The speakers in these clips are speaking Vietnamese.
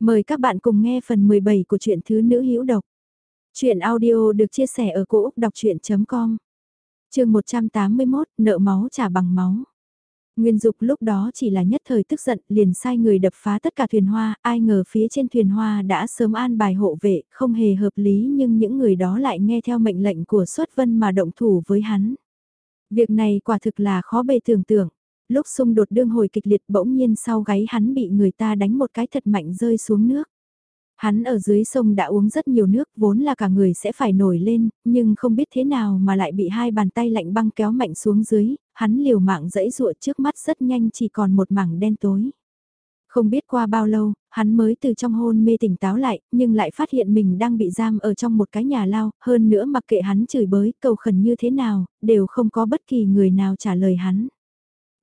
Mời các bạn cùng nghe phần 17 của truyện Thứ Nữ Hữu Độc. Chuyện audio được chia sẻ ở cỗ đọc chuyện.com Trường 181, nợ máu trả bằng máu. Nguyên Dục lúc đó chỉ là nhất thời tức giận, liền sai người đập phá tất cả thuyền hoa, ai ngờ phía trên thuyền hoa đã sớm an bài hộ vệ, không hề hợp lý nhưng những người đó lại nghe theo mệnh lệnh của xuất vân mà động thủ với hắn. Việc này quả thực là khó bề tưởng tượng lúc xung đột đương hồi kịch liệt bỗng nhiên sau gáy hắn bị người ta đánh một cái thật mạnh rơi xuống nước. Hắn ở dưới sông đã uống rất nhiều nước vốn là cả người sẽ phải nổi lên, nhưng không biết thế nào mà lại bị hai bàn tay lạnh băng kéo mạnh xuống dưới, hắn liều mạng dẫy dụa trước mắt rất nhanh chỉ còn một mảng đen tối. Không biết qua bao lâu, hắn mới từ trong hôn mê tỉnh táo lại, nhưng lại phát hiện mình đang bị giam ở trong một cái nhà lao, hơn nữa mặc kệ hắn chửi bới, cầu khẩn như thế nào, đều không có bất kỳ người nào trả lời hắn.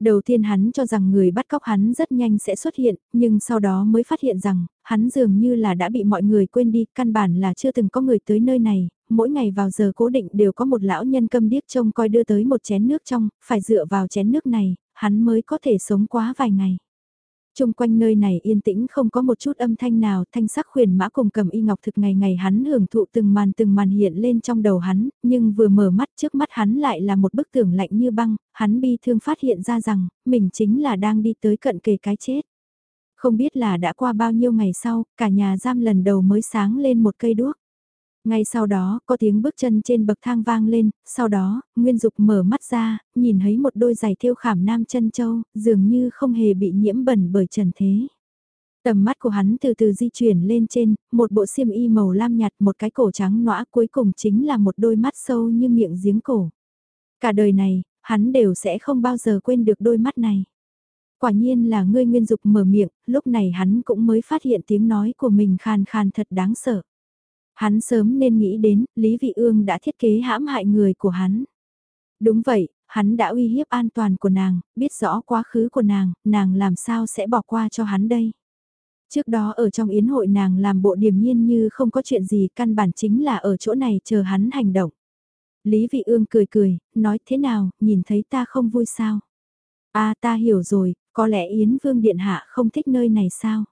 Đầu tiên hắn cho rằng người bắt cóc hắn rất nhanh sẽ xuất hiện, nhưng sau đó mới phát hiện rằng, hắn dường như là đã bị mọi người quên đi, căn bản là chưa từng có người tới nơi này, mỗi ngày vào giờ cố định đều có một lão nhân câm điếc trông coi đưa tới một chén nước trong, phải dựa vào chén nước này, hắn mới có thể sống quá vài ngày. Trung quanh nơi này yên tĩnh không có một chút âm thanh nào, thanh sắc khuyển mã cùng cầm y ngọc thực ngày ngày hắn hưởng thụ từng màn từng màn hiện lên trong đầu hắn, nhưng vừa mở mắt trước mắt hắn lại là một bức tường lạnh như băng, hắn bi thương phát hiện ra rằng, mình chính là đang đi tới cận kề cái chết. Không biết là đã qua bao nhiêu ngày sau, cả nhà giam lần đầu mới sáng lên một cây đuốc. Ngay sau đó, có tiếng bước chân trên bậc thang vang lên, sau đó, Nguyên Dục mở mắt ra, nhìn thấy một đôi giày thêu khảm nam chân châu, dường như không hề bị nhiễm bẩn bởi trần thế. Tầm mắt của hắn từ từ di chuyển lên trên, một bộ xiêm y màu lam nhạt, một cái cổ trắng nõa cuối cùng chính là một đôi mắt sâu như miệng giếng cổ. Cả đời này, hắn đều sẽ không bao giờ quên được đôi mắt này. Quả nhiên là ngươi Nguyên Dục mở miệng, lúc này hắn cũng mới phát hiện tiếng nói của mình khàn khàn thật đáng sợ. Hắn sớm nên nghĩ đến, Lý Vị Ương đã thiết kế hãm hại người của hắn. Đúng vậy, hắn đã uy hiếp an toàn của nàng, biết rõ quá khứ của nàng, nàng làm sao sẽ bỏ qua cho hắn đây. Trước đó ở trong yến hội nàng làm bộ điềm nhiên như không có chuyện gì căn bản chính là ở chỗ này chờ hắn hành động. Lý Vị Ương cười cười, nói thế nào, nhìn thấy ta không vui sao? a ta hiểu rồi, có lẽ Yến Vương Điện Hạ không thích nơi này sao?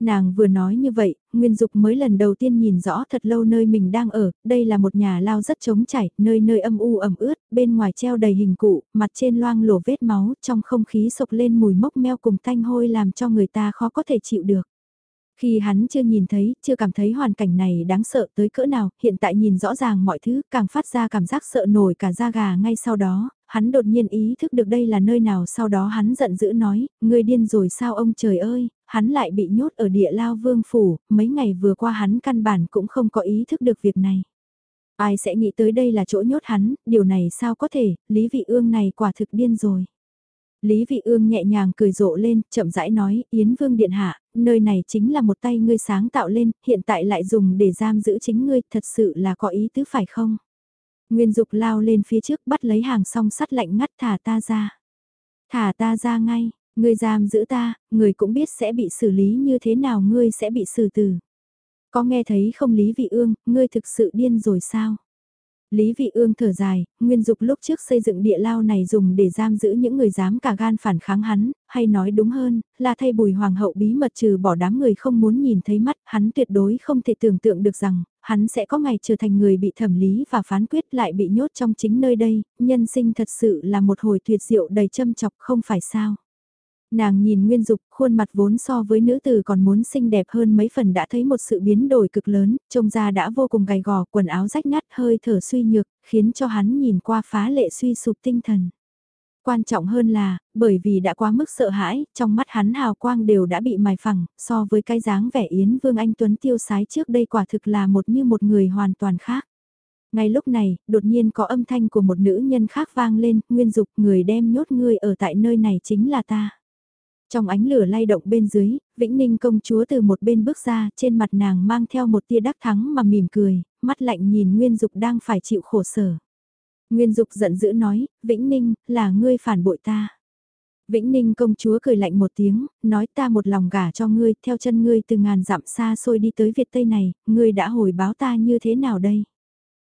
Nàng vừa nói như vậy, Nguyên Dục mới lần đầu tiên nhìn rõ thật lâu nơi mình đang ở, đây là một nhà lao rất trống chảy, nơi nơi âm u ẩm ướt, bên ngoài treo đầy hình cụ, mặt trên loang lổ vết máu, trong không khí sộc lên mùi mốc meo cùng thanh hôi làm cho người ta khó có thể chịu được. Khi hắn chưa nhìn thấy, chưa cảm thấy hoàn cảnh này đáng sợ tới cỡ nào, hiện tại nhìn rõ ràng mọi thứ, càng phát ra cảm giác sợ nổi cả da gà ngay sau đó, hắn đột nhiên ý thức được đây là nơi nào sau đó hắn giận dữ nói, người điên rồi sao ông trời ơi, hắn lại bị nhốt ở địa lao vương phủ, mấy ngày vừa qua hắn căn bản cũng không có ý thức được việc này. Ai sẽ nghĩ tới đây là chỗ nhốt hắn, điều này sao có thể, Lý Vị Ương này quả thực điên rồi. Lý Vị Ương nhẹ nhàng cười rộ lên, chậm rãi nói, Yến Vương Điện Hạ, nơi này chính là một tay ngươi sáng tạo lên, hiện tại lại dùng để giam giữ chính ngươi, thật sự là có ý tứ phải không? Nguyên Dục lao lên phía trước bắt lấy hàng song sắt lạnh ngắt thả ta ra. Thả ta ra ngay, ngươi giam giữ ta, ngươi cũng biết sẽ bị xử lý như thế nào ngươi sẽ bị xử tử. Có nghe thấy không Lý Vị Ương, ngươi thực sự điên rồi sao? Lý Vị Ương thở dài, nguyên dục lúc trước xây dựng địa lao này dùng để giam giữ những người dám cả gan phản kháng hắn, hay nói đúng hơn, là thay bùi hoàng hậu bí mật trừ bỏ đám người không muốn nhìn thấy mắt, hắn tuyệt đối không thể tưởng tượng được rằng, hắn sẽ có ngày trở thành người bị thẩm lý và phán quyết lại bị nhốt trong chính nơi đây, nhân sinh thật sự là một hồi tuyệt diệu đầy châm chọc không phải sao. Nàng nhìn Nguyên Dục, khuôn mặt vốn so với nữ tử còn muốn xinh đẹp hơn mấy phần đã thấy một sự biến đổi cực lớn, trông ra đã vô cùng gầy gò, quần áo rách nát, hơi thở suy nhược, khiến cho hắn nhìn qua phá lệ suy sụp tinh thần. Quan trọng hơn là, bởi vì đã quá mức sợ hãi, trong mắt hắn hào quang đều đã bị mài phẳng, so với cái dáng vẻ Yến Vương Anh Tuấn tiêu sái trước đây quả thực là một như một người hoàn toàn khác. Ngay lúc này, đột nhiên có âm thanh của một nữ nhân khác vang lên, nguyên dục người đem nhốt ngươi ở tại nơi này chính là ta. Trong ánh lửa lay động bên dưới, Vĩnh Ninh công chúa từ một bên bước ra, trên mặt nàng mang theo một tia đắc thắng mà mỉm cười, mắt lạnh nhìn Nguyên Dục đang phải chịu khổ sở. Nguyên Dục giận dữ nói, Vĩnh Ninh, là ngươi phản bội ta. Vĩnh Ninh công chúa cười lạnh một tiếng, nói ta một lòng gả cho ngươi, theo chân ngươi từ ngàn dặm xa xôi đi tới Việt Tây này, ngươi đã hồi báo ta như thế nào đây?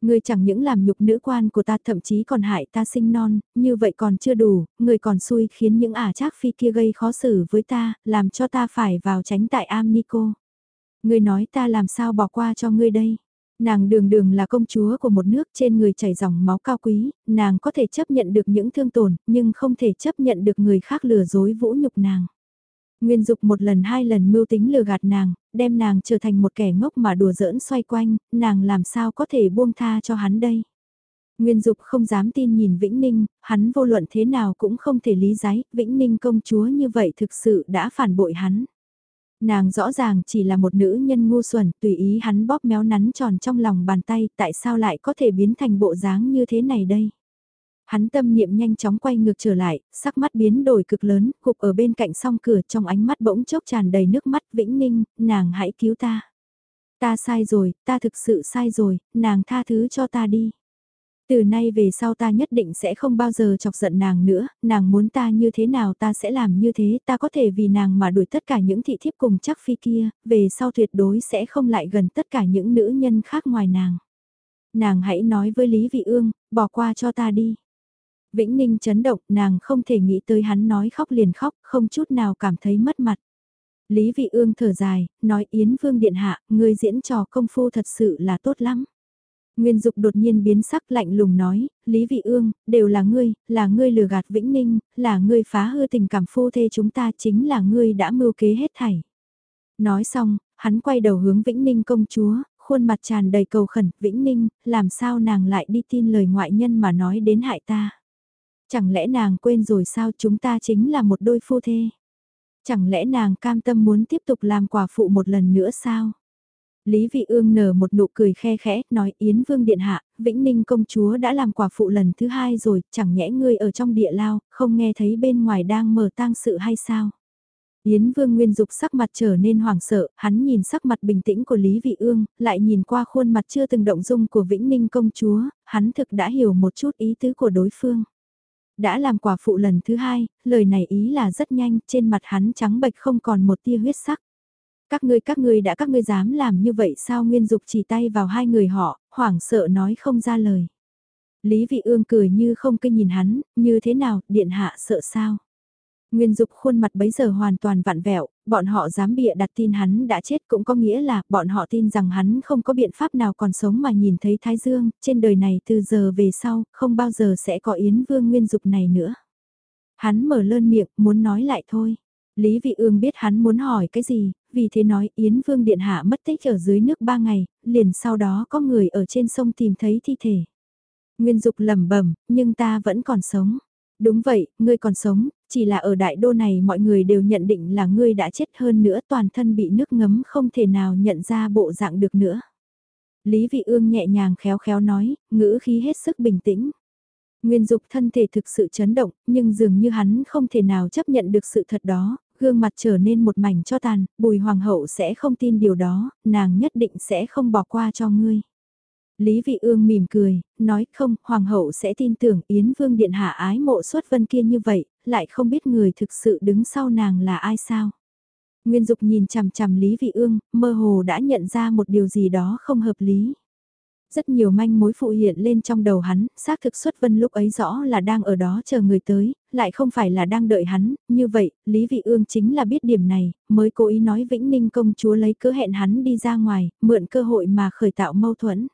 Ngươi chẳng những làm nhục nữ quan của ta thậm chí còn hại ta sinh non, như vậy còn chưa đủ, ngươi còn xui khiến những ả trác phi kia gây khó xử với ta, làm cho ta phải vào tránh tại am Nico. Ngươi nói ta làm sao bỏ qua cho ngươi đây? Nàng đường đường là công chúa của một nước trên người chảy dòng máu cao quý, nàng có thể chấp nhận được những thương tổn, nhưng không thể chấp nhận được người khác lừa dối vũ nhục nàng. Nguyên Dục một lần hai lần mưu tính lừa gạt nàng, đem nàng trở thành một kẻ ngốc mà đùa giỡn xoay quanh, nàng làm sao có thể buông tha cho hắn đây. Nguyên Dục không dám tin nhìn Vĩnh Ninh, hắn vô luận thế nào cũng không thể lý giải, Vĩnh Ninh công chúa như vậy thực sự đã phản bội hắn. Nàng rõ ràng chỉ là một nữ nhân ngu xuẩn, tùy ý hắn bóp méo nắn tròn trong lòng bàn tay, tại sao lại có thể biến thành bộ dáng như thế này đây? Hắn tâm niệm nhanh chóng quay ngược trở lại, sắc mắt biến đổi cực lớn, cục ở bên cạnh song cửa trong ánh mắt bỗng chốc tràn đầy nước mắt Vĩnh Ninh, nàng hãy cứu ta. Ta sai rồi, ta thực sự sai rồi, nàng tha thứ cho ta đi. Từ nay về sau ta nhất định sẽ không bao giờ chọc giận nàng nữa, nàng muốn ta như thế nào ta sẽ làm như thế, ta có thể vì nàng mà đuổi tất cả những thị thiếp cùng chắc phi kia, về sau tuyệt đối sẽ không lại gần tất cả những nữ nhân khác ngoài nàng. Nàng hãy nói với Lý Vị Ương, bỏ qua cho ta đi. Vĩnh Ninh chấn động, nàng không thể nghĩ tới hắn nói khóc liền khóc, không chút nào cảm thấy mất mặt. Lý Vị Ương thở dài, nói Yến Vương Điện Hạ, người diễn trò công phu thật sự là tốt lắm. Nguyên Dục đột nhiên biến sắc lạnh lùng nói, Lý Vị Ương, đều là ngươi, là ngươi lừa gạt Vĩnh Ninh, là ngươi phá hư tình cảm phu thê chúng ta chính là ngươi đã mưu kế hết thảy. Nói xong, hắn quay đầu hướng Vĩnh Ninh công chúa, khuôn mặt tràn đầy cầu khẩn, Vĩnh Ninh, làm sao nàng lại đi tin lời ngoại nhân mà nói đến hại ta. Chẳng lẽ nàng quên rồi sao chúng ta chính là một đôi phu thê? Chẳng lẽ nàng cam tâm muốn tiếp tục làm quả phụ một lần nữa sao? Lý Vị Ương nở một nụ cười khe khẽ, nói Yến Vương Điện Hạ, Vĩnh Ninh công chúa đã làm quả phụ lần thứ hai rồi, chẳng nhẽ ngươi ở trong địa lao, không nghe thấy bên ngoài đang mở tang sự hay sao? Yến Vương Nguyên Dục sắc mặt trở nên hoảng sợ, hắn nhìn sắc mặt bình tĩnh của Lý Vị Ương, lại nhìn qua khuôn mặt chưa từng động dung của Vĩnh Ninh công chúa, hắn thực đã hiểu một chút ý tứ của đối phương. Đã làm quả phụ lần thứ hai, lời này ý là rất nhanh, trên mặt hắn trắng bệch không còn một tia huyết sắc. Các ngươi các ngươi đã các ngươi dám làm như vậy sao Nguyên Dục chỉ tay vào hai người họ, hoảng sợ nói không ra lời. Lý Vị Ương cười như không kinh nhìn hắn, như thế nào, điện hạ sợ sao? Nguyên Dục khuôn mặt bấy giờ hoàn toàn vặn vẹo, bọn họ dám bịa đặt tin hắn đã chết cũng có nghĩa là bọn họ tin rằng hắn không có biện pháp nào còn sống mà nhìn thấy Thái Dương, trên đời này từ giờ về sau, không bao giờ sẽ có Yến Vương Nguyên Dục này nữa. Hắn mở lơn miệng, muốn nói lại thôi. Lý Vị Ương biết hắn muốn hỏi cái gì, vì thế nói Yến Vương Điện Hạ mất tích ở dưới nước ba ngày, liền sau đó có người ở trên sông tìm thấy thi thể. Nguyên Dục lẩm bẩm, nhưng ta vẫn còn sống. Đúng vậy, ngươi còn sống, chỉ là ở đại đô này mọi người đều nhận định là ngươi đã chết hơn nữa toàn thân bị nước ngấm không thể nào nhận ra bộ dạng được nữa. Lý Vị Ương nhẹ nhàng khéo khéo nói, ngữ khí hết sức bình tĩnh. Nguyên Dục thân thể thực sự chấn động, nhưng dường như hắn không thể nào chấp nhận được sự thật đó, gương mặt trở nên một mảnh cho tàn, bùi hoàng hậu sẽ không tin điều đó, nàng nhất định sẽ không bỏ qua cho ngươi. Lý Vị Ương mỉm cười, nói không, hoàng hậu sẽ tin tưởng Yến Vương Điện Hạ ái mộ xuất vân kia như vậy, lại không biết người thực sự đứng sau nàng là ai sao. Nguyên Dục nhìn chằm chằm Lý Vị Ương, mơ hồ đã nhận ra một điều gì đó không hợp lý. Rất nhiều manh mối phụ hiện lên trong đầu hắn, xác thực xuất vân lúc ấy rõ là đang ở đó chờ người tới, lại không phải là đang đợi hắn, như vậy, Lý Vị Ương chính là biết điểm này, mới cố ý nói Vĩnh Ninh công chúa lấy cớ hẹn hắn đi ra ngoài, mượn cơ hội mà khởi tạo mâu thuẫn.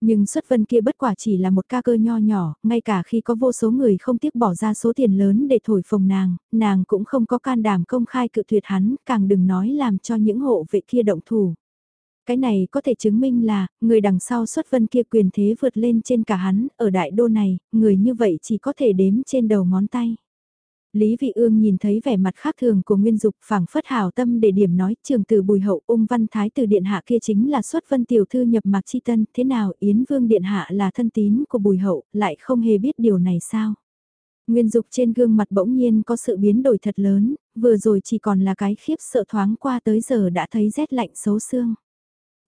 Nhưng xuất vân kia bất quả chỉ là một ca cơ nho nhỏ, ngay cả khi có vô số người không tiếc bỏ ra số tiền lớn để thổi phồng nàng, nàng cũng không có can đảm công khai cự tuyệt hắn, càng đừng nói làm cho những hộ vệ kia động thủ. Cái này có thể chứng minh là, người đằng sau xuất vân kia quyền thế vượt lên trên cả hắn, ở đại đô này, người như vậy chỉ có thể đếm trên đầu ngón tay. Lý Vị Ương nhìn thấy vẻ mặt khác thường của Nguyên Dục phảng phất hảo tâm để điểm nói trường từ bùi hậu ung văn thái từ điện hạ kia chính là xuất vân tiểu thư nhập mạc chi tân, thế nào Yến Vương điện hạ là thân tín của bùi hậu, lại không hề biết điều này sao? Nguyên Dục trên gương mặt bỗng nhiên có sự biến đổi thật lớn, vừa rồi chỉ còn là cái khiếp sợ thoáng qua tới giờ đã thấy rét lạnh xấu xương.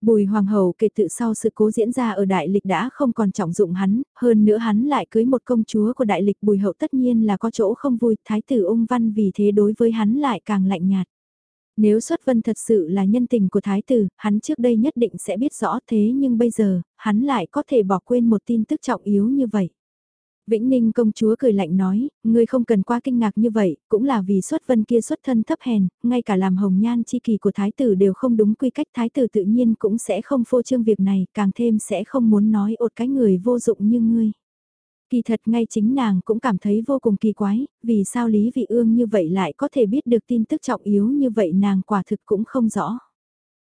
Bùi hoàng hậu kể từ sau sự cố diễn ra ở đại lịch đã không còn trọng dụng hắn, hơn nữa hắn lại cưới một công chúa của đại lịch bùi hậu tất nhiên là có chỗ không vui, thái tử ung văn vì thế đối với hắn lại càng lạnh nhạt. Nếu xuất vân thật sự là nhân tình của thái tử, hắn trước đây nhất định sẽ biết rõ thế nhưng bây giờ, hắn lại có thể bỏ quên một tin tức trọng yếu như vậy. Vĩnh Ninh công chúa cười lạnh nói, ngươi không cần quá kinh ngạc như vậy, cũng là vì xuất vân kia xuất thân thấp hèn, ngay cả làm hồng nhan chi kỳ của thái tử đều không đúng quy cách thái tử tự nhiên cũng sẽ không phô trương việc này, càng thêm sẽ không muốn nói ột cái người vô dụng như ngươi. Kỳ thật ngay chính nàng cũng cảm thấy vô cùng kỳ quái, vì sao Lý Vị Ương như vậy lại có thể biết được tin tức trọng yếu như vậy nàng quả thực cũng không rõ.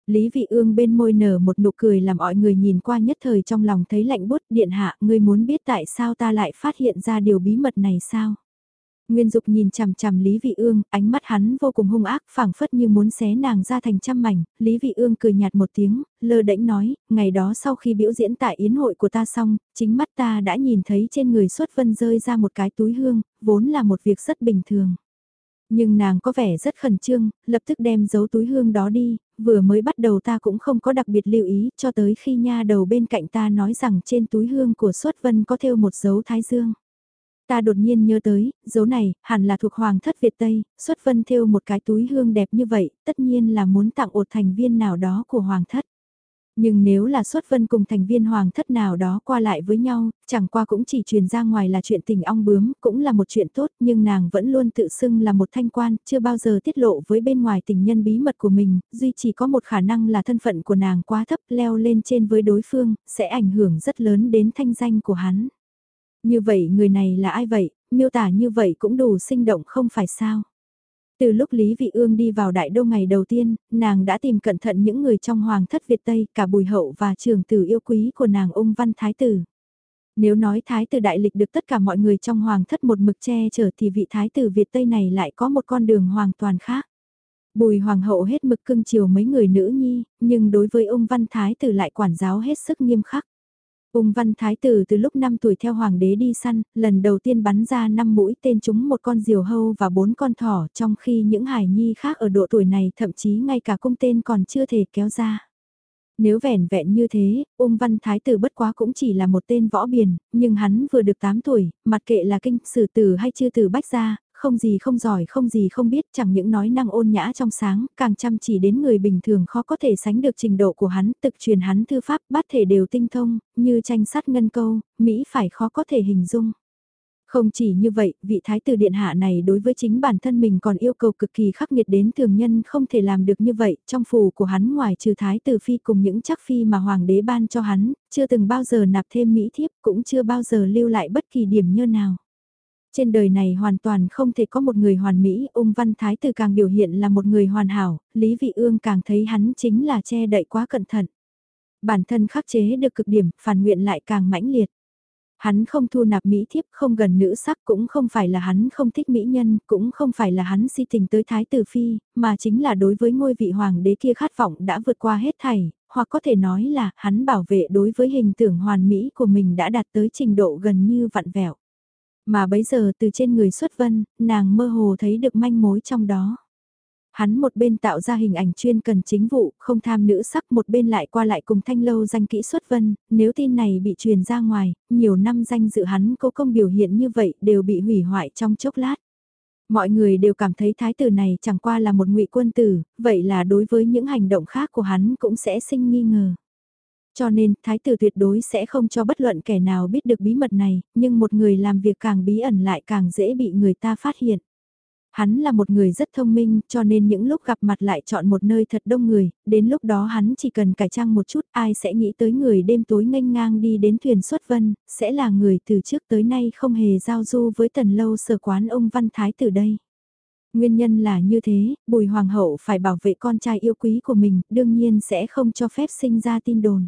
Lý Vị Ương bên môi nở một nụ cười làm mọi người nhìn qua nhất thời trong lòng thấy lạnh bút điện hạ, ngươi muốn biết tại sao ta lại phát hiện ra điều bí mật này sao? Nguyên Dục nhìn chằm chằm Lý Vị Ương, ánh mắt hắn vô cùng hung ác, phảng phất như muốn xé nàng ra thành trăm mảnh. Lý Vị Ương cười nhạt một tiếng, lơ đễnh nói, ngày đó sau khi biểu diễn tại yến hội của ta xong, chính mắt ta đã nhìn thấy trên người xuất vân rơi ra một cái túi hương, vốn là một việc rất bình thường. Nhưng nàng có vẻ rất khẩn trương, lập tức đem giấu túi hương đó đi, vừa mới bắt đầu ta cũng không có đặc biệt lưu ý cho tới khi nha đầu bên cạnh ta nói rằng trên túi hương của xuất vân có thêu một dấu thái dương. Ta đột nhiên nhớ tới, dấu này, hẳn là thuộc Hoàng thất Việt Tây, xuất vân thêu một cái túi hương đẹp như vậy, tất nhiên là muốn tặng ột thành viên nào đó của Hoàng thất. Nhưng nếu là xuất vân cùng thành viên hoàng thất nào đó qua lại với nhau, chẳng qua cũng chỉ truyền ra ngoài là chuyện tình ong bướm, cũng là một chuyện tốt, nhưng nàng vẫn luôn tự xưng là một thanh quan, chưa bao giờ tiết lộ với bên ngoài tình nhân bí mật của mình, duy chỉ có một khả năng là thân phận của nàng quá thấp leo lên trên với đối phương, sẽ ảnh hưởng rất lớn đến thanh danh của hắn. Như vậy người này là ai vậy, miêu tả như vậy cũng đủ sinh động không phải sao? Từ lúc Lý Vị Ương đi vào đại đô ngày đầu tiên, nàng đã tìm cẩn thận những người trong hoàng thất Việt Tây, cả bùi hậu và trường tử yêu quý của nàng ung văn thái tử. Nếu nói thái tử đại lịch được tất cả mọi người trong hoàng thất một mực che chở thì vị thái tử Việt Tây này lại có một con đường hoàn toàn khác. Bùi hoàng hậu hết mực cưng chiều mấy người nữ nhi, nhưng đối với ung văn thái tử lại quản giáo hết sức nghiêm khắc. Ung văn thái tử từ lúc 5 tuổi theo hoàng đế đi săn, lần đầu tiên bắn ra 5 mũi tên chúng một con diều hâu và 4 con thỏ trong khi những hải nhi khác ở độ tuổi này thậm chí ngay cả cung tên còn chưa thể kéo ra. Nếu vẻn vẹn như thế, ung văn thái tử bất quá cũng chỉ là một tên võ biển, nhưng hắn vừa được 8 tuổi, mặt kệ là kinh sử tử hay chưa tử bách gia, không gì không giỏi không gì không biết chẳng những nói năng ôn nhã trong sáng, càng chăm chỉ đến người bình thường khó có thể sánh được trình độ của hắn, tực truyền hắn thư pháp bát thể đều tinh thông, như tranh sắt ngân câu, Mỹ phải khó có thể hình dung. Không chỉ như vậy, vị thái tử điện hạ này đối với chính bản thân mình còn yêu cầu cực kỳ khắc nghiệt đến thường nhân không thể làm được như vậy, trong phủ của hắn ngoài trừ thái tử phi cùng những chắc phi mà hoàng đế ban cho hắn, chưa từng bao giờ nạp thêm mỹ thiếp, cũng chưa bao giờ lưu lại bất kỳ điểm như nào. Trên đời này hoàn toàn không thể có một người hoàn mỹ, ung văn thái tử càng biểu hiện là một người hoàn hảo, Lý Vị Ương càng thấy hắn chính là che đậy quá cẩn thận. Bản thân khắc chế được cực điểm, phản nguyện lại càng mãnh liệt. Hắn không thu nạp mỹ thiếp, không gần nữ sắc cũng không phải là hắn không thích mỹ nhân, cũng không phải là hắn si tình tới thái tử phi, mà chính là đối với ngôi vị hoàng đế kia khát vọng đã vượt qua hết thảy, hoặc có thể nói là hắn bảo vệ đối với hình tượng hoàn mỹ của mình đã đạt tới trình độ gần như vặn vẹo. Mà bấy giờ từ trên người xuất vân, nàng mơ hồ thấy được manh mối trong đó. Hắn một bên tạo ra hình ảnh chuyên cần chính vụ, không tham nữ sắc một bên lại qua lại cùng thanh lâu danh kỹ xuất vân, nếu tin này bị truyền ra ngoài, nhiều năm danh dự hắn cố công biểu hiện như vậy đều bị hủy hoại trong chốc lát. Mọi người đều cảm thấy thái tử này chẳng qua là một ngụy quân tử, vậy là đối với những hành động khác của hắn cũng sẽ sinh nghi ngờ. Cho nên, thái tử tuyệt đối sẽ không cho bất luận kẻ nào biết được bí mật này, nhưng một người làm việc càng bí ẩn lại càng dễ bị người ta phát hiện. Hắn là một người rất thông minh, cho nên những lúc gặp mặt lại chọn một nơi thật đông người, đến lúc đó hắn chỉ cần cải trang một chút, ai sẽ nghĩ tới người đêm tối nghênh ngang đi đến thuyền xuất vân, sẽ là người từ trước tới nay không hề giao du với tần lâu sở quán ông Văn Thái từ đây. Nguyên nhân là như thế, Bùi Hoàng hậu phải bảo vệ con trai yêu quý của mình, đương nhiên sẽ không cho phép sinh ra tin đồn.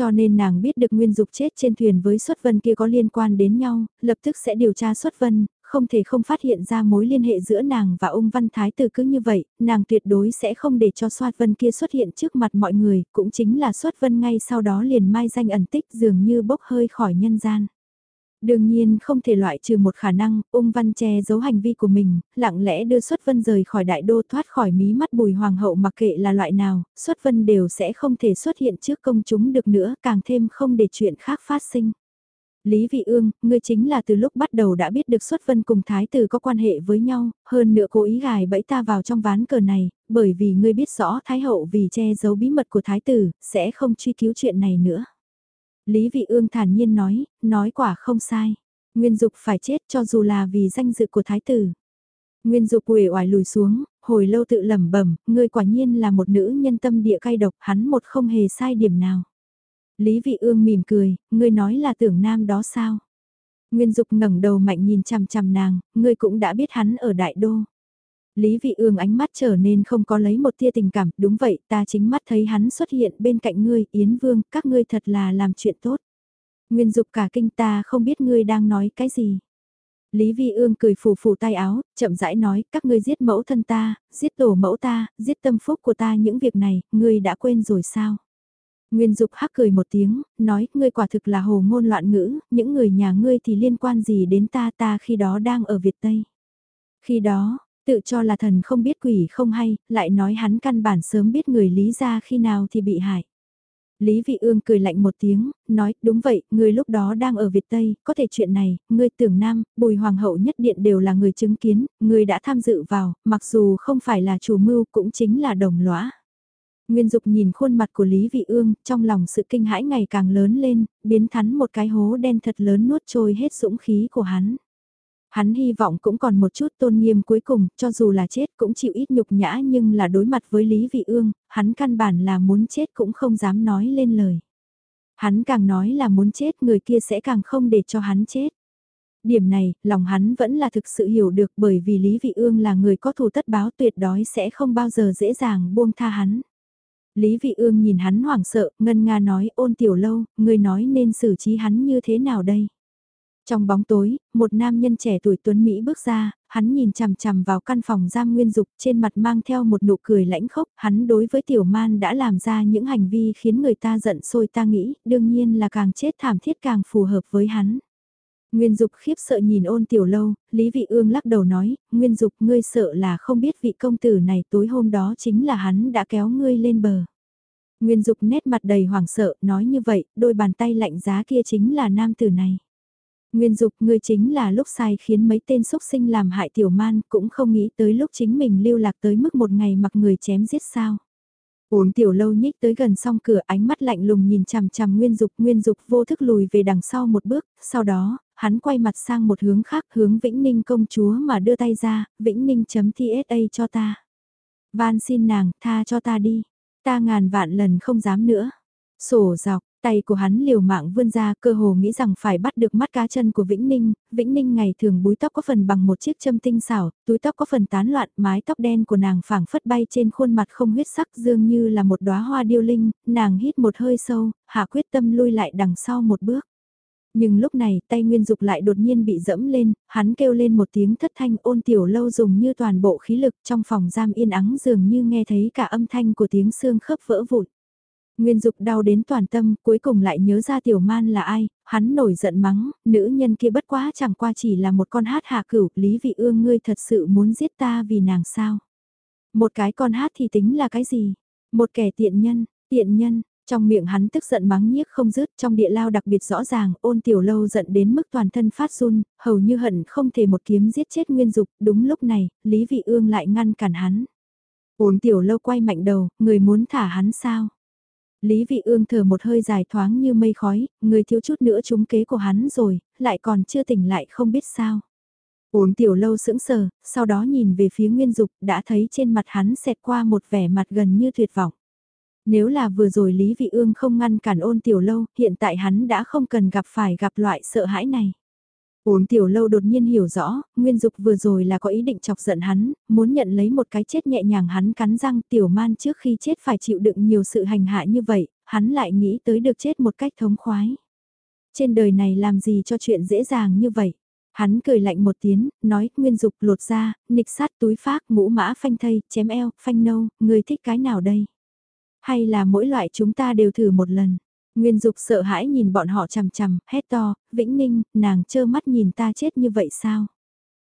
Cho nên nàng biết được nguyên dục chết trên thuyền với xuất vân kia có liên quan đến nhau, lập tức sẽ điều tra xuất vân, không thể không phát hiện ra mối liên hệ giữa nàng và ông Văn Thái Tử cứ như vậy, nàng tuyệt đối sẽ không để cho Soát Vân kia xuất hiện trước mặt mọi người, cũng chính là Soát Vân ngay sau đó liền mai danh ẩn tích dường như bốc hơi khỏi nhân gian. Đương nhiên không thể loại trừ một khả năng, ung văn che giấu hành vi của mình, lặng lẽ đưa xuất vân rời khỏi đại đô thoát khỏi mí mắt bùi hoàng hậu mặc kệ là loại nào, xuất vân đều sẽ không thể xuất hiện trước công chúng được nữa, càng thêm không để chuyện khác phát sinh. Lý Vị Ương, ngươi chính là từ lúc bắt đầu đã biết được xuất vân cùng thái tử có quan hệ với nhau, hơn nữa cố ý gài bẫy ta vào trong ván cờ này, bởi vì ngươi biết rõ thái hậu vì che giấu bí mật của thái tử, sẽ không truy cứu chuyện này nữa. Lý Vị Ương thản nhiên nói, nói quả không sai. Nguyên Dục phải chết cho dù là vì danh dự của thái tử. Nguyên Dục uể oải lùi xuống, hồi lâu tự lẩm bẩm, ngươi quả nhiên là một nữ nhân tâm địa cay độc, hắn một không hề sai điểm nào. Lý Vị Ương mỉm cười, ngươi nói là tưởng nam đó sao? Nguyên Dục ngẩng đầu mạnh nhìn chằm chằm nàng, ngươi cũng đã biết hắn ở đại đô. Lý Vị Ương ánh mắt trở nên không có lấy một tia tình cảm, đúng vậy, ta chính mắt thấy hắn xuất hiện bên cạnh ngươi, Yến Vương, các ngươi thật là làm chuyện tốt. Nguyên Dục cả kinh ta không biết ngươi đang nói cái gì. Lý Vi Ương cười phủ phủ tay áo, chậm rãi nói, các ngươi giết mẫu thân ta, giết tổ mẫu ta, giết tâm phúc của ta những việc này, ngươi đã quên rồi sao? Nguyên Dục hắc cười một tiếng, nói, ngươi quả thực là hồ ngôn loạn ngữ, những người nhà ngươi thì liên quan gì đến ta ta khi đó đang ở Việt Tây. Khi đó, tự cho là thần không biết quỷ không hay, lại nói hắn căn bản sớm biết người lý ra khi nào thì bị hại. Lý Vị Ương cười lạnh một tiếng, nói, đúng vậy, người lúc đó đang ở Việt Tây, có thể chuyện này, người tưởng Nam, Bùi Hoàng hậu nhất điện đều là người chứng kiến, người đã tham dự vào, mặc dù không phải là chủ mưu cũng chính là đồng lõa. Nguyên Dục nhìn khuôn mặt của Lý Vị Ương, trong lòng sự kinh hãi ngày càng lớn lên, biến thắn một cái hố đen thật lớn nuốt trôi hết dũng khí của hắn. Hắn hy vọng cũng còn một chút tôn nghiêm cuối cùng, cho dù là chết cũng chịu ít nhục nhã nhưng là đối mặt với Lý Vị Ương, hắn căn bản là muốn chết cũng không dám nói lên lời. Hắn càng nói là muốn chết người kia sẽ càng không để cho hắn chết. Điểm này, lòng hắn vẫn là thực sự hiểu được bởi vì Lý Vị Ương là người có thù tất báo tuyệt đối sẽ không bao giờ dễ dàng buông tha hắn. Lý Vị Ương nhìn hắn hoảng sợ, ngân nga nói ôn tiểu lâu, người nói nên xử trí hắn như thế nào đây? Trong bóng tối, một nam nhân trẻ tuổi tuấn Mỹ bước ra, hắn nhìn chằm chằm vào căn phòng giam nguyên dục trên mặt mang theo một nụ cười lãnh khốc, hắn đối với tiểu man đã làm ra những hành vi khiến người ta giận sôi ta nghĩ, đương nhiên là càng chết thảm thiết càng phù hợp với hắn. Nguyên Dục khiếp sợ nhìn ôn tiểu lâu, Lý Vị Ương lắc đầu nói, Nguyên Dục ngươi sợ là không biết vị công tử này tối hôm đó chính là hắn đã kéo ngươi lên bờ. Nguyên Dục nét mặt đầy hoảng sợ, nói như vậy, đôi bàn tay lạnh giá kia chính là nam tử này. Nguyên Dục ngươi chính là lúc sai khiến mấy tên xúc sinh làm hại tiểu man cũng không nghĩ tới lúc chính mình lưu lạc tới mức một ngày mặc người chém giết sao. Ổn tiểu lâu nhích tới gần song cửa ánh mắt lạnh lùng nhìn chằm chằm Nguyên Dục Nguyên Dục vô thức lùi về đằng sau một bước, sau đó, hắn quay mặt sang một hướng khác hướng Vĩnh Ninh công chúa mà đưa tay ra, Vĩnh Ninh chấm TSA cho ta. Van xin nàng, tha cho ta đi. Ta ngàn vạn lần không dám nữa. Sổ dọc, Tay của hắn liều mạng vươn ra cơ hồ nghĩ rằng phải bắt được mắt cá chân của Vĩnh Ninh, Vĩnh Ninh ngày thường búi tóc có phần bằng một chiếc châm tinh xảo, túi tóc có phần tán loạn, mái tóc đen của nàng phảng phất bay trên khuôn mặt không huyết sắc dường như là một đóa hoa điêu linh, nàng hít một hơi sâu, hạ quyết tâm lui lại đằng sau một bước. Nhưng lúc này tay Nguyên Dục lại đột nhiên bị dẫm lên, hắn kêu lên một tiếng thất thanh ôn tiểu lâu dùng như toàn bộ khí lực trong phòng giam yên ắng dường như nghe thấy cả âm thanh của tiếng xương khớp vỡ vụn. Nguyên Dục đau đến toàn tâm, cuối cùng lại nhớ ra tiểu man là ai, hắn nổi giận mắng, nữ nhân kia bất quá chẳng qua chỉ là một con hát hạ cửu, Lý Vị Ương ngươi thật sự muốn giết ta vì nàng sao. Một cái con hát thì tính là cái gì? Một kẻ tiện nhân, tiện nhân, trong miệng hắn tức giận mắng nhiếc không dứt trong địa lao đặc biệt rõ ràng ôn tiểu lâu giận đến mức toàn thân phát run, hầu như hận không thể một kiếm giết chết nguyên dục, đúng lúc này, Lý Vị Ương lại ngăn cản hắn. Ôn tiểu lâu quay mạnh đầu, người muốn thả hắn sao? Lý Vị Ương thở một hơi dài thoáng như mây khói, người thiếu chút nữa trúng kế của hắn rồi, lại còn chưa tỉnh lại không biết sao. Ổn tiểu lâu sững sờ, sau đó nhìn về phía Nguyên Dục đã thấy trên mặt hắn xẹt qua một vẻ mặt gần như tuyệt vọng. Nếu là vừa rồi Lý Vị Ương không ngăn cản ôn tiểu lâu, hiện tại hắn đã không cần gặp phải gặp loại sợ hãi này. Uống tiểu lâu đột nhiên hiểu rõ, Nguyên Dục vừa rồi là có ý định chọc giận hắn, muốn nhận lấy một cái chết nhẹ nhàng hắn cắn răng tiểu man trước khi chết phải chịu đựng nhiều sự hành hạ như vậy, hắn lại nghĩ tới được chết một cách thống khoái. Trên đời này làm gì cho chuyện dễ dàng như vậy? Hắn cười lạnh một tiếng, nói, Nguyên Dục lột ra, nịch sát túi phác, mũ mã phanh thây, chém eo, phanh nâu, người thích cái nào đây? Hay là mỗi loại chúng ta đều thử một lần? Nguyên Dục sợ hãi nhìn bọn họ chằm chằm, hét to, Vĩnh Ninh, nàng trơ mắt nhìn ta chết như vậy sao?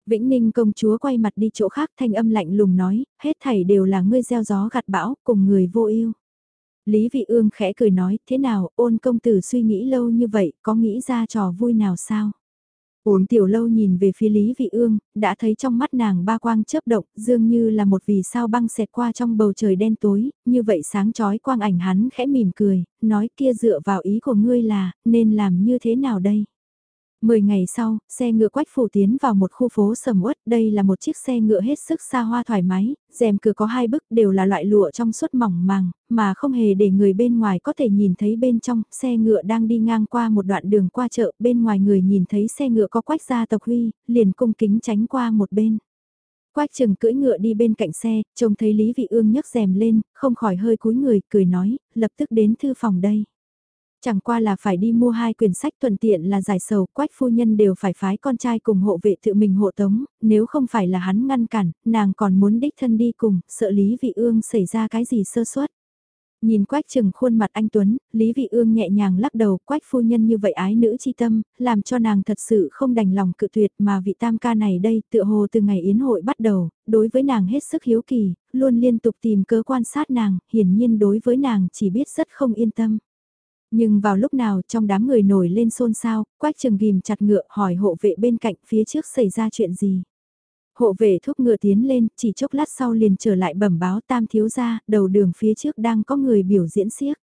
Vĩnh Ninh công chúa quay mặt đi chỗ khác thanh âm lạnh lùng nói, hết thảy đều là ngươi gieo gió gặt bão, cùng người vô ưu. Lý Vị Ương khẽ cười nói, thế nào, ôn công tử suy nghĩ lâu như vậy, có nghĩ ra trò vui nào sao? Uống tiểu lâu nhìn về phía Lý Vị Ương, đã thấy trong mắt nàng ba quang chớp động, dường như là một vì sao băng xẹt qua trong bầu trời đen tối, như vậy sáng chói quang ảnh hắn khẽ mỉm cười, nói kia dựa vào ý của ngươi là, nên làm như thế nào đây? Mười ngày sau, xe ngựa quách phủ tiến vào một khu phố sầm uất, đây là một chiếc xe ngựa hết sức xa hoa thoải mái, rèm cửa có hai bức đều là loại lụa trong suốt mỏng màng, mà không hề để người bên ngoài có thể nhìn thấy bên trong, xe ngựa đang đi ngang qua một đoạn đường qua chợ, bên ngoài người nhìn thấy xe ngựa có quách gia tộc huy, liền cung kính tránh qua một bên. Quách trừng cưỡi ngựa đi bên cạnh xe, trông thấy Lý Vị Ương nhấc rèm lên, không khỏi hơi cúi người, cười nói, lập tức đến thư phòng đây. Chẳng qua là phải đi mua hai quyển sách thuận tiện là giải sầu, quách phu nhân đều phải phái con trai cùng hộ vệ tự mình hộ tống, nếu không phải là hắn ngăn cản, nàng còn muốn đích thân đi cùng, sợ Lý Vị Ương xảy ra cái gì sơ suất. Nhìn quách trừng khuôn mặt anh Tuấn, Lý Vị Ương nhẹ nhàng lắc đầu, quách phu nhân như vậy ái nữ chi tâm, làm cho nàng thật sự không đành lòng cự tuyệt mà vị tam ca này đây tựa hồ từ ngày yến hội bắt đầu, đối với nàng hết sức hiếu kỳ, luôn liên tục tìm cớ quan sát nàng, hiển nhiên đối với nàng chỉ biết rất không yên tâm. Nhưng vào lúc nào trong đám người nổi lên xôn xao, quách trường ghim chặt ngựa hỏi hộ vệ bên cạnh phía trước xảy ra chuyện gì. Hộ vệ thúc ngựa tiến lên, chỉ chốc lát sau liền trở lại bẩm báo tam thiếu ra, đầu đường phía trước đang có người biểu diễn siếc.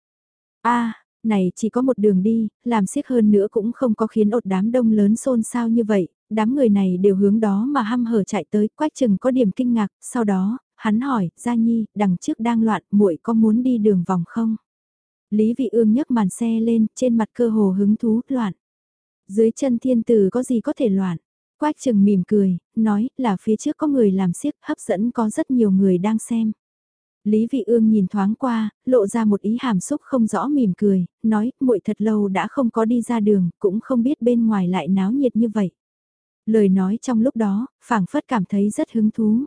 a này chỉ có một đường đi, làm siếc hơn nữa cũng không có khiến ột đám đông lớn xôn xao như vậy, đám người này đều hướng đó mà hăm hở chạy tới, quách chừng có điểm kinh ngạc, sau đó, hắn hỏi, Gia Nhi, đằng trước đang loạn, muội có muốn đi đường vòng không? Lý Vị Ương nhấc màn xe lên, trên mặt cơ hồ hứng thú, loạn. Dưới chân thiên tử có gì có thể loạn? Quách trừng mỉm cười, nói là phía trước có người làm siếc hấp dẫn có rất nhiều người đang xem. Lý Vị Ương nhìn thoáng qua, lộ ra một ý hàm xúc không rõ mỉm cười, nói, muội thật lâu đã không có đi ra đường, cũng không biết bên ngoài lại náo nhiệt như vậy. Lời nói trong lúc đó, phảng phất cảm thấy rất hứng thú.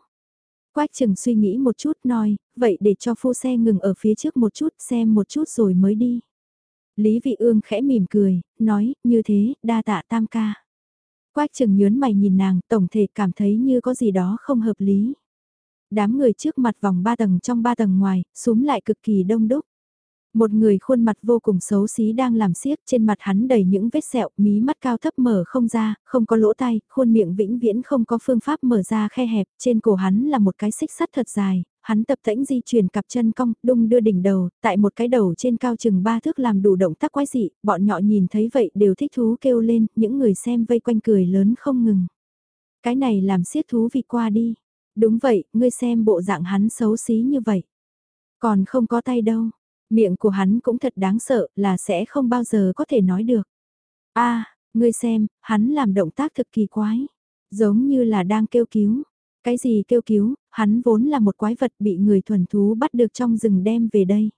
Quách Trừng suy nghĩ một chút nói, vậy để cho phu xe ngừng ở phía trước một chút xem một chút rồi mới đi. Lý Vị Ương khẽ mỉm cười, nói, như thế, đa tạ tam ca. Quách Trừng nhớn mày nhìn nàng, tổng thể cảm thấy như có gì đó không hợp lý. Đám người trước mặt vòng ba tầng trong ba tầng ngoài, súm lại cực kỳ đông đúc. Một người khuôn mặt vô cùng xấu xí đang làm siếc, trên mặt hắn đầy những vết sẹo, mí mắt cao thấp mở không ra, không có lỗ tai, khuôn miệng vĩnh viễn không có phương pháp mở ra khe hẹp, trên cổ hắn là một cái xích sắt thật dài, hắn tập tễnh di chuyển cặp chân cong, đung đưa đỉnh đầu, tại một cái đầu trên cao chừng ba thước làm đủ động tác quái dị, bọn nhỏ nhìn thấy vậy đều thích thú kêu lên, những người xem vây quanh cười lớn không ngừng. Cái này làm siết thú vị qua đi. Đúng vậy, ngươi xem bộ dạng hắn xấu xí như vậy. Còn không có tay đâu, Miệng của hắn cũng thật đáng sợ là sẽ không bao giờ có thể nói được. a ngươi xem, hắn làm động tác thực kỳ quái. Giống như là đang kêu cứu. Cái gì kêu cứu, hắn vốn là một quái vật bị người thuần thú bắt được trong rừng đem về đây.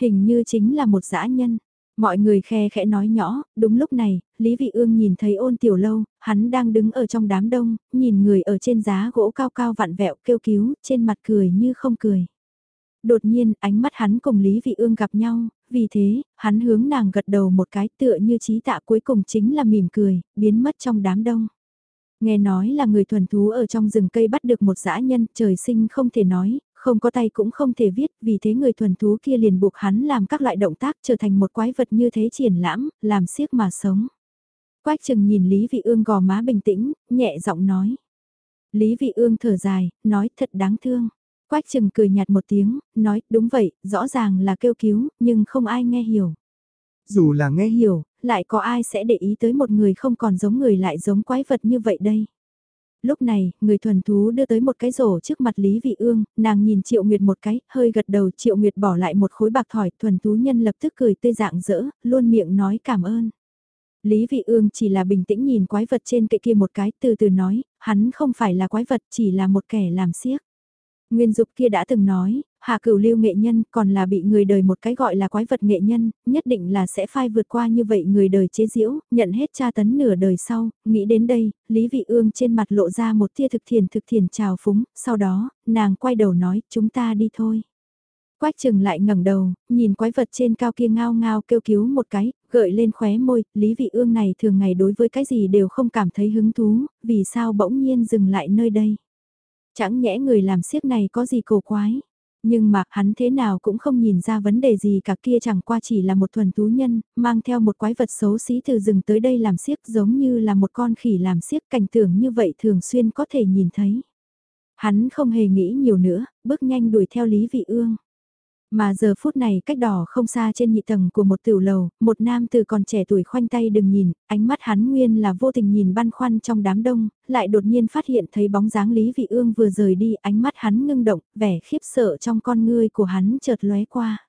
Hình như chính là một dã nhân. Mọi người khe khẽ nói nhỏ, đúng lúc này, Lý Vị Ương nhìn thấy ôn tiểu lâu, hắn đang đứng ở trong đám đông, nhìn người ở trên giá gỗ cao cao vặn vẹo kêu cứu, trên mặt cười như không cười. Đột nhiên, ánh mắt hắn cùng Lý Vị Ương gặp nhau, vì thế, hắn hướng nàng gật đầu một cái tựa như trí tạ cuối cùng chính là mỉm cười, biến mất trong đám đông. Nghe nói là người thuần thú ở trong rừng cây bắt được một dã nhân, trời sinh không thể nói, không có tay cũng không thể viết, vì thế người thuần thú kia liền buộc hắn làm các loại động tác trở thành một quái vật như thế triển lãm, làm siếc mà sống. Quách chừng nhìn Lý Vị Ương gò má bình tĩnh, nhẹ giọng nói. Lý Vị Ương thở dài, nói thật đáng thương. Quách trừng cười nhạt một tiếng, nói, đúng vậy, rõ ràng là kêu cứu, nhưng không ai nghe hiểu. Dù là nghe hiểu, lại có ai sẽ để ý tới một người không còn giống người lại giống quái vật như vậy đây. Lúc này, người thuần thú đưa tới một cái rổ trước mặt Lý Vị Ương, nàng nhìn Triệu Nguyệt một cái, hơi gật đầu Triệu Nguyệt bỏ lại một khối bạc thỏi, thuần thú nhân lập tức cười tươi dạng dỡ, luôn miệng nói cảm ơn. Lý Vị Ương chỉ là bình tĩnh nhìn quái vật trên kệ kia một cái, từ từ nói, hắn không phải là quái vật, chỉ là một kẻ làm siếc. Nguyên Dục kia đã từng nói, hạ cửu lưu nghệ nhân còn là bị người đời một cái gọi là quái vật nghệ nhân, nhất định là sẽ phai vượt qua như vậy người đời chế diễu, nhận hết tra tấn nửa đời sau, nghĩ đến đây, Lý Vị Ương trên mặt lộ ra một tia thực thiền thực thiền trào phúng, sau đó, nàng quay đầu nói, chúng ta đi thôi. Quách trừng lại ngẩng đầu, nhìn quái vật trên cao kia ngao ngao kêu cứu một cái, gợi lên khóe môi, Lý Vị Ương này thường ngày đối với cái gì đều không cảm thấy hứng thú, vì sao bỗng nhiên dừng lại nơi đây. Chẳng nhẽ người làm siếc này có gì cổ quái. Nhưng mà hắn thế nào cũng không nhìn ra vấn đề gì cả kia chẳng qua chỉ là một thuần thú nhân, mang theo một quái vật xấu xí từ rừng tới đây làm siếc giống như là một con khỉ làm siếc cảnh tượng như vậy thường xuyên có thể nhìn thấy. Hắn không hề nghĩ nhiều nữa, bước nhanh đuổi theo Lý Vị Ương. Mà giờ phút này cách đỏ không xa trên nhị tầng của một tiểu lầu, một nam từ còn trẻ tuổi khoanh tay đừng nhìn, ánh mắt hắn nguyên là vô tình nhìn băn khoăn trong đám đông, lại đột nhiên phát hiện thấy bóng dáng Lý Vị Ương vừa rời đi, ánh mắt hắn ngưng động, vẻ khiếp sợ trong con ngươi của hắn chợt lóe qua.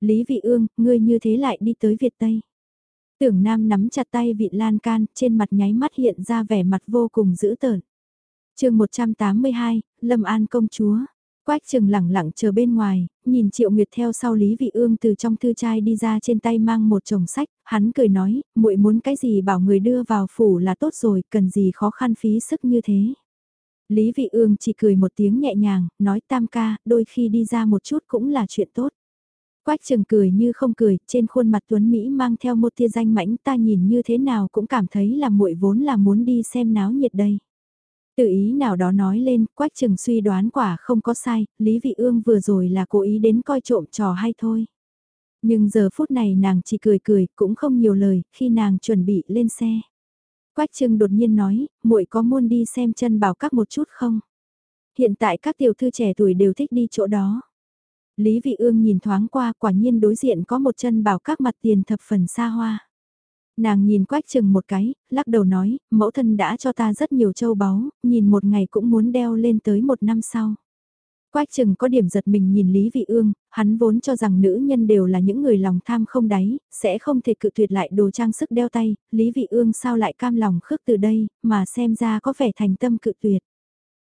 Lý Vị Ương, ngươi như thế lại đi tới Việt Tây. Tưởng Nam nắm chặt tay vị lan can, trên mặt nháy mắt hiện ra vẻ mặt vô cùng dữ tợn. chương 182, Lâm An công chúa. Quách trừng lẳng lặng chờ bên ngoài, nhìn Triệu Nguyệt theo sau Lý Vị Ương từ trong thư trai đi ra trên tay mang một chồng sách, hắn cười nói, muội muốn cái gì bảo người đưa vào phủ là tốt rồi, cần gì khó khăn phí sức như thế. Lý Vị Ương chỉ cười một tiếng nhẹ nhàng, nói tam ca, đôi khi đi ra một chút cũng là chuyện tốt. Quách trừng cười như không cười, trên khuôn mặt Tuấn Mỹ mang theo một tia danh mãnh ta nhìn như thế nào cũng cảm thấy là muội vốn là muốn đi xem náo nhiệt đây. Tự ý nào đó nói lên, Quách trừng suy đoán quả không có sai, Lý Vị Ương vừa rồi là cố ý đến coi trộm trò hay thôi. Nhưng giờ phút này nàng chỉ cười cười, cũng không nhiều lời, khi nàng chuẩn bị lên xe. Quách trừng đột nhiên nói, muội có muốn đi xem chân bảo các một chút không? Hiện tại các tiểu thư trẻ tuổi đều thích đi chỗ đó. Lý Vị Ương nhìn thoáng qua quả nhiên đối diện có một chân bảo các mặt tiền thập phần xa hoa. Nàng nhìn quách chừng một cái, lắc đầu nói, mẫu thân đã cho ta rất nhiều châu báu, nhìn một ngày cũng muốn đeo lên tới một năm sau. Quách chừng có điểm giật mình nhìn Lý Vị Ương, hắn vốn cho rằng nữ nhân đều là những người lòng tham không đáy, sẽ không thể cự tuyệt lại đồ trang sức đeo tay, Lý Vị Ương sao lại cam lòng khước từ đây, mà xem ra có vẻ thành tâm cự tuyệt.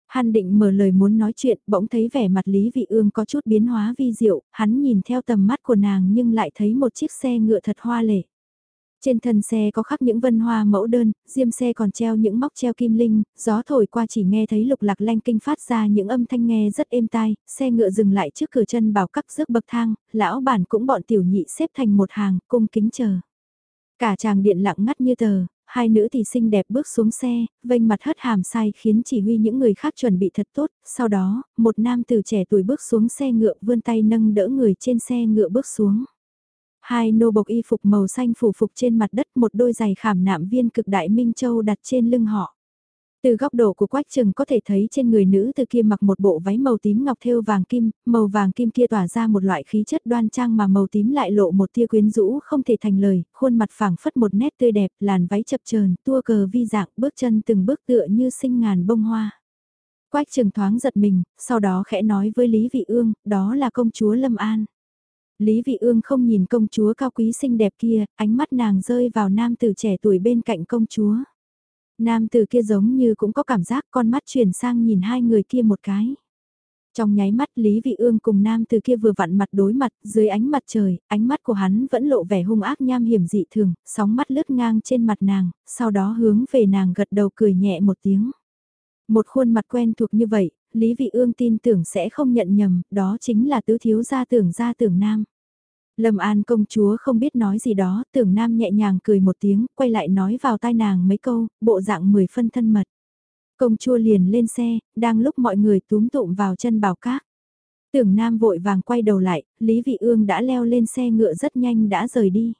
Hắn định mở lời muốn nói chuyện, bỗng thấy vẻ mặt Lý Vị Ương có chút biến hóa vi diệu, hắn nhìn theo tầm mắt của nàng nhưng lại thấy một chiếc xe ngựa thật hoa lệ. Trên thân xe có khắc những vân hoa mẫu đơn, diêm xe còn treo những móc treo kim linh, gió thổi qua chỉ nghe thấy lục lạc lanh kinh phát ra những âm thanh nghe rất êm tai, xe ngựa dừng lại trước cửa chân bảo các rước bậc thang, lão bản cũng bọn tiểu nhị xếp thành một hàng, cung kính chờ. Cả chàng điện lặng ngắt như tờ, hai nữ thì xinh đẹp bước xuống xe, vênh mặt hất hàm sai khiến chỉ huy những người khác chuẩn bị thật tốt, sau đó, một nam từ trẻ tuổi bước xuống xe ngựa vươn tay nâng đỡ người trên xe ngựa bước xuống. Hai nô bộc y phục màu xanh phủ phục trên mặt đất một đôi giày khảm nạm viên cực đại Minh Châu đặt trên lưng họ. Từ góc độ của quách trừng có thể thấy trên người nữ từ kia mặc một bộ váy màu tím ngọc thêu vàng kim, màu vàng kim kia tỏa ra một loại khí chất đoan trang mà màu tím lại lộ một tia quyến rũ không thể thành lời, khuôn mặt phẳng phất một nét tươi đẹp, làn váy chập chờn, tua cờ vi dạng, bước chân từng bước tựa như sinh ngàn bông hoa. Quách trừng thoáng giật mình, sau đó khẽ nói với Lý Vị Ương, đó là công chúa Lâm An. Lý Vị Ương không nhìn công chúa cao quý xinh đẹp kia, ánh mắt nàng rơi vào nam tử trẻ tuổi bên cạnh công chúa. Nam tử kia giống như cũng có cảm giác con mắt chuyển sang nhìn hai người kia một cái. Trong nháy mắt Lý Vị Ương cùng nam tử kia vừa vặn mặt đối mặt, dưới ánh mặt trời, ánh mắt của hắn vẫn lộ vẻ hung ác nham hiểm dị thường, sóng mắt lướt ngang trên mặt nàng, sau đó hướng về nàng gật đầu cười nhẹ một tiếng. Một khuôn mặt quen thuộc như vậy, Lý Vị Ương tin tưởng sẽ không nhận nhầm, đó chính là tứ thiếu gia tưởng gia tưởng nam. Lâm An công chúa không biết nói gì đó, tưởng nam nhẹ nhàng cười một tiếng, quay lại nói vào tai nàng mấy câu, bộ dạng mười phân thân mật. Công chúa liền lên xe, đang lúc mọi người túm tụm vào chân bảo cát. Tưởng nam vội vàng quay đầu lại, Lý Vị Ương đã leo lên xe ngựa rất nhanh đã rời đi.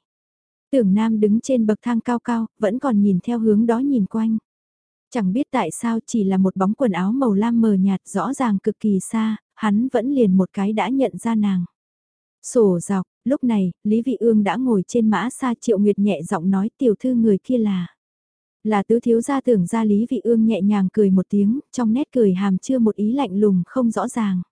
Tưởng nam đứng trên bậc thang cao cao, vẫn còn nhìn theo hướng đó nhìn quanh. Chẳng biết tại sao chỉ là một bóng quần áo màu lam mờ nhạt rõ ràng cực kỳ xa, hắn vẫn liền một cái đã nhận ra nàng. Sổ dọc, lúc này, Lý Vị Ương đã ngồi trên mã xa Triệu Nguyệt nhẹ giọng nói tiểu thư người kia là. Là tứ thiếu gia tưởng ra Lý Vị Ương nhẹ nhàng cười một tiếng, trong nét cười hàm chưa một ý lạnh lùng không rõ ràng.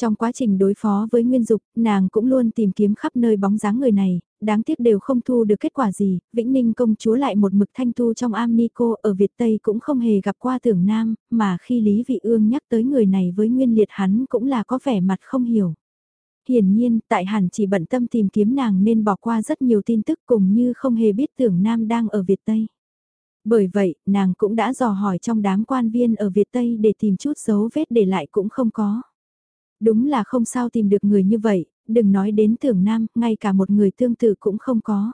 Trong quá trình đối phó với Nguyên Dục, nàng cũng luôn tìm kiếm khắp nơi bóng dáng người này, đáng tiếc đều không thu được kết quả gì, Vĩnh Ninh công chúa lại một mực thanh thu trong am ni cô ở Việt Tây cũng không hề gặp qua tưởng nam, mà khi Lý Vị Ương nhắc tới người này với Nguyên Liệt hắn cũng là có vẻ mặt không hiểu. Hiển nhiên, tại hẳn chỉ bận tâm tìm kiếm nàng nên bỏ qua rất nhiều tin tức cùng như không hề biết tưởng nam đang ở Việt Tây. Bởi vậy, nàng cũng đã dò hỏi trong đám quan viên ở Việt Tây để tìm chút dấu vết để lại cũng không có. Đúng là không sao tìm được người như vậy, đừng nói đến tưởng nam, ngay cả một người tương tự cũng không có.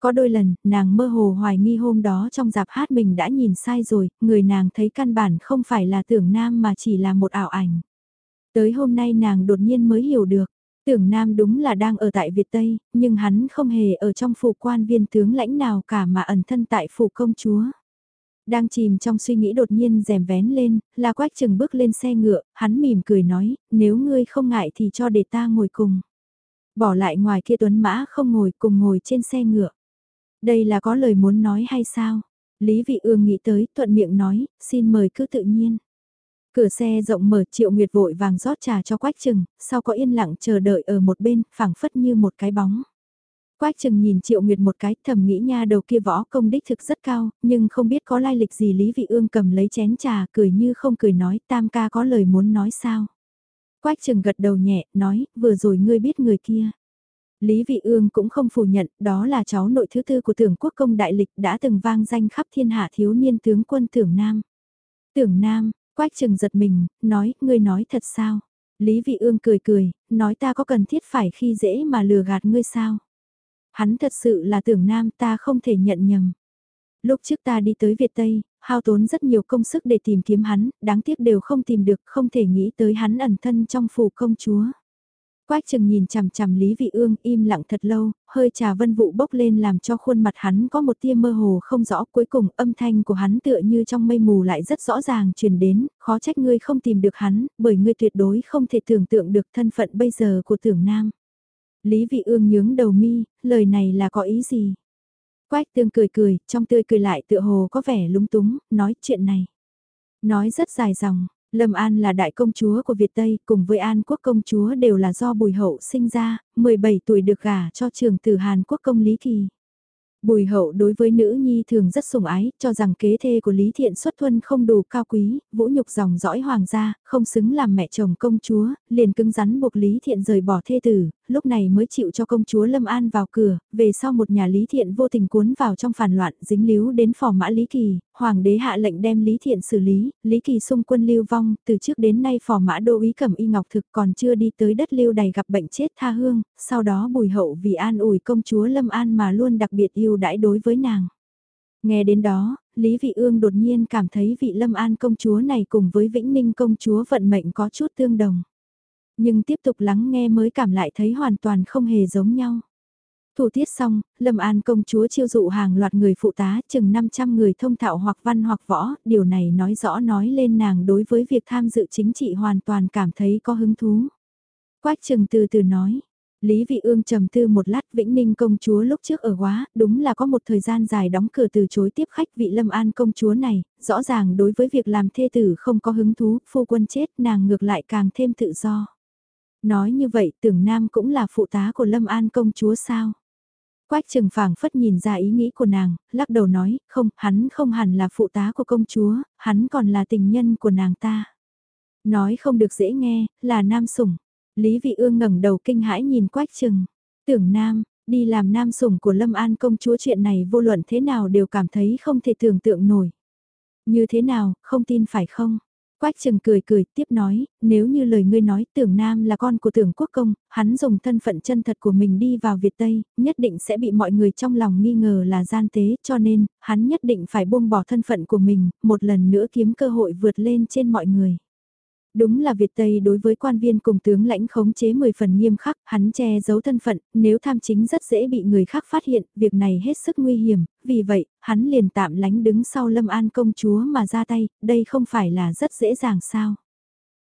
Có đôi lần, nàng mơ hồ hoài nghi hôm đó trong dạp hát mình đã nhìn sai rồi, người nàng thấy căn bản không phải là tưởng nam mà chỉ là một ảo ảnh. Tới hôm nay nàng đột nhiên mới hiểu được, tưởng nam đúng là đang ở tại Việt Tây, nhưng hắn không hề ở trong phủ quan viên tướng lãnh nào cả mà ẩn thân tại phủ công chúa. Đang chìm trong suy nghĩ đột nhiên rèm vén lên, là quách chừng bước lên xe ngựa, hắn mỉm cười nói, nếu ngươi không ngại thì cho để ta ngồi cùng. Bỏ lại ngoài kia tuấn mã không ngồi cùng ngồi trên xe ngựa. Đây là có lời muốn nói hay sao? Lý Vị Ương nghĩ tới, thuận miệng nói, xin mời cứ tự nhiên. Cửa xe rộng mở triệu nguyệt vội vàng rót trà cho quách trừng, sau có yên lặng chờ đợi ở một bên, phảng phất như một cái bóng. Quách trừng nhìn triệu nguyệt một cái thầm nghĩ nha đầu kia võ công đích thực rất cao, nhưng không biết có lai lịch gì Lý Vị Ương cầm lấy chén trà cười như không cười nói tam ca có lời muốn nói sao. Quách trừng gật đầu nhẹ, nói, vừa rồi ngươi biết người kia. Lý Vị Ương cũng không phủ nhận, đó là cháu nội thứ tư của tưởng quốc công đại lịch đã từng vang danh khắp thiên hạ thiếu niên tướng quân tưởng Nam. Tưởng Nam, Quách trừng giật mình, nói, ngươi nói thật sao? Lý Vị Ương cười cười, nói ta có cần thiết phải khi dễ mà lừa gạt ngươi sao? Hắn thật sự là tưởng nam ta không thể nhận nhầm. Lúc trước ta đi tới Việt Tây, hao tốn rất nhiều công sức để tìm kiếm hắn, đáng tiếc đều không tìm được, không thể nghĩ tới hắn ẩn thân trong phủ công chúa. Quách chừng nhìn chằm chằm Lý Vị Ương im lặng thật lâu, hơi trà vân vụ bốc lên làm cho khuôn mặt hắn có một tia mơ hồ không rõ cuối cùng âm thanh của hắn tựa như trong mây mù lại rất rõ ràng truyền đến, khó trách ngươi không tìm được hắn, bởi ngươi tuyệt đối không thể tưởng tượng được thân phận bây giờ của tưởng nam. Lý Vị Ương nhướng đầu mi, lời này là có ý gì? Quách tương cười cười, trong tươi cười lại tựa hồ có vẻ lúng túng, nói chuyện này. Nói rất dài dòng, Lâm An là đại công chúa của Việt Tây, cùng với An quốc công chúa đều là do Bùi Hậu sinh ra, 17 tuổi được gả cho trường tử Hàn quốc công Lý Kỳ. Bùi hậu đối với nữ nhi thường rất sủng ái, cho rằng kế thê của Lý Thiện xuất thuân không đủ cao quý, vũ nhục dòng dõi hoàng gia, không xứng làm mẹ chồng công chúa, liền cứng rắn buộc Lý Thiện rời bỏ thê tử, lúc này mới chịu cho công chúa Lâm An vào cửa, về sau một nhà Lý Thiện vô tình cuốn vào trong phản loạn dính líu đến phò mã Lý Kỳ, hoàng đế hạ lệnh đem Lý Thiện xử lý, Lý Kỳ xung quân lưu vong, từ trước đến nay phò mã đô ý cẩm y ngọc thực còn chưa đi tới đất lưu đầy gặp bệnh chết tha hương, sau đó bùi hậu vì an ủi công chúa Lâm An mà luôn đặc biệt yêu đãi đối với nàng. Nghe đến đó, Lý Vị Ương đột nhiên cảm thấy vị Lâm An công chúa này cùng với Vĩnh Ninh công chúa vận mệnh có chút tương đồng. Nhưng tiếp tục lắng nghe mới cảm lại thấy hoàn toàn không hề giống nhau. Thủ tiết xong, Lâm An công chúa chiêu dụ hàng loạt người phụ tá chừng 500 người thông thạo hoặc văn hoặc võ, điều này nói rõ nói lên nàng đối với việc tham dự chính trị hoàn toàn cảm thấy có hứng thú. Quách chừng từ từ nói, Lý Vị Ương trầm tư một lát Vĩnh Ninh công chúa lúc trước ở quá, đúng là có một thời gian dài đóng cửa từ chối tiếp khách vị Lâm An công chúa này, rõ ràng đối với việc làm thê tử không có hứng thú, phu quân chết nàng ngược lại càng thêm tự do. Nói như vậy tưởng nam cũng là phụ tá của Lâm An công chúa sao? Quách trừng phảng phất nhìn ra ý nghĩ của nàng, lắc đầu nói, không, hắn không hẳn là phụ tá của công chúa, hắn còn là tình nhân của nàng ta. Nói không được dễ nghe, là nam sủng. Lý Vị Ương ngẩng đầu kinh hãi nhìn Quách Trừng. Tưởng Nam, đi làm nam sủng của Lâm An công chúa chuyện này vô luận thế nào đều cảm thấy không thể tưởng tượng nổi. Như thế nào, không tin phải không? Quách Trừng cười cười tiếp nói, nếu như lời ngươi nói tưởng Nam là con của tưởng quốc công, hắn dùng thân phận chân thật của mình đi vào Việt Tây, nhất định sẽ bị mọi người trong lòng nghi ngờ là gian tế, cho nên, hắn nhất định phải buông bỏ thân phận của mình, một lần nữa kiếm cơ hội vượt lên trên mọi người. Đúng là Việt Tây đối với quan viên cùng tướng lãnh khống chế 10 phần nghiêm khắc, hắn che giấu thân phận, nếu tham chính rất dễ bị người khác phát hiện, việc này hết sức nguy hiểm, vì vậy, hắn liền tạm lánh đứng sau Lâm An công chúa mà ra tay, đây không phải là rất dễ dàng sao.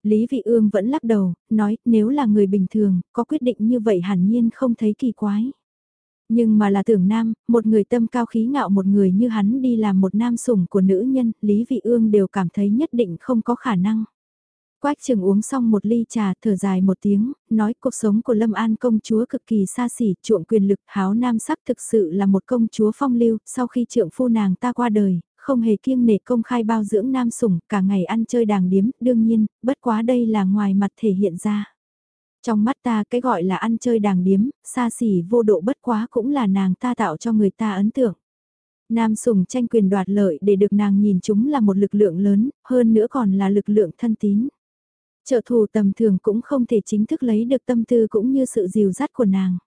Lý Vị Ương vẫn lắc đầu, nói nếu là người bình thường, có quyết định như vậy hẳn nhiên không thấy kỳ quái. Nhưng mà là tưởng nam, một người tâm cao khí ngạo một người như hắn đi làm một nam sủng của nữ nhân, Lý Vị Ương đều cảm thấy nhất định không có khả năng. Quách trường uống xong một ly trà thở dài một tiếng, nói cuộc sống của Lâm An công chúa cực kỳ xa xỉ, chuộng quyền lực, háo nam sắc thực sự là một công chúa phong lưu, sau khi trượng phu nàng ta qua đời, không hề kiêng nể công khai bao dưỡng nam sủng, cả ngày ăn chơi đàng điếm, đương nhiên, bất quá đây là ngoài mặt thể hiện ra. Trong mắt ta cái gọi là ăn chơi đàng điếm, xa xỉ vô độ bất quá cũng là nàng ta tạo cho người ta ấn tượng. Nam Sủng tranh quyền đoạt lợi để được nàng nhìn chúng là một lực lượng lớn, hơn nữa còn là lực lượng thân tín. Trợ thủ tầm thường cũng không thể chính thức lấy được tâm tư cũng như sự dìu dắt của nàng.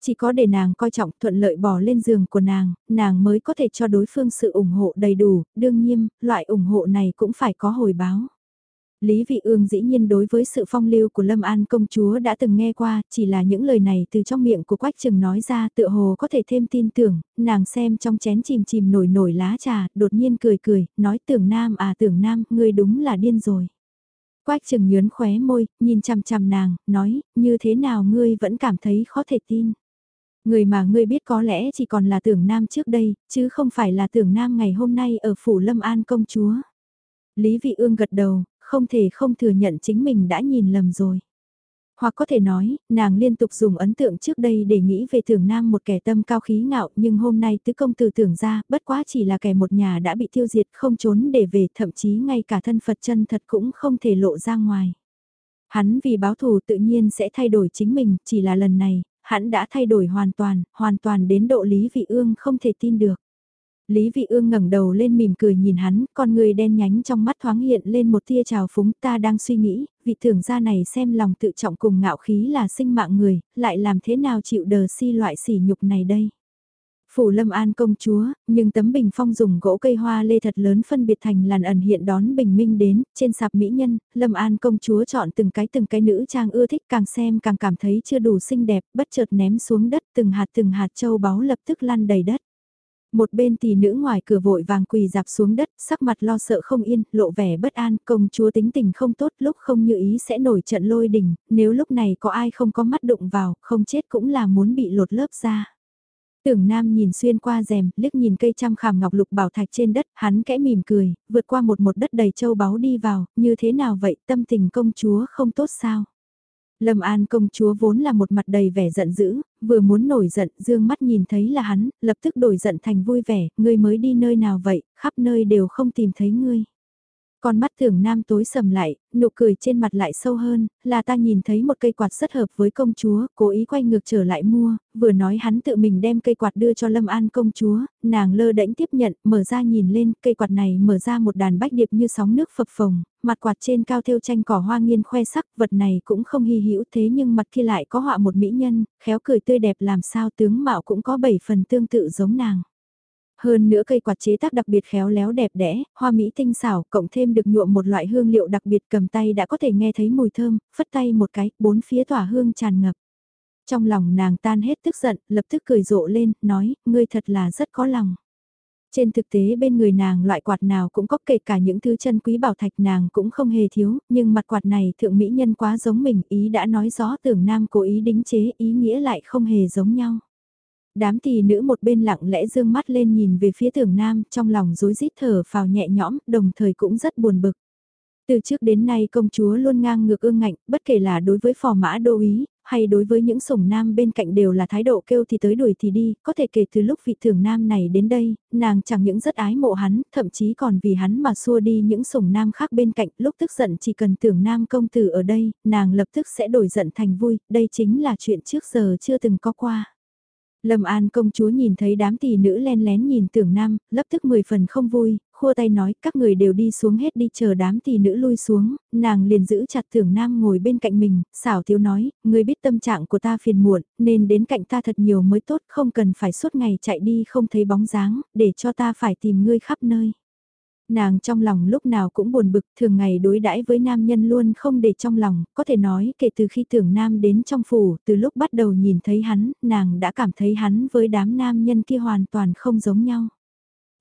Chỉ có để nàng coi trọng thuận lợi bỏ lên giường của nàng, nàng mới có thể cho đối phương sự ủng hộ đầy đủ, đương nhiên, loại ủng hộ này cũng phải có hồi báo. Lý Vị Ương dĩ nhiên đối với sự phong lưu của Lâm An công chúa đã từng nghe qua, chỉ là những lời này từ trong miệng của Quách Trừng nói ra tựa hồ có thể thêm tin tưởng, nàng xem trong chén chìm chìm nổi nổi lá trà, đột nhiên cười cười, nói tưởng nam à tưởng nam, ngươi đúng là điên rồi. Quách Trừng nhớn khóe môi, nhìn chằm chằm nàng, nói, như thế nào ngươi vẫn cảm thấy khó thể tin. Người mà ngươi biết có lẽ chỉ còn là tưởng nam trước đây, chứ không phải là tưởng nam ngày hôm nay ở phủ Lâm An công chúa. Lý Vị Ương gật đầu, không thể không thừa nhận chính mình đã nhìn lầm rồi. Hoặc có thể nói, nàng liên tục dùng ấn tượng trước đây để nghĩ về tưởng nam một kẻ tâm cao khí ngạo nhưng hôm nay tứ công tử tưởng ra bất quá chỉ là kẻ một nhà đã bị tiêu diệt không trốn để về thậm chí ngay cả thân Phật chân thật cũng không thể lộ ra ngoài. Hắn vì báo thù tự nhiên sẽ thay đổi chính mình, chỉ là lần này, hắn đã thay đổi hoàn toàn, hoàn toàn đến độ Lý Vị Ương không thể tin được. Lý Vị Ương ngẩng đầu lên mỉm cười nhìn hắn, con người đen nhánh trong mắt thoáng hiện lên một tia trào phúng ta đang suy nghĩ, vị thưởng gia này xem lòng tự trọng cùng ngạo khí là sinh mạng người, lại làm thế nào chịu đờ si loại sỉ nhục này đây. Phủ Lâm An công chúa, nhưng tấm bình phong dùng gỗ cây hoa lê thật lớn phân biệt thành làn ẩn hiện đón bình minh đến, trên sạp mỹ nhân, Lâm An công chúa chọn từng cái từng cái nữ trang ưa thích càng xem càng cảm thấy chưa đủ xinh đẹp, bất chợt ném xuống đất từng hạt từng hạt châu báu lập tức lăn đầy đất. Một bên tỷ nữ ngoài cửa vội vàng quỳ dạp xuống đất, sắc mặt lo sợ không yên, lộ vẻ bất an, công chúa tính tình không tốt, lúc không như ý sẽ nổi trận lôi đình, nếu lúc này có ai không có mắt đụng vào, không chết cũng là muốn bị lột lớp ra. Tưởng Nam nhìn xuyên qua rèm, liếc nhìn cây trăm khảm ngọc lục bảo thạch trên đất, hắn kẽ mỉm cười, vượt qua một một đất đầy châu báu đi vào, như thế nào vậy, tâm tình công chúa không tốt sao? Lâm An công chúa vốn là một mặt đầy vẻ giận dữ, vừa muốn nổi giận, dương mắt nhìn thấy là hắn, lập tức đổi giận thành vui vẻ, ngươi mới đi nơi nào vậy, khắp nơi đều không tìm thấy ngươi. Con mắt thường nam tối sầm lại, nụ cười trên mặt lại sâu hơn, là ta nhìn thấy một cây quạt rất hợp với công chúa, cố ý quay ngược trở lại mua, vừa nói hắn tự mình đem cây quạt đưa cho Lâm An công chúa, nàng lơ đễnh tiếp nhận, mở ra nhìn lên, cây quạt này mở ra một đàn bách điệp như sóng nước phập phồng, mặt quạt trên cao thêu tranh cỏ hoa nghiên khoe sắc, vật này cũng không hy hữu thế nhưng mặt kia lại có họa một mỹ nhân, khéo cười tươi đẹp làm sao tướng mạo cũng có bảy phần tương tự giống nàng. Hơn nữa cây quạt chế tác đặc biệt khéo léo đẹp đẽ, hoa mỹ tinh xảo, cộng thêm được nhuộm một loại hương liệu đặc biệt cầm tay đã có thể nghe thấy mùi thơm, phất tay một cái, bốn phía tỏa hương tràn ngập. Trong lòng nàng tan hết tức giận, lập tức cười rộ lên, nói, ngươi thật là rất có lòng. Trên thực tế bên người nàng loại quạt nào cũng có kể cả những thứ chân quý bảo thạch nàng cũng không hề thiếu, nhưng mặt quạt này thượng mỹ nhân quá giống mình, ý đã nói rõ tưởng nam cố ý đính chế, ý nghĩa lại không hề giống nhau. Đám tỷ nữ một bên lặng lẽ dương mắt lên nhìn về phía tưởng nam, trong lòng rối rít thở phào nhẹ nhõm, đồng thời cũng rất buồn bực. Từ trước đến nay công chúa luôn ngang ngược ương ngạnh, bất kể là đối với phò mã đô ý, hay đối với những sủng nam bên cạnh đều là thái độ kêu thì tới đuổi thì đi, có thể kể từ lúc vị thưởng nam này đến đây, nàng chẳng những rất ái mộ hắn, thậm chí còn vì hắn mà xua đi những sủng nam khác bên cạnh, lúc tức giận chỉ cần tưởng nam công tử ở đây, nàng lập tức sẽ đổi giận thành vui, đây chính là chuyện trước giờ chưa từng có qua. Lâm An công chúa nhìn thấy đám tỷ nữ len lén nhìn tưởng nam, lập tức mười phần không vui, khua tay nói các người đều đi xuống hết đi chờ đám tỷ nữ lui xuống, nàng liền giữ chặt tưởng nam ngồi bên cạnh mình, xảo thiếu nói, người biết tâm trạng của ta phiền muộn, nên đến cạnh ta thật nhiều mới tốt, không cần phải suốt ngày chạy đi không thấy bóng dáng, để cho ta phải tìm ngươi khắp nơi. Nàng trong lòng lúc nào cũng buồn bực, thường ngày đối đãi với nam nhân luôn không để trong lòng, có thể nói kể từ khi tưởng nam đến trong phủ, từ lúc bắt đầu nhìn thấy hắn, nàng đã cảm thấy hắn với đám nam nhân kia hoàn toàn không giống nhau.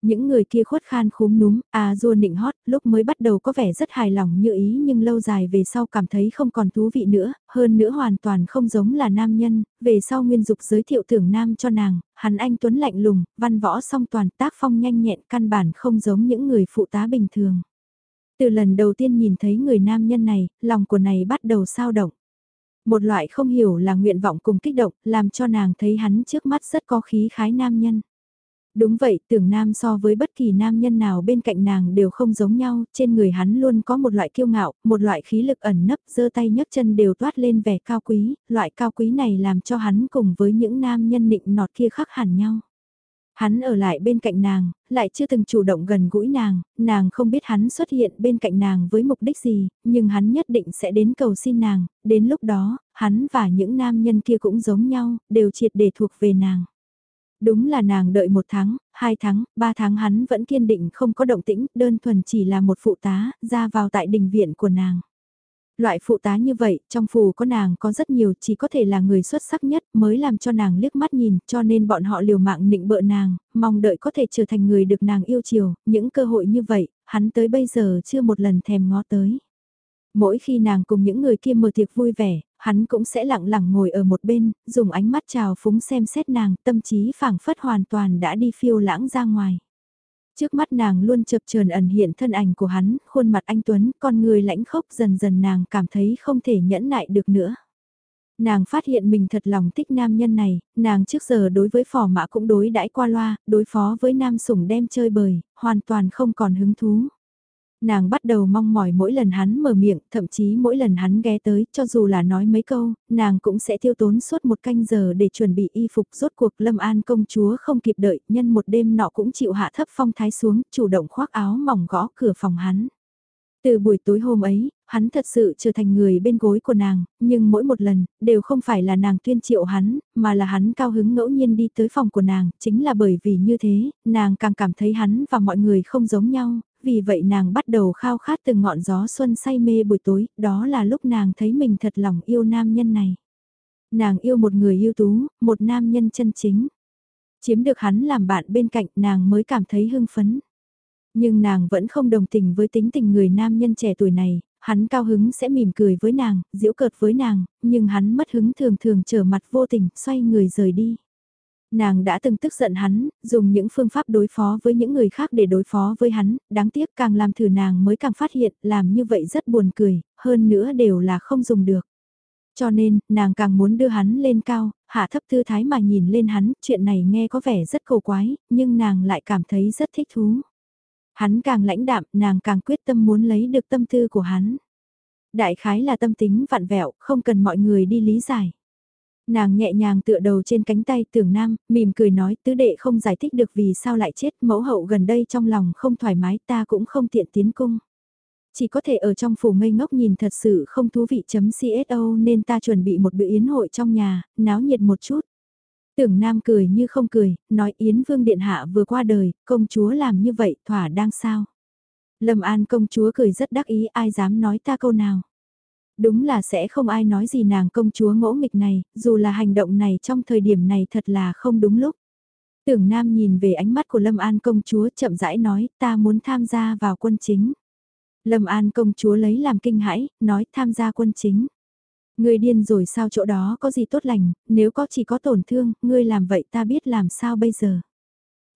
Những người kia khuất khan khúm núm, à rua nịnh hót, lúc mới bắt đầu có vẻ rất hài lòng như ý nhưng lâu dài về sau cảm thấy không còn thú vị nữa, hơn nữa hoàn toàn không giống là nam nhân, về sau nguyên dục giới thiệu tưởng nam cho nàng, hắn anh tuấn lạnh lùng, văn võ song toàn tác phong nhanh nhẹn căn bản không giống những người phụ tá bình thường. Từ lần đầu tiên nhìn thấy người nam nhân này, lòng của này bắt đầu sao động. Một loại không hiểu là nguyện vọng cùng kích động, làm cho nàng thấy hắn trước mắt rất có khí khái nam nhân. Đúng vậy, tưởng nam so với bất kỳ nam nhân nào bên cạnh nàng đều không giống nhau, trên người hắn luôn có một loại kiêu ngạo, một loại khí lực ẩn nấp, giơ tay nhấc chân đều toát lên vẻ cao quý, loại cao quý này làm cho hắn cùng với những nam nhân nịnh nọt kia khác hẳn nhau. Hắn ở lại bên cạnh nàng, lại chưa từng chủ động gần gũi nàng, nàng không biết hắn xuất hiện bên cạnh nàng với mục đích gì, nhưng hắn nhất định sẽ đến cầu xin nàng, đến lúc đó, hắn và những nam nhân kia cũng giống nhau, đều triệt để thuộc về nàng. Đúng là nàng đợi một tháng, hai tháng, ba tháng hắn vẫn kiên định không có động tĩnh, đơn thuần chỉ là một phụ tá, ra vào tại đình viện của nàng. Loại phụ tá như vậy, trong phù có nàng có rất nhiều, chỉ có thể là người xuất sắc nhất mới làm cho nàng liếc mắt nhìn, cho nên bọn họ liều mạng nịnh bợ nàng, mong đợi có thể trở thành người được nàng yêu chiều, những cơ hội như vậy, hắn tới bây giờ chưa một lần thèm ngó tới. Mỗi khi nàng cùng những người kia mở tiệc vui vẻ, hắn cũng sẽ lặng lặng ngồi ở một bên, dùng ánh mắt trào phúng xem xét nàng, tâm trí phảng phất hoàn toàn đã đi phiêu lãng ra ngoài. Trước mắt nàng luôn chập chờn ẩn hiện thân ảnh của hắn, khuôn mặt anh Tuấn, con người lãnh khốc dần dần nàng cảm thấy không thể nhẫn nại được nữa. Nàng phát hiện mình thật lòng thích nam nhân này, nàng trước giờ đối với phò mã cũng đối đãi qua loa, đối phó với nam sủng đem chơi bời, hoàn toàn không còn hứng thú. Nàng bắt đầu mong mỏi mỗi lần hắn mở miệng, thậm chí mỗi lần hắn ghé tới, cho dù là nói mấy câu, nàng cũng sẽ tiêu tốn suốt một canh giờ để chuẩn bị y phục rốt cuộc Lâm An công chúa không kịp đợi, nhân một đêm nọ cũng chịu hạ thấp phong thái xuống, chủ động khoác áo mỏng gõ cửa phòng hắn. Từ buổi tối hôm ấy, hắn thật sự trở thành người bên gối của nàng, nhưng mỗi một lần, đều không phải là nàng tuyên triệu hắn, mà là hắn cao hứng ngẫu nhiên đi tới phòng của nàng, chính là bởi vì như thế, nàng càng cảm thấy hắn và mọi người không giống nhau, vì vậy nàng bắt đầu khao khát từng ngọn gió xuân say mê buổi tối, đó là lúc nàng thấy mình thật lòng yêu nam nhân này. Nàng yêu một người yêu tú, một nam nhân chân chính. Chiếm được hắn làm bạn bên cạnh nàng mới cảm thấy hưng phấn. Nhưng nàng vẫn không đồng tình với tính tình người nam nhân trẻ tuổi này, hắn cao hứng sẽ mỉm cười với nàng, giễu cợt với nàng, nhưng hắn mất hứng thường thường trở mặt vô tình, xoay người rời đi. Nàng đã từng tức giận hắn, dùng những phương pháp đối phó với những người khác để đối phó với hắn, đáng tiếc càng làm thử nàng mới càng phát hiện, làm như vậy rất buồn cười, hơn nữa đều là không dùng được. Cho nên, nàng càng muốn đưa hắn lên cao, hạ thấp tư thái mà nhìn lên hắn, chuyện này nghe có vẻ rất cầu quái, nhưng nàng lại cảm thấy rất thích thú. Hắn càng lãnh đạm, nàng càng quyết tâm muốn lấy được tâm tư của hắn. Đại khái là tâm tính vặn vẹo, không cần mọi người đi lý giải. Nàng nhẹ nhàng tựa đầu trên cánh tay tưởng nam, mỉm cười nói tứ đệ không giải thích được vì sao lại chết mẫu hậu gần đây trong lòng không thoải mái ta cũng không tiện tiến cung. Chỉ có thể ở trong phủ ngây ngốc nhìn thật sự không thú vị chấm CSO nên ta chuẩn bị một bữa yến hội trong nhà, náo nhiệt một chút. Tưởng Nam cười như không cười, nói Yến Vương Điện Hạ vừa qua đời, công chúa làm như vậy thỏa đang sao. Lâm An công chúa cười rất đắc ý ai dám nói ta câu nào. Đúng là sẽ không ai nói gì nàng công chúa ngỗ nghịch này, dù là hành động này trong thời điểm này thật là không đúng lúc. Tưởng Nam nhìn về ánh mắt của Lâm An công chúa chậm rãi nói ta muốn tham gia vào quân chính. Lâm An công chúa lấy làm kinh hãi, nói tham gia quân chính. Ngươi điên rồi sao chỗ đó có gì tốt lành, nếu có chỉ có tổn thương, ngươi làm vậy ta biết làm sao bây giờ.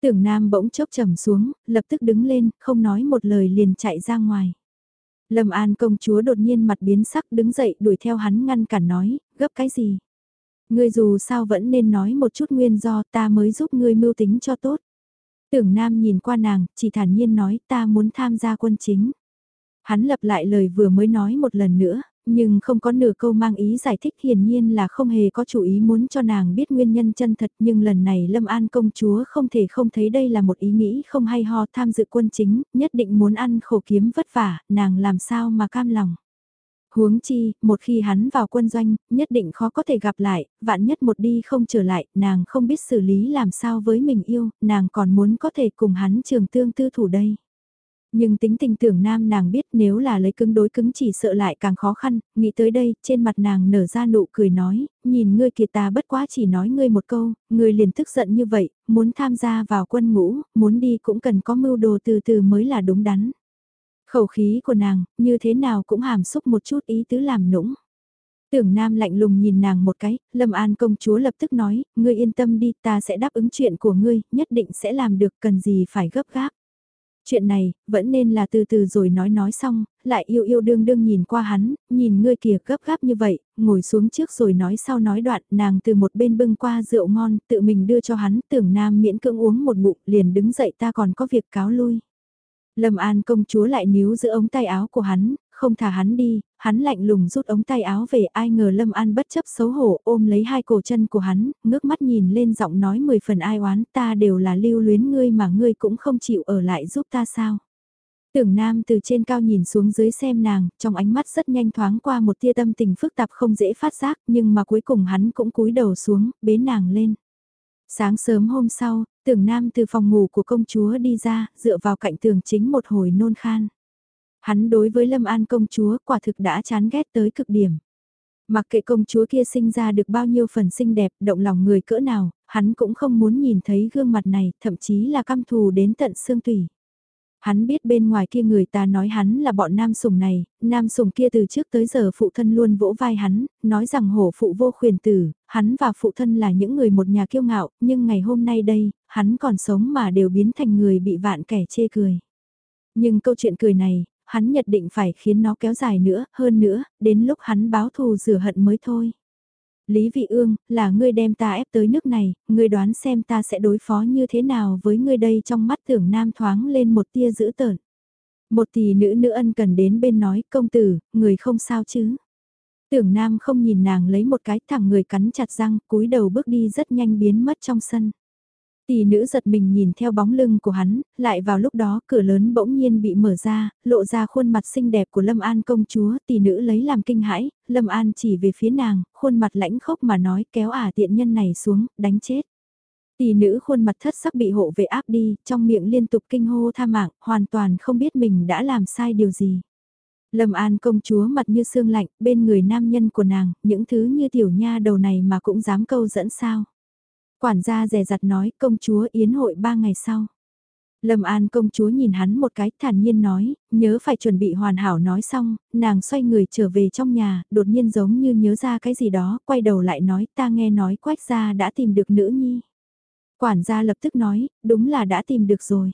Tưởng Nam bỗng chốc trầm xuống, lập tức đứng lên, không nói một lời liền chạy ra ngoài. Lâm An công chúa đột nhiên mặt biến sắc đứng dậy đuổi theo hắn ngăn cản nói, gấp cái gì? Ngươi dù sao vẫn nên nói một chút nguyên do ta mới giúp ngươi mưu tính cho tốt. Tưởng Nam nhìn qua nàng, chỉ thản nhiên nói ta muốn tham gia quân chính. Hắn lập lại lời vừa mới nói một lần nữa, nhưng không có nửa câu mang ý giải thích hiển nhiên là không hề có chủ ý muốn cho nàng biết nguyên nhân chân thật nhưng lần này Lâm An công chúa không thể không thấy đây là một ý nghĩ không hay ho tham dự quân chính, nhất định muốn ăn khổ kiếm vất vả, nàng làm sao mà cam lòng. Huống chi, một khi hắn vào quân doanh, nhất định khó có thể gặp lại, vạn nhất một đi không trở lại, nàng không biết xử lý làm sao với mình yêu, nàng còn muốn có thể cùng hắn trường tương tư thủ đây. Nhưng tính tình tưởng nam nàng biết nếu là lấy cứng đối cứng chỉ sợ lại càng khó khăn, nghĩ tới đây, trên mặt nàng nở ra nụ cười nói, nhìn ngươi kia ta bất quá chỉ nói ngươi một câu, ngươi liền tức giận như vậy, muốn tham gia vào quân ngũ, muốn đi cũng cần có mưu đồ từ từ mới là đúng đắn. Khẩu khí của nàng, như thế nào cũng hàm xúc một chút ý tứ làm nũng. Tưởng Nam lạnh lùng nhìn nàng một cái, Lâm An công chúa lập tức nói, ngươi yên tâm đi, ta sẽ đáp ứng chuyện của ngươi, nhất định sẽ làm được, cần gì phải gấp gáp. Chuyện này, vẫn nên là từ từ rồi nói nói xong, lại yêu yêu đương đương nhìn qua hắn, nhìn ngươi kìa gấp gáp như vậy, ngồi xuống trước rồi nói sau nói đoạn, nàng từ một bên bưng qua rượu ngon, tự mình đưa cho hắn, tưởng nam miễn cưỡng uống một bụng, liền đứng dậy ta còn có việc cáo lui. Lâm An công chúa lại níu giữ ống tay áo của hắn, không thả hắn đi, hắn lạnh lùng rút ống tay áo về ai ngờ Lâm An bất chấp xấu hổ ôm lấy hai cổ chân của hắn, ngước mắt nhìn lên giọng nói mười phần ai oán ta đều là lưu luyến ngươi mà ngươi cũng không chịu ở lại giúp ta sao. Tưởng Nam từ trên cao nhìn xuống dưới xem nàng, trong ánh mắt rất nhanh thoáng qua một tia tâm tình phức tạp không dễ phát giác nhưng mà cuối cùng hắn cũng cúi đầu xuống, bế nàng lên. Sáng sớm hôm sau, tưởng nam từ phòng ngủ của công chúa đi ra, dựa vào cạnh tường chính một hồi nôn khan. Hắn đối với Lâm An công chúa quả thực đã chán ghét tới cực điểm. Mặc kệ công chúa kia sinh ra được bao nhiêu phần xinh đẹp, động lòng người cỡ nào, hắn cũng không muốn nhìn thấy gương mặt này, thậm chí là căm thù đến tận xương tủy. Hắn biết bên ngoài kia người ta nói hắn là bọn nam sùng này, nam sùng kia từ trước tới giờ phụ thân luôn vỗ vai hắn, nói rằng hổ phụ vô khuyền tử, hắn và phụ thân là những người một nhà kiêu ngạo, nhưng ngày hôm nay đây, hắn còn sống mà đều biến thành người bị vạn kẻ chê cười. Nhưng câu chuyện cười này, hắn nhất định phải khiến nó kéo dài nữa, hơn nữa, đến lúc hắn báo thù rửa hận mới thôi. Lý Vị Ương, là ngươi đem ta ép tới nước này, ngươi đoán xem ta sẽ đối phó như thế nào với ngươi đây trong mắt tưởng nam thoáng lên một tia dữ tợn. Một tỷ nữ nữ ân cần đến bên nói, công tử, người không sao chứ. Tưởng nam không nhìn nàng lấy một cái thẳng người cắn chặt răng, cúi đầu bước đi rất nhanh biến mất trong sân. Tỷ nữ giật mình nhìn theo bóng lưng của hắn, lại vào lúc đó cửa lớn bỗng nhiên bị mở ra, lộ ra khuôn mặt xinh đẹp của Lâm An công chúa, tỷ nữ lấy làm kinh hãi, Lâm An chỉ về phía nàng, khuôn mặt lãnh khốc mà nói kéo ả tiện nhân này xuống, đánh chết. Tỷ nữ khuôn mặt thất sắc bị hộ vệ áp đi, trong miệng liên tục kinh hô tha mạng, hoàn toàn không biết mình đã làm sai điều gì. Lâm An công chúa mặt như xương lạnh, bên người nam nhân của nàng, những thứ như tiểu nha đầu này mà cũng dám câu dẫn sao. Quản gia rè rặt nói công chúa yến hội ba ngày sau. Lâm An công chúa nhìn hắn một cái thản nhiên nói, nhớ phải chuẩn bị hoàn hảo nói xong, nàng xoay người trở về trong nhà, đột nhiên giống như nhớ ra cái gì đó, quay đầu lại nói ta nghe nói quách gia đã tìm được nữ nhi. Quản gia lập tức nói, đúng là đã tìm được rồi.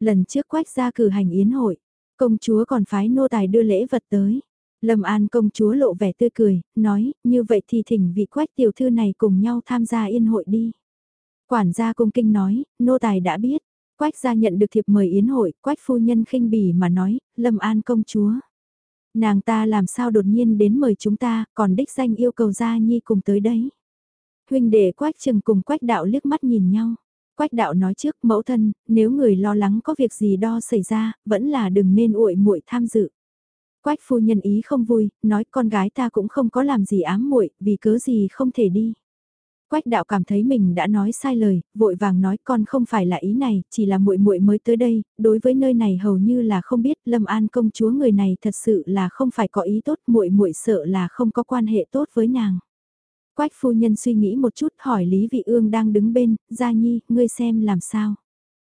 Lần trước quách gia cử hành yến hội, công chúa còn phái nô tài đưa lễ vật tới. Lâm An công chúa lộ vẻ tươi cười, nói, như vậy thì thỉnh vị quách tiểu thư này cùng nhau tham gia yên hội đi. Quản gia cung kinh nói, nô tài đã biết. Quách gia nhận được thiệp mời yến hội, quách phu nhân khinh bỉ mà nói, Lâm An công chúa. Nàng ta làm sao đột nhiên đến mời chúng ta, còn đích danh yêu cầu gia nhi cùng tới đấy. Huynh đệ quách trừng cùng quách đạo liếc mắt nhìn nhau. Quách đạo nói trước mẫu thân, nếu người lo lắng có việc gì đo xảy ra, vẫn là đừng nên uội muội tham dự. Quách phu nhân ý không vui, nói con gái ta cũng không có làm gì ám muội, vì cớ gì không thể đi. Quách đạo cảm thấy mình đã nói sai lời, vội vàng nói con không phải là ý này, chỉ là muội muội mới tới đây, đối với nơi này hầu như là không biết, Lâm An công chúa người này thật sự là không phải có ý tốt, muội muội sợ là không có quan hệ tốt với nàng. Quách phu nhân suy nghĩ một chút, hỏi Lý Vị Ương đang đứng bên, "Gia Nhi, ngươi xem làm sao?"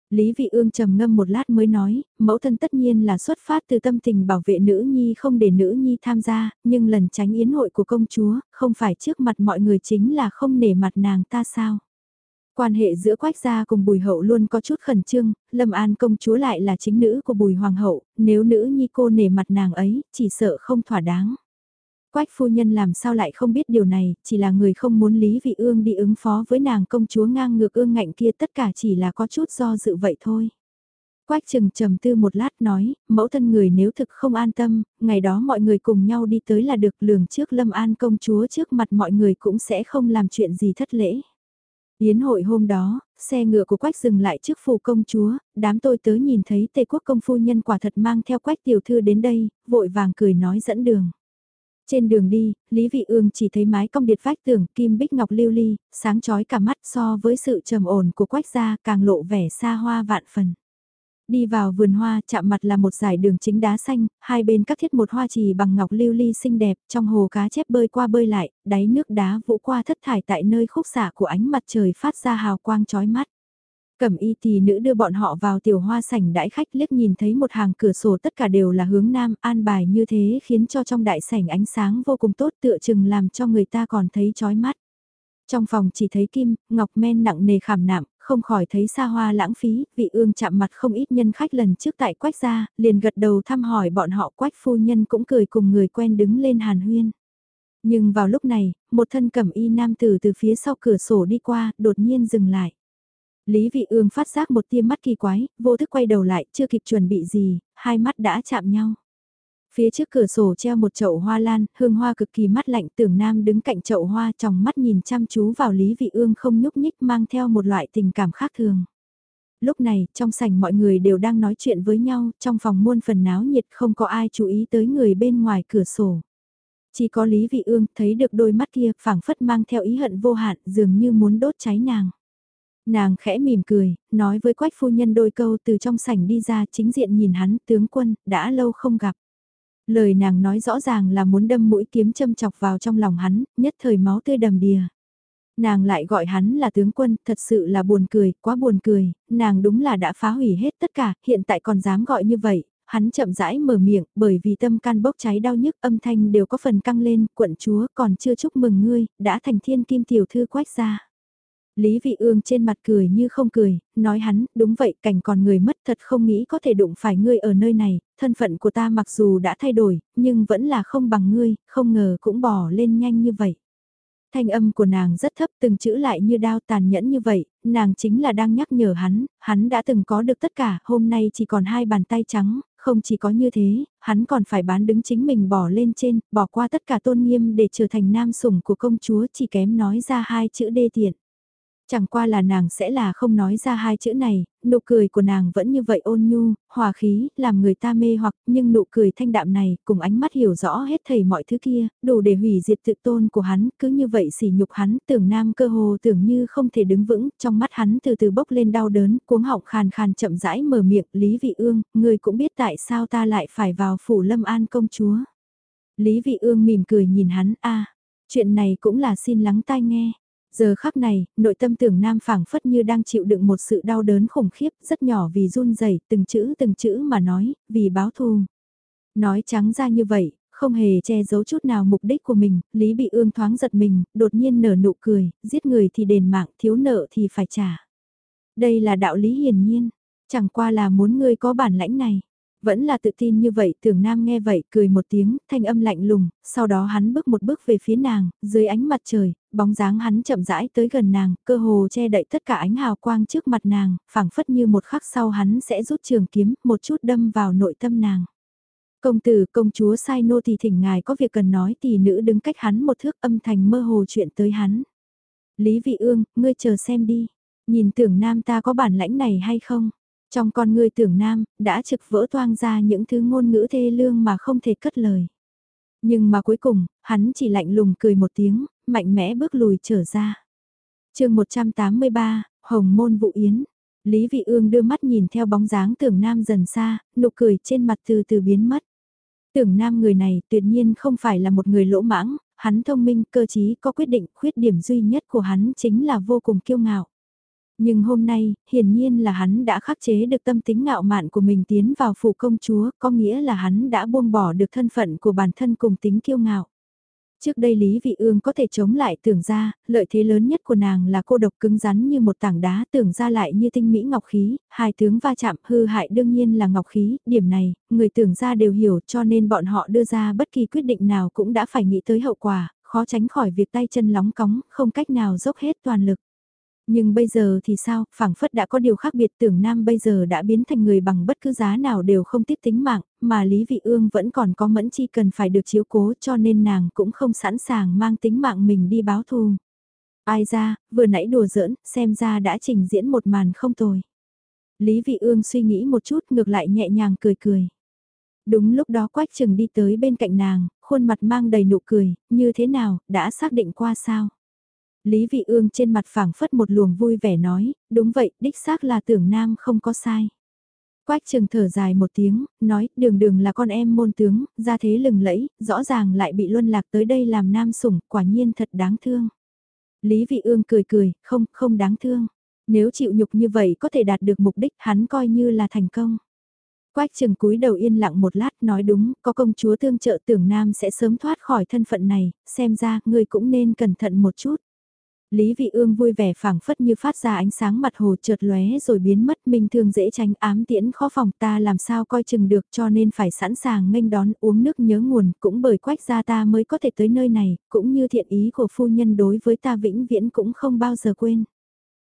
Lý Vị Ương trầm ngâm một lát mới nói, mẫu thân tất nhiên là xuất phát từ tâm tình bảo vệ nữ nhi không để nữ nhi tham gia, nhưng lần tránh yến hội của công chúa, không phải trước mặt mọi người chính là không nể mặt nàng ta sao. Quan hệ giữa quách gia cùng bùi hậu luôn có chút khẩn trương, Lâm An công chúa lại là chính nữ của bùi hoàng hậu, nếu nữ nhi cô nể mặt nàng ấy, chỉ sợ không thỏa đáng. Quách phu nhân làm sao lại không biết điều này, chỉ là người không muốn Lý Vị Ương đi ứng phó với nàng công chúa ngang ngược ương ngạnh kia tất cả chỉ là có chút do dự vậy thôi. Quách trừng trầm tư một lát nói, mẫu thân người nếu thực không an tâm, ngày đó mọi người cùng nhau đi tới là được lường trước lâm an công chúa trước mặt mọi người cũng sẽ không làm chuyện gì thất lễ. Yến hội hôm đó, xe ngựa của Quách dừng lại trước phủ công chúa, đám tôi tớ nhìn thấy Tề quốc công phu nhân quả thật mang theo Quách tiểu thư đến đây, vội vàng cười nói dẫn đường. Trên đường đi, Lý Vị Ương chỉ thấy mái cong điệt vách tường kim bích ngọc lưu ly, sáng chói cả mắt so với sự trầm ổn của quách gia càng lộ vẻ xa hoa vạn phần. Đi vào vườn hoa, chạm mặt là một dải đường chính đá xanh, hai bên các thiết một hoa trì bằng ngọc lưu ly xinh đẹp, trong hồ cá chép bơi qua bơi lại, đáy nước đá vũ qua thất thải tại nơi khúc xạ của ánh mặt trời phát ra hào quang chói mắt. Cẩm y thì nữ đưa bọn họ vào tiểu hoa sảnh đãi khách liếc nhìn thấy một hàng cửa sổ tất cả đều là hướng nam an bài như thế khiến cho trong đại sảnh ánh sáng vô cùng tốt tựa chừng làm cho người ta còn thấy chói mắt. Trong phòng chỉ thấy kim, ngọc men nặng nề khảm nạm, không khỏi thấy xa hoa lãng phí, vị ương chạm mặt không ít nhân khách lần trước tại quách gia, liền gật đầu thăm hỏi bọn họ quách phu nhân cũng cười cùng người quen đứng lên hàn huyên. Nhưng vào lúc này, một thân cẩm y nam tử từ phía sau cửa sổ đi qua, đột nhiên dừng lại. Lý Vị Ương phát giác một tia mắt kỳ quái, vô thức quay đầu lại, chưa kịp chuẩn bị gì, hai mắt đã chạm nhau. Phía trước cửa sổ treo một chậu hoa lan, hương hoa cực kỳ mắt lạnh, tưởng nam đứng cạnh chậu hoa trong mắt nhìn chăm chú vào Lý Vị Ương không nhúc nhích mang theo một loại tình cảm khác thường. Lúc này, trong sảnh mọi người đều đang nói chuyện với nhau, trong phòng muôn phần náo nhiệt không có ai chú ý tới người bên ngoài cửa sổ. Chỉ có Lý Vị Ương thấy được đôi mắt kia phảng phất mang theo ý hận vô hạn dường như muốn đốt cháy nàng. Nàng khẽ mỉm cười, nói với quách phu nhân đôi câu từ trong sảnh đi ra chính diện nhìn hắn tướng quân, đã lâu không gặp. Lời nàng nói rõ ràng là muốn đâm mũi kiếm châm chọc vào trong lòng hắn, nhất thời máu tươi đầm đìa. Nàng lại gọi hắn là tướng quân, thật sự là buồn cười, quá buồn cười, nàng đúng là đã phá hủy hết tất cả, hiện tại còn dám gọi như vậy, hắn chậm rãi mở miệng, bởi vì tâm can bốc cháy đau nhức âm thanh đều có phần căng lên, quận chúa còn chưa chúc mừng ngươi, đã thành thiên kim tiểu thư quách ra. Lý Vị Ương trên mặt cười như không cười, nói hắn, đúng vậy, cảnh còn người mất thật không nghĩ có thể đụng phải ngươi ở nơi này, thân phận của ta mặc dù đã thay đổi, nhưng vẫn là không bằng ngươi, không ngờ cũng bỏ lên nhanh như vậy. Thanh âm của nàng rất thấp từng chữ lại như đao tàn nhẫn như vậy, nàng chính là đang nhắc nhở hắn, hắn đã từng có được tất cả, hôm nay chỉ còn hai bàn tay trắng, không chỉ có như thế, hắn còn phải bán đứng chính mình bỏ lên trên, bỏ qua tất cả tôn nghiêm để trở thành nam sủng của công chúa chỉ kém nói ra hai chữ đê tiện. Chẳng qua là nàng sẽ là không nói ra hai chữ này, nụ cười của nàng vẫn như vậy ôn nhu, hòa khí, làm người ta mê hoặc, nhưng nụ cười thanh đạm này, cùng ánh mắt hiểu rõ hết thầy mọi thứ kia, đủ để hủy diệt tự tôn của hắn, cứ như vậy sỉ nhục hắn, tưởng nam cơ hồ tưởng như không thể đứng vững, trong mắt hắn từ từ bốc lên đau đớn, cuống họng khàn khàn chậm rãi mở miệng, Lý Vị Ương, người cũng biết tại sao ta lại phải vào phủ Lâm An công chúa. Lý Vị Ương mỉm cười nhìn hắn, a chuyện này cũng là xin lắng tai nghe. Giờ khắc này, nội tâm tưởng nam phảng phất như đang chịu đựng một sự đau đớn khủng khiếp, rất nhỏ vì run rẩy từng chữ từng chữ mà nói, vì báo thù. Nói trắng ra như vậy, không hề che giấu chút nào mục đích của mình, Lý Bị Ương thoáng giật mình, đột nhiên nở nụ cười, giết người thì đền mạng, thiếu nợ thì phải trả. Đây là đạo lý hiển nhiên, chẳng qua là muốn ngươi có bản lãnh này. Vẫn là tự tin như vậy, tưởng nam nghe vậy, cười một tiếng, thanh âm lạnh lùng, sau đó hắn bước một bước về phía nàng, dưới ánh mặt trời, bóng dáng hắn chậm rãi tới gần nàng, cơ hồ che đậy tất cả ánh hào quang trước mặt nàng, phảng phất như một khắc sau hắn sẽ rút trường kiếm, một chút đâm vào nội tâm nàng. Công tử, công chúa sai nô thì thỉnh ngài có việc cần nói tỷ nữ đứng cách hắn một thước âm thanh mơ hồ chuyện tới hắn. Lý vị ương, ngươi chờ xem đi, nhìn tưởng nam ta có bản lãnh này hay không? Trong con ngươi tưởng nam, đã trực vỡ toang ra những thứ ngôn ngữ thê lương mà không thể cất lời. Nhưng mà cuối cùng, hắn chỉ lạnh lùng cười một tiếng, mạnh mẽ bước lùi trở ra. chương 183, Hồng Môn vũ Yến. Lý Vị Ương đưa mắt nhìn theo bóng dáng tưởng nam dần xa, nụ cười trên mặt từ từ biến mất. Tưởng nam người này tuyệt nhiên không phải là một người lỗ mãng, hắn thông minh, cơ trí, có quyết định, khuyết điểm duy nhất của hắn chính là vô cùng kiêu ngạo. Nhưng hôm nay, hiển nhiên là hắn đã khắc chế được tâm tính ngạo mạn của mình tiến vào phủ công chúa, có nghĩa là hắn đã buông bỏ được thân phận của bản thân cùng tính kiêu ngạo. Trước đây Lý Vị Ương có thể chống lại tưởng gia lợi thế lớn nhất của nàng là cô độc cứng rắn như một tảng đá tưởng gia lại như tinh mỹ ngọc khí, hai tướng va chạm hư hại đương nhiên là ngọc khí, điểm này, người tưởng gia đều hiểu cho nên bọn họ đưa ra bất kỳ quyết định nào cũng đã phải nghĩ tới hậu quả, khó tránh khỏi việc tay chân lóng cóng, không cách nào dốc hết toàn lực. Nhưng bây giờ thì sao, phảng phất đã có điều khác biệt tưởng nam bây giờ đã biến thành người bằng bất cứ giá nào đều không tiếp tính mạng, mà Lý Vị Ương vẫn còn có mẫn chi cần phải được chiếu cố cho nên nàng cũng không sẵn sàng mang tính mạng mình đi báo thù. Ai ra, vừa nãy đùa giỡn, xem ra đã trình diễn một màn không tồi. Lý Vị Ương suy nghĩ một chút ngược lại nhẹ nhàng cười cười. Đúng lúc đó Quách Trừng đi tới bên cạnh nàng, khuôn mặt mang đầy nụ cười, như thế nào, đã xác định qua sao? Lý Vị Ương trên mặt phảng phất một luồng vui vẻ nói, đúng vậy, đích xác là tưởng nam không có sai. Quách trường thở dài một tiếng, nói, đường đường là con em môn tướng, ra thế lừng lẫy, rõ ràng lại bị luân lạc tới đây làm nam sủng, quả nhiên thật đáng thương. Lý Vị Ương cười cười, không, không đáng thương. Nếu chịu nhục như vậy có thể đạt được mục đích hắn coi như là thành công. Quách trường cúi đầu yên lặng một lát nói đúng, có công chúa tương trợ tưởng nam sẽ sớm thoát khỏi thân phận này, xem ra người cũng nên cẩn thận một chút. Lý Vị Ương vui vẻ phảng phất như phát ra ánh sáng mặt hồ chợt lóe rồi biến mất minh thường dễ tránh ám tiễn khó phòng ta làm sao coi chừng được cho nên phải sẵn sàng nghênh đón uống nước nhớ nguồn cũng bởi quách gia ta mới có thể tới nơi này, cũng như thiện ý của phu nhân đối với ta vĩnh viễn cũng không bao giờ quên.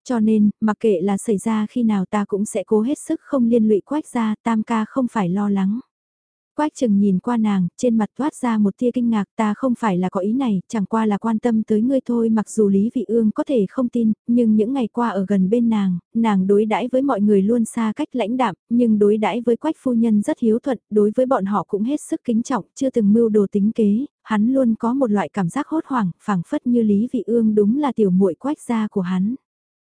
Cho nên, mặc kệ là xảy ra khi nào ta cũng sẽ cố hết sức không liên lụy quách gia tam ca không phải lo lắng. Quách chừng nhìn qua nàng, trên mặt toát ra một tia kinh ngạc ta không phải là có ý này, chẳng qua là quan tâm tới ngươi thôi mặc dù Lý Vị Ương có thể không tin, nhưng những ngày qua ở gần bên nàng, nàng đối đãi với mọi người luôn xa cách lãnh đạm, nhưng đối đãi với quách phu nhân rất hiếu thuận, đối với bọn họ cũng hết sức kính trọng, chưa từng mưu đồ tính kế, hắn luôn có một loại cảm giác hốt hoảng, phảng phất như Lý Vị Ương đúng là tiểu muội quách gia của hắn.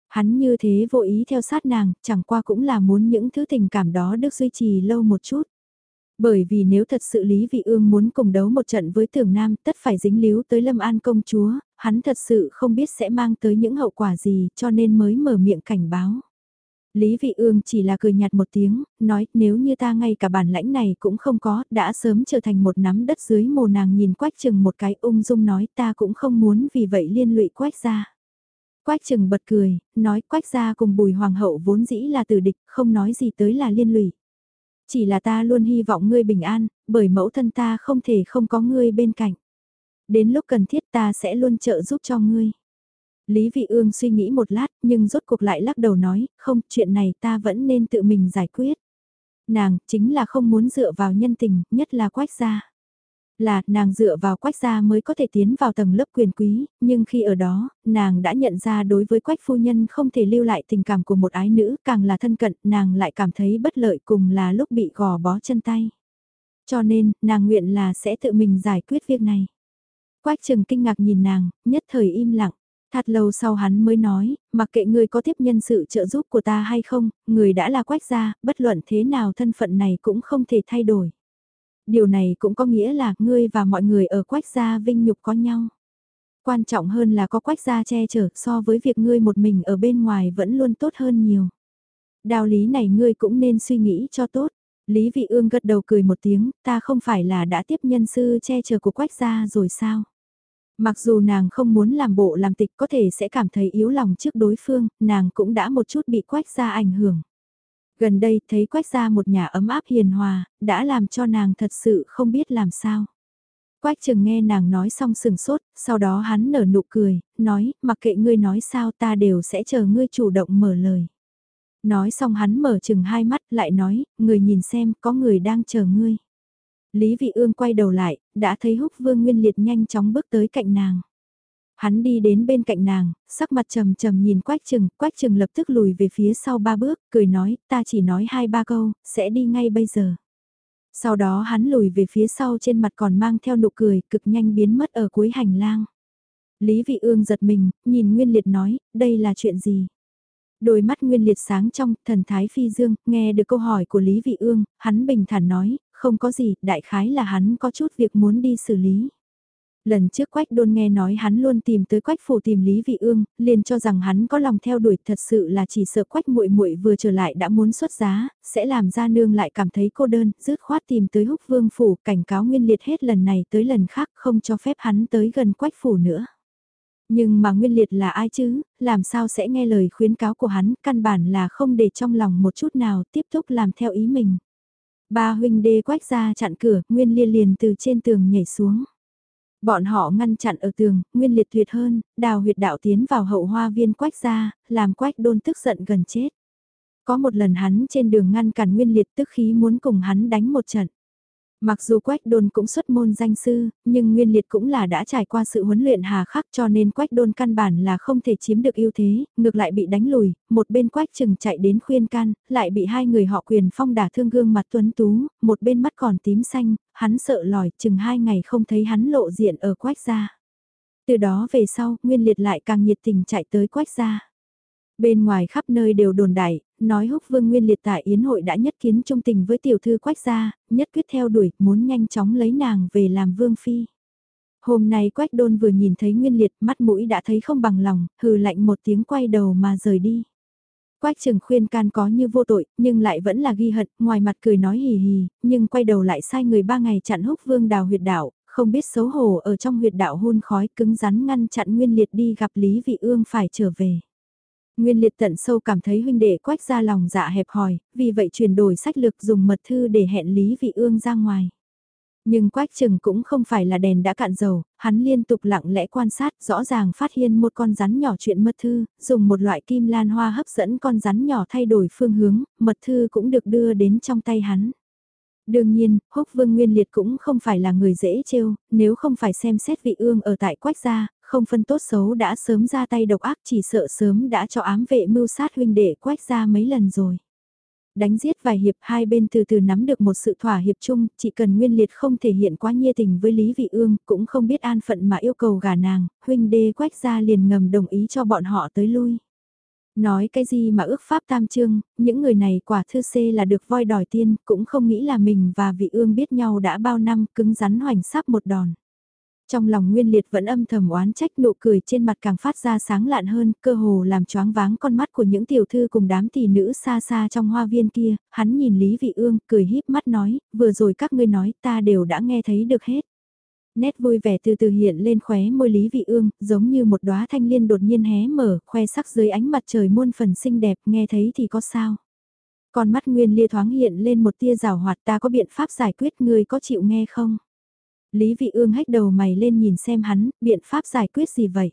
Hắn như thế vô ý theo sát nàng, chẳng qua cũng là muốn những thứ tình cảm đó được duy trì lâu một chút. Bởi vì nếu thật sự Lý Vị Ương muốn cùng đấu một trận với Tưởng Nam tất phải dính líu tới Lâm An công chúa, hắn thật sự không biết sẽ mang tới những hậu quả gì cho nên mới mở miệng cảnh báo. Lý Vị Ương chỉ là cười nhạt một tiếng, nói nếu như ta ngay cả bản lãnh này cũng không có, đã sớm trở thành một nắm đất dưới mồ nàng nhìn quách trừng một cái ung dung nói ta cũng không muốn vì vậy liên lụy quách gia Quách trừng bật cười, nói quách gia cùng bùi hoàng hậu vốn dĩ là tử địch, không nói gì tới là liên lụy. Chỉ là ta luôn hy vọng ngươi bình an, bởi mẫu thân ta không thể không có ngươi bên cạnh. Đến lúc cần thiết ta sẽ luôn trợ giúp cho ngươi. Lý Vị Ương suy nghĩ một lát nhưng rốt cuộc lại lắc đầu nói, không, chuyện này ta vẫn nên tự mình giải quyết. Nàng, chính là không muốn dựa vào nhân tình, nhất là quách gia. Là, nàng dựa vào quách gia mới có thể tiến vào tầng lớp quyền quý, nhưng khi ở đó, nàng đã nhận ra đối với quách phu nhân không thể lưu lại tình cảm của một ái nữ, càng là thân cận, nàng lại cảm thấy bất lợi cùng là lúc bị gò bó chân tay. Cho nên, nàng nguyện là sẽ tự mình giải quyết việc này. Quách trừng kinh ngạc nhìn nàng, nhất thời im lặng. Thật lâu sau hắn mới nói, mặc kệ người có tiếp nhân sự trợ giúp của ta hay không, người đã là quách gia, bất luận thế nào thân phận này cũng không thể thay đổi. Điều này cũng có nghĩa là ngươi và mọi người ở quách gia vinh nhục có nhau. Quan trọng hơn là có quách gia che chở so với việc ngươi một mình ở bên ngoài vẫn luôn tốt hơn nhiều. Đạo lý này ngươi cũng nên suy nghĩ cho tốt. Lý Vị Ương gật đầu cười một tiếng, ta không phải là đã tiếp nhân sư che chở của quách gia rồi sao? Mặc dù nàng không muốn làm bộ làm tịch có thể sẽ cảm thấy yếu lòng trước đối phương, nàng cũng đã một chút bị quách gia ảnh hưởng. Gần đây thấy quách gia một nhà ấm áp hiền hòa, đã làm cho nàng thật sự không biết làm sao. Quách chừng nghe nàng nói xong sừng sốt, sau đó hắn nở nụ cười, nói, mặc kệ ngươi nói sao ta đều sẽ chờ ngươi chủ động mở lời. Nói xong hắn mở chừng hai mắt lại nói, người nhìn xem có người đang chờ ngươi. Lý Vị Ương quay đầu lại, đã thấy húc vương nguyên liệt nhanh chóng bước tới cạnh nàng. Hắn đi đến bên cạnh nàng, sắc mặt trầm trầm nhìn quách trừng, quách trừng lập tức lùi về phía sau ba bước, cười nói, ta chỉ nói hai ba câu, sẽ đi ngay bây giờ. Sau đó hắn lùi về phía sau trên mặt còn mang theo nụ cười, cực nhanh biến mất ở cuối hành lang. Lý Vị Ương giật mình, nhìn Nguyên Liệt nói, đây là chuyện gì? Đôi mắt Nguyên Liệt sáng trong, thần thái phi dương, nghe được câu hỏi của Lý Vị Ương, hắn bình thản nói, không có gì, đại khái là hắn có chút việc muốn đi xử lý. Lần trước Quách Đôn nghe nói hắn luôn tìm tới Quách phủ tìm Lý Vị Ương, liền cho rằng hắn có lòng theo đuổi, thật sự là chỉ sợ Quách muội muội vừa trở lại đã muốn xuất giá, sẽ làm ra nương lại cảm thấy cô đơn, rứt khoát tìm tới Húc Vương phủ, cảnh cáo Nguyên Liệt hết lần này tới lần khác, không cho phép hắn tới gần Quách phủ nữa. Nhưng mà Nguyên Liệt là ai chứ, làm sao sẽ nghe lời khuyến cáo của hắn, căn bản là không để trong lòng một chút nào, tiếp tục làm theo ý mình. Ba huynh đê quách ra chặn cửa, Nguyên Liên liền từ trên tường nhảy xuống. Bọn họ ngăn chặn ở tường, Nguyên Liệt tuyệt hơn, đào huyệt đạo tiến vào hậu hoa viên quách ra, làm quách đôn tức giận gần chết. Có một lần hắn trên đường ngăn cản Nguyên Liệt tức khí muốn cùng hắn đánh một trận. Mặc dù Quách Đôn cũng xuất môn danh sư, nhưng Nguyên Liệt cũng là đã trải qua sự huấn luyện hà khắc cho nên Quách Đôn căn bản là không thể chiếm được ưu thế, ngược lại bị đánh lùi, một bên Quách Trừng chạy đến khuyên can, lại bị hai người họ quyền phong đả thương gương mặt tuấn tú, một bên mắt còn tím xanh, hắn sợ lòi, chừng hai ngày không thấy hắn lộ diện ở Quách gia. Từ đó về sau, Nguyên Liệt lại càng nhiệt tình chạy tới Quách gia. Bên ngoài khắp nơi đều đồn đại, nói húc vương nguyên liệt tại yến hội đã nhất kiến trung tình với tiểu thư quách gia, nhất quyết theo đuổi, muốn nhanh chóng lấy nàng về làm vương phi. Hôm nay quách đôn vừa nhìn thấy nguyên liệt, mắt mũi đã thấy không bằng lòng, hừ lạnh một tiếng quay đầu mà rời đi. Quách trường khuyên can có như vô tội, nhưng lại vẫn là ghi hận, ngoài mặt cười nói hì hì, nhưng quay đầu lại sai người ba ngày chặn húc vương đào huyệt đạo, không biết xấu hổ ở trong huyệt đạo hôn khói cứng rắn ngăn chặn nguyên liệt đi gặp Lý Vị Ương phải trở về. Nguyên liệt tận sâu cảm thấy huynh đệ quách ra lòng dạ hẹp hòi, vì vậy chuyển đổi sách lược dùng mật thư để hẹn Lý Vị Ương ra ngoài. Nhưng quách trừng cũng không phải là đèn đã cạn dầu, hắn liên tục lặng lẽ quan sát rõ ràng phát hiện một con rắn nhỏ chuyện mật thư, dùng một loại kim lan hoa hấp dẫn con rắn nhỏ thay đổi phương hướng, mật thư cũng được đưa đến trong tay hắn. Đương nhiên, húc vương nguyên liệt cũng không phải là người dễ trêu, nếu không phải xem xét vị ương ở tại quách gia, không phân tốt xấu đã sớm ra tay độc ác chỉ sợ sớm đã cho ám vệ mưu sát huynh đệ quách ra mấy lần rồi. Đánh giết vài hiệp hai bên từ từ nắm được một sự thỏa hiệp chung, chỉ cần nguyên liệt không thể hiện quá nhiệt tình với Lý Vị Ương, cũng không biết an phận mà yêu cầu gả nàng, huynh đê quách ra liền ngầm đồng ý cho bọn họ tới lui. Nói cái gì mà ước pháp tam trương, những người này quả thư xê là được voi đòi tiên, cũng không nghĩ là mình và vị ương biết nhau đã bao năm cứng rắn hoành sắp một đòn. Trong lòng Nguyên Liệt vẫn âm thầm oán trách nụ cười trên mặt càng phát ra sáng lạn hơn, cơ hồ làm choáng váng con mắt của những tiểu thư cùng đám tỷ nữ xa xa trong hoa viên kia, hắn nhìn Lý Vị Ương, cười híp mắt nói, vừa rồi các ngươi nói ta đều đã nghe thấy được hết. Nét vui vẻ từ từ hiện lên khóe môi Lý Vị Ương, giống như một đóa thanh liên đột nhiên hé mở, khoe sắc dưới ánh mặt trời muôn phần xinh đẹp, nghe thấy thì có sao. Con mắt Nguyên Lia thoáng hiện lên một tia rào hoạt ta có biện pháp giải quyết ngươi có chịu nghe không? Lý Vị Ương hách đầu mày lên nhìn xem hắn, biện pháp giải quyết gì vậy?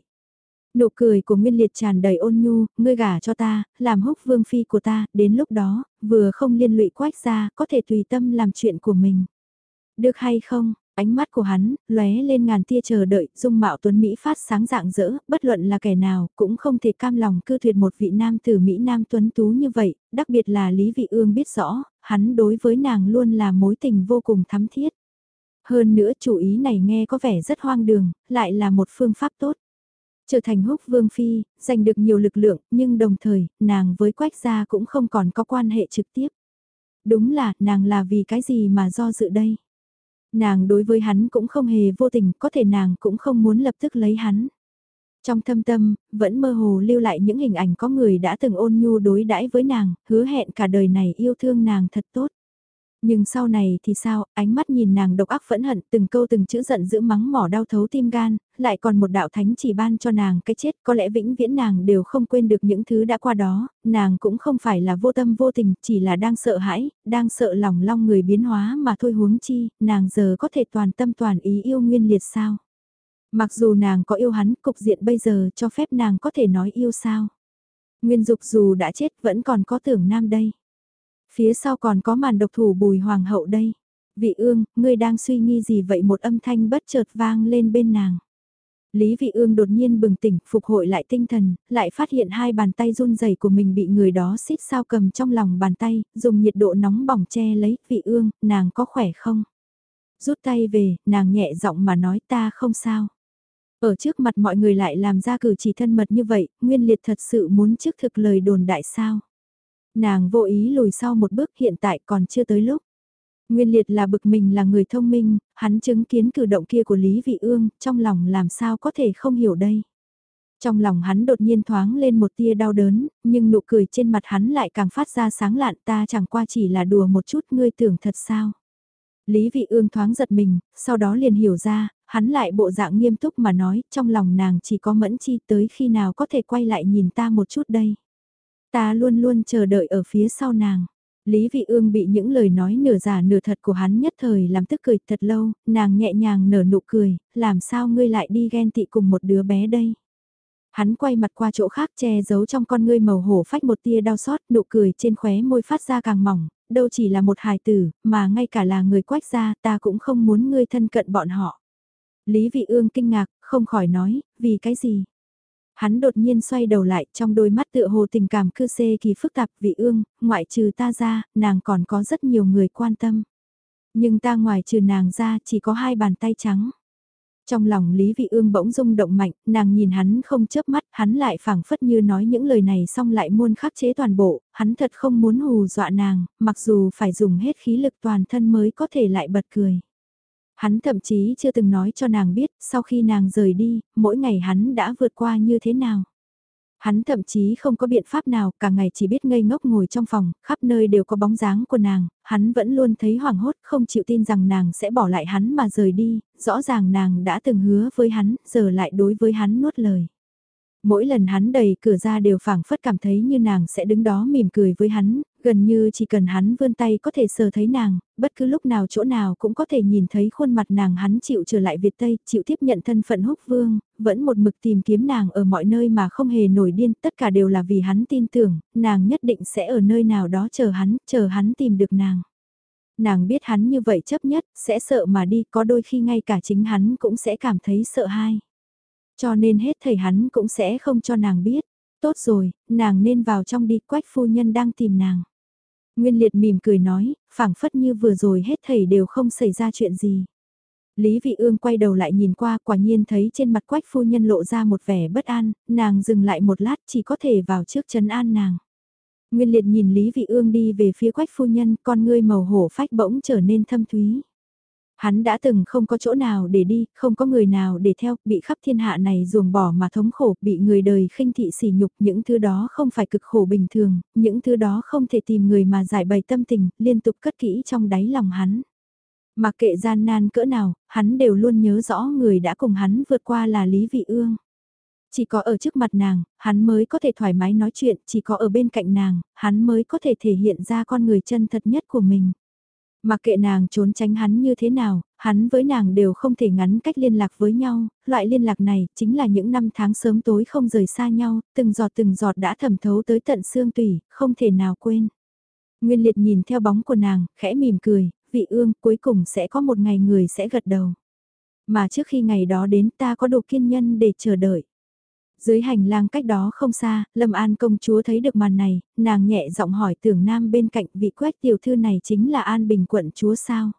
Nụ cười của Nguyên Liệt tràn đầy ôn nhu, ngươi gả cho ta, làm húc vương phi của ta, đến lúc đó, vừa không liên lụy quách ra, có thể tùy tâm làm chuyện của mình. Được hay không? Ánh mắt của hắn, lóe lên ngàn tia chờ đợi, dung mạo tuấn Mỹ phát sáng dạng dỡ, bất luận là kẻ nào, cũng không thể cam lòng cư tuyệt một vị nam tử Mỹ nam tuấn tú như vậy, đặc biệt là Lý Vị Ương biết rõ, hắn đối với nàng luôn là mối tình vô cùng thắm thiết. Hơn nữa chủ ý này nghe có vẻ rất hoang đường, lại là một phương pháp tốt. Trở thành húc vương phi, giành được nhiều lực lượng, nhưng đồng thời, nàng với quách gia cũng không còn có quan hệ trực tiếp. Đúng là, nàng là vì cái gì mà do dự đây? Nàng đối với hắn cũng không hề vô tình, có thể nàng cũng không muốn lập tức lấy hắn. Trong thâm tâm, vẫn mơ hồ lưu lại những hình ảnh có người đã từng ôn nhu đối đãi với nàng, hứa hẹn cả đời này yêu thương nàng thật tốt. Nhưng sau này thì sao, ánh mắt nhìn nàng độc ác phẫn hận từng câu từng chữ giận giữ mắng mỏ đau thấu tim gan, lại còn một đạo thánh chỉ ban cho nàng cái chết có lẽ vĩnh viễn nàng đều không quên được những thứ đã qua đó, nàng cũng không phải là vô tâm vô tình, chỉ là đang sợ hãi, đang sợ lòng long người biến hóa mà thôi huống chi, nàng giờ có thể toàn tâm toàn ý yêu nguyên liệt sao. Mặc dù nàng có yêu hắn, cục diện bây giờ cho phép nàng có thể nói yêu sao. Nguyên dục dù đã chết vẫn còn có tưởng nam đây. Phía sau còn có màn độc thủ bùi hoàng hậu đây. Vị ương, ngươi đang suy nghĩ gì vậy một âm thanh bất chợt vang lên bên nàng. Lý Vị Ương đột nhiên bừng tỉnh, phục hồi lại tinh thần, lại phát hiện hai bàn tay run rẩy của mình bị người đó xít sao cầm trong lòng bàn tay, dùng nhiệt độ nóng bỏng che lấy, Vị Ương, nàng có khỏe không? Rút tay về, nàng nhẹ giọng mà nói ta không sao. Ở trước mặt mọi người lại làm ra cử chỉ thân mật như vậy, Nguyên Liệt thật sự muốn trước thực lời đồn đại sao? Nàng vô ý lùi sau một bước hiện tại còn chưa tới lúc. Nguyên liệt là bực mình là người thông minh, hắn chứng kiến cử động kia của Lý Vị Ương, trong lòng làm sao có thể không hiểu đây. Trong lòng hắn đột nhiên thoáng lên một tia đau đớn, nhưng nụ cười trên mặt hắn lại càng phát ra sáng lạn ta chẳng qua chỉ là đùa một chút ngươi tưởng thật sao. Lý Vị Ương thoáng giật mình, sau đó liền hiểu ra, hắn lại bộ dạng nghiêm túc mà nói, trong lòng nàng chỉ có mẫn chi tới khi nào có thể quay lại nhìn ta một chút đây. Ta luôn luôn chờ đợi ở phía sau nàng. Lý Vị Ương bị những lời nói nửa giả nửa thật của hắn nhất thời làm tức cười thật lâu, nàng nhẹ nhàng nở nụ cười, làm sao ngươi lại đi ghen tị cùng một đứa bé đây. Hắn quay mặt qua chỗ khác che giấu trong con ngươi màu hổ phách một tia đau xót, nụ cười trên khóe môi phát ra càng mỏng, đâu chỉ là một hài tử, mà ngay cả là người quách gia ta cũng không muốn ngươi thân cận bọn họ. Lý Vị Ương kinh ngạc, không khỏi nói, vì cái gì? Hắn đột nhiên xoay đầu lại trong đôi mắt tựa hồ tình cảm cư xê kỳ phức tạp vị ương, ngoại trừ ta ra, nàng còn có rất nhiều người quan tâm. Nhưng ta ngoài trừ nàng ra chỉ có hai bàn tay trắng. Trong lòng Lý Vị Ương bỗng rung động mạnh, nàng nhìn hắn không chớp mắt, hắn lại phảng phất như nói những lời này xong lại muôn khắc chế toàn bộ, hắn thật không muốn hù dọa nàng, mặc dù phải dùng hết khí lực toàn thân mới có thể lại bật cười. Hắn thậm chí chưa từng nói cho nàng biết, sau khi nàng rời đi, mỗi ngày hắn đã vượt qua như thế nào. Hắn thậm chí không có biện pháp nào, cả ngày chỉ biết ngây ngốc ngồi trong phòng, khắp nơi đều có bóng dáng của nàng, hắn vẫn luôn thấy hoảng hốt, không chịu tin rằng nàng sẽ bỏ lại hắn mà rời đi, rõ ràng nàng đã từng hứa với hắn, giờ lại đối với hắn nuốt lời. Mỗi lần hắn đẩy cửa ra đều phảng phất cảm thấy như nàng sẽ đứng đó mỉm cười với hắn, gần như chỉ cần hắn vươn tay có thể sờ thấy nàng, bất cứ lúc nào chỗ nào cũng có thể nhìn thấy khuôn mặt nàng hắn chịu trở lại Việt Tây, chịu tiếp nhận thân phận húc vương, vẫn một mực tìm kiếm nàng ở mọi nơi mà không hề nổi điên, tất cả đều là vì hắn tin tưởng, nàng nhất định sẽ ở nơi nào đó chờ hắn, chờ hắn tìm được nàng. Nàng biết hắn như vậy chấp nhất, sẽ sợ mà đi, có đôi khi ngay cả chính hắn cũng sẽ cảm thấy sợ hai. Cho nên hết thầy hắn cũng sẽ không cho nàng biết. Tốt rồi, nàng nên vào trong đi, quách phu nhân đang tìm nàng. Nguyên liệt mỉm cười nói, phảng phất như vừa rồi hết thầy đều không xảy ra chuyện gì. Lý Vị Ương quay đầu lại nhìn qua quả nhiên thấy trên mặt quách phu nhân lộ ra một vẻ bất an, nàng dừng lại một lát chỉ có thể vào trước chấn an nàng. Nguyên liệt nhìn Lý Vị Ương đi về phía quách phu nhân, con ngươi màu hổ phách bỗng trở nên thâm thúy. Hắn đã từng không có chỗ nào để đi, không có người nào để theo, bị khắp thiên hạ này ruồng bỏ mà thống khổ, bị người đời khinh thị sỉ nhục, những thứ đó không phải cực khổ bình thường, những thứ đó không thể tìm người mà giải bày tâm tình, liên tục cất kỹ trong đáy lòng hắn. Mà kệ gian nan cỡ nào, hắn đều luôn nhớ rõ người đã cùng hắn vượt qua là Lý Vị Ương. Chỉ có ở trước mặt nàng, hắn mới có thể thoải mái nói chuyện, chỉ có ở bên cạnh nàng, hắn mới có thể thể hiện ra con người chân thật nhất của mình. Mặc kệ nàng trốn tránh hắn như thế nào, hắn với nàng đều không thể ngắn cách liên lạc với nhau, loại liên lạc này chính là những năm tháng sớm tối không rời xa nhau, từng giọt từng giọt đã thẩm thấu tới tận xương tủy, không thể nào quên. Nguyên liệt nhìn theo bóng của nàng, khẽ mỉm cười, vị ương cuối cùng sẽ có một ngày người sẽ gật đầu. Mà trước khi ngày đó đến ta có đủ kiên nhân để chờ đợi. Dưới hành lang cách đó không xa, Lâm An công chúa thấy được màn này, nàng nhẹ giọng hỏi tưởng nam bên cạnh vị quét tiểu thư này chính là An Bình quận chúa sao.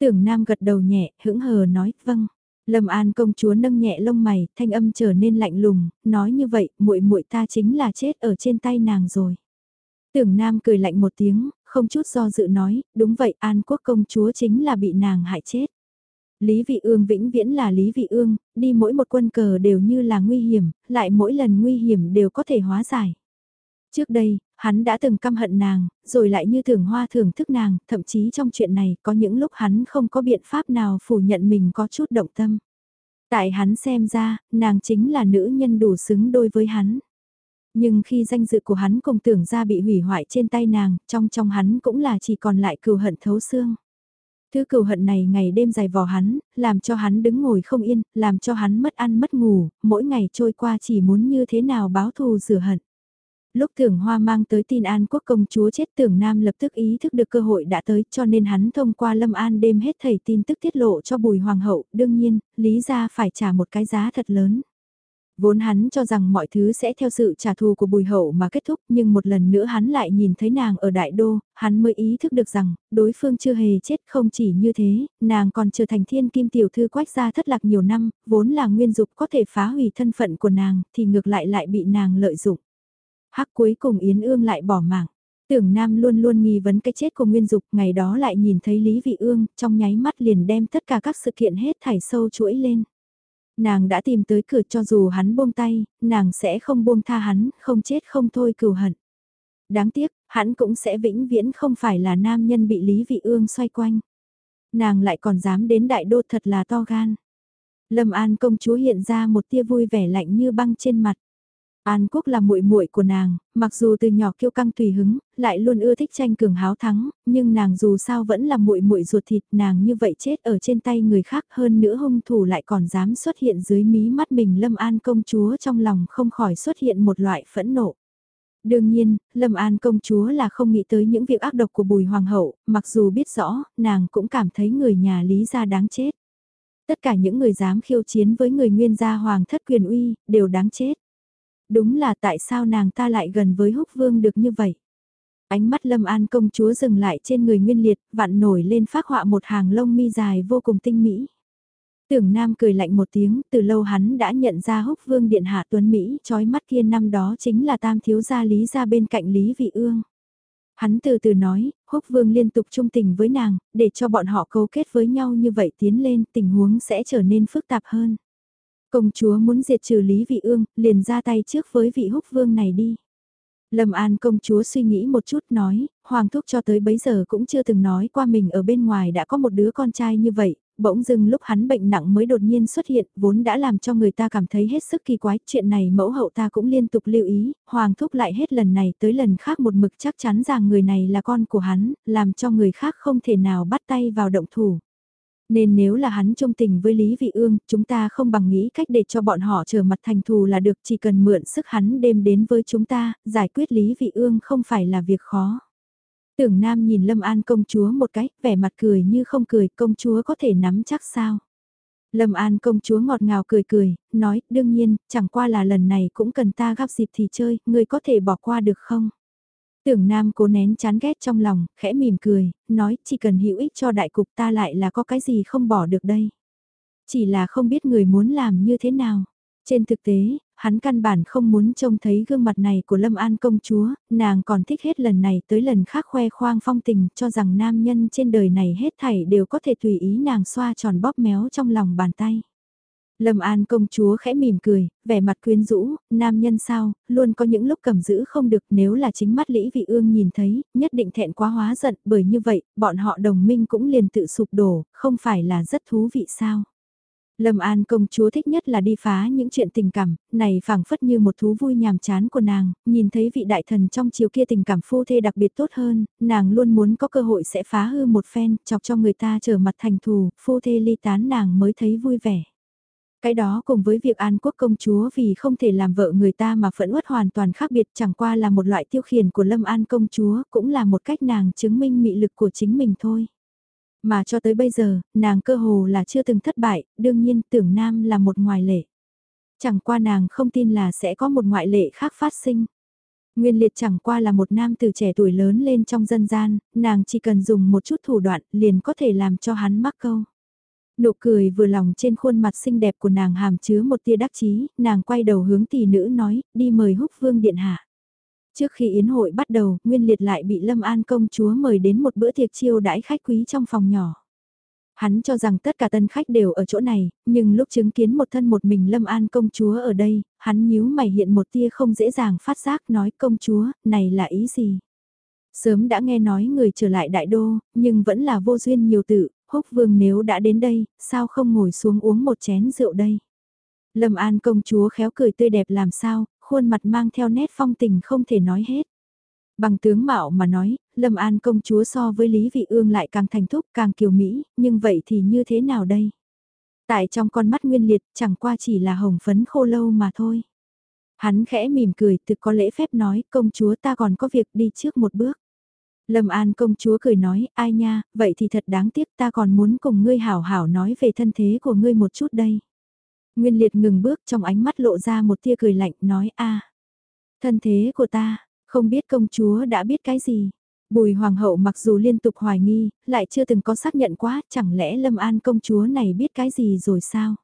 Tưởng nam gật đầu nhẹ, hững hờ nói, vâng. Lâm An công chúa nâng nhẹ lông mày, thanh âm trở nên lạnh lùng, nói như vậy, muội muội ta chính là chết ở trên tay nàng rồi. Tưởng Nam cười lạnh một tiếng, không chút do dự nói, đúng vậy An Quốc công chúa chính là bị nàng hại chết. Lý Vị Ương vĩnh viễn là Lý Vị Ương, đi mỗi một quân cờ đều như là nguy hiểm, lại mỗi lần nguy hiểm đều có thể hóa giải. Trước đây, hắn đã từng căm hận nàng, rồi lại như thường hoa thưởng thức nàng, thậm chí trong chuyện này có những lúc hắn không có biện pháp nào phủ nhận mình có chút động tâm. Tại hắn xem ra, nàng chính là nữ nhân đủ xứng đôi với hắn. Nhưng khi danh dự của hắn cùng tưởng ra bị hủy hoại trên tay nàng, trong trong hắn cũng là chỉ còn lại cừu hận thấu xương. Thứ cừu hận này ngày đêm dài vò hắn, làm cho hắn đứng ngồi không yên, làm cho hắn mất ăn mất ngủ, mỗi ngày trôi qua chỉ muốn như thế nào báo thù rửa hận. Lúc tưởng hoa mang tới tin an quốc công chúa chết tưởng nam lập tức ý thức được cơ hội đã tới cho nên hắn thông qua lâm an đêm hết thầy tin tức tiết lộ cho bùi hoàng hậu, đương nhiên, lý ra phải trả một cái giá thật lớn. Vốn hắn cho rằng mọi thứ sẽ theo sự trả thù của bùi hậu mà kết thúc nhưng một lần nữa hắn lại nhìn thấy nàng ở đại đô, hắn mới ý thức được rằng đối phương chưa hề chết không chỉ như thế, nàng còn trở thành thiên kim tiểu thư quách gia thất lạc nhiều năm, vốn là nguyên dục có thể phá hủy thân phận của nàng thì ngược lại lại bị nàng lợi dụng. Hắc cuối cùng Yến Ương lại bỏ mạng. Tưởng Nam luôn luôn nghi vấn cái chết của Nguyên Dục, ngày đó lại nhìn thấy Lý Vị Ương, trong nháy mắt liền đem tất cả các sự kiện hết thảy sâu chuỗi lên. Nàng đã tìm tới cửa cho dù hắn buông tay, nàng sẽ không buông tha hắn, không chết không thôi cừu hận. Đáng tiếc, hắn cũng sẽ vĩnh viễn không phải là nam nhân bị Lý Vị Ương xoay quanh. Nàng lại còn dám đến đại đô thật là to gan. Lâm An công chúa hiện ra một tia vui vẻ lạnh như băng trên mặt. An Quốc là muội muội của nàng, mặc dù từ nhỏ kiêu căng tùy hứng, lại luôn ưa thích tranh cường háo thắng, nhưng nàng dù sao vẫn là muội muội ruột thịt, nàng như vậy chết ở trên tay người khác hơn nữa hung thủ lại còn dám xuất hiện dưới mí mắt mình Lâm An công chúa trong lòng không khỏi xuất hiện một loại phẫn nộ. Đương nhiên, Lâm An công chúa là không nghĩ tới những việc ác độc của Bùi Hoàng hậu, mặc dù biết rõ, nàng cũng cảm thấy người nhà Lý gia đáng chết. Tất cả những người dám khiêu chiến với người nguyên gia hoàng thất quyền uy, đều đáng chết. Đúng là tại sao nàng ta lại gần với húc vương được như vậy? Ánh mắt lâm an công chúa dừng lại trên người nguyên liệt, vặn nổi lên phát họa một hàng lông mi dài vô cùng tinh mỹ. Tưởng Nam cười lạnh một tiếng, từ lâu hắn đã nhận ra húc vương điện hạ tuấn Mỹ, trói mắt kia năm đó chính là tam thiếu gia lý ra bên cạnh Lý Vị Ương. Hắn từ từ nói, húc vương liên tục trung tình với nàng, để cho bọn họ cấu kết với nhau như vậy tiến lên, tình huống sẽ trở nên phức tạp hơn. Công chúa muốn diệt trừ Lý Vị Ương, liền ra tay trước với vị húc vương này đi. Lâm An công chúa suy nghĩ một chút nói, Hoàng thúc cho tới bấy giờ cũng chưa từng nói qua mình ở bên ngoài đã có một đứa con trai như vậy, bỗng dưng lúc hắn bệnh nặng mới đột nhiên xuất hiện, vốn đã làm cho người ta cảm thấy hết sức kỳ quái, chuyện này mẫu hậu ta cũng liên tục lưu ý, Hoàng thúc lại hết lần này tới lần khác một mực chắc chắn rằng người này là con của hắn, làm cho người khác không thể nào bắt tay vào động thủ. Nên nếu là hắn trung tình với Lý Vị Ương, chúng ta không bằng nghĩ cách để cho bọn họ trở mặt thành thù là được chỉ cần mượn sức hắn đêm đến với chúng ta, giải quyết Lý Vị Ương không phải là việc khó. Tưởng Nam nhìn Lâm An công chúa một cái, vẻ mặt cười như không cười, công chúa có thể nắm chắc sao. Lâm An công chúa ngọt ngào cười cười, nói, đương nhiên, chẳng qua là lần này cũng cần ta gặp dịp thì chơi, người có thể bỏ qua được không? Tưởng Nam cố nén chán ghét trong lòng, khẽ mỉm cười, nói chỉ cần hữu ích cho đại cục ta lại là có cái gì không bỏ được đây. Chỉ là không biết người muốn làm như thế nào. Trên thực tế, hắn căn bản không muốn trông thấy gương mặt này của Lâm An công chúa, nàng còn thích hết lần này tới lần khác khoe khoang phong tình cho rằng nam nhân trên đời này hết thảy đều có thể tùy ý nàng xoa tròn bóp méo trong lòng bàn tay. Lâm An công chúa khẽ mỉm cười, vẻ mặt quyến rũ, nam nhân sao, luôn có những lúc cầm giữ không được nếu là chính mắt Lý Vị Ương nhìn thấy, nhất định thẹn quá hóa giận, bởi như vậy, bọn họ đồng minh cũng liền tự sụp đổ, không phải là rất thú vị sao. Lâm An công chúa thích nhất là đi phá những chuyện tình cảm, này phảng phất như một thú vui nhàm chán của nàng, nhìn thấy vị đại thần trong chiều kia tình cảm phu thê đặc biệt tốt hơn, nàng luôn muốn có cơ hội sẽ phá hư một phen, chọc cho người ta trở mặt thành thù, phu thê ly tán nàng mới thấy vui vẻ. Cái đó cùng với việc An Quốc công chúa vì không thể làm vợ người ta mà phẫn uất hoàn toàn khác biệt chẳng qua là một loại tiêu khiển của Lâm An công chúa cũng là một cách nàng chứng minh mị lực của chính mình thôi. Mà cho tới bây giờ, nàng cơ hồ là chưa từng thất bại, đương nhiên tưởng nam là một ngoại lệ. Chẳng qua nàng không tin là sẽ có một ngoại lệ khác phát sinh. Nguyên liệt chẳng qua là một nam từ trẻ tuổi lớn lên trong dân gian, nàng chỉ cần dùng một chút thủ đoạn liền có thể làm cho hắn mắc câu. Nụ cười vừa lòng trên khuôn mặt xinh đẹp của nàng hàm chứa một tia đắc chí, nàng quay đầu hướng tỷ nữ nói, đi mời húc vương điện hạ. Trước khi yến hội bắt đầu, Nguyên Liệt lại bị Lâm An công chúa mời đến một bữa tiệc chiêu đãi khách quý trong phòng nhỏ. Hắn cho rằng tất cả tân khách đều ở chỗ này, nhưng lúc chứng kiến một thân một mình Lâm An công chúa ở đây, hắn nhíu mày hiện một tia không dễ dàng phát giác nói công chúa, này là ý gì? Sớm đã nghe nói người trở lại đại đô, nhưng vẫn là vô duyên nhiều tự, húc vương nếu đã đến đây, sao không ngồi xuống uống một chén rượu đây? Lâm An công chúa khéo cười tươi đẹp làm sao, khuôn mặt mang theo nét phong tình không thể nói hết. Bằng tướng mạo mà nói, Lâm An công chúa so với Lý Vị Ương lại càng thành thúc càng kiều Mỹ, nhưng vậy thì như thế nào đây? Tại trong con mắt nguyên liệt chẳng qua chỉ là hồng phấn khô lâu mà thôi. Hắn khẽ mỉm cười thực có lễ phép nói công chúa ta còn có việc đi trước một bước. Lâm An công chúa cười nói, ai nha, vậy thì thật đáng tiếc ta còn muốn cùng ngươi hảo hảo nói về thân thế của ngươi một chút đây. Nguyên liệt ngừng bước trong ánh mắt lộ ra một tia cười lạnh nói a Thân thế của ta, không biết công chúa đã biết cái gì. Bùi hoàng hậu mặc dù liên tục hoài nghi, lại chưa từng có xác nhận quá, chẳng lẽ Lâm An công chúa này biết cái gì rồi sao?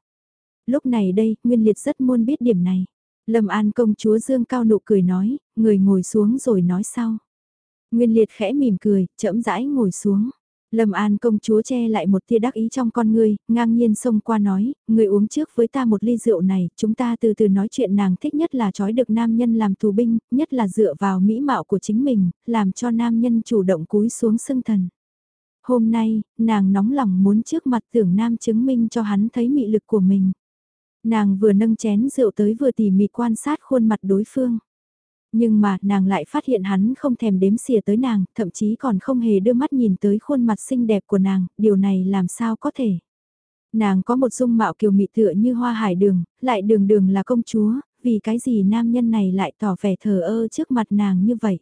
Lúc này đây, Nguyên Liệt rất muốn biết điểm này. Lâm An công chúa dương cao nụ cười nói, người ngồi xuống rồi nói sau. Nguyên Liệt khẽ mỉm cười, chậm rãi ngồi xuống. Lâm An công chúa che lại một tia đắc ý trong con ngươi, ngang nhiên xông qua nói, người uống trước với ta một ly rượu này, chúng ta từ từ nói chuyện nàng thích nhất là trói được nam nhân làm tù binh, nhất là dựa vào mỹ mạo của chính mình, làm cho nam nhân chủ động cúi xuống sưng thần. Hôm nay, nàng nóng lòng muốn trước mặt tưởng nam chứng minh cho hắn thấy mị lực của mình. Nàng vừa nâng chén rượu tới vừa tỉ mỉ quan sát khuôn mặt đối phương. Nhưng mà nàng lại phát hiện hắn không thèm đếm xỉa tới nàng, thậm chí còn không hề đưa mắt nhìn tới khuôn mặt xinh đẹp của nàng, điều này làm sao có thể. Nàng có một dung mạo kiều mị tựa như hoa hải đường, lại đường đường là công chúa, vì cái gì nam nhân này lại tỏ vẻ thờ ơ trước mặt nàng như vậy.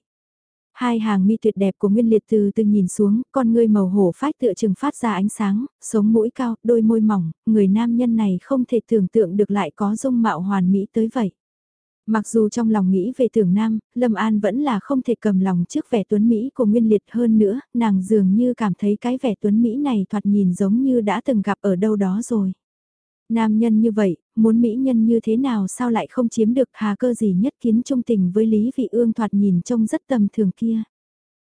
Hai hàng mi tuyệt đẹp của Nguyên Liệt từ từ nhìn xuống, con ngươi màu hổ phách tựa chừng phát ra ánh sáng, sống mũi cao, đôi môi mỏng, người nam nhân này không thể tưởng tượng được lại có dung mạo hoàn mỹ tới vậy. Mặc dù trong lòng nghĩ về tưởng nam, Lâm An vẫn là không thể cầm lòng trước vẻ tuấn Mỹ của Nguyên Liệt hơn nữa, nàng dường như cảm thấy cái vẻ tuấn Mỹ này thoạt nhìn giống như đã từng gặp ở đâu đó rồi. Nam nhân như vậy, muốn Mỹ nhân như thế nào sao lại không chiếm được hà cơ gì nhất kiến trung tình với Lý Vị Ương thoạt nhìn trông rất tầm thường kia.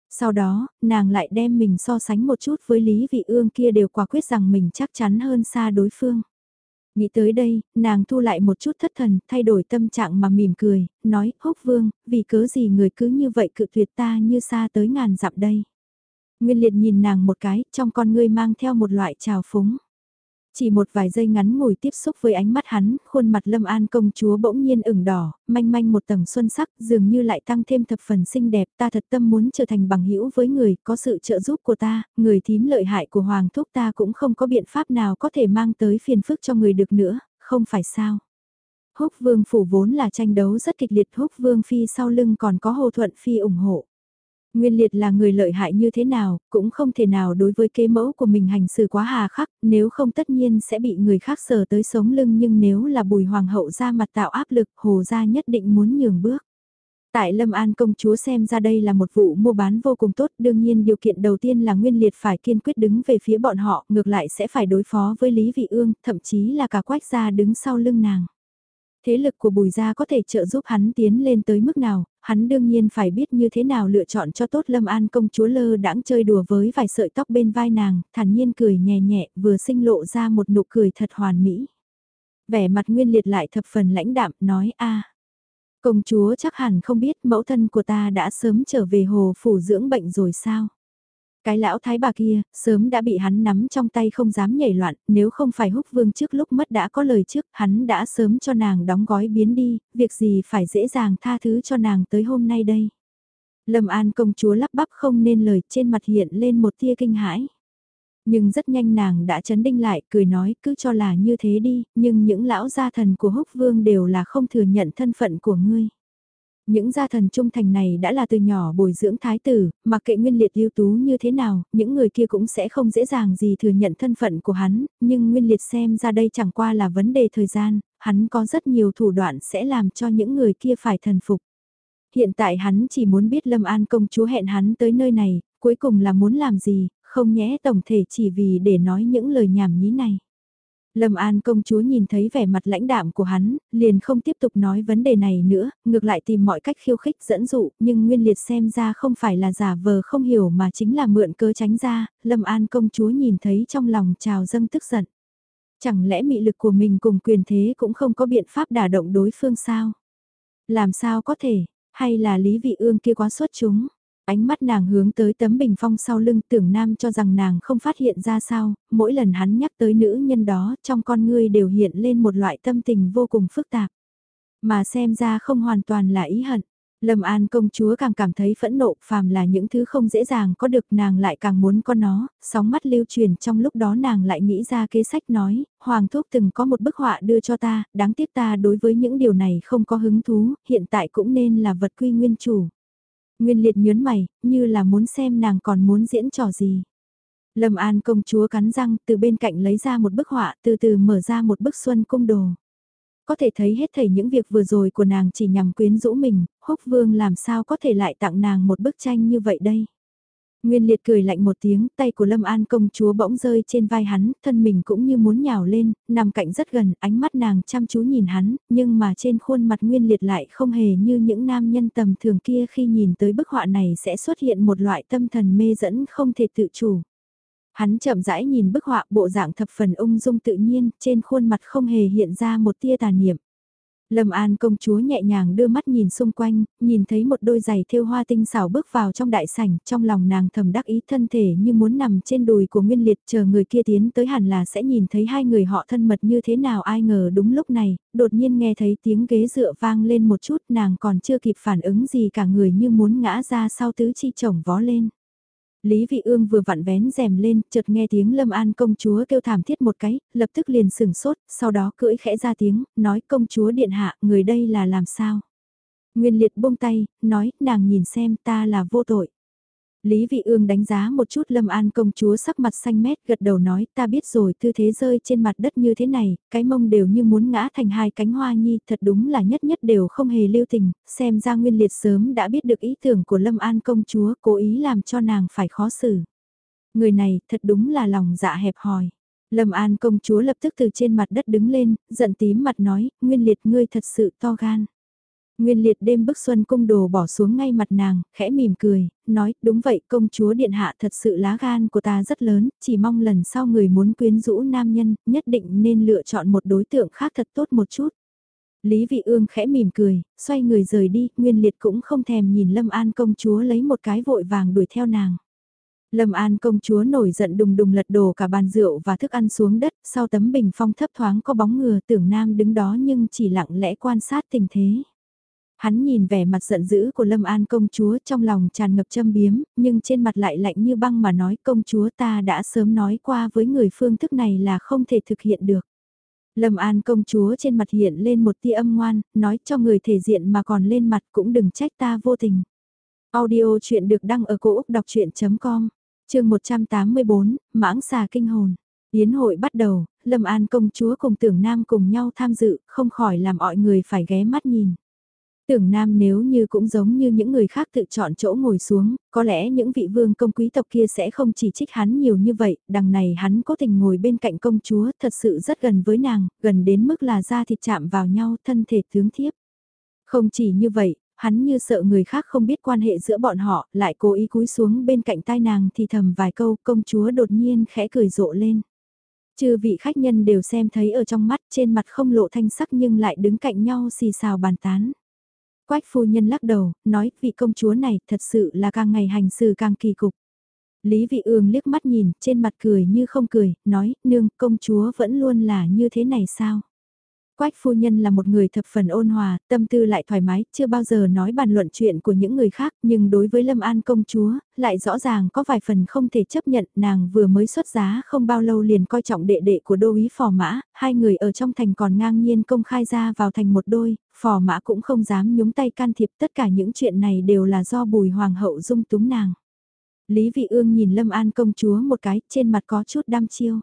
Sau đó, nàng lại đem mình so sánh một chút với Lý Vị Ương kia đều quả quyết rằng mình chắc chắn hơn xa đối phương. Nghĩ tới đây, nàng thu lại một chút thất thần, thay đổi tâm trạng mà mỉm cười, nói, húc vương, vì cớ gì người cứ như vậy cự tuyệt ta như xa tới ngàn dặm đây. Nguyên liệt nhìn nàng một cái, trong con ngươi mang theo một loại trào phúng. Chỉ một vài giây ngắn ngồi tiếp xúc với ánh mắt hắn, khuôn mặt lâm an công chúa bỗng nhiên ửng đỏ, manh manh một tầng xuân sắc, dường như lại tăng thêm thập phần xinh đẹp, ta thật tâm muốn trở thành bằng hữu với người, có sự trợ giúp của ta, người thím lợi hại của hoàng thúc ta cũng không có biện pháp nào có thể mang tới phiền phức cho người được nữa, không phải sao. Húc vương phủ vốn là tranh đấu rất kịch liệt húc vương phi sau lưng còn có hồ thuận phi ủng hộ. Nguyên liệt là người lợi hại như thế nào, cũng không thể nào đối với kế mẫu của mình hành xử quá hà khắc, nếu không tất nhiên sẽ bị người khác sờ tới sống lưng nhưng nếu là bùi hoàng hậu ra mặt tạo áp lực, hồ gia nhất định muốn nhường bước. Tại Lâm An công chúa xem ra đây là một vụ mua bán vô cùng tốt, đương nhiên điều kiện đầu tiên là Nguyên Liệt phải kiên quyết đứng về phía bọn họ, ngược lại sẽ phải đối phó với Lý Vị Ương, thậm chí là cả quách gia đứng sau lưng nàng. Thế lực của Bùi Gia có thể trợ giúp hắn tiến lên tới mức nào, hắn đương nhiên phải biết như thế nào lựa chọn cho tốt Lâm An công chúa lơ đãng chơi đùa với vài sợi tóc bên vai nàng, thản nhiên cười nhẹ nhẹ, vừa sinh lộ ra một nụ cười thật hoàn mỹ. Vẻ mặt Nguyên Liệt lại thập phần lãnh đạm, nói a Công chúa chắc hẳn không biết mẫu thân của ta đã sớm trở về hồ phủ dưỡng bệnh rồi sao? Cái lão thái bà kia, sớm đã bị hắn nắm trong tay không dám nhảy loạn, nếu không phải húc vương trước lúc mất đã có lời trước, hắn đã sớm cho nàng đóng gói biến đi, việc gì phải dễ dàng tha thứ cho nàng tới hôm nay đây. Lâm An công chúa lắp bắp không nên lời trên mặt hiện lên một tia kinh hãi. Nhưng rất nhanh nàng đã chấn đinh lại, cười nói cứ cho là như thế đi, nhưng những lão gia thần của húc vương đều là không thừa nhận thân phận của ngươi. Những gia thần trung thành này đã là từ nhỏ bồi dưỡng thái tử, mặc kệ nguyên liệt ưu tú như thế nào, những người kia cũng sẽ không dễ dàng gì thừa nhận thân phận của hắn, nhưng nguyên liệt xem ra đây chẳng qua là vấn đề thời gian, hắn có rất nhiều thủ đoạn sẽ làm cho những người kia phải thần phục. Hiện tại hắn chỉ muốn biết Lâm An công chúa hẹn hắn tới nơi này, cuối cùng là muốn làm gì, không nhẽ tổng thể chỉ vì để nói những lời nhảm nhí này. Lâm An công chúa nhìn thấy vẻ mặt lãnh đạm của hắn, liền không tiếp tục nói vấn đề này nữa, ngược lại tìm mọi cách khiêu khích dẫn dụ, nhưng Nguyên Liệt xem ra không phải là giả vờ không hiểu mà chính là mượn cớ tránh ra, Lâm An công chúa nhìn thấy trong lòng trào dâng tức giận. Chẳng lẽ mị lực của mình cùng quyền thế cũng không có biện pháp đả động đối phương sao? Làm sao có thể, hay là Lý Vị Ương kia quá xuất chúng? Ánh mắt nàng hướng tới tấm bình phong sau lưng tưởng nam cho rằng nàng không phát hiện ra sao, mỗi lần hắn nhắc tới nữ nhân đó trong con ngươi đều hiện lên một loại tâm tình vô cùng phức tạp. Mà xem ra không hoàn toàn là ý hận. Lâm An công chúa càng cảm thấy phẫn nộ phàm là những thứ không dễ dàng có được nàng lại càng muốn có nó, sóng mắt lưu truyền trong lúc đó nàng lại nghĩ ra kế sách nói, Hoàng Thúc từng có một bức họa đưa cho ta, đáng tiếc ta đối với những điều này không có hứng thú, hiện tại cũng nên là vật quy nguyên chủ. Nguyên liệt nhớn mày, như là muốn xem nàng còn muốn diễn trò gì. Lâm An công chúa cắn răng từ bên cạnh lấy ra một bức họa từ từ mở ra một bức xuân cung đồ. Có thể thấy hết thảy những việc vừa rồi của nàng chỉ nhằm quyến rũ mình, húc vương làm sao có thể lại tặng nàng một bức tranh như vậy đây. Nguyên liệt cười lạnh một tiếng, tay của Lâm An công chúa bỗng rơi trên vai hắn, thân mình cũng như muốn nhào lên, nằm cạnh rất gần, ánh mắt nàng chăm chú nhìn hắn, nhưng mà trên khuôn mặt Nguyên liệt lại không hề như những nam nhân tầm thường kia khi nhìn tới bức họa này sẽ xuất hiện một loại tâm thần mê dẫn không thể tự chủ. Hắn chậm rãi nhìn bức họa bộ dạng thập phần ung dung tự nhiên, trên khuôn mặt không hề hiện ra một tia tà niệm. Lâm An công chúa nhẹ nhàng đưa mắt nhìn xung quanh, nhìn thấy một đôi giày thêu hoa tinh xảo bước vào trong đại sảnh, trong lòng nàng thầm đắc ý thân thể như muốn nằm trên đùi của Nguyên Liệt chờ người kia tiến tới hẳn là sẽ nhìn thấy hai người họ thân mật như thế nào ai ngờ đúng lúc này, đột nhiên nghe thấy tiếng ghế dựa vang lên một chút nàng còn chưa kịp phản ứng gì cả người như muốn ngã ra sau tứ chi chồng vó lên. Lý Vị Ương vừa vặn vén rèm lên, chợt nghe tiếng Lâm An công chúa kêu thảm thiết một cái, lập tức liền sừng sốt, sau đó cưỡi khẽ ra tiếng, nói công chúa điện hạ, người đây là làm sao? Nguyên liệt buông tay, nói, nàng nhìn xem ta là vô tội. Lý Vị Ương đánh giá một chút Lâm An công chúa sắc mặt xanh mét gật đầu nói ta biết rồi tư thế rơi trên mặt đất như thế này, cái mông đều như muốn ngã thành hai cánh hoa nhi thật đúng là nhất nhất đều không hề lưu tình, xem ra Nguyên Liệt sớm đã biết được ý tưởng của Lâm An công chúa cố ý làm cho nàng phải khó xử. Người này thật đúng là lòng dạ hẹp hòi. Lâm An công chúa lập tức từ trên mặt đất đứng lên, giận tím mặt nói, Nguyên Liệt ngươi thật sự to gan. Nguyên liệt đêm bức xuân cung đồ bỏ xuống ngay mặt nàng, khẽ mỉm cười, nói, đúng vậy công chúa điện hạ thật sự lá gan của ta rất lớn, chỉ mong lần sau người muốn quyến rũ nam nhân, nhất định nên lựa chọn một đối tượng khác thật tốt một chút. Lý vị ương khẽ mỉm cười, xoay người rời đi, Nguyên liệt cũng không thèm nhìn Lâm An công chúa lấy một cái vội vàng đuổi theo nàng. Lâm An công chúa nổi giận đùng đùng lật đổ cả bàn rượu và thức ăn xuống đất, sau tấm bình phong thấp thoáng có bóng ngừa tưởng nam đứng đó nhưng chỉ lặng lẽ quan sát tình thế. Hắn nhìn vẻ mặt giận dữ của Lâm An công chúa trong lòng tràn ngập châm biếm, nhưng trên mặt lại lạnh như băng mà nói công chúa ta đã sớm nói qua với người phương thức này là không thể thực hiện được. Lâm An công chúa trên mặt hiện lên một tia âm ngoan, nói cho người thể diện mà còn lên mặt cũng đừng trách ta vô tình. Audio chuyện được đăng ở cổ Úc đọc chuyện.com, trường 184, mãng xà kinh hồn. Yến hội bắt đầu, Lâm An công chúa cùng tưởng nam cùng nhau tham dự, không khỏi làm mọi người phải ghé mắt nhìn. Tưởng Nam nếu như cũng giống như những người khác tự chọn chỗ ngồi xuống, có lẽ những vị vương công quý tộc kia sẽ không chỉ trích hắn nhiều như vậy, đằng này hắn cố tình ngồi bên cạnh công chúa thật sự rất gần với nàng, gần đến mức là da thịt chạm vào nhau thân thể tướng thiếp. Không chỉ như vậy, hắn như sợ người khác không biết quan hệ giữa bọn họ, lại cố ý cúi xuống bên cạnh tai nàng thì thầm vài câu công chúa đột nhiên khẽ cười rộ lên. Chư vị khách nhân đều xem thấy ở trong mắt trên mặt không lộ thanh sắc nhưng lại đứng cạnh nhau xì xào bàn tán. Quách phu nhân lắc đầu, nói vị công chúa này thật sự là càng ngày hành xử càng kỳ cục. Lý vị ương liếc mắt nhìn, trên mặt cười như không cười, nói, nương, công chúa vẫn luôn là như thế này sao? Quách phu nhân là một người thập phần ôn hòa, tâm tư lại thoải mái, chưa bao giờ nói bàn luận chuyện của những người khác, nhưng đối với Lâm An công chúa, lại rõ ràng có vài phần không thể chấp nhận, nàng vừa mới xuất giá không bao lâu liền coi trọng đệ đệ của đô úy phò mã, hai người ở trong thành còn ngang nhiên công khai ra vào thành một đôi, phò mã cũng không dám nhúng tay can thiệp, tất cả những chuyện này đều là do bùi hoàng hậu dung túng nàng. Lý Vị Ương nhìn Lâm An công chúa một cái, trên mặt có chút đam chiêu.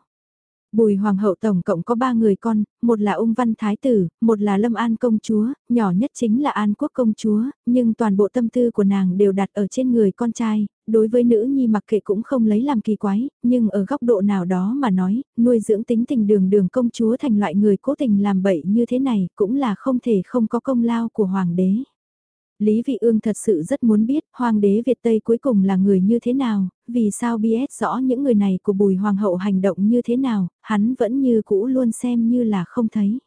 Bùi Hoàng hậu tổng cộng có ba người con, một là ung văn thái tử, một là lâm an công chúa, nhỏ nhất chính là an quốc công chúa, nhưng toàn bộ tâm tư của nàng đều đặt ở trên người con trai, đối với nữ nhi mặc kệ cũng không lấy làm kỳ quái, nhưng ở góc độ nào đó mà nói, nuôi dưỡng tính tình đường đường công chúa thành loại người cố tình làm bậy như thế này cũng là không thể không có công lao của hoàng đế. Lý Vị Ương thật sự rất muốn biết hoàng đế Việt Tây cuối cùng là người như thế nào, vì sao biết rõ những người này của bùi hoàng hậu hành động như thế nào, hắn vẫn như cũ luôn xem như là không thấy.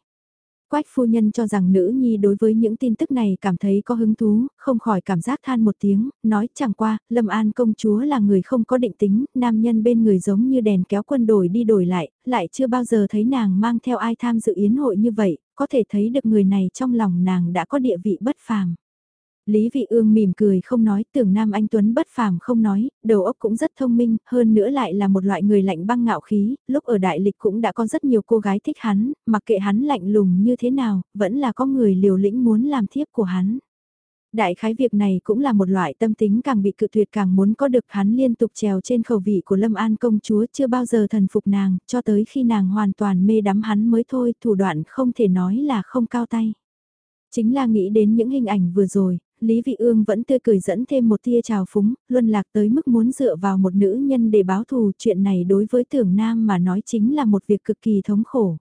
Quách phu nhân cho rằng nữ nhi đối với những tin tức này cảm thấy có hứng thú, không khỏi cảm giác than một tiếng, nói chẳng qua, Lâm An công chúa là người không có định tính, nam nhân bên người giống như đèn kéo quân đổi đi đổi lại, lại chưa bao giờ thấy nàng mang theo ai tham dự yến hội như vậy, có thể thấy được người này trong lòng nàng đã có địa vị bất phàm. Lý Vị Ương mỉm cười không nói, tưởng Nam Anh Tuấn bất phàm không nói, đầu óc cũng rất thông minh, hơn nữa lại là một loại người lạnh băng ngạo khí, lúc ở đại lịch cũng đã có rất nhiều cô gái thích hắn, mặc kệ hắn lạnh lùng như thế nào, vẫn là có người liều lĩnh muốn làm thiếp của hắn. Đại khái việc này cũng là một loại tâm tính càng bị cự tuyệt càng muốn có được hắn liên tục trèo trên khẩu vị của Lâm An công chúa chưa bao giờ thần phục nàng, cho tới khi nàng hoàn toàn mê đắm hắn mới thôi, thủ đoạn không thể nói là không cao tay. Chính là nghĩ đến những hình ảnh vừa rồi, Lý Vị Ương vẫn tươi cười dẫn thêm một tia trào phúng, luân lạc tới mức muốn dựa vào một nữ nhân để báo thù chuyện này đối với tưởng nam mà nói chính là một việc cực kỳ thống khổ.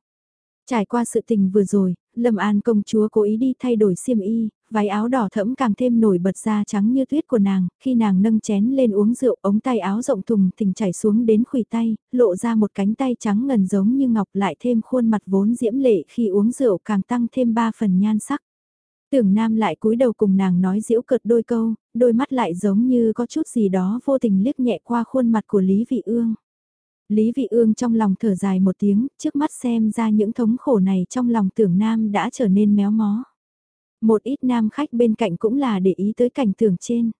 Trải qua sự tình vừa rồi, Lâm An công chúa cố ý đi thay đổi xiêm y, váy áo đỏ thẫm càng thêm nổi bật da trắng như tuyết của nàng, khi nàng nâng chén lên uống rượu ống tay áo rộng thùng thình chảy xuống đến khuỷu tay, lộ ra một cánh tay trắng ngần giống như ngọc lại thêm khuôn mặt vốn diễm lệ khi uống rượu càng tăng thêm ba phần nhan sắc. Tưởng Nam lại cúi đầu cùng nàng nói giễu cợt đôi câu, đôi mắt lại giống như có chút gì đó vô tình liếc nhẹ qua khuôn mặt của Lý Vị Ương. Lý Vị Ương trong lòng thở dài một tiếng, trước mắt xem ra những thống khổ này trong lòng tưởng Nam đã trở nên méo mó. Một ít nam khách bên cạnh cũng là để ý tới cảnh tưởng trên.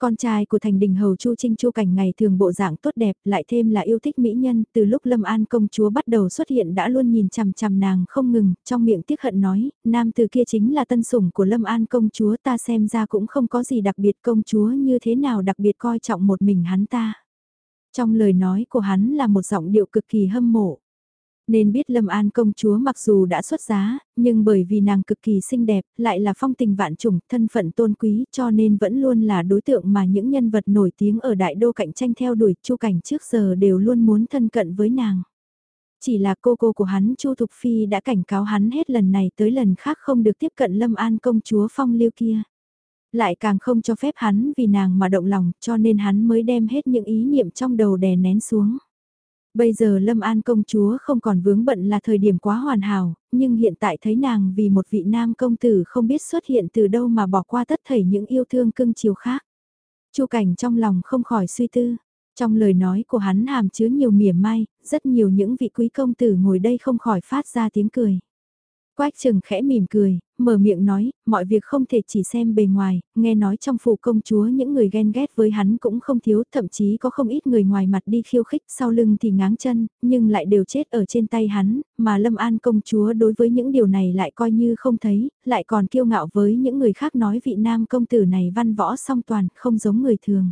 Con trai của thành đình hầu Chu Trinh Chu Cảnh ngày thường bộ dạng tốt đẹp, lại thêm là yêu thích mỹ nhân, từ lúc Lâm An công chúa bắt đầu xuất hiện đã luôn nhìn chằm chằm nàng không ngừng, trong miệng tiếc hận nói, nam từ kia chính là tân sủng của Lâm An công chúa ta xem ra cũng không có gì đặc biệt công chúa như thế nào đặc biệt coi trọng một mình hắn ta. Trong lời nói của hắn là một giọng điệu cực kỳ hâm mộ. Nên biết Lâm An công chúa mặc dù đã xuất giá, nhưng bởi vì nàng cực kỳ xinh đẹp, lại là phong tình vạn trùng, thân phận tôn quý cho nên vẫn luôn là đối tượng mà những nhân vật nổi tiếng ở đại đô cạnh tranh theo đuổi chu cảnh trước giờ đều luôn muốn thân cận với nàng. Chỉ là cô cô của hắn Chu Thục Phi đã cảnh cáo hắn hết lần này tới lần khác không được tiếp cận Lâm An công chúa phong liêu kia. Lại càng không cho phép hắn vì nàng mà động lòng cho nên hắn mới đem hết những ý niệm trong đầu đè nén xuống. Bây giờ Lâm An công chúa không còn vướng bận là thời điểm quá hoàn hảo, nhưng hiện tại thấy nàng vì một vị nam công tử không biết xuất hiện từ đâu mà bỏ qua tất thảy những yêu thương cưng chiều khác. Chu cảnh trong lòng không khỏi suy tư, trong lời nói của hắn hàm chứa nhiều mỉa mai, rất nhiều những vị quý công tử ngồi đây không khỏi phát ra tiếng cười. Quách trừng khẽ mỉm cười, mở miệng nói, mọi việc không thể chỉ xem bề ngoài, nghe nói trong phủ công chúa những người ghen ghét với hắn cũng không thiếu, thậm chí có không ít người ngoài mặt đi khiêu khích, sau lưng thì ngáng chân, nhưng lại đều chết ở trên tay hắn, mà Lâm An công chúa đối với những điều này lại coi như không thấy, lại còn kiêu ngạo với những người khác nói vị nam công tử này văn võ song toàn, không giống người thường.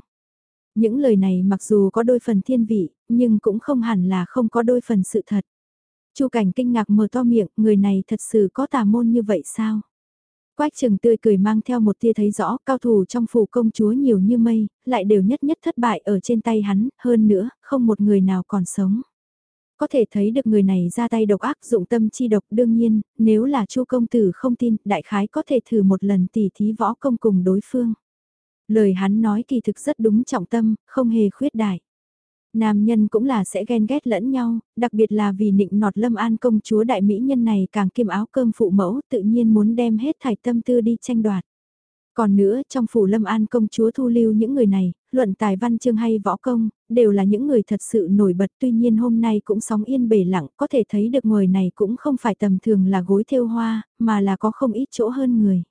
Những lời này mặc dù có đôi phần thiên vị, nhưng cũng không hẳn là không có đôi phần sự thật. Chu Cảnh kinh ngạc mở to miệng, người này thật sự có tà môn như vậy sao? Quách trừng tươi cười mang theo một tia thấy rõ cao thủ trong phủ công chúa nhiều như mây, lại đều nhất nhất thất bại ở trên tay hắn, hơn nữa, không một người nào còn sống. Có thể thấy được người này ra tay độc ác dụng tâm chi độc đương nhiên, nếu là chu công tử không tin, đại khái có thể thử một lần tỉ thí võ công cùng đối phương. Lời hắn nói kỳ thực rất đúng trọng tâm, không hề khuyết đại. Nam nhân cũng là sẽ ghen ghét lẫn nhau, đặc biệt là vì nịnh nọt lâm an công chúa đại mỹ nhân này càng kiêm áo cơm phụ mẫu tự nhiên muốn đem hết thải tâm tư đi tranh đoạt. Còn nữa, trong phủ lâm an công chúa thu lưu những người này, luận tài văn chương hay võ công, đều là những người thật sự nổi bật tuy nhiên hôm nay cũng sóng yên bể lặng, có thể thấy được người này cũng không phải tầm thường là gối thêu hoa, mà là có không ít chỗ hơn người.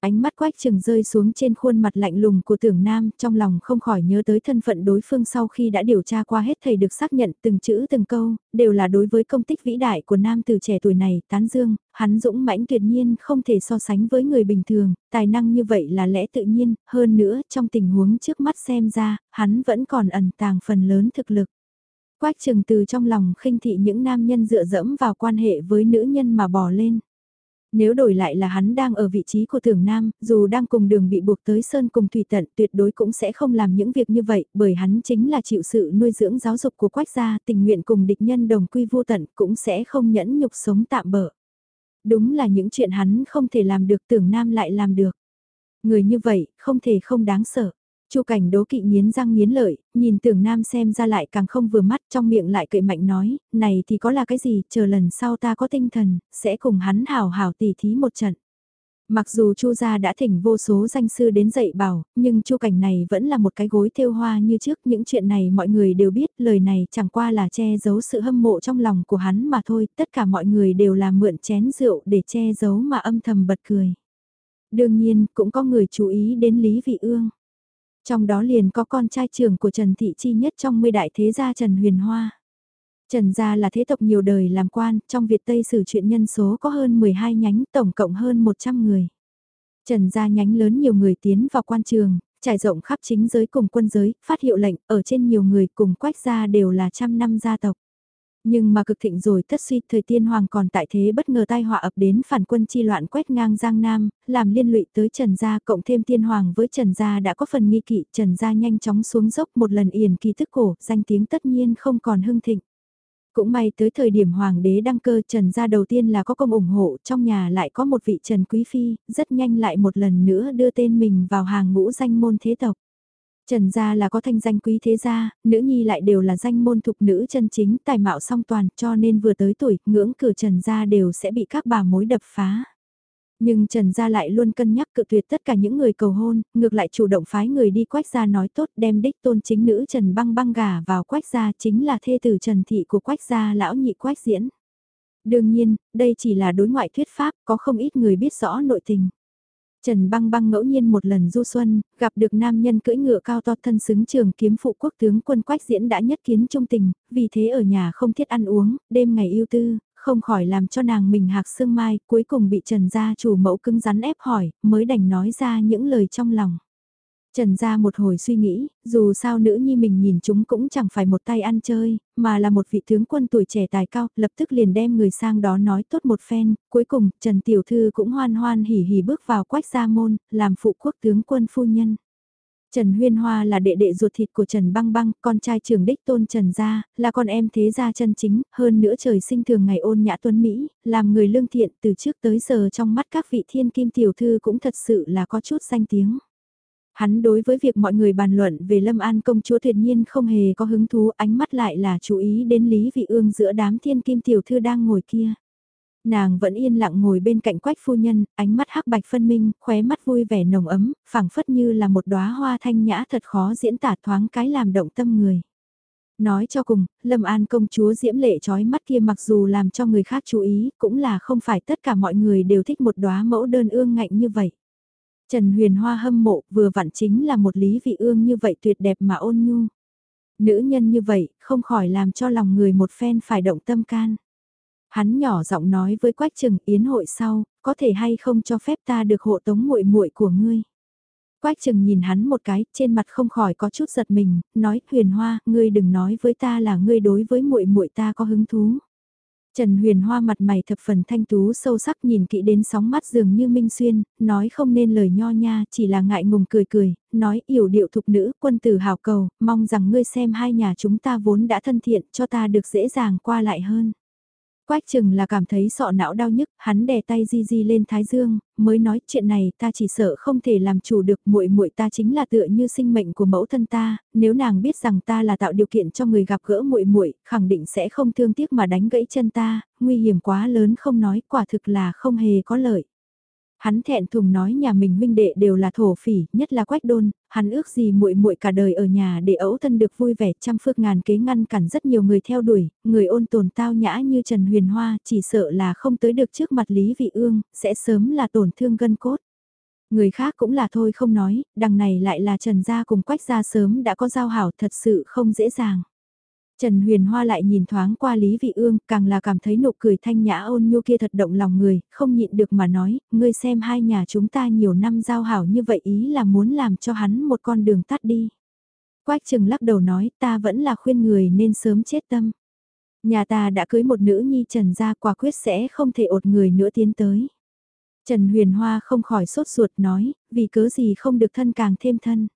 Ánh mắt quách trừng rơi xuống trên khuôn mặt lạnh lùng của tưởng nam, trong lòng không khỏi nhớ tới thân phận đối phương sau khi đã điều tra qua hết thầy được xác nhận từng chữ từng câu, đều là đối với công tích vĩ đại của nam từ trẻ tuổi này, tán dương, hắn dũng mãnh tuyệt nhiên không thể so sánh với người bình thường, tài năng như vậy là lẽ tự nhiên, hơn nữa trong tình huống trước mắt xem ra, hắn vẫn còn ẩn tàng phần lớn thực lực. Quách trừng từ trong lòng khinh thị những nam nhân dựa dẫm vào quan hệ với nữ nhân mà bỏ lên. Nếu đổi lại là hắn đang ở vị trí của tưởng nam, dù đang cùng đường bị buộc tới sơn cùng thủy tận tuyệt đối cũng sẽ không làm những việc như vậy, bởi hắn chính là chịu sự nuôi dưỡng giáo dục của quách gia, tình nguyện cùng địch nhân đồng quy vô tận cũng sẽ không nhẫn nhục sống tạm bỡ. Đúng là những chuyện hắn không thể làm được tưởng nam lại làm được. Người như vậy, không thể không đáng sợ. Chu cảnh đố kỵ nghiến răng nghiến lợi, nhìn tưởng nam xem ra lại càng không vừa mắt trong miệng lại cậy mạnh nói, này thì có là cái gì, chờ lần sau ta có tinh thần, sẽ cùng hắn hào hào tỉ thí một trận. Mặc dù Chu gia đã thỉnh vô số danh sư đến dạy bảo, nhưng Chu cảnh này vẫn là một cái gối thêu hoa như trước, những chuyện này mọi người đều biết, lời này chẳng qua là che giấu sự hâm mộ trong lòng của hắn mà thôi, tất cả mọi người đều là mượn chén rượu để che giấu mà âm thầm bật cười. Đương nhiên, cũng có người chú ý đến Lý Vị Ương. Trong đó liền có con trai trưởng của Trần Thị Chi nhất trong mươi đại thế gia Trần Huyền Hoa. Trần gia là thế tộc nhiều đời làm quan, trong Việt Tây sử chuyện nhân số có hơn 12 nhánh, tổng cộng hơn 100 người. Trần gia nhánh lớn nhiều người tiến vào quan trường, trải rộng khắp chính giới cùng quân giới, phát hiệu lệnh, ở trên nhiều người cùng quách gia đều là trăm năm gia tộc. Nhưng mà cực thịnh rồi thất suy thời tiên hoàng còn tại thế bất ngờ tai họa ập đến phản quân chi loạn quét ngang Giang Nam, làm liên lụy tới Trần Gia cộng thêm tiên hoàng với Trần Gia đã có phần nghi kỵ Trần Gia nhanh chóng xuống dốc một lần yền kỳ thức cổ, danh tiếng tất nhiên không còn hưng thịnh. Cũng may tới thời điểm hoàng đế đăng cơ Trần Gia đầu tiên là có công ủng hộ trong nhà lại có một vị Trần Quý Phi, rất nhanh lại một lần nữa đưa tên mình vào hàng ngũ danh môn thế tộc. Trần gia là có thanh danh quý thế gia, nữ nhi lại đều là danh môn thục nữ chân chính tài mạo song toàn cho nên vừa tới tuổi ngưỡng cửa Trần gia đều sẽ bị các bà mối đập phá. Nhưng Trần gia lại luôn cân nhắc cự tuyệt tất cả những người cầu hôn, ngược lại chủ động phái người đi quách gia nói tốt đem đích tôn chính nữ Trần băng băng gà vào quách gia chính là thê tử Trần thị của quách gia lão nhị quách diễn. Đương nhiên, đây chỉ là đối ngoại thuyết pháp, có không ít người biết rõ nội tình. Trần băng băng ngẫu nhiên một lần du xuân, gặp được nam nhân cưỡi ngựa cao to thân xứng trường kiếm phụ quốc tướng quân quách diễn đã nhất kiến trung tình, vì thế ở nhà không thiết ăn uống, đêm ngày yêu tư, không khỏi làm cho nàng mình hạc sương mai, cuối cùng bị Trần gia chủ mẫu cứng rắn ép hỏi, mới đành nói ra những lời trong lòng. Trần gia một hồi suy nghĩ, dù sao nữ nhi mình nhìn chúng cũng chẳng phải một tay ăn chơi, mà là một vị tướng quân tuổi trẻ tài cao, lập tức liền đem người sang đó nói tốt một phen, cuối cùng Trần Tiểu Thư cũng hoan hoan hỉ hỉ bước vào quách gia môn, làm phụ quốc tướng quân phu nhân. Trần Huyên Hoa là đệ đệ ruột thịt của Trần Băng Băng, con trai trưởng đích tôn Trần Gia, là con em thế gia chân chính, hơn nữa trời sinh thường ngày ôn nhã tuấn Mỹ, làm người lương thiện từ trước tới giờ trong mắt các vị thiên kim tiểu thư cũng thật sự là có chút danh tiếng. Hắn đối với việc mọi người bàn luận về Lâm An công chúa tuyệt nhiên không hề có hứng thú ánh mắt lại là chú ý đến Lý Vị Ương giữa đám thiên kim tiểu thư đang ngồi kia. Nàng vẫn yên lặng ngồi bên cạnh quách phu nhân, ánh mắt hắc bạch phân minh, khóe mắt vui vẻ nồng ấm, phảng phất như là một đóa hoa thanh nhã thật khó diễn tả thoáng cái làm động tâm người. Nói cho cùng, Lâm An công chúa diễm lệ trói mắt kia mặc dù làm cho người khác chú ý, cũng là không phải tất cả mọi người đều thích một đóa mẫu đơn ương ngạnh như vậy. Trần Huyền Hoa hâm mộ vừa vặn chính là một lý vị ương như vậy tuyệt đẹp mà ôn nhu. Nữ nhân như vậy, không khỏi làm cho lòng người một phen phải động tâm can. Hắn nhỏ giọng nói với Quách Trừng yến hội sau, có thể hay không cho phép ta được hộ tống muội muội của ngươi. Quách Trừng nhìn hắn một cái, trên mặt không khỏi có chút giật mình, nói: "Huyền Hoa, ngươi đừng nói với ta là ngươi đối với muội muội ta có hứng thú." Trần Huyền Hoa mặt mày thập phần thanh tú sâu sắc nhìn kỹ đến sóng mắt dường như minh xuyên, nói không nên lời nho nha, chỉ là ngại ngùng cười cười, nói yểu điệu thục nữ, quân tử hào cầu, mong rằng ngươi xem hai nhà chúng ta vốn đã thân thiện cho ta được dễ dàng qua lại hơn. Quách chừng là cảm thấy sọ não đau nhức, hắn đè tay di di lên thái dương, mới nói chuyện này ta chỉ sợ không thể làm chủ được muội muội ta chính là tựa như sinh mệnh của mẫu thân ta, nếu nàng biết rằng ta là tạo điều kiện cho người gặp gỡ muội muội, khẳng định sẽ không thương tiếc mà đánh gãy chân ta, nguy hiểm quá lớn không nói, quả thực là không hề có lợi. Hắn thẹn thùng nói nhà mình huynh đệ đều là thổ phỉ, nhất là quách đôn, hắn ước gì muội muội cả đời ở nhà để ấu thân được vui vẻ trăm phước ngàn kế ngăn cản rất nhiều người theo đuổi, người ôn tồn tao nhã như Trần Huyền Hoa chỉ sợ là không tới được trước mặt Lý Vị Ương, sẽ sớm là tổn thương gân cốt. Người khác cũng là thôi không nói, đằng này lại là Trần Gia cùng Quách Gia sớm đã có giao hảo thật sự không dễ dàng. Trần Huyền Hoa lại nhìn thoáng qua Lý Vị Ương, càng là cảm thấy nụ cười thanh nhã ôn nhu kia thật động lòng người, không nhịn được mà nói, ngươi xem hai nhà chúng ta nhiều năm giao hảo như vậy ý là muốn làm cho hắn một con đường tắt đi. Quách trừng lắc đầu nói, ta vẫn là khuyên người nên sớm chết tâm. Nhà ta đã cưới một nữ nhi Trần gia quả quyết sẽ không thể ột người nữa tiến tới. Trần Huyền Hoa không khỏi sốt ruột nói, vì cớ gì không được thân càng thêm thân.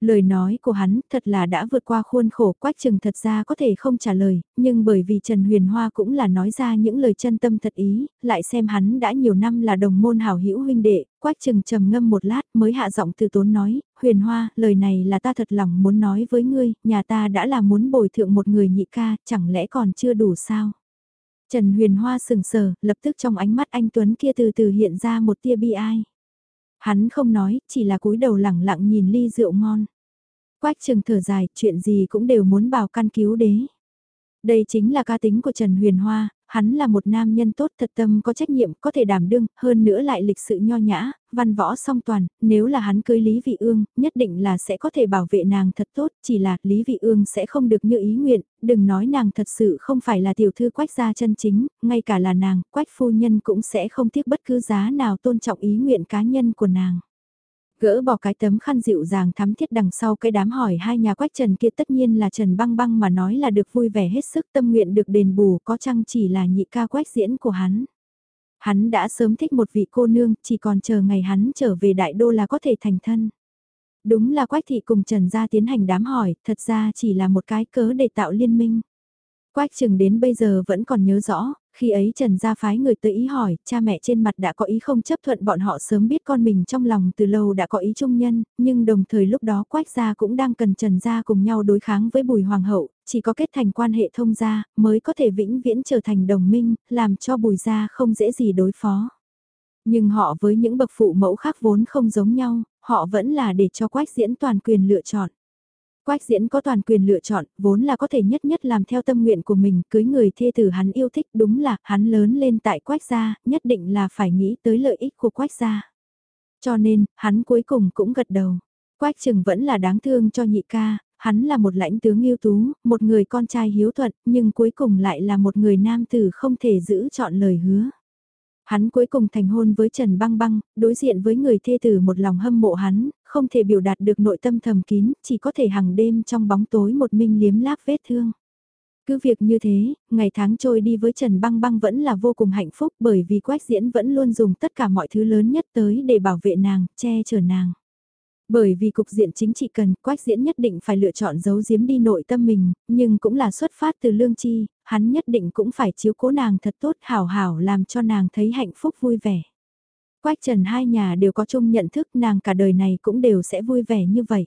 Lời nói của hắn thật là đã vượt qua khuôn khổ quách trừng thật ra có thể không trả lời, nhưng bởi vì Trần Huyền Hoa cũng là nói ra những lời chân tâm thật ý, lại xem hắn đã nhiều năm là đồng môn hảo hữu huynh đệ, quách trừng trầm ngâm một lát mới hạ giọng từ tốn nói, Huyền Hoa, lời này là ta thật lòng muốn nói với ngươi, nhà ta đã là muốn bồi thượng một người nhị ca, chẳng lẽ còn chưa đủ sao? Trần Huyền Hoa sừng sờ, lập tức trong ánh mắt anh Tuấn kia từ từ hiện ra một tia bi ai. Hắn không nói, chỉ là cúi đầu lẳng lặng nhìn ly rượu ngon. Quách trừng thở dài, chuyện gì cũng đều muốn bảo căn cứu đế. Đây chính là ca tính của Trần Huyền Hoa, hắn là một nam nhân tốt thật tâm có trách nhiệm, có thể đảm đương, hơn nữa lại lịch sự nho nhã, văn võ song toàn, nếu là hắn cưới Lý Vị Ương, nhất định là sẽ có thể bảo vệ nàng thật tốt, chỉ là Lý Vị Ương sẽ không được như ý nguyện, đừng nói nàng thật sự không phải là tiểu thư quách gia chân chính, ngay cả là nàng, quách phu nhân cũng sẽ không tiếc bất cứ giá nào tôn trọng ý nguyện cá nhân của nàng. Gỡ bỏ cái tấm khăn dịu dàng thắm thiết đằng sau cái đám hỏi hai nhà quách trần kia tất nhiên là Trần Băng Băng mà nói là được vui vẻ hết sức tâm nguyện được đền bù có chăng chỉ là nhị ca quách diễn của hắn. Hắn đã sớm thích một vị cô nương, chỉ còn chờ ngày hắn trở về đại đô là có thể thành thân. Đúng là quách thị cùng Trần gia tiến hành đám hỏi, thật ra chỉ là một cái cớ để tạo liên minh. Quách chừng đến bây giờ vẫn còn nhớ rõ, khi ấy Trần Gia phái người tới ý hỏi, cha mẹ trên mặt đã có ý không chấp thuận bọn họ sớm biết con mình trong lòng từ lâu đã có ý trung nhân, nhưng đồng thời lúc đó Quách Gia cũng đang cần Trần Gia cùng nhau đối kháng với Bùi Hoàng hậu, chỉ có kết thành quan hệ thông gia mới có thể vĩnh viễn trở thành đồng minh, làm cho Bùi Gia không dễ gì đối phó. Nhưng họ với những bậc phụ mẫu khác vốn không giống nhau, họ vẫn là để cho Quách diễn toàn quyền lựa chọn. Quách diễn có toàn quyền lựa chọn, vốn là có thể nhất nhất làm theo tâm nguyện của mình, cưới người thê tử hắn yêu thích đúng là hắn lớn lên tại quách gia, nhất định là phải nghĩ tới lợi ích của quách gia. Cho nên, hắn cuối cùng cũng gật đầu. Quách trừng vẫn là đáng thương cho nhị ca, hắn là một lãnh tướng yêu tú, một người con trai hiếu thuận, nhưng cuối cùng lại là một người nam tử không thể giữ chọn lời hứa. Hắn cuối cùng thành hôn với Trần Băng Băng, đối diện với người thê tử một lòng hâm mộ hắn, không thể biểu đạt được nội tâm thầm kín, chỉ có thể hàng đêm trong bóng tối một mình liếm láp vết thương. Cứ việc như thế, ngày tháng trôi đi với Trần Băng Băng vẫn là vô cùng hạnh phúc bởi vì Quách Diễn vẫn luôn dùng tất cả mọi thứ lớn nhất tới để bảo vệ nàng, che chở nàng. Bởi vì cục diện chính trị cần, Quách Diễn nhất định phải lựa chọn giấu giếm đi nội tâm mình, nhưng cũng là xuất phát từ lương chi, hắn nhất định cũng phải chiếu cố nàng thật tốt hảo hảo làm cho nàng thấy hạnh phúc vui vẻ. Quách Trần hai nhà đều có chung nhận thức nàng cả đời này cũng đều sẽ vui vẻ như vậy.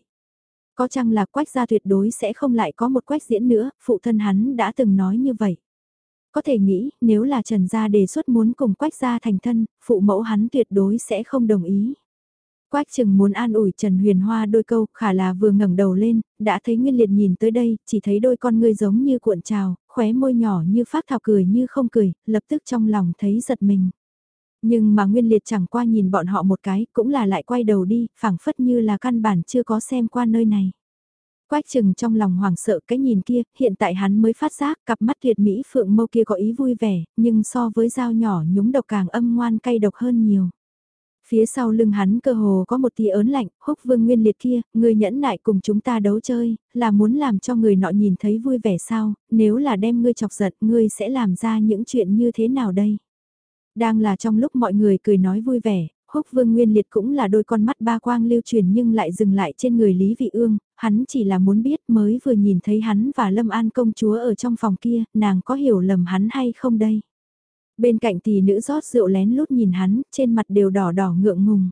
Có chăng là Quách gia tuyệt đối sẽ không lại có một Quách diễn nữa, phụ thân hắn đã từng nói như vậy. Có thể nghĩ, nếu là Trần gia đề xuất muốn cùng Quách gia thành thân, phụ mẫu hắn tuyệt đối sẽ không đồng ý. Quách chừng muốn an ủi Trần Huyền Hoa đôi câu, khả là vừa ngẩng đầu lên, đã thấy Nguyên Liệt nhìn tới đây, chỉ thấy đôi con ngươi giống như cuộn trào, khóe môi nhỏ như phát thảo cười như không cười, lập tức trong lòng thấy giật mình. Nhưng mà Nguyên Liệt chẳng qua nhìn bọn họ một cái, cũng là lại quay đầu đi, phảng phất như là căn bản chưa có xem qua nơi này. Quách chừng trong lòng hoảng sợ cái nhìn kia, hiện tại hắn mới phát giác cặp mắt tuyệt mỹ phượng mâu kia có ý vui vẻ, nhưng so với dao nhỏ nhúng độc càng âm ngoan cay độc hơn nhiều. Phía sau lưng hắn cơ hồ có một tia ớn lạnh, húc vương nguyên liệt kia, người nhẫn nại cùng chúng ta đấu chơi, là muốn làm cho người nọ nhìn thấy vui vẻ sao, nếu là đem ngươi chọc giận, ngươi sẽ làm ra những chuyện như thế nào đây? Đang là trong lúc mọi người cười nói vui vẻ, húc vương nguyên liệt cũng là đôi con mắt ba quang lưu truyền nhưng lại dừng lại trên người Lý Vị Ương, hắn chỉ là muốn biết mới vừa nhìn thấy hắn và Lâm An công chúa ở trong phòng kia, nàng có hiểu lầm hắn hay không đây? Bên cạnh tỷ nữ rót rượu lén lút nhìn hắn, trên mặt đều đỏ đỏ ngượng ngùng.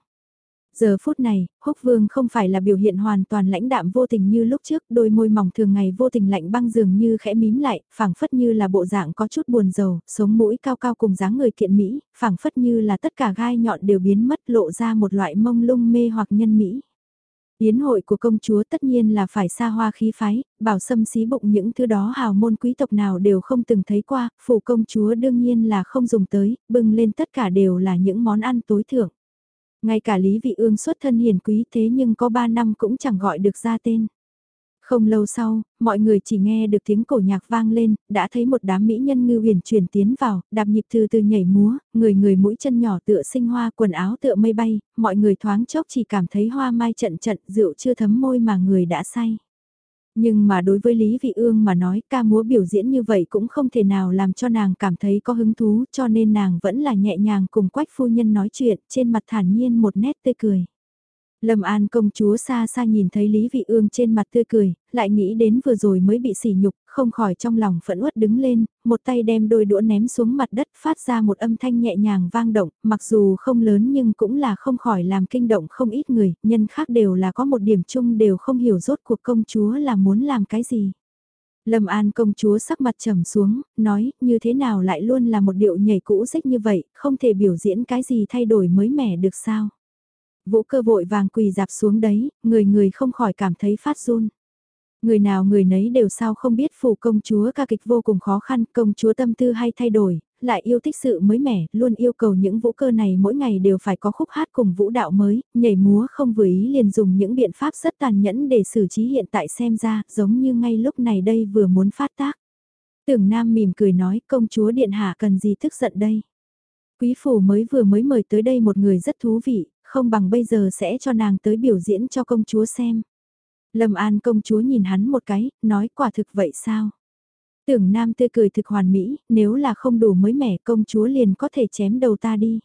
Giờ phút này, húc vương không phải là biểu hiện hoàn toàn lãnh đạm vô tình như lúc trước, đôi môi mỏng thường ngày vô tình lạnh băng dường như khẽ mím lại, phảng phất như là bộ dạng có chút buồn rầu, sống mũi cao cao cùng dáng người kiện Mỹ, phảng phất như là tất cả gai nhọn đều biến mất lộ ra một loại mông lung mê hoặc nhân Mỹ. Yến hội của công chúa tất nhiên là phải xa hoa khí phái, bảo sâm xí bụng những thứ đó hào môn quý tộc nào đều không từng thấy qua, phủ công chúa đương nhiên là không dùng tới, bưng lên tất cả đều là những món ăn tối thượng. Ngay cả Lý Vị Ương xuất thân hiền quý thế nhưng có 3 năm cũng chẳng gọi được ra tên. Không lâu sau, mọi người chỉ nghe được tiếng cổ nhạc vang lên, đã thấy một đám mỹ nhân ngư huyền chuyển tiến vào, đạp nhịp từ từ nhảy múa, người người mũi chân nhỏ tựa sinh hoa, quần áo tựa mây bay, mọi người thoáng chốc chỉ cảm thấy hoa mai trận trận, rượu chưa thấm môi mà người đã say. Nhưng mà đối với Lý Vị Ương mà nói ca múa biểu diễn như vậy cũng không thể nào làm cho nàng cảm thấy có hứng thú cho nên nàng vẫn là nhẹ nhàng cùng quách phu nhân nói chuyện trên mặt thản nhiên một nét tươi cười. Lâm An công chúa xa xa nhìn thấy Lý Vị Ương trên mặt tươi cười, lại nghĩ đến vừa rồi mới bị sỉ nhục, không khỏi trong lòng phẫn uất đứng lên, một tay đem đôi đũa ném xuống mặt đất phát ra một âm thanh nhẹ nhàng vang động, mặc dù không lớn nhưng cũng là không khỏi làm kinh động không ít người, nhân khác đều là có một điểm chung đều không hiểu rốt cuộc công chúa là muốn làm cái gì. Lâm An công chúa sắc mặt trầm xuống, nói như thế nào lại luôn là một điệu nhảy cũ rích như vậy, không thể biểu diễn cái gì thay đổi mới mẻ được sao. Vũ cơ vội vàng quỳ dạp xuống đấy, người người không khỏi cảm thấy phát run. Người nào người nấy đều sao không biết phủ công chúa ca kịch vô cùng khó khăn, công chúa tâm tư hay thay đổi, lại yêu thích sự mới mẻ, luôn yêu cầu những vũ cơ này mỗi ngày đều phải có khúc hát cùng vũ đạo mới, nhảy múa không vừa ý liền dùng những biện pháp rất tàn nhẫn để xử trí hiện tại xem ra, giống như ngay lúc này đây vừa muốn phát tác. Tưởng Nam mỉm cười nói công chúa điện hạ cần gì thức giận đây. Quý phủ mới vừa mới mời tới đây một người rất thú vị, không bằng bây giờ sẽ cho nàng tới biểu diễn cho công chúa xem. Lâm An công chúa nhìn hắn một cái, nói quả thực vậy sao? Tưởng nam tươi cười thực hoàn mỹ, nếu là không đủ mới mẻ công chúa liền có thể chém đầu ta đi.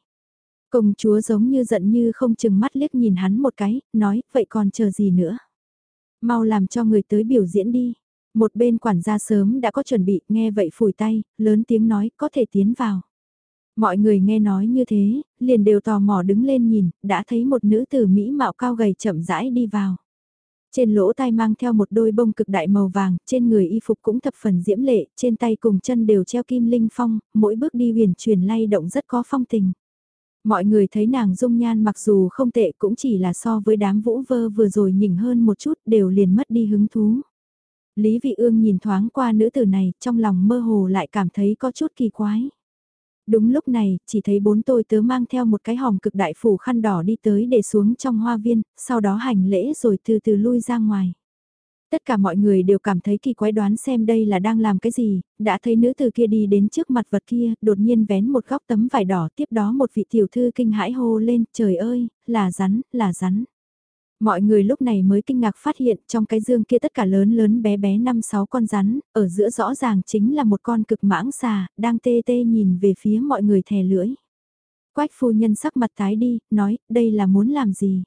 Công chúa giống như giận như không chừng mắt liếc nhìn hắn một cái, nói, vậy còn chờ gì nữa? Mau làm cho người tới biểu diễn đi. Một bên quản gia sớm đã có chuẩn bị, nghe vậy phủi tay, lớn tiếng nói, có thể tiến vào. Mọi người nghe nói như thế, liền đều tò mò đứng lên nhìn, đã thấy một nữ tử Mỹ mạo cao gầy chậm rãi đi vào. Trên lỗ tai mang theo một đôi bông cực đại màu vàng, trên người y phục cũng thập phần diễm lệ, trên tay cùng chân đều treo kim linh phong, mỗi bước đi huyền truyền lay động rất có phong tình. Mọi người thấy nàng dung nhan mặc dù không tệ cũng chỉ là so với đám vũ vơ vừa rồi nhỉnh hơn một chút đều liền mất đi hứng thú. Lý Vị Ương nhìn thoáng qua nữ tử này, trong lòng mơ hồ lại cảm thấy có chút kỳ quái. Đúng lúc này, chỉ thấy bốn tôi tớ mang theo một cái hòm cực đại phủ khăn đỏ đi tới để xuống trong hoa viên, sau đó hành lễ rồi từ từ lui ra ngoài. Tất cả mọi người đều cảm thấy kỳ quái đoán xem đây là đang làm cái gì, đã thấy nữ từ kia đi đến trước mặt vật kia, đột nhiên vén một góc tấm vải đỏ tiếp đó một vị tiểu thư kinh hãi hô lên, trời ơi, là rắn, là rắn. Mọi người lúc này mới kinh ngạc phát hiện trong cái dương kia tất cả lớn lớn bé bé 5-6 con rắn, ở giữa rõ ràng chính là một con cực mãng xà, đang tê tê nhìn về phía mọi người thè lưỡi. Quách phu nhân sắc mặt tái đi, nói, đây là muốn làm gì?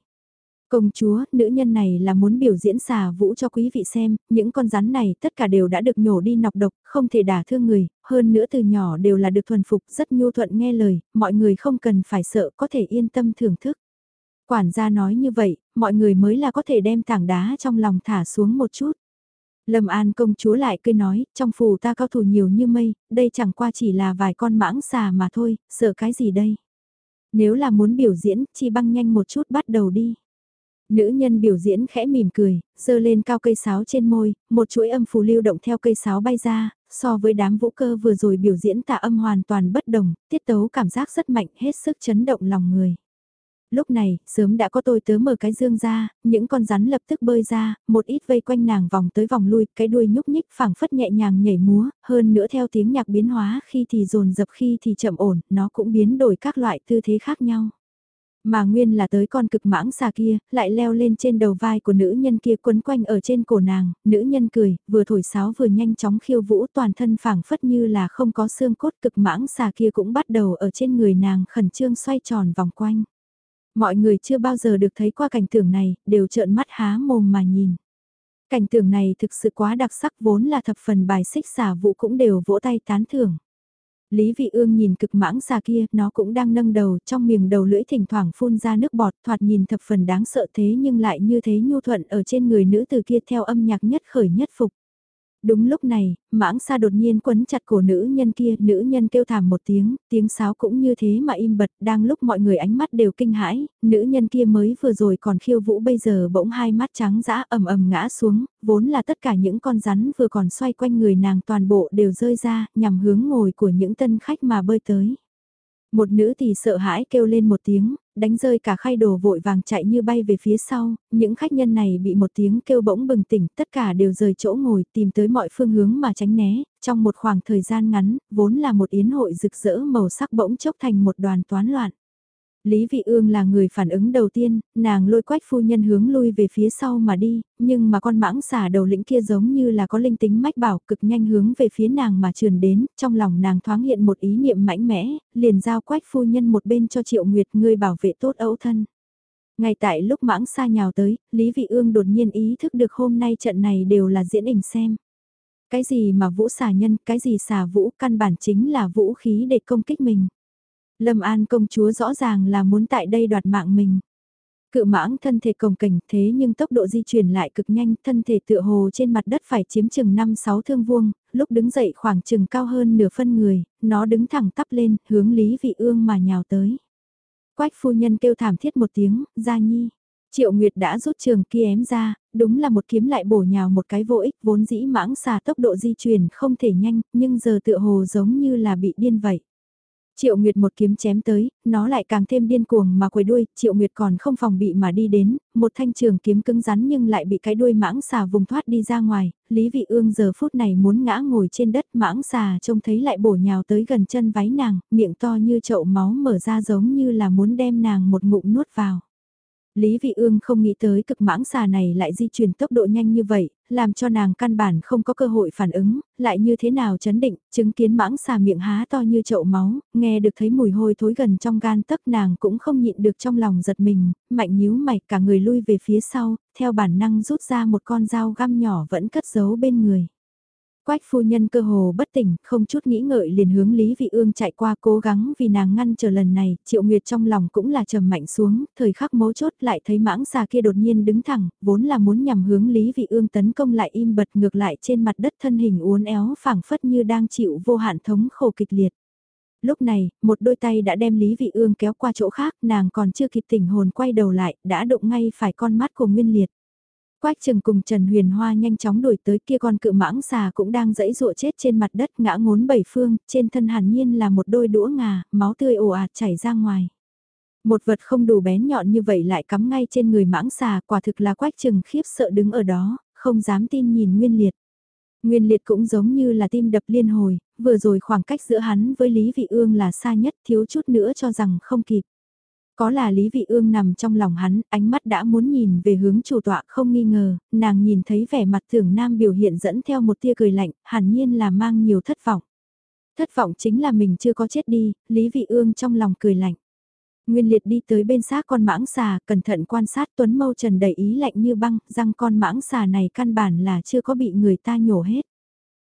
Công chúa, nữ nhân này là muốn biểu diễn xà vũ cho quý vị xem, những con rắn này tất cả đều đã được nhổ đi nọc độc, không thể đả thương người, hơn nữa từ nhỏ đều là được thuần phục rất nhu thuận nghe lời, mọi người không cần phải sợ có thể yên tâm thưởng thức. Quản gia nói như vậy, mọi người mới là có thể đem tảng đá trong lòng thả xuống một chút. Lâm An công chúa lại cười nói, trong phủ ta cao thủ nhiều như mây, đây chẳng qua chỉ là vài con mãng xà mà thôi, sợ cái gì đây? Nếu là muốn biểu diễn, chi băng nhanh một chút bắt đầu đi. Nữ nhân biểu diễn khẽ mỉm cười, giơ lên cao cây sáo trên môi, một chuỗi âm phù lưu động theo cây sáo bay ra, so với đám vũ cơ vừa rồi biểu diễn tạ âm hoàn toàn bất đồng, tiết tấu cảm giác rất mạnh hết sức chấn động lòng người lúc này, sớm đã có tôi tớ mở cái dương ra, những con rắn lập tức bơi ra, một ít vây quanh nàng vòng tới vòng lui, cái đuôi nhúc nhích phảng phất nhẹ nhàng nhảy múa, hơn nữa theo tiếng nhạc biến hóa khi thì dồn dập khi thì chậm ổn, nó cũng biến đổi các loại tư thế khác nhau. Mà nguyên là tới con cực mãng xà kia, lại leo lên trên đầu vai của nữ nhân kia quấn quanh ở trên cổ nàng, nữ nhân cười, vừa thổi sáo vừa nhanh chóng khiêu vũ toàn thân phảng phất như là không có xương cốt cực mãng xà kia cũng bắt đầu ở trên người nàng khẩn trương xoay tròn vòng quanh. Mọi người chưa bao giờ được thấy qua cảnh tượng này, đều trợn mắt há mồm mà nhìn. Cảnh tượng này thực sự quá đặc sắc vốn là thập phần bài xích xả vụ cũng đều vỗ tay tán thưởng. Lý Vị Ương nhìn cực mãng xà kia, nó cũng đang nâng đầu, trong miệng đầu lưỡi thỉnh thoảng phun ra nước bọt, thoạt nhìn thập phần đáng sợ thế nhưng lại như thế nhu thuận ở trên người nữ từ kia theo âm nhạc nhất khởi nhất phục. Đúng lúc này, mãng xa đột nhiên quấn chặt cổ nữ nhân kia, nữ nhân kêu thảm một tiếng, tiếng sáo cũng như thế mà im bật, đang lúc mọi người ánh mắt đều kinh hãi, nữ nhân kia mới vừa rồi còn khiêu vũ bây giờ bỗng hai mắt trắng dã ầm ầm ngã xuống, vốn là tất cả những con rắn vừa còn xoay quanh người nàng toàn bộ đều rơi ra, nhằm hướng ngồi của những tân khách mà bơi tới. Một nữ thì sợ hãi kêu lên một tiếng, đánh rơi cả khay đồ vội vàng chạy như bay về phía sau, những khách nhân này bị một tiếng kêu bỗng bừng tỉnh, tất cả đều rời chỗ ngồi tìm tới mọi phương hướng mà tránh né, trong một khoảng thời gian ngắn, vốn là một yến hội rực rỡ màu sắc bỗng chốc thành một đoàn toán loạn. Lý Vị Ương là người phản ứng đầu tiên, nàng lôi quách phu nhân hướng lui về phía sau mà đi, nhưng mà con mãng xà đầu lĩnh kia giống như là có linh tính mách bảo cực nhanh hướng về phía nàng mà trườn đến, trong lòng nàng thoáng hiện một ý niệm mãnh mẽ, liền giao quách phu nhân một bên cho Triệu Nguyệt người bảo vệ tốt ấu thân. Ngay tại lúc mãng xa nhào tới, Lý Vị Ương đột nhiên ý thức được hôm nay trận này đều là diễn ảnh xem. Cái gì mà vũ xà nhân, cái gì xà vũ, căn bản chính là vũ khí để công kích mình. Lâm An công chúa rõ ràng là muốn tại đây đoạt mạng mình. Cự mãng thân thể cồng cảnh thế nhưng tốc độ di chuyển lại cực nhanh, thân thể tựa hồ trên mặt đất phải chiếm chừng 5-6 thương vuông, lúc đứng dậy khoảng chừng cao hơn nửa phân người, nó đứng thẳng tắp lên, hướng Lý Vị Ương mà nhào tới. Quách phu nhân kêu thảm thiết một tiếng, gia nhi. Triệu Nguyệt đã rút trường kia ém ra, đúng là một kiếm lại bổ nhào một cái vô ích, vốn dĩ mãng xà tốc độ di chuyển không thể nhanh, nhưng giờ tựa hồ giống như là bị điên vậy. Triệu Nguyệt một kiếm chém tới, nó lại càng thêm điên cuồng mà quầy đuôi, Triệu Nguyệt còn không phòng bị mà đi đến, một thanh trường kiếm cứng rắn nhưng lại bị cái đuôi mãng xà vùng thoát đi ra ngoài, Lý Vị Ương giờ phút này muốn ngã ngồi trên đất mãng xà trông thấy lại bổ nhào tới gần chân váy nàng, miệng to như chậu máu mở ra giống như là muốn đem nàng một ngụm nuốt vào. Lý Vị Ương không nghĩ tới cực mãng xà này lại di chuyển tốc độ nhanh như vậy, làm cho nàng căn bản không có cơ hội phản ứng, lại như thế nào chấn định, chứng kiến mãng xà miệng há to như chậu máu, nghe được thấy mùi hôi thối gần trong gan tấc nàng cũng không nhịn được trong lòng giật mình, mạnh nhíu mày cả người lui về phía sau, theo bản năng rút ra một con dao găm nhỏ vẫn cất giấu bên người. Quách phu nhân cơ hồ bất tỉnh, không chút nghĩ ngợi liền hướng Lý Vị Ương chạy qua cố gắng vì nàng ngăn chờ lần này, Triệu Nguyệt trong lòng cũng là trầm mạnh xuống, thời khắc mấu chốt lại thấy mãng xà kia đột nhiên đứng thẳng, vốn là muốn nhằm hướng Lý Vị Ương tấn công lại im bật ngược lại trên mặt đất thân hình uốn éo phảng phất như đang chịu vô hạn thống khổ kịch liệt. Lúc này, một đôi tay đã đem Lý Vị Ương kéo qua chỗ khác, nàng còn chưa kịp tỉnh hồn quay đầu lại, đã đụng ngay phải con mắt của Nguyên Liệt. Quách Trừng cùng Trần Huyền Hoa nhanh chóng đuổi tới kia con cự mãng xà cũng đang dẫy dụa chết trên mặt đất ngã ngốn bảy phương, trên thân hàn nhiên là một đôi đũa ngà, máu tươi ồ ạt chảy ra ngoài. Một vật không đủ bén nhọn như vậy lại cắm ngay trên người mãng xà, quả thực là Quách Trừng khiếp sợ đứng ở đó, không dám tin nhìn Nguyên Liệt. Nguyên Liệt cũng giống như là tim đập liên hồi, vừa rồi khoảng cách giữa hắn với Lý Vị Ương là xa nhất thiếu chút nữa cho rằng không kịp. Có là Lý Vị Ương nằm trong lòng hắn, ánh mắt đã muốn nhìn về hướng chủ tọa không nghi ngờ, nàng nhìn thấy vẻ mặt thưởng nam biểu hiện dẫn theo một tia cười lạnh, hẳn nhiên là mang nhiều thất vọng. Thất vọng chính là mình chưa có chết đi, Lý Vị Ương trong lòng cười lạnh. Nguyên liệt đi tới bên xác con mãng xà, cẩn thận quan sát tuấn mâu trần đầy ý lạnh như băng, răng con mãng xà này căn bản là chưa có bị người ta nhổ hết.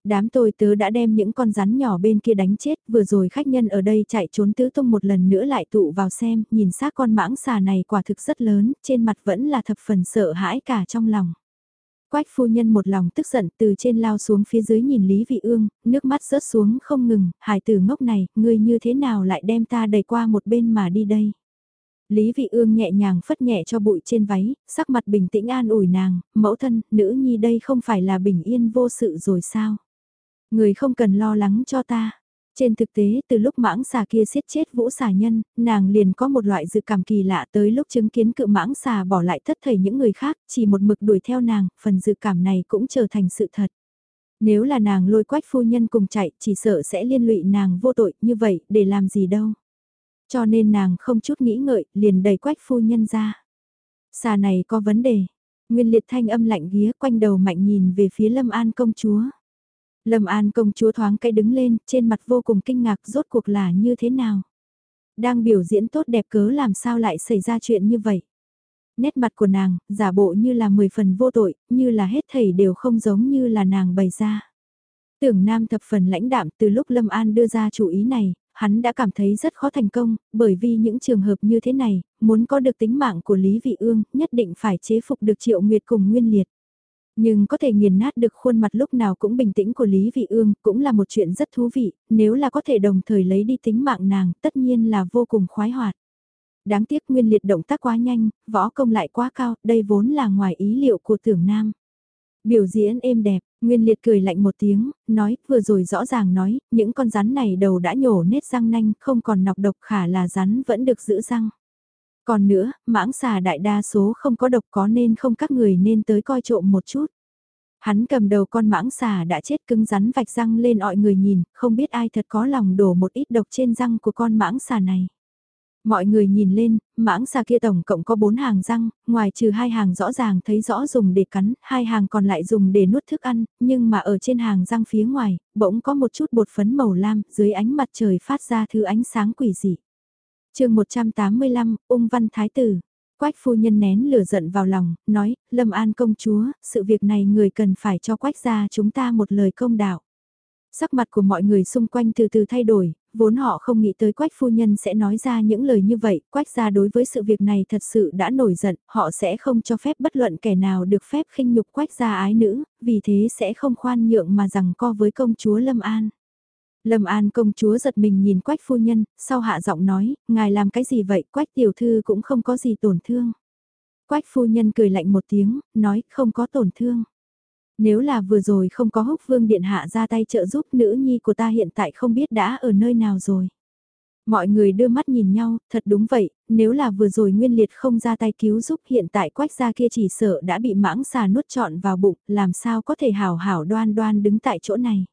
Đám tôi tớ đã đem những con rắn nhỏ bên kia đánh chết, vừa rồi khách nhân ở đây chạy trốn tứ tung một lần nữa lại tụ vào xem, nhìn xác con mãng xà này quả thực rất lớn, trên mặt vẫn là thập phần sợ hãi cả trong lòng. Quách phu nhân một lòng tức giận từ trên lao xuống phía dưới nhìn Lý Vị Ương, nước mắt rớt xuống không ngừng, hài tử ngốc này, ngươi như thế nào lại đem ta đẩy qua một bên mà đi đây. Lý Vị Ương nhẹ nhàng phất nhẹ cho bụi trên váy, sắc mặt bình tĩnh an ủi nàng, mẫu thân, nữ nhi đây không phải là bình yên vô sự rồi sao. Người không cần lo lắng cho ta. Trên thực tế, từ lúc mãng xà kia siết chết vũ xà nhân, nàng liền có một loại dự cảm kỳ lạ tới lúc chứng kiến cự mãng xà bỏ lại thất thầy những người khác, chỉ một mực đuổi theo nàng, phần dự cảm này cũng trở thành sự thật. Nếu là nàng lôi quách phu nhân cùng chạy, chỉ sợ sẽ liên lụy nàng vô tội, như vậy, để làm gì đâu. Cho nên nàng không chút nghĩ ngợi, liền đẩy quách phu nhân ra. Xà này có vấn đề. Nguyên liệt thanh âm lạnh ghía quanh đầu mạnh nhìn về phía Lâm An công chúa. Lâm An công chúa thoáng cái đứng lên, trên mặt vô cùng kinh ngạc rốt cuộc là như thế nào. Đang biểu diễn tốt đẹp cớ làm sao lại xảy ra chuyện như vậy. Nét mặt của nàng, giả bộ như là mười phần vô tội, như là hết thầy đều không giống như là nàng bày ra. Tưởng Nam thập phần lãnh đạm từ lúc Lâm An đưa ra chủ ý này, hắn đã cảm thấy rất khó thành công, bởi vì những trường hợp như thế này, muốn có được tính mạng của Lý Vị Ương, nhất định phải chế phục được Triệu Nguyệt cùng Nguyên Liệt. Nhưng có thể nghiền nát được khuôn mặt lúc nào cũng bình tĩnh của Lý Vị Ương cũng là một chuyện rất thú vị, nếu là có thể đồng thời lấy đi tính mạng nàng tất nhiên là vô cùng khoái hoạt. Đáng tiếc Nguyên Liệt động tác quá nhanh, võ công lại quá cao, đây vốn là ngoài ý liệu của tưởng nam. Biểu diễn êm đẹp, Nguyên Liệt cười lạnh một tiếng, nói, vừa rồi rõ ràng nói, những con rắn này đầu đã nhổ nết răng nanh, không còn nọc độc khả là rắn vẫn được giữ răng. Còn nữa, mãng xà đại đa số không có độc có nên không các người nên tới coi trộm một chút. Hắn cầm đầu con mãng xà đã chết cứng rắn vạch răng lên mọi người nhìn, không biết ai thật có lòng đổ một ít độc trên răng của con mãng xà này. Mọi người nhìn lên, mãng xà kia tổng cộng có bốn hàng răng, ngoài trừ hai hàng rõ ràng thấy rõ dùng để cắn, hai hàng còn lại dùng để nuốt thức ăn, nhưng mà ở trên hàng răng phía ngoài, bỗng có một chút bột phấn màu lam, dưới ánh mặt trời phát ra thứ ánh sáng quỷ dị chương 185, ung văn thái tử. Quách phu nhân nén lửa giận vào lòng, nói, Lâm An công chúa, sự việc này người cần phải cho quách gia chúng ta một lời công đạo. Sắc mặt của mọi người xung quanh từ từ thay đổi, vốn họ không nghĩ tới quách phu nhân sẽ nói ra những lời như vậy, quách gia đối với sự việc này thật sự đã nổi giận, họ sẽ không cho phép bất luận kẻ nào được phép khinh nhục quách gia ái nữ, vì thế sẽ không khoan nhượng mà rằng co với công chúa Lâm An. Lâm An công chúa giật mình nhìn quách phu nhân, sau hạ giọng nói, ngài làm cái gì vậy, quách tiểu thư cũng không có gì tổn thương. Quách phu nhân cười lạnh một tiếng, nói không có tổn thương. Nếu là vừa rồi không có húc vương điện hạ ra tay trợ giúp nữ nhi của ta hiện tại không biết đã ở nơi nào rồi. Mọi người đưa mắt nhìn nhau, thật đúng vậy, nếu là vừa rồi Nguyên Liệt không ra tay cứu giúp hiện tại quách gia kia chỉ sợ đã bị mãng xà nuốt trọn vào bụng, làm sao có thể hào hảo đoan đoan đứng tại chỗ này.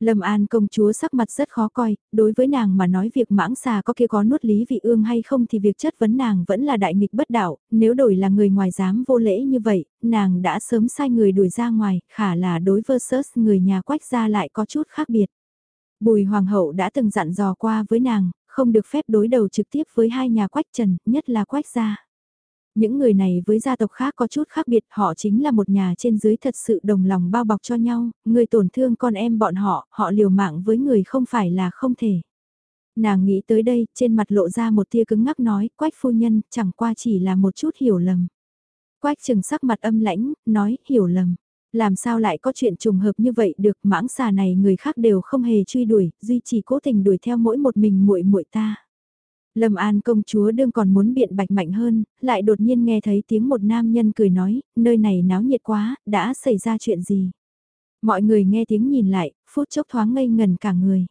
Lâm An công chúa sắc mặt rất khó coi, đối với nàng mà nói việc mãng xà có kia có nuốt lý vị ương hay không thì việc chất vấn nàng vẫn là đại nghịch bất đạo, nếu đổi là người ngoài dám vô lễ như vậy, nàng đã sớm sai người đuổi ra ngoài, khả là đối versus người nhà quách gia lại có chút khác biệt. Bùi hoàng hậu đã từng dặn dò qua với nàng, không được phép đối đầu trực tiếp với hai nhà quách trần, nhất là quách gia. Những người này với gia tộc khác có chút khác biệt, họ chính là một nhà trên dưới thật sự đồng lòng bao bọc cho nhau, người tổn thương con em bọn họ, họ liều mạng với người không phải là không thể. Nàng nghĩ tới đây, trên mặt lộ ra một tia cứng ngắc nói, quách phu nhân, chẳng qua chỉ là một chút hiểu lầm. Quách trừng sắc mặt âm lãnh, nói, hiểu lầm. Làm sao lại có chuyện trùng hợp như vậy được mãng xà này người khác đều không hề truy đuổi, duy chỉ cố tình đuổi theo mỗi một mình muội muội ta. Lâm An công chúa đương còn muốn biện bạch mạnh hơn, lại đột nhiên nghe thấy tiếng một nam nhân cười nói, nơi này náo nhiệt quá, đã xảy ra chuyện gì? Mọi người nghe tiếng nhìn lại, phút chốc thoáng ngây ngần cả người.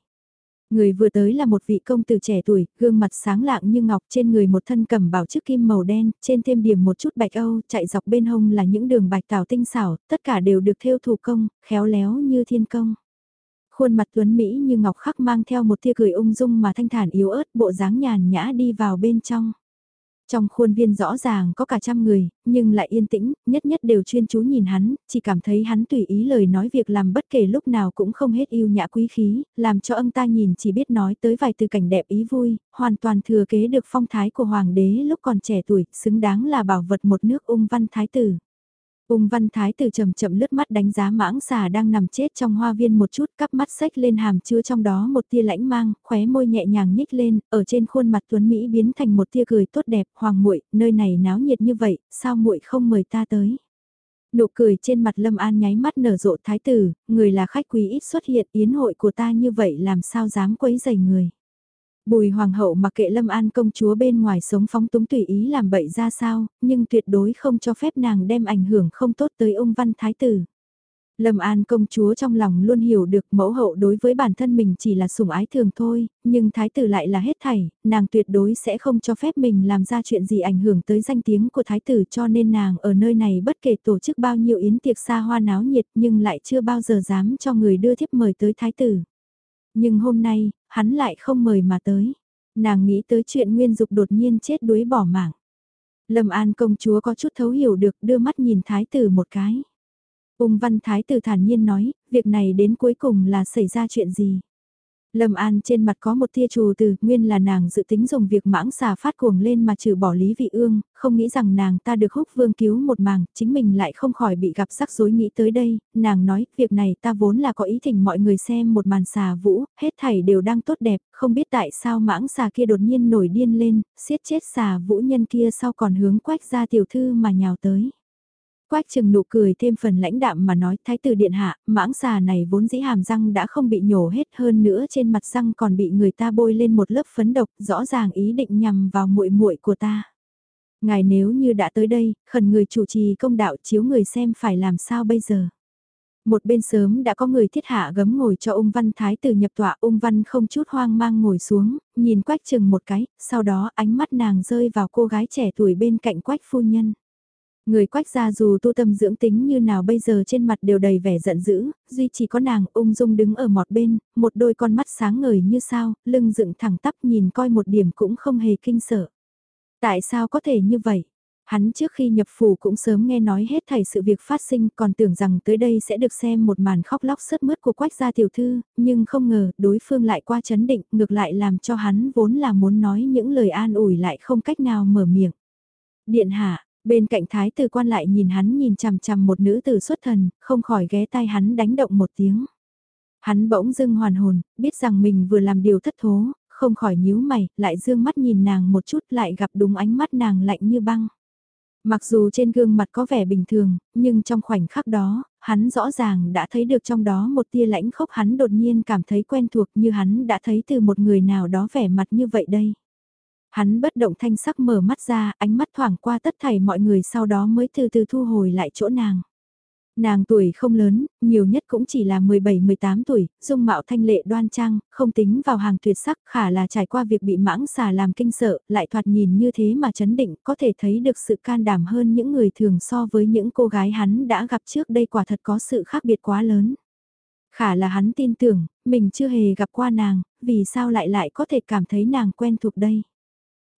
Người vừa tới là một vị công tử trẻ tuổi, gương mặt sáng lạng như ngọc trên người một thân cầm bảo chức kim màu đen, trên thêm điểm một chút bạch âu, chạy dọc bên hông là những đường bạch tảo tinh xảo, tất cả đều được thêu thủ công, khéo léo như thiên công khuôn mặt tuấn Mỹ như ngọc khắc mang theo một tia cười ung dung mà thanh thản yếu ớt bộ dáng nhàn nhã đi vào bên trong. Trong khuôn viên rõ ràng có cả trăm người, nhưng lại yên tĩnh, nhất nhất đều chuyên chú nhìn hắn, chỉ cảm thấy hắn tùy ý lời nói việc làm bất kể lúc nào cũng không hết yêu nhã quý khí, làm cho ông ta nhìn chỉ biết nói tới vài từ cảnh đẹp ý vui, hoàn toàn thừa kế được phong thái của hoàng đế lúc còn trẻ tuổi, xứng đáng là bảo vật một nước ung văn thái tử. Ung văn thái tử chậm chậm lướt mắt đánh giá mãng xà đang nằm chết trong hoa viên một chút cắp mắt sách lên hàm chứa trong đó một tia lãnh mang, khóe môi nhẹ nhàng nhích lên, ở trên khuôn mặt tuấn Mỹ biến thành một tia cười tốt đẹp, hoàng muội nơi này náo nhiệt như vậy, sao muội không mời ta tới. Nụ cười trên mặt Lâm An nháy mắt nở rộ thái tử, người là khách quý ít xuất hiện yến hội của ta như vậy làm sao dám quấy rầy người. Bùi hoàng hậu mặc kệ Lâm An công chúa bên ngoài sống phóng túng tùy ý làm bậy ra sao, nhưng tuyệt đối không cho phép nàng đem ảnh hưởng không tốt tới ông văn thái tử. Lâm An công chúa trong lòng luôn hiểu được mẫu hậu đối với bản thân mình chỉ là sủng ái thường thôi, nhưng thái tử lại là hết thảy, nàng tuyệt đối sẽ không cho phép mình làm ra chuyện gì ảnh hưởng tới danh tiếng của thái tử cho nên nàng ở nơi này bất kể tổ chức bao nhiêu yến tiệc xa hoa náo nhiệt nhưng lại chưa bao giờ dám cho người đưa thiếp mời tới thái tử. Nhưng hôm nay, hắn lại không mời mà tới. Nàng nghĩ tới chuyện Nguyên Dục đột nhiên chết đuối bỏ mạng. Lâm An công chúa có chút thấu hiểu được đưa mắt nhìn thái tử một cái. Ung văn thái tử thản nhiên nói, việc này đến cuối cùng là xảy ra chuyện gì? Lâm An trên mặt có một tia trù từ, nguyên là nàng dự tính dùng việc mãng xà phát cuồng lên mà trừ bỏ Lý Vị Ương, không nghĩ rằng nàng ta được húc vương cứu một màng, chính mình lại không khỏi bị gặp rắc rối nghĩ tới đây, nàng nói, việc này ta vốn là có ý thỉnh mọi người xem một màn xà vũ, hết thảy đều đang tốt đẹp, không biết tại sao mãng xà kia đột nhiên nổi điên lên, siết chết xà vũ nhân kia sau còn hướng quách ra tiểu thư mà nhào tới. Quách trừng nụ cười thêm phần lãnh đạm mà nói thái tử điện hạ, mãng xà này vốn dĩ hàm răng đã không bị nhổ hết hơn nữa trên mặt răng còn bị người ta bôi lên một lớp phấn độc rõ ràng ý định nhằm vào muội muội của ta. Ngài nếu như đã tới đây, khẩn người chủ trì công đạo chiếu người xem phải làm sao bây giờ. Một bên sớm đã có người thiết hạ gấm ngồi cho ung văn thái tử nhập tọa ung văn không chút hoang mang ngồi xuống, nhìn quách chừng một cái, sau đó ánh mắt nàng rơi vào cô gái trẻ tuổi bên cạnh quách phu nhân. Người quách gia dù tu tâm dưỡng tính như nào bây giờ trên mặt đều đầy vẻ giận dữ, duy chỉ có nàng ung dung đứng ở một bên, một đôi con mắt sáng ngời như sao, lưng dựng thẳng tắp nhìn coi một điểm cũng không hề kinh sợ. Tại sao có thể như vậy? Hắn trước khi nhập phủ cũng sớm nghe nói hết thảy sự việc phát sinh còn tưởng rằng tới đây sẽ được xem một màn khóc lóc sớt mướt của quách gia tiểu thư, nhưng không ngờ đối phương lại qua chấn định ngược lại làm cho hắn vốn là muốn nói những lời an ủi lại không cách nào mở miệng. Điện hạ, Bên cạnh thái tử quan lại nhìn hắn nhìn chằm chằm một nữ tử xuất thần, không khỏi ghé tai hắn đánh động một tiếng. Hắn bỗng dưng hoàn hồn, biết rằng mình vừa làm điều thất thố, không khỏi nhíu mày, lại dương mắt nhìn nàng một chút lại gặp đúng ánh mắt nàng lạnh như băng. Mặc dù trên gương mặt có vẻ bình thường, nhưng trong khoảnh khắc đó, hắn rõ ràng đã thấy được trong đó một tia lãnh khốc hắn đột nhiên cảm thấy quen thuộc như hắn đã thấy từ một người nào đó vẻ mặt như vậy đây. Hắn bất động thanh sắc mở mắt ra, ánh mắt thoảng qua tất thảy mọi người sau đó mới từ từ thu hồi lại chỗ nàng. Nàng tuổi không lớn, nhiều nhất cũng chỉ là 17-18 tuổi, dung mạo thanh lệ đoan trang, không tính vào hàng tuyệt sắc, khả là trải qua việc bị mãng xà làm kinh sợ, lại thoạt nhìn như thế mà chấn định, có thể thấy được sự can đảm hơn những người thường so với những cô gái hắn đã gặp trước đây quả thật có sự khác biệt quá lớn. Khả là hắn tin tưởng, mình chưa hề gặp qua nàng, vì sao lại lại có thể cảm thấy nàng quen thuộc đây.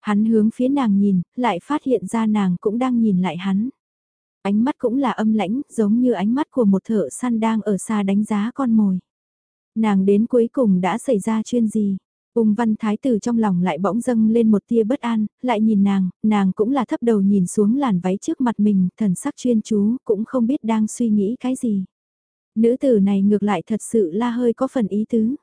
Hắn hướng phía nàng nhìn, lại phát hiện ra nàng cũng đang nhìn lại hắn. Ánh mắt cũng là âm lãnh, giống như ánh mắt của một thợ săn đang ở xa đánh giá con mồi. Nàng đến cuối cùng đã xảy ra chuyện gì? Ung văn thái tử trong lòng lại bỗng dâng lên một tia bất an, lại nhìn nàng, nàng cũng là thấp đầu nhìn xuống làn váy trước mặt mình, thần sắc chuyên chú, cũng không biết đang suy nghĩ cái gì. Nữ tử này ngược lại thật sự là hơi có phần ý tứ.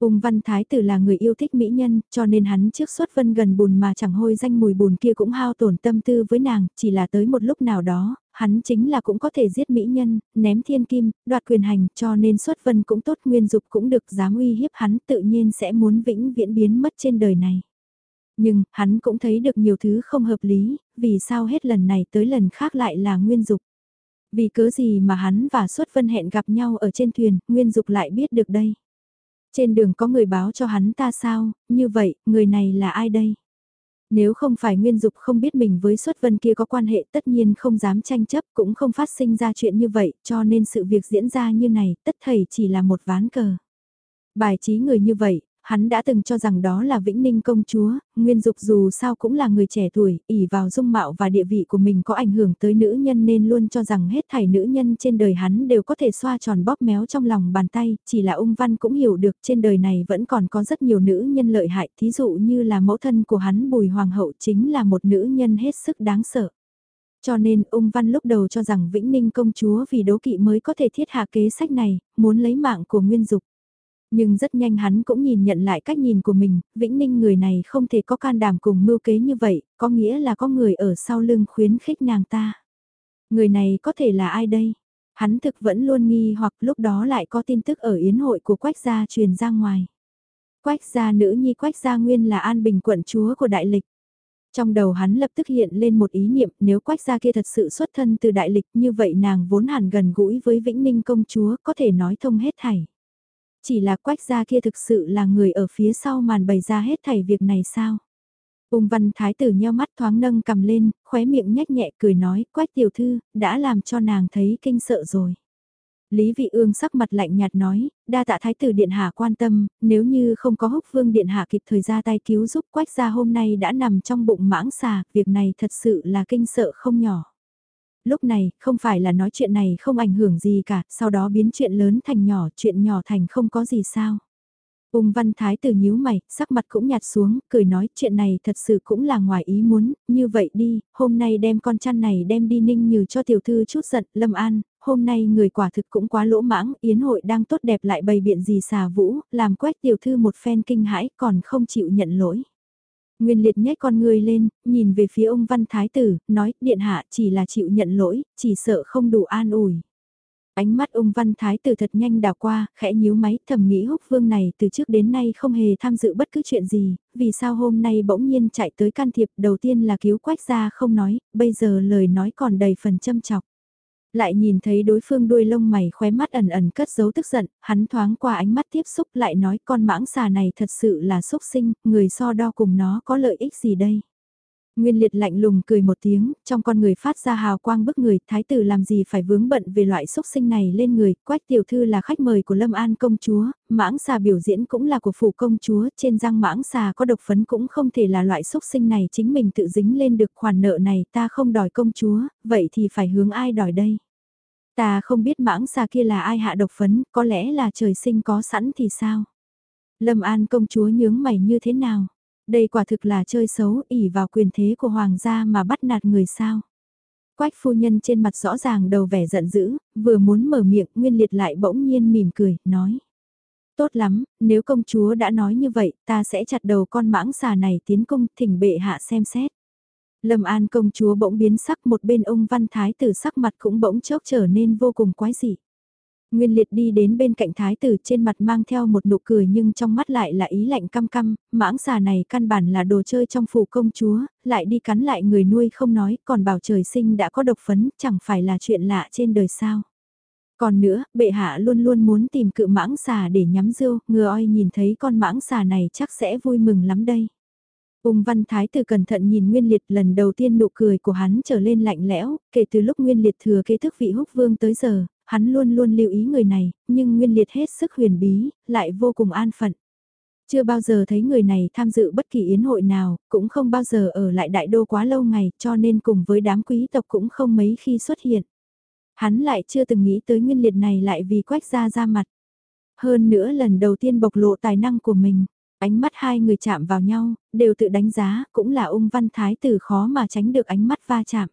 Ung văn thái tử là người yêu thích mỹ nhân, cho nên hắn trước xuất vân gần bùn mà chẳng hôi danh mùi bùn kia cũng hao tổn tâm tư với nàng, chỉ là tới một lúc nào đó, hắn chính là cũng có thể giết mỹ nhân, ném thiên kim, đoạt quyền hành, cho nên xuất vân cũng tốt nguyên dục cũng được dám uy hiếp hắn tự nhiên sẽ muốn vĩnh viễn biến mất trên đời này. Nhưng, hắn cũng thấy được nhiều thứ không hợp lý, vì sao hết lần này tới lần khác lại là nguyên dục. Vì cớ gì mà hắn và xuất vân hẹn gặp nhau ở trên thuyền, nguyên dục lại biết được đây. Trên đường có người báo cho hắn ta sao, như vậy, người này là ai đây? Nếu không phải Nguyên Dục không biết mình với xuất vân kia có quan hệ tất nhiên không dám tranh chấp cũng không phát sinh ra chuyện như vậy cho nên sự việc diễn ra như này tất thảy chỉ là một ván cờ. Bài trí người như vậy, hắn đã từng cho rằng đó là Vĩnh Ninh công chúa, Nguyên Dục dù sao cũng là người trẻ tuổi, ỉ vào dung mạo và địa vị của mình có ảnh hưởng tới nữ nhân nên luôn cho rằng hết thảy nữ nhân trên đời hắn đều có thể xoa tròn bóp méo trong lòng bàn tay, chỉ là ung văn cũng hiểu được trên đời này vẫn còn có rất nhiều nữ nhân lợi hại, thí dụ như là mẫu thân của hắn Bùi Hoàng hậu chính là một nữ nhân hết sức đáng sợ. Cho nên ung văn lúc đầu cho rằng Vĩnh Ninh công chúa vì đố kỵ mới có thể thiết hạ kế sách này, muốn lấy mạng của Nguyên Dục. Nhưng rất nhanh hắn cũng nhìn nhận lại cách nhìn của mình, Vĩnh Ninh người này không thể có can đảm cùng mưu kế như vậy, có nghĩa là có người ở sau lưng khuyến khích nàng ta. Người này có thể là ai đây? Hắn thực vẫn luôn nghi hoặc lúc đó lại có tin tức ở yến hội của Quách gia truyền ra ngoài. Quách gia nữ nhi Quách gia nguyên là an bình quận chúa của đại lịch. Trong đầu hắn lập tức hiện lên một ý niệm nếu quách gia kia thật sự xuất thân từ đại lịch như vậy nàng vốn hẳn gần gũi với Vĩnh Ninh công chúa có thể nói thông hết thảy. Chỉ là quách gia kia thực sự là người ở phía sau màn bày ra hết thảy việc này sao? Ung văn thái tử nheo mắt thoáng nâng cầm lên, khóe miệng nhếch nhẹ cười nói, quách tiểu thư, đã làm cho nàng thấy kinh sợ rồi. Lý Vị Ương sắc mặt lạnh nhạt nói, đa tạ thái tử điện hạ quan tâm, nếu như không có húc vương điện hạ kịp thời ra tay cứu giúp quách gia hôm nay đã nằm trong bụng mãng xà, việc này thật sự là kinh sợ không nhỏ. Lúc này, không phải là nói chuyện này không ảnh hưởng gì cả, sau đó biến chuyện lớn thành nhỏ, chuyện nhỏ thành không có gì sao. Ung văn thái tử nhíu mày, sắc mặt cũng nhạt xuống, cười nói chuyện này thật sự cũng là ngoài ý muốn, như vậy đi, hôm nay đem con chăn này đem đi ninh như cho tiểu thư chút giận, lâm an, hôm nay người quả thực cũng quá lỗ mãng, yến hội đang tốt đẹp lại bày biện gì xà vũ, làm quét tiểu thư một phen kinh hãi còn không chịu nhận lỗi. Nguyên liệt nhếch con người lên, nhìn về phía ông văn thái tử, nói, điện hạ chỉ là chịu nhận lỗi, chỉ sợ không đủ an ủi. Ánh mắt ông văn thái tử thật nhanh đào qua, khẽ nhíu máy, thầm nghĩ húc vương này từ trước đến nay không hề tham dự bất cứ chuyện gì, vì sao hôm nay bỗng nhiên chạy tới can thiệp, đầu tiên là cứu quách ra không nói, bây giờ lời nói còn đầy phần châm chọc. Lại nhìn thấy đối phương đuôi lông mày khóe mắt ẩn ẩn cất giấu tức giận, hắn thoáng qua ánh mắt tiếp xúc lại nói con mãng xà này thật sự là xúc sinh, người so đo cùng nó có lợi ích gì đây. Nguyên liệt lạnh lùng cười một tiếng, trong con người phát ra hào quang bức người, thái tử làm gì phải vướng bận về loại xúc sinh này lên người, quách tiểu thư là khách mời của Lâm An công chúa, mãng xà biểu diễn cũng là của phủ công chúa, trên răng mãng xà có độc phấn cũng không thể là loại xúc sinh này chính mình tự dính lên được khoản nợ này ta không đòi công chúa, vậy thì phải hướng ai đòi đây? Ta không biết mãng xà kia là ai hạ độc phấn, có lẽ là trời sinh có sẵn thì sao? Lâm An công chúa nhướng mày như thế nào? Đây quả thực là chơi xấu, ỉ vào quyền thế của hoàng gia mà bắt nạt người sao. Quách phu nhân trên mặt rõ ràng đầu vẻ giận dữ, vừa muốn mở miệng, Nguyên Liệt lại bỗng nhiên mỉm cười, nói. Tốt lắm, nếu công chúa đã nói như vậy, ta sẽ chặt đầu con mãng xà này tiến công thỉnh bệ hạ xem xét. Lâm An công chúa bỗng biến sắc một bên ông văn thái tử sắc mặt cũng bỗng chốc trở nên vô cùng quái dị. Nguyên liệt đi đến bên cạnh thái tử trên mặt mang theo một nụ cười nhưng trong mắt lại là ý lạnh căm căm, mãng xà này căn bản là đồ chơi trong phủ công chúa, lại đi cắn lại người nuôi không nói, còn bảo trời sinh đã có độc phấn, chẳng phải là chuyện lạ trên đời sao. Còn nữa, bệ hạ luôn luôn muốn tìm cự mãng xà để nhắm rêu, ngừa oi nhìn thấy con mãng xà này chắc sẽ vui mừng lắm đây. Ung văn thái tử cẩn thận nhìn Nguyên Liệt lần đầu tiên nụ cười của hắn trở lên lạnh lẽo, kể từ lúc Nguyên Liệt thừa kế thức vị húc vương tới giờ, hắn luôn luôn lưu ý người này, nhưng Nguyên Liệt hết sức huyền bí, lại vô cùng an phận. Chưa bao giờ thấy người này tham dự bất kỳ yến hội nào, cũng không bao giờ ở lại đại đô quá lâu ngày cho nên cùng với đám quý tộc cũng không mấy khi xuất hiện. Hắn lại chưa từng nghĩ tới Nguyên Liệt này lại vì quách ra ra mặt. Hơn nữa lần đầu tiên bộc lộ tài năng của mình. Ánh mắt hai người chạm vào nhau, đều tự đánh giá, cũng là ung văn thái tử khó mà tránh được ánh mắt va chạm.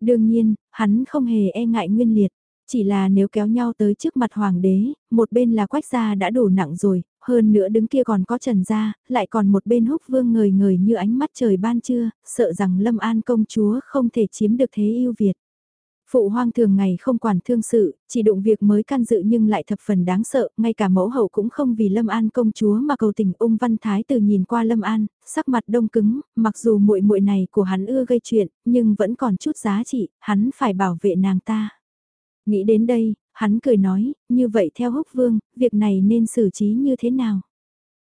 Đương nhiên, hắn không hề e ngại nguyên liệt, chỉ là nếu kéo nhau tới trước mặt hoàng đế, một bên là quách gia đã đủ nặng rồi, hơn nữa đứng kia còn có trần gia, lại còn một bên húc vương ngời ngời như ánh mắt trời ban trưa, sợ rằng lâm an công chúa không thể chiếm được thế yêu Việt. Phụ hoang thường ngày không quản thương sự, chỉ đụng việc mới can dự nhưng lại thập phần đáng sợ, ngay cả mẫu hậu cũng không vì Lâm An công chúa mà cầu tình ung văn thái từ nhìn qua Lâm An, sắc mặt đông cứng, mặc dù muội muội này của hắn ưa gây chuyện, nhưng vẫn còn chút giá trị, hắn phải bảo vệ nàng ta. Nghĩ đến đây, hắn cười nói, như vậy theo húc vương, việc này nên xử trí như thế nào?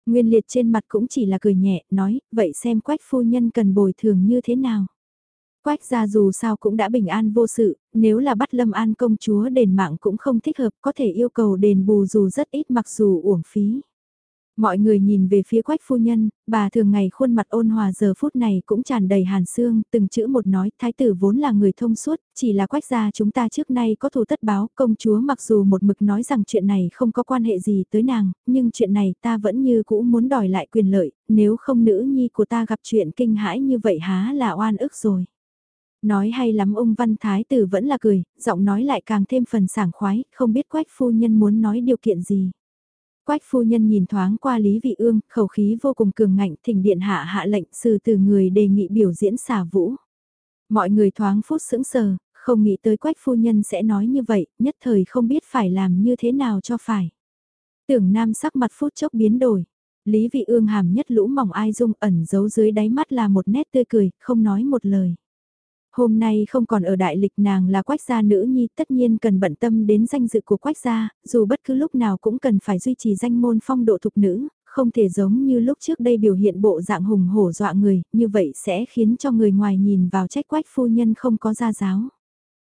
Nguyên liệt trên mặt cũng chỉ là cười nhẹ, nói, vậy xem quách phu nhân cần bồi thường như thế nào? Quách gia dù sao cũng đã bình an vô sự, nếu là bắt Lâm An công chúa đền mạng cũng không thích hợp, có thể yêu cầu đền bù dù rất ít mặc dù uổng phí. Mọi người nhìn về phía quách phu nhân, bà thường ngày khuôn mặt ôn hòa giờ phút này cũng tràn đầy hàn xương, từng chữ một nói, thái tử vốn là người thông suốt, chỉ là quách gia chúng ta trước nay có thù tất báo, công chúa mặc dù một mực nói rằng chuyện này không có quan hệ gì tới nàng, nhưng chuyện này ta vẫn như cũ muốn đòi lại quyền lợi, nếu không nữ nhi của ta gặp chuyện kinh hãi như vậy há là oan ức rồi. Nói hay lắm ông Văn Thái Tử vẫn là cười, giọng nói lại càng thêm phần sảng khoái, không biết quách phu nhân muốn nói điều kiện gì. Quách phu nhân nhìn thoáng qua Lý Vị Ương, khẩu khí vô cùng cường ngạnh, thỉnh điện hạ hạ lệnh xử từ người đề nghị biểu diễn xả vũ. Mọi người thoáng phút sững sờ, không nghĩ tới quách phu nhân sẽ nói như vậy, nhất thời không biết phải làm như thế nào cho phải. Tưởng nam sắc mặt phút chốc biến đổi. Lý Vị Ương hàm nhất lũ mỏng ai dung ẩn giấu dưới đáy mắt là một nét tươi cười, không nói một lời. Hôm nay không còn ở đại lịch nàng là quách gia nữ nhi tất nhiên cần bận tâm đến danh dự của quách gia, dù bất cứ lúc nào cũng cần phải duy trì danh môn phong độ thục nữ, không thể giống như lúc trước đây biểu hiện bộ dạng hùng hổ dọa người, như vậy sẽ khiến cho người ngoài nhìn vào trách quách phu nhân không có gia giáo.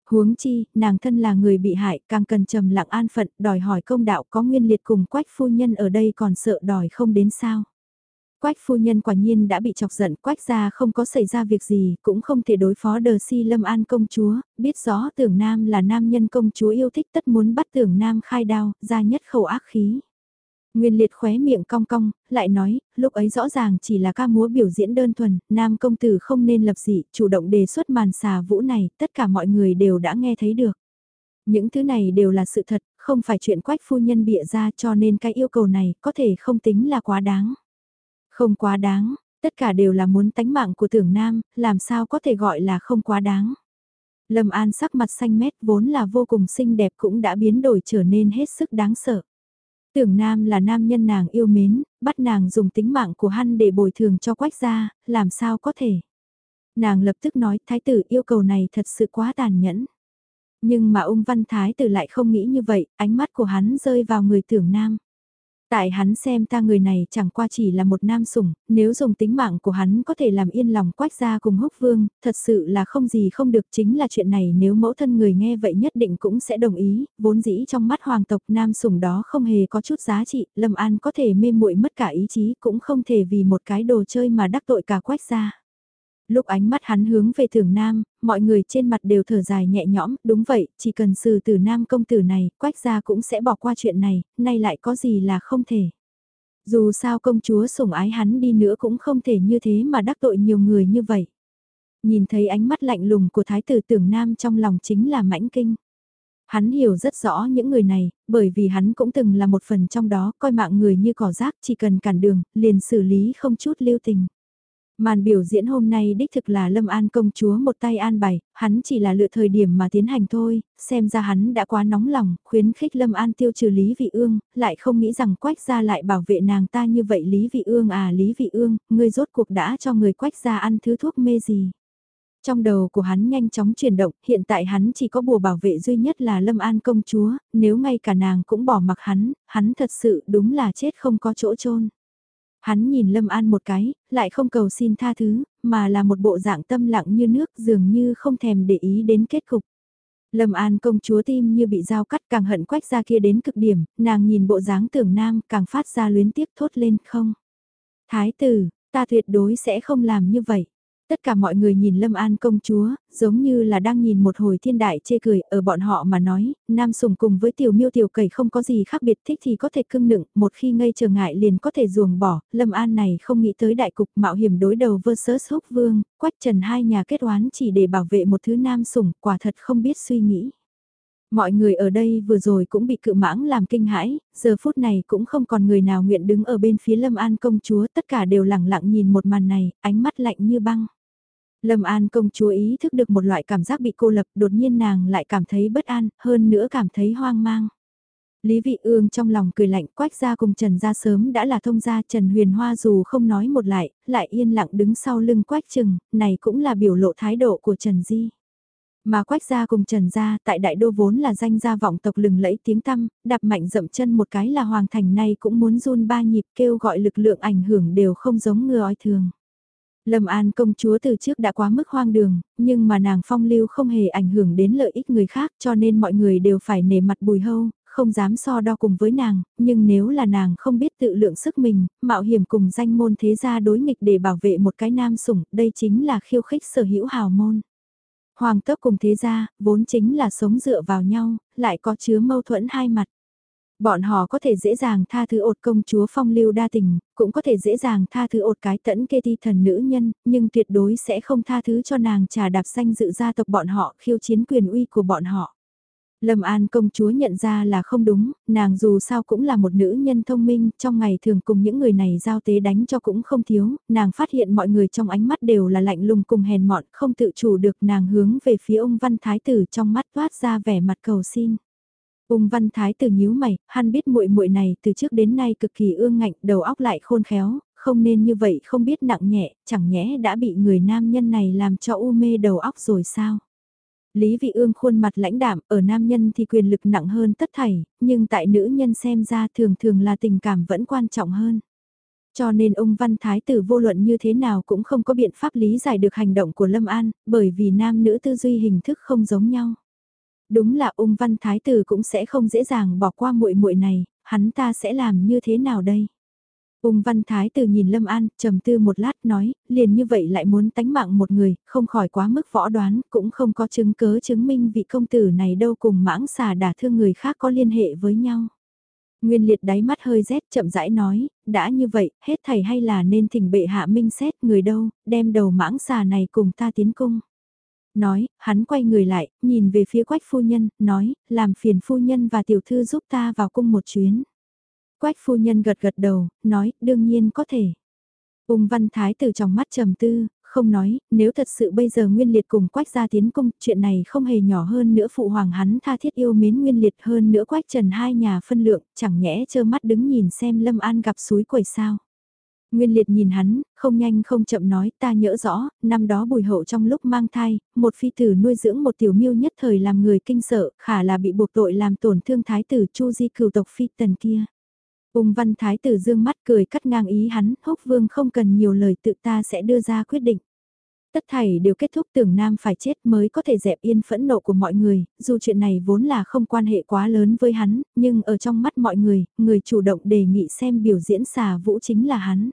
Huống chi, nàng thân là người bị hại, càng cần trầm lặng an phận, đòi hỏi công đạo có nguyên liệt cùng quách phu nhân ở đây còn sợ đòi không đến sao. Quách phu nhân quả nhiên đã bị chọc giận, quách gia không có xảy ra việc gì, cũng không thể đối phó đờ si lâm an công chúa, biết rõ tưởng nam là nam nhân công chúa yêu thích tất muốn bắt tưởng nam khai đao, ra nhất khẩu ác khí. Nguyên liệt khóe miệng cong cong, lại nói, lúc ấy rõ ràng chỉ là ca múa biểu diễn đơn thuần, nam công tử không nên lập dị, chủ động đề xuất màn xà vũ này, tất cả mọi người đều đã nghe thấy được. Những thứ này đều là sự thật, không phải chuyện quách phu nhân bịa ra cho nên cái yêu cầu này có thể không tính là quá đáng. Không quá đáng, tất cả đều là muốn tánh mạng của tưởng nam, làm sao có thể gọi là không quá đáng. Lâm An sắc mặt xanh mét vốn là vô cùng xinh đẹp cũng đã biến đổi trở nên hết sức đáng sợ. Tưởng nam là nam nhân nàng yêu mến, bắt nàng dùng tính mạng của hắn để bồi thường cho quách gia, làm sao có thể. Nàng lập tức nói thái tử yêu cầu này thật sự quá tàn nhẫn. Nhưng mà ung văn thái tử lại không nghĩ như vậy, ánh mắt của hắn rơi vào người tưởng nam. Tại hắn xem ta người này chẳng qua chỉ là một nam sủng, nếu dùng tính mạng của hắn có thể làm yên lòng quách gia cùng húc vương, thật sự là không gì không được chính là chuyện này nếu mẫu thân người nghe vậy nhất định cũng sẽ đồng ý, vốn dĩ trong mắt hoàng tộc nam sủng đó không hề có chút giá trị, Lâm An có thể mê muội mất cả ý chí cũng không thể vì một cái đồ chơi mà đắc tội cả quách gia. Lúc ánh mắt hắn hướng về thưởng nam, mọi người trên mặt đều thở dài nhẹ nhõm, đúng vậy, chỉ cần xử tử nam công tử này, quách gia cũng sẽ bỏ qua chuyện này, nay lại có gì là không thể. Dù sao công chúa sủng ái hắn đi nữa cũng không thể như thế mà đắc tội nhiều người như vậy. Nhìn thấy ánh mắt lạnh lùng của thái tử tưởng nam trong lòng chính là mãnh kinh. Hắn hiểu rất rõ những người này, bởi vì hắn cũng từng là một phần trong đó, coi mạng người như cỏ rác chỉ cần cản đường, liền xử lý không chút lưu tình. Màn biểu diễn hôm nay đích thực là Lâm An công chúa một tay an bày, hắn chỉ là lựa thời điểm mà tiến hành thôi, xem ra hắn đã quá nóng lòng, khuyến khích Lâm An tiêu trừ Lý Vị Ương, lại không nghĩ rằng quách gia lại bảo vệ nàng ta như vậy Lý Vị Ương à Lý Vị Ương, ngươi rốt cuộc đã cho người quách gia ăn thứ thuốc mê gì. Trong đầu của hắn nhanh chóng chuyển động, hiện tại hắn chỉ có bùa bảo vệ duy nhất là Lâm An công chúa, nếu ngay cả nàng cũng bỏ mặc hắn, hắn thật sự đúng là chết không có chỗ chôn Hắn nhìn Lâm An một cái, lại không cầu xin tha thứ, mà là một bộ dạng tâm lặng như nước dường như không thèm để ý đến kết cục. Lâm An công chúa tim như bị dao cắt càng hận quách ra kia đến cực điểm, nàng nhìn bộ dáng tưởng nam càng phát ra luyến tiếc thốt lên không. Thái tử, ta tuyệt đối sẽ không làm như vậy. Tất cả mọi người nhìn Lâm An công chúa, giống như là đang nhìn một hồi thiên đại chê cười, ở bọn họ mà nói, nam sùng cùng với tiểu miêu tiểu cẩy không có gì khác biệt thích thì có thể cưng nựng, một khi ngây trở ngại liền có thể ruồng bỏ, Lâm An này không nghĩ tới đại cục mạo hiểm đối đầu versus húc vương, quách trần hai nhà kết oán chỉ để bảo vệ một thứ nam sùng, quả thật không biết suy nghĩ. Mọi người ở đây vừa rồi cũng bị cự mãng làm kinh hãi, giờ phút này cũng không còn người nào nguyện đứng ở bên phía Lâm An công chúa, tất cả đều lặng lặng nhìn một màn này, ánh mắt lạnh như băng. Lâm An công chúa ý thức được một loại cảm giác bị cô lập, đột nhiên nàng lại cảm thấy bất an, hơn nữa cảm thấy hoang mang. Lý Vị Ương trong lòng cười lạnh quách ra cùng Trần ra sớm đã là thông gia Trần Huyền Hoa dù không nói một lại, lại yên lặng đứng sau lưng quách trừng, này cũng là biểu lộ thái độ của Trần Di. Mà quách gia cùng Trần gia tại đại đô vốn là danh gia vọng tộc lừng lẫy tiếng tăm, đạp mạnh dậm chân một cái là hoàng thành này cũng muốn run ba nhịp kêu gọi lực lượng ảnh hưởng đều không giống ngừa oi thường. Lâm An công chúa từ trước đã quá mức hoang đường, nhưng mà nàng phong lưu không hề ảnh hưởng đến lợi ích người khác cho nên mọi người đều phải nể mặt bùi hâu, không dám so đo cùng với nàng, nhưng nếu là nàng không biết tự lượng sức mình, mạo hiểm cùng danh môn thế gia đối nghịch để bảo vệ một cái nam sủng, đây chính là khiêu khích sở hữu hào môn. Hoàng tốc cùng thế gia, vốn chính là sống dựa vào nhau, lại có chứa mâu thuẫn hai mặt. Bọn họ có thể dễ dàng tha thứ ột công chúa phong lưu đa tình, cũng có thể dễ dàng tha thứ ột cái tẫn kê thi thần nữ nhân, nhưng tuyệt đối sẽ không tha thứ cho nàng trà đạp danh dự gia tộc bọn họ khiêu chiến quyền uy của bọn họ. Lâm An công chúa nhận ra là không đúng, nàng dù sao cũng là một nữ nhân thông minh, trong ngày thường cùng những người này giao tế đánh cho cũng không thiếu, nàng phát hiện mọi người trong ánh mắt đều là lạnh lùng cùng hèn mọn, không tự chủ được nàng hướng về phía ông văn thái tử trong mắt toát ra vẻ mặt cầu xin. Ung Văn Thái tử nhíu mày, hắn biết muội muội này từ trước đến nay cực kỳ ương ngạnh, đầu óc lại khôn khéo, không nên như vậy không biết nặng nhẹ, chẳng nhẽ đã bị người nam nhân này làm cho u mê đầu óc rồi sao? Lý Vị Ương khuôn mặt lãnh đạm, ở nam nhân thì quyền lực nặng hơn tất thảy, nhưng tại nữ nhân xem ra thường thường là tình cảm vẫn quan trọng hơn. Cho nên ông Văn Thái tử vô luận như thế nào cũng không có biện pháp lý giải được hành động của Lâm An, bởi vì nam nữ tư duy hình thức không giống nhau. Đúng là ung văn thái tử cũng sẽ không dễ dàng bỏ qua muội muội này, hắn ta sẽ làm như thế nào đây? Ung văn thái tử nhìn Lâm An, trầm tư một lát nói, liền như vậy lại muốn tánh mạng một người, không khỏi quá mức võ đoán, cũng không có chứng cớ chứng minh vị công tử này đâu cùng mãng xà đả thương người khác có liên hệ với nhau. Nguyên liệt đáy mắt hơi rét chậm rãi nói, đã như vậy, hết thầy hay là nên thỉnh bệ hạ minh xét người đâu, đem đầu mãng xà này cùng ta tiến cung. Nói, hắn quay người lại, nhìn về phía quách phu nhân, nói, làm phiền phu nhân và tiểu thư giúp ta vào cung một chuyến. Quách phu nhân gật gật đầu, nói, đương nhiên có thể. Ung văn thái từ trong mắt trầm tư, không nói, nếu thật sự bây giờ Nguyên Liệt cùng Quách gia tiến cung, chuyện này không hề nhỏ hơn nữa phụ hoàng hắn tha thiết yêu mến Nguyên Liệt hơn nữa Quách Trần hai nhà phân lượng, chẳng nhẽ trơ mắt đứng nhìn xem Lâm An gặp suối quẩy sao. Nguyên Liệt nhìn hắn, không nhanh không chậm nói ta nhớ rõ, năm đó bùi hậu trong lúc mang thai, một phi tử nuôi dưỡng một tiểu miêu nhất thời làm người kinh sợ, khả là bị buộc tội làm tổn thương thái tử Chu Di cửu tộc phi tần kia. Ung văn thái tử dương mắt cười cắt ngang ý hắn, húc vương không cần nhiều lời tự ta sẽ đưa ra quyết định. Tất thảy đều kết thúc tưởng nam phải chết mới có thể dẹp yên phẫn nộ của mọi người, dù chuyện này vốn là không quan hệ quá lớn với hắn, nhưng ở trong mắt mọi người, người chủ động đề nghị xem biểu diễn xà vũ chính là hắn.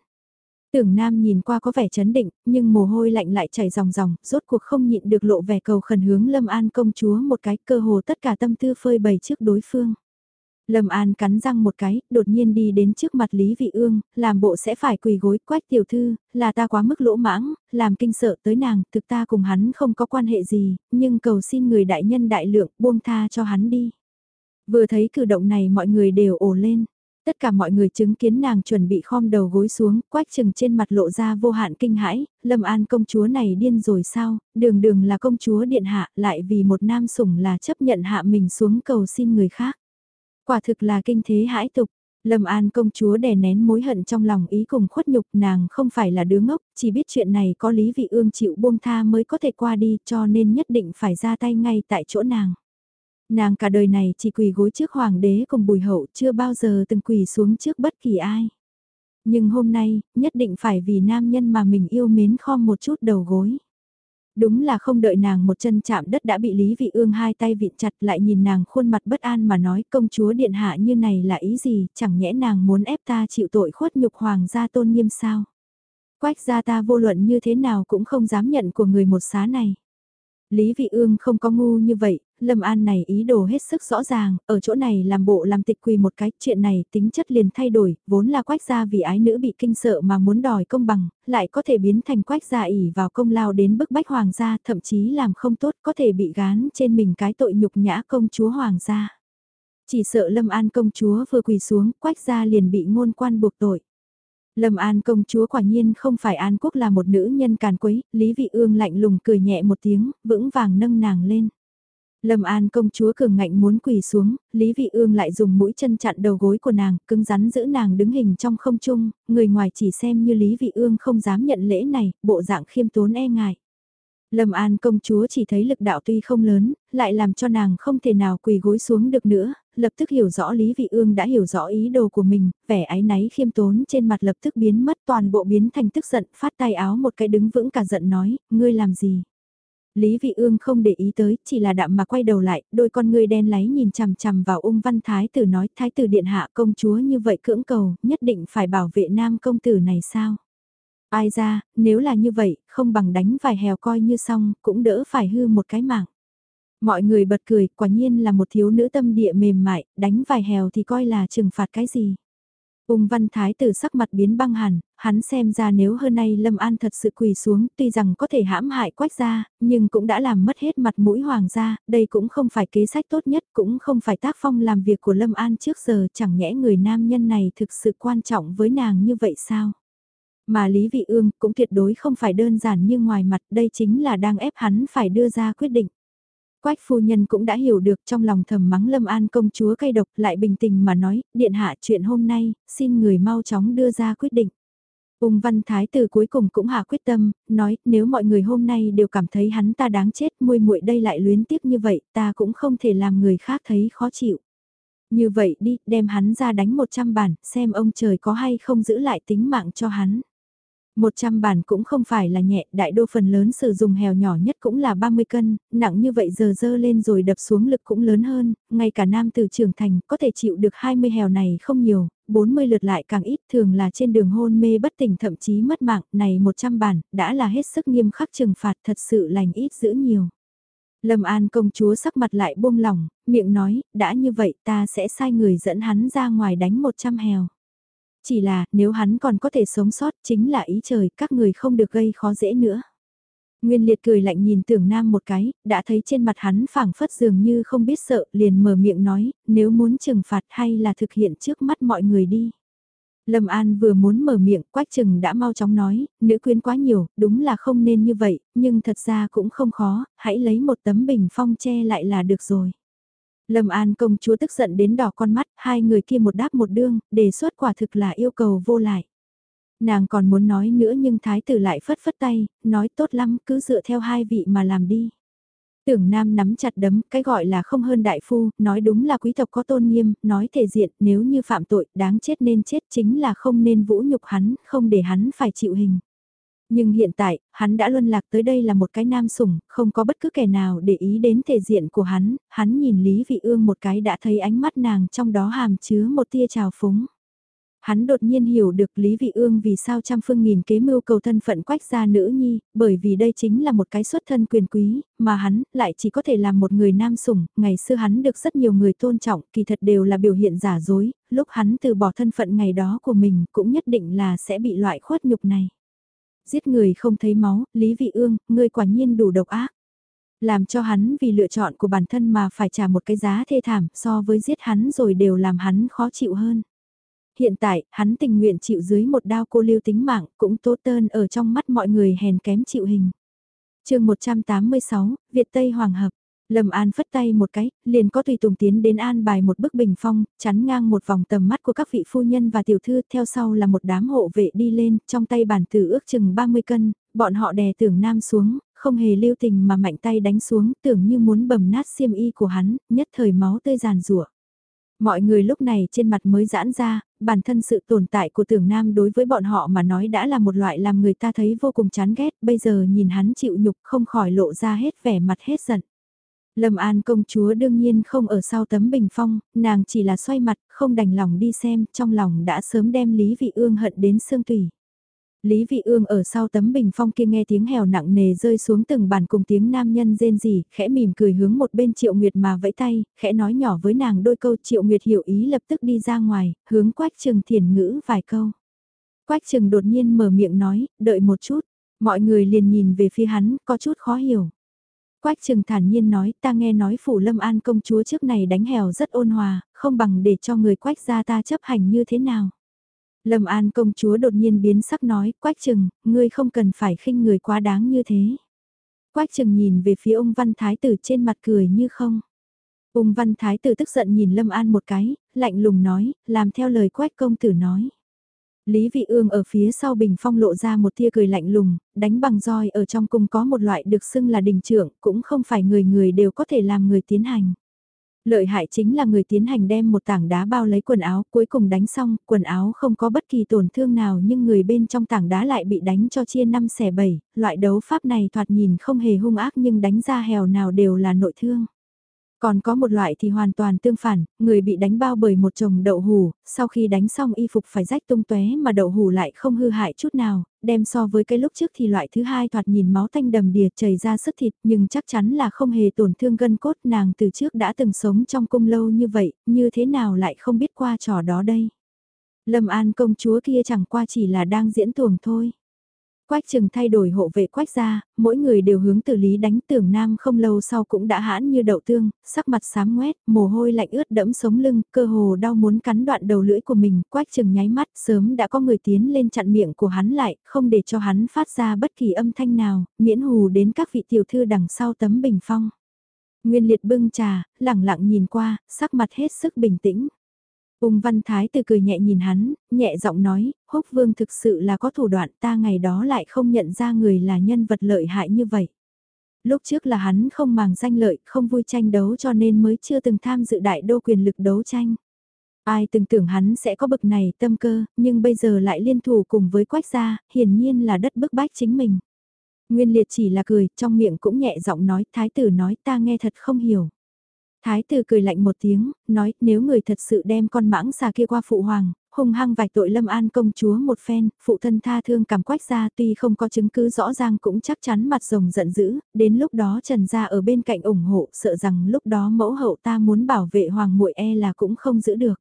Tưởng Nam nhìn qua có vẻ chấn định, nhưng mồ hôi lạnh lại chảy ròng ròng, rốt cuộc không nhịn được lộ vẻ cầu khẩn hướng Lâm An công chúa một cái cơ hồ tất cả tâm tư phơi bày trước đối phương. Lâm An cắn răng một cái, đột nhiên đi đến trước mặt Lý Vị Ương, làm bộ sẽ phải quỳ gối quách tiểu thư, là ta quá mức lỗ mãng, làm kinh sợ tới nàng, thực ta cùng hắn không có quan hệ gì, nhưng cầu xin người đại nhân đại lượng buông tha cho hắn đi. Vừa thấy cử động này mọi người đều ồ lên. Tất cả mọi người chứng kiến nàng chuẩn bị khom đầu gối xuống, quách chừng trên mặt lộ ra vô hạn kinh hãi, Lâm An công chúa này điên rồi sao, đường đường là công chúa điện hạ, lại vì một nam sủng là chấp nhận hạ mình xuống cầu xin người khác. Quả thực là kinh thế hãi tục. Lâm An công chúa đè nén mối hận trong lòng ý cùng khuất nhục nàng không phải là đứa ngốc, chỉ biết chuyện này có lý vị ương chịu buông tha mới có thể qua đi cho nên nhất định phải ra tay ngay tại chỗ nàng. Nàng cả đời này chỉ quỳ gối trước hoàng đế cùng bùi hậu chưa bao giờ từng quỳ xuống trước bất kỳ ai. Nhưng hôm nay, nhất định phải vì nam nhân mà mình yêu mến khom một chút đầu gối. Đúng là không đợi nàng một chân chạm đất đã bị Lý Vị Ương hai tay vịn chặt lại nhìn nàng khuôn mặt bất an mà nói công chúa điện hạ như này là ý gì, chẳng nhẽ nàng muốn ép ta chịu tội khuất nhục hoàng gia tôn nghiêm sao. Quách gia ta vô luận như thế nào cũng không dám nhận của người một xá này. Lý Vị Ương không có ngu như vậy, Lâm An này ý đồ hết sức rõ ràng, ở chỗ này làm bộ làm tịch quỳ một cái, chuyện này tính chất liền thay đổi, vốn là quách gia vì ái nữ bị kinh sợ mà muốn đòi công bằng, lại có thể biến thành quách gia ỉ vào công lao đến bức bách hoàng gia, thậm chí làm không tốt có thể bị gán trên mình cái tội nhục nhã công chúa hoàng gia. Chỉ sợ Lâm An công chúa vừa quỳ xuống, quách gia liền bị ngôn quan buộc tội. Lâm An công chúa quả nhiên không phải An Quốc là một nữ nhân càn quấy, Lý Vị Ương lạnh lùng cười nhẹ một tiếng, vững vàng nâng nàng lên. Lâm An công chúa cường ngạnh muốn quỳ xuống, Lý Vị Ương lại dùng mũi chân chặn đầu gối của nàng, cứng rắn giữ nàng đứng hình trong không trung, người ngoài chỉ xem như Lý Vị Ương không dám nhận lễ này, bộ dạng khiêm tốn e ngại. Lâm An công chúa chỉ thấy lực đạo tuy không lớn, lại làm cho nàng không thể nào quỳ gối xuống được nữa, lập tức hiểu rõ Lý Vị Ương đã hiểu rõ ý đồ của mình, vẻ ái náy khiêm tốn trên mặt lập tức biến mất toàn bộ biến thành tức giận, phát tay áo một cái đứng vững cả giận nói, ngươi làm gì? Lý Vị Ương không để ý tới, chỉ là đạm mà quay đầu lại, đôi con ngươi đen láy nhìn chằm chằm vào ung văn thái tử nói, thái tử điện hạ công chúa như vậy cưỡng cầu, nhất định phải bảo vệ nam công tử này sao? Ai ra, nếu là như vậy, không bằng đánh vài hèo coi như xong, cũng đỡ phải hư một cái mạng. Mọi người bật cười, quả nhiên là một thiếu nữ tâm địa mềm mại, đánh vài hèo thì coi là trừng phạt cái gì. Ung văn thái tử sắc mặt biến băng hẳn, hắn xem ra nếu hơn nay Lâm An thật sự quỳ xuống tuy rằng có thể hãm hại quách gia, nhưng cũng đã làm mất hết mặt mũi hoàng gia, đây cũng không phải kế sách tốt nhất, cũng không phải tác phong làm việc của Lâm An trước giờ, chẳng nhẽ người nam nhân này thực sự quan trọng với nàng như vậy sao? Mà Lý Vị Ương cũng tuyệt đối không phải đơn giản như ngoài mặt, đây chính là đang ép hắn phải đưa ra quyết định. Quách phu nhân cũng đã hiểu được trong lòng thầm mắng Lâm An công chúa cây độc lại bình tình mà nói, điện hạ chuyện hôm nay, xin người mau chóng đưa ra quyết định. Ung văn thái từ cuối cùng cũng hạ quyết tâm, nói nếu mọi người hôm nay đều cảm thấy hắn ta đáng chết muội muội đây lại luyến tiếc như vậy ta cũng không thể làm người khác thấy khó chịu. Như vậy đi, đem hắn ra đánh 100 bản, xem ông trời có hay không giữ lại tính mạng cho hắn. 100 bản cũng không phải là nhẹ, đại đô phần lớn sử dụng hèo nhỏ nhất cũng là 30 cân, nặng như vậy giờ dơ lên rồi đập xuống lực cũng lớn hơn, ngay cả nam từ trưởng thành có thể chịu được 20 hèo này không nhiều, 40 lượt lại càng ít thường là trên đường hôn mê bất tỉnh thậm chí mất mạng, này 100 bản, đã là hết sức nghiêm khắc trừng phạt thật sự lành ít giữ nhiều. Lâm An công chúa sắc mặt lại buông lỏng, miệng nói, đã như vậy ta sẽ sai người dẫn hắn ra ngoài đánh 100 hèo. Chỉ là, nếu hắn còn có thể sống sót chính là ý trời, các người không được gây khó dễ nữa. Nguyên liệt cười lạnh nhìn tưởng nam một cái, đã thấy trên mặt hắn phảng phất dường như không biết sợ, liền mở miệng nói, nếu muốn trừng phạt hay là thực hiện trước mắt mọi người đi. Lâm An vừa muốn mở miệng, Quách Trừng đã mau chóng nói, nữ quyến quá nhiều, đúng là không nên như vậy, nhưng thật ra cũng không khó, hãy lấy một tấm bình phong che lại là được rồi. Lâm An công chúa tức giận đến đỏ con mắt, hai người kia một đáp một đương, đề xuất quả thực là yêu cầu vô lại. Nàng còn muốn nói nữa nhưng thái tử lại phất phất tay, nói tốt lắm cứ dựa theo hai vị mà làm đi. Tưởng Nam nắm chặt đấm, cái gọi là không hơn đại phu, nói đúng là quý tộc có tôn nghiêm, nói thể diện, nếu như phạm tội, đáng chết nên chết chính là không nên vũ nhục hắn, không để hắn phải chịu hình. Nhưng hiện tại, hắn đã luân lạc tới đây là một cái nam sủng, không có bất cứ kẻ nào để ý đến thể diện của hắn, hắn nhìn Lý Vị Ương một cái đã thấy ánh mắt nàng trong đó hàm chứa một tia trào phúng. Hắn đột nhiên hiểu được Lý Vị Ương vì sao trăm phương nghìn kế mưu cầu thân phận quách gia nữ nhi, bởi vì đây chính là một cái xuất thân quyền quý, mà hắn lại chỉ có thể làm một người nam sủng, ngày xưa hắn được rất nhiều người tôn trọng, kỳ thật đều là biểu hiện giả dối, lúc hắn từ bỏ thân phận ngày đó của mình cũng nhất định là sẽ bị loại khuất nhục này. Giết người không thấy máu, Lý Vị Ương, ngươi quả nhiên đủ độc ác. Làm cho hắn vì lựa chọn của bản thân mà phải trả một cái giá thê thảm so với giết hắn rồi đều làm hắn khó chịu hơn. Hiện tại, hắn tình nguyện chịu dưới một đao cô lưu tính mạng, cũng tố tơn ở trong mắt mọi người hèn kém chịu hình. chương 186, Việt Tây Hoàng Hợp. Lâm An phất tay một cái, liền có tùy tùng tiến đến an bài một bức bình phong, chắn ngang một vòng tầm mắt của các vị phu nhân và tiểu thư, theo sau là một đám hộ vệ đi lên, trong tay bản tử ước chừng 30 cân, bọn họ đè tưởng nam xuống, không hề lưu tình mà mạnh tay đánh xuống, tưởng như muốn bầm nát xiêm y của hắn, nhất thời máu tươi giàn rủa Mọi người lúc này trên mặt mới giãn ra, bản thân sự tồn tại của tưởng nam đối với bọn họ mà nói đã là một loại làm người ta thấy vô cùng chán ghét, bây giờ nhìn hắn chịu nhục không khỏi lộ ra hết vẻ mặt hết giận. Lâm An công chúa đương nhiên không ở sau tấm bình phong, nàng chỉ là xoay mặt, không đành lòng đi xem, trong lòng đã sớm đem Lý Vị Ương hận đến xương tủy. Lý Vị Ương ở sau tấm bình phong kia nghe tiếng hèo nặng nề rơi xuống từng bàn cùng tiếng nam nhân rên rỉ, khẽ mỉm cười hướng một bên Triệu Nguyệt mà vẫy tay, khẽ nói nhỏ với nàng đôi câu Triệu Nguyệt hiểu ý lập tức đi ra ngoài, hướng Quách Trừng thiền ngữ vài câu. Quách Trừng đột nhiên mở miệng nói, đợi một chút, mọi người liền nhìn về phía hắn, có chút khó hiểu. Quách Trừng thản nhiên nói, ta nghe nói phủ Lâm An công chúa trước này đánh hèo rất ôn hòa, không bằng để cho người Quách gia ta chấp hành như thế nào. Lâm An công chúa đột nhiên biến sắc nói, Quách Trừng, ngươi không cần phải khinh người quá đáng như thế. Quách Trừng nhìn về phía ông Văn Thái tử trên mặt cười như không. Ông Văn Thái tử tức giận nhìn Lâm An một cái, lạnh lùng nói, làm theo lời Quách công tử nói. Lý Vị Ương ở phía sau bình phong lộ ra một tia cười lạnh lùng, đánh bằng roi ở trong cung có một loại được xưng là đình trưởng, cũng không phải người người đều có thể làm người tiến hành. Lợi hại chính là người tiến hành đem một tảng đá bao lấy quần áo, cuối cùng đánh xong, quần áo không có bất kỳ tổn thương nào nhưng người bên trong tảng đá lại bị đánh cho chia năm xẻ bảy, loại đấu pháp này thoạt nhìn không hề hung ác nhưng đánh ra hèo nào đều là nội thương. Còn có một loại thì hoàn toàn tương phản, người bị đánh bao bởi một chồng đậu hủ, sau khi đánh xong y phục phải rách tung tóe mà đậu hủ lại không hư hại chút nào, đem so với cái lúc trước thì loại thứ hai thoạt nhìn máu thanh đầm đìa chảy ra sức thịt nhưng chắc chắn là không hề tổn thương gân cốt nàng từ trước đã từng sống trong cung lâu như vậy, như thế nào lại không biết qua trò đó đây. Lâm An công chúa kia chẳng qua chỉ là đang diễn tuồng thôi. Quách trừng thay đổi hộ vệ quách ra, mỗi người đều hướng từ lý đánh tưởng nam không lâu sau cũng đã hãn như đậu tương, sắc mặt xám ngoét, mồ hôi lạnh ướt đẫm sống lưng, cơ hồ đau muốn cắn đoạn đầu lưỡi của mình, quách trừng nháy mắt sớm đã có người tiến lên chặn miệng của hắn lại, không để cho hắn phát ra bất kỳ âm thanh nào, miễn hù đến các vị tiểu thư đằng sau tấm bình phong. Nguyên liệt bưng trà, lẳng lặng nhìn qua, sắc mặt hết sức bình tĩnh. Ung văn thái từ cười nhẹ nhìn hắn, nhẹ giọng nói, húc vương thực sự là có thủ đoạn ta ngày đó lại không nhận ra người là nhân vật lợi hại như vậy. Lúc trước là hắn không màng danh lợi, không vui tranh đấu cho nên mới chưa từng tham dự đại đô quyền lực đấu tranh. Ai từng tưởng hắn sẽ có bực này tâm cơ, nhưng bây giờ lại liên thủ cùng với quách gia, hiển nhiên là đất bức bách chính mình. Nguyên liệt chỉ là cười, trong miệng cũng nhẹ giọng nói, thái tử nói ta nghe thật không hiểu. Thái tử cười lạnh một tiếng, nói nếu người thật sự đem con mãng xà kia qua phụ hoàng, hung hăng vạch tội lâm an công chúa một phen, phụ thân tha thương cảm quách ra tuy không có chứng cứ rõ ràng cũng chắc chắn mặt rồng giận dữ, đến lúc đó trần gia ở bên cạnh ủng hộ sợ rằng lúc đó mẫu hậu ta muốn bảo vệ hoàng muội e là cũng không giữ được.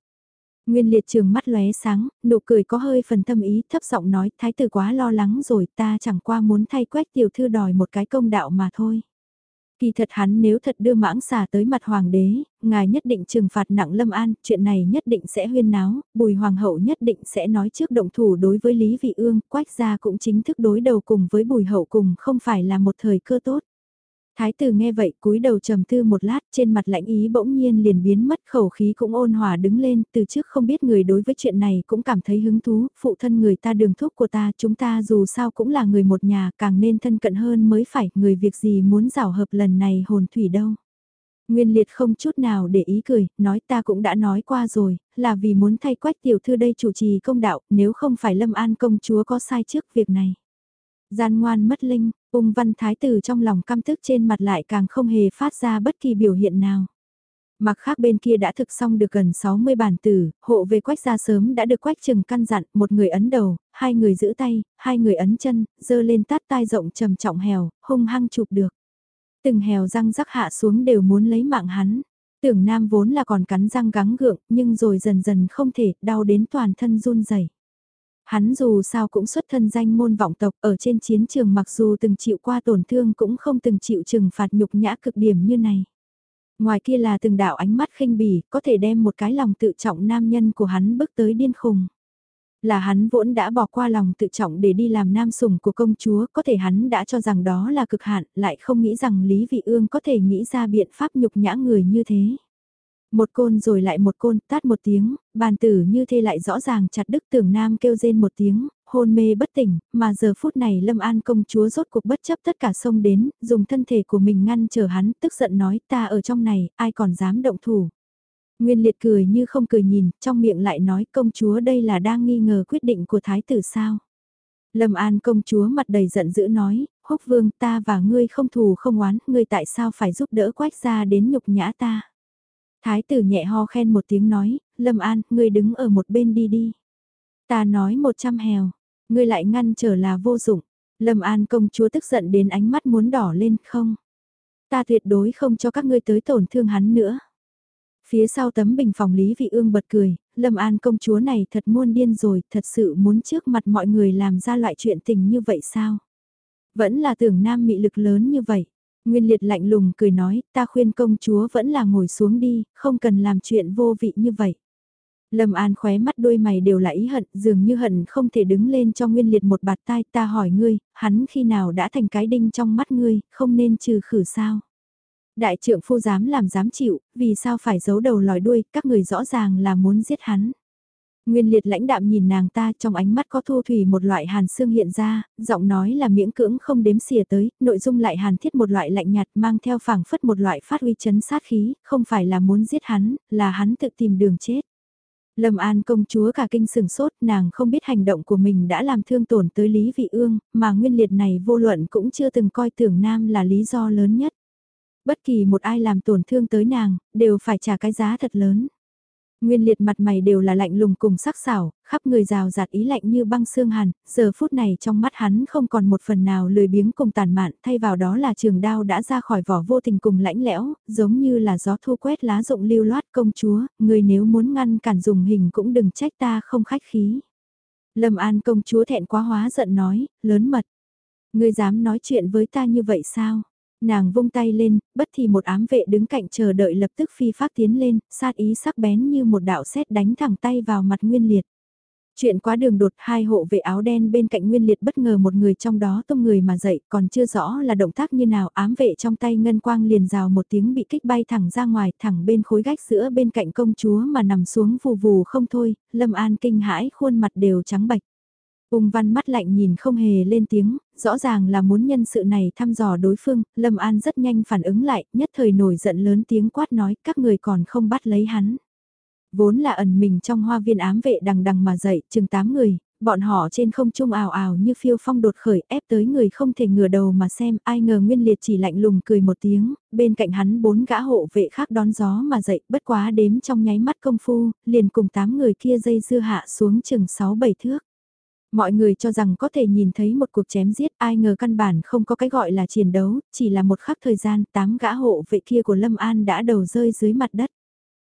Nguyên liệt trường mắt lóe sáng, nụ cười có hơi phần thâm ý, thấp giọng nói, thái tử quá lo lắng rồi, ta chẳng qua muốn thay quét tiểu thư đòi một cái công đạo mà thôi. Kỳ thật hắn nếu thật đưa mãng xà tới mặt hoàng đế, ngài nhất định trừng phạt nặng lâm an, chuyện này nhất định sẽ huyên náo, bùi hoàng hậu nhất định sẽ nói trước động thủ đối với Lý Vị Ương, quách gia cũng chính thức đối đầu cùng với bùi hậu cùng không phải là một thời cơ tốt. Thái tử nghe vậy cúi đầu trầm tư một lát trên mặt lãnh ý bỗng nhiên liền biến mất khẩu khí cũng ôn hòa đứng lên từ trước không biết người đối với chuyện này cũng cảm thấy hứng thú, phụ thân người ta đường thúc của ta chúng ta dù sao cũng là người một nhà càng nên thân cận hơn mới phải người việc gì muốn rảo hợp lần này hồn thủy đâu. Nguyên liệt không chút nào để ý cười, nói ta cũng đã nói qua rồi, là vì muốn thay quách tiểu thư đây chủ trì công đạo, nếu không phải lâm an công chúa có sai trước việc này. Gian ngoan mất linh, ung văn thái tử trong lòng căm tức trên mặt lại càng không hề phát ra bất kỳ biểu hiện nào. Mặc khác bên kia đã thực xong được gần 60 bản tử, hộ về quách ra sớm đã được quách trừng căn dặn, một người ấn đầu, hai người giữ tay, hai người ấn chân, dơ lên tát tai rộng trầm trọng hèo, hung hăng chụp được. Từng hèo răng rắc hạ xuống đều muốn lấy mạng hắn. Tưởng nam vốn là còn cắn răng gắng gượng, nhưng rồi dần dần không thể, đau đến toàn thân run rẩy. Hắn dù sao cũng xuất thân danh môn vọng tộc ở trên chiến trường mặc dù từng chịu qua tổn thương cũng không từng chịu trừng phạt nhục nhã cực điểm như này. Ngoài kia là từng đạo ánh mắt khinh bỉ, có thể đem một cái lòng tự trọng nam nhân của hắn bước tới điên khùng. Là hắn vốn đã bỏ qua lòng tự trọng để đi làm nam sủng của công chúa, có thể hắn đã cho rằng đó là cực hạn, lại không nghĩ rằng Lý Vị Ương có thể nghĩ ra biện pháp nhục nhã người như thế. Một côn rồi lại một côn, tát một tiếng, bàn tử như thế lại rõ ràng chặt đức tưởng nam kêu rên một tiếng, hôn mê bất tỉnh, mà giờ phút này Lâm An công chúa rốt cuộc bất chấp tất cả sông đến, dùng thân thể của mình ngăn chờ hắn, tức giận nói ta ở trong này, ai còn dám động thủ. Nguyên liệt cười như không cười nhìn, trong miệng lại nói công chúa đây là đang nghi ngờ quyết định của thái tử sao. Lâm An công chúa mặt đầy giận dữ nói, húc vương ta và ngươi không thù không oán, ngươi tại sao phải giúp đỡ quách ra đến nhục nhã ta. Thái tử nhẹ ho khen một tiếng nói, Lâm An, ngươi đứng ở một bên đi đi. Ta nói một trăm hèo, ngươi lại ngăn trở là vô dụng. Lâm An công chúa tức giận đến ánh mắt muốn đỏ lên không. Ta tuyệt đối không cho các ngươi tới tổn thương hắn nữa. Phía sau tấm bình phòng Lý Vị Ương bật cười, Lâm An công chúa này thật muôn điên rồi, thật sự muốn trước mặt mọi người làm ra loại chuyện tình như vậy sao? Vẫn là tưởng nam mị lực lớn như vậy. Nguyên liệt lạnh lùng cười nói, ta khuyên công chúa vẫn là ngồi xuống đi, không cần làm chuyện vô vị như vậy. Lâm An khóe mắt đôi mày đều là ý hận, dường như hận không thể đứng lên cho Nguyên Liệt một bạt tai, ta hỏi ngươi, hắn khi nào đã thành cái đinh trong mắt ngươi, không nên trừ khử sao? Đại trưởng phu dám làm dám chịu, vì sao phải giấu đầu lòi đuôi, các người rõ ràng là muốn giết hắn. Nguyên liệt lãnh đạm nhìn nàng ta trong ánh mắt có thu thủy một loại hàn xương hiện ra, giọng nói là miễn cưỡng không đếm xỉa tới, nội dung lại hàn thiết một loại lạnh nhạt mang theo phảng phất một loại phát uy chấn sát khí, không phải là muốn giết hắn, là hắn tự tìm đường chết. Lâm An công chúa cả kinh sừng sốt, nàng không biết hành động của mình đã làm thương tổn tới Lý Vị Ương, mà nguyên liệt này vô luận cũng chưa từng coi tưởng nam là lý do lớn nhất. Bất kỳ một ai làm tổn thương tới nàng, đều phải trả cái giá thật lớn. Nguyên liệt mặt mày đều là lạnh lùng cùng sắc sảo, khắp người rào rạt ý lạnh như băng xương hàn, giờ phút này trong mắt hắn không còn một phần nào lười biếng cùng tàn mạn, thay vào đó là trường đao đã ra khỏi vỏ vô tình cùng lãnh lẽo, giống như là gió thu quét lá rụng lưu loát công chúa, người nếu muốn ngăn cản dùng hình cũng đừng trách ta không khách khí. Lâm An công chúa thẹn quá hóa giận nói, lớn mật. Ngươi dám nói chuyện với ta như vậy sao? Nàng vung tay lên, bất thì một ám vệ đứng cạnh chờ đợi lập tức phi phát tiến lên, sát ý sắc bén như một đạo sét đánh thẳng tay vào mặt Nguyên Liệt. Chuyện quá đường đột hai hộ vệ áo đen bên cạnh Nguyên Liệt bất ngờ một người trong đó tung người mà dậy còn chưa rõ là động tác như nào ám vệ trong tay ngân quang liền rào một tiếng bị kích bay thẳng ra ngoài thẳng bên khối gách giữa bên cạnh công chúa mà nằm xuống vù vù không thôi, Lâm An kinh hãi khuôn mặt đều trắng bạch. Ung văn mắt lạnh nhìn không hề lên tiếng, rõ ràng là muốn nhân sự này thăm dò đối phương, Lâm An rất nhanh phản ứng lại, nhất thời nổi giận lớn tiếng quát nói các người còn không bắt lấy hắn. Vốn là ẩn mình trong hoa viên ám vệ đằng đằng mà dậy, chừng 8 người, bọn họ trên không trung ào ào như phiêu phong đột khởi ép tới người không thể ngửa đầu mà xem, ai ngờ Nguyên Liệt chỉ lạnh lùng cười một tiếng, bên cạnh hắn bốn gã hộ vệ khác đón gió mà dậy, bất quá đếm trong nháy mắt công phu, liền cùng 8 người kia dây dưa hạ xuống chừng 6-7 thước. Mọi người cho rằng có thể nhìn thấy một cuộc chém giết, ai ngờ căn bản không có cái gọi là chiến đấu, chỉ là một khắc thời gian, tám gã hộ vệ kia của Lâm An đã đầu rơi dưới mặt đất.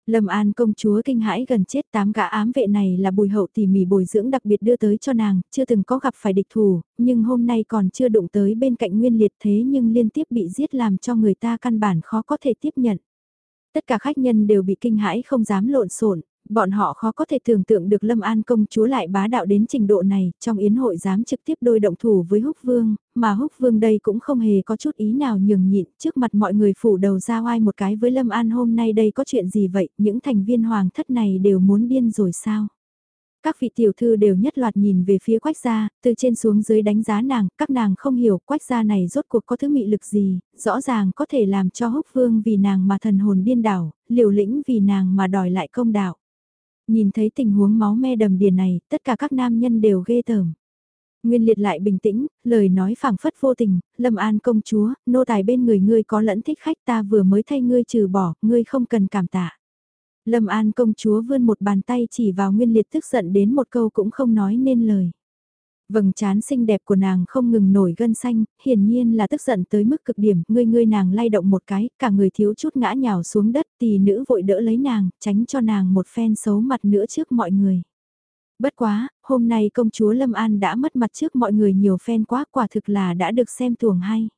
Lâm An công chúa kinh hãi gần chết tám gã ám vệ này là bùi hậu tỉ mỉ bồi dưỡng đặc biệt đưa tới cho nàng, chưa từng có gặp phải địch thủ, nhưng hôm nay còn chưa đụng tới bên cạnh nguyên liệt thế nhưng liên tiếp bị giết làm cho người ta căn bản khó có thể tiếp nhận. Tất cả khách nhân đều bị kinh hãi không dám lộn xộn Bọn họ khó có thể tưởng tượng được Lâm An công chúa lại bá đạo đến trình độ này, trong yến hội dám trực tiếp đôi động thủ với Húc Vương, mà Húc Vương đây cũng không hề có chút ý nào nhường nhịn, trước mặt mọi người phủ đầu ra oai một cái với Lâm An hôm nay đây có chuyện gì vậy, những thành viên hoàng thất này đều muốn điên rồi sao? Các vị tiểu thư đều nhất loạt nhìn về phía quách gia, từ trên xuống dưới đánh giá nàng, các nàng không hiểu quách gia này rốt cuộc có thứ mị lực gì, rõ ràng có thể làm cho húc vương vì nàng mà thần hồn điên đảo, liều lĩnh vì nàng mà đòi lại công đạo. Nhìn thấy tình huống máu me đầm đìa này, tất cả các nam nhân đều ghê tởm. Nguyên liệt lại bình tĩnh, lời nói phảng phất vô tình, Lâm An công chúa, nô tài bên người ngươi có lẫn thích khách ta vừa mới thay ngươi trừ bỏ, ngươi không cần cảm tạ. Lâm An công chúa vươn một bàn tay chỉ vào Nguyên liệt tức giận đến một câu cũng không nói nên lời. Vầng trán xinh đẹp của nàng không ngừng nổi gân xanh, hiển nhiên là tức giận tới mức cực điểm, ngươi ngươi nàng lay động một cái, cả người thiếu chút ngã nhào xuống đất, tỷ nữ vội đỡ lấy nàng, tránh cho nàng một phen xấu mặt nữa trước mọi người. Bất quá, hôm nay công chúa Lâm An đã mất mặt trước mọi người nhiều phen quá quả thực là đã được xem tuồng hay.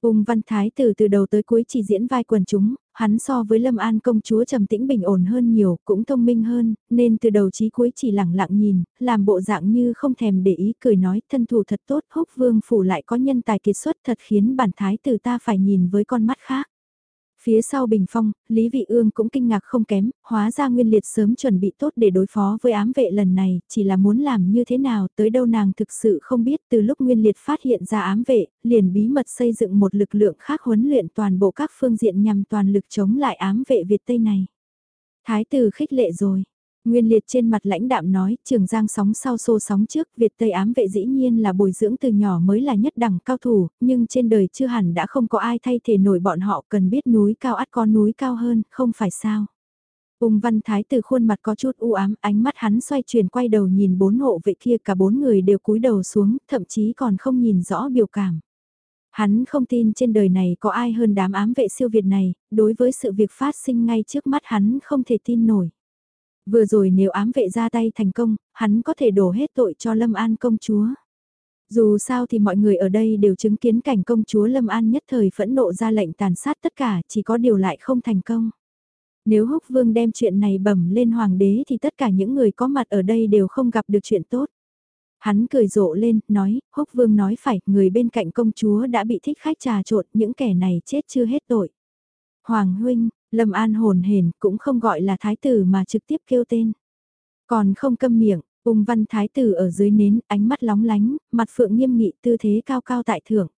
Ung Văn Thái từ từ đầu tới cuối chỉ diễn vai quần chúng, hắn so với Lâm An công chúa trầm tĩnh bình ổn hơn nhiều, cũng thông minh hơn, nên từ đầu chí cuối chỉ lẳng lặng nhìn, làm bộ dạng như không thèm để ý cười nói thân thủ thật tốt, húc vương phủ lại có nhân tài kiệt xuất thật khiến bản thái tử ta phải nhìn với con mắt khác. Phía sau bình phong, Lý Vị Ương cũng kinh ngạc không kém, hóa ra Nguyên Liệt sớm chuẩn bị tốt để đối phó với ám vệ lần này, chỉ là muốn làm như thế nào tới đâu nàng thực sự không biết từ lúc Nguyên Liệt phát hiện ra ám vệ, liền bí mật xây dựng một lực lượng khác huấn luyện toàn bộ các phương diện nhằm toàn lực chống lại ám vệ Việt Tây này. Thái tử khích lệ rồi, Nguyên liệt trên mặt lãnh đạm nói, trường giang sóng sau xô sóng trước, Việt Tây ám vệ dĩ nhiên là bồi dưỡng từ nhỏ mới là nhất đẳng cao thủ, nhưng trên đời chưa hẳn đã không có ai thay thể nổi bọn họ cần biết núi cao ắt có núi cao hơn, không phải sao. Ung văn thái từ khuôn mặt có chút u ám, ánh mắt hắn xoay chuyển quay đầu nhìn bốn hộ vệ kia cả bốn người đều cúi đầu xuống, thậm chí còn không nhìn rõ biểu cảm. Hắn không tin trên đời này có ai hơn đám ám vệ siêu việt này, đối với sự việc phát sinh ngay trước mắt hắn không thể tin nổi. Vừa rồi nếu ám vệ ra tay thành công, hắn có thể đổ hết tội cho Lâm An công chúa. Dù sao thì mọi người ở đây đều chứng kiến cảnh công chúa Lâm An nhất thời phẫn nộ ra lệnh tàn sát tất cả, chỉ có điều lại không thành công. Nếu Húc Vương đem chuyện này bẩm lên hoàng đế thì tất cả những người có mặt ở đây đều không gặp được chuyện tốt. Hắn cười rộ lên, nói, Húc Vương nói phải, người bên cạnh công chúa đã bị thích khách trà trộn, những kẻ này chết chưa hết tội. Hoàng huynh, Lâm An hồn hển cũng không gọi là thái tử mà trực tiếp kêu tên. Còn không câm miệng, ung văn thái tử ở dưới nến, ánh mắt lóng lánh, mặt phượng nghiêm nghị tư thế cao cao tại thượng.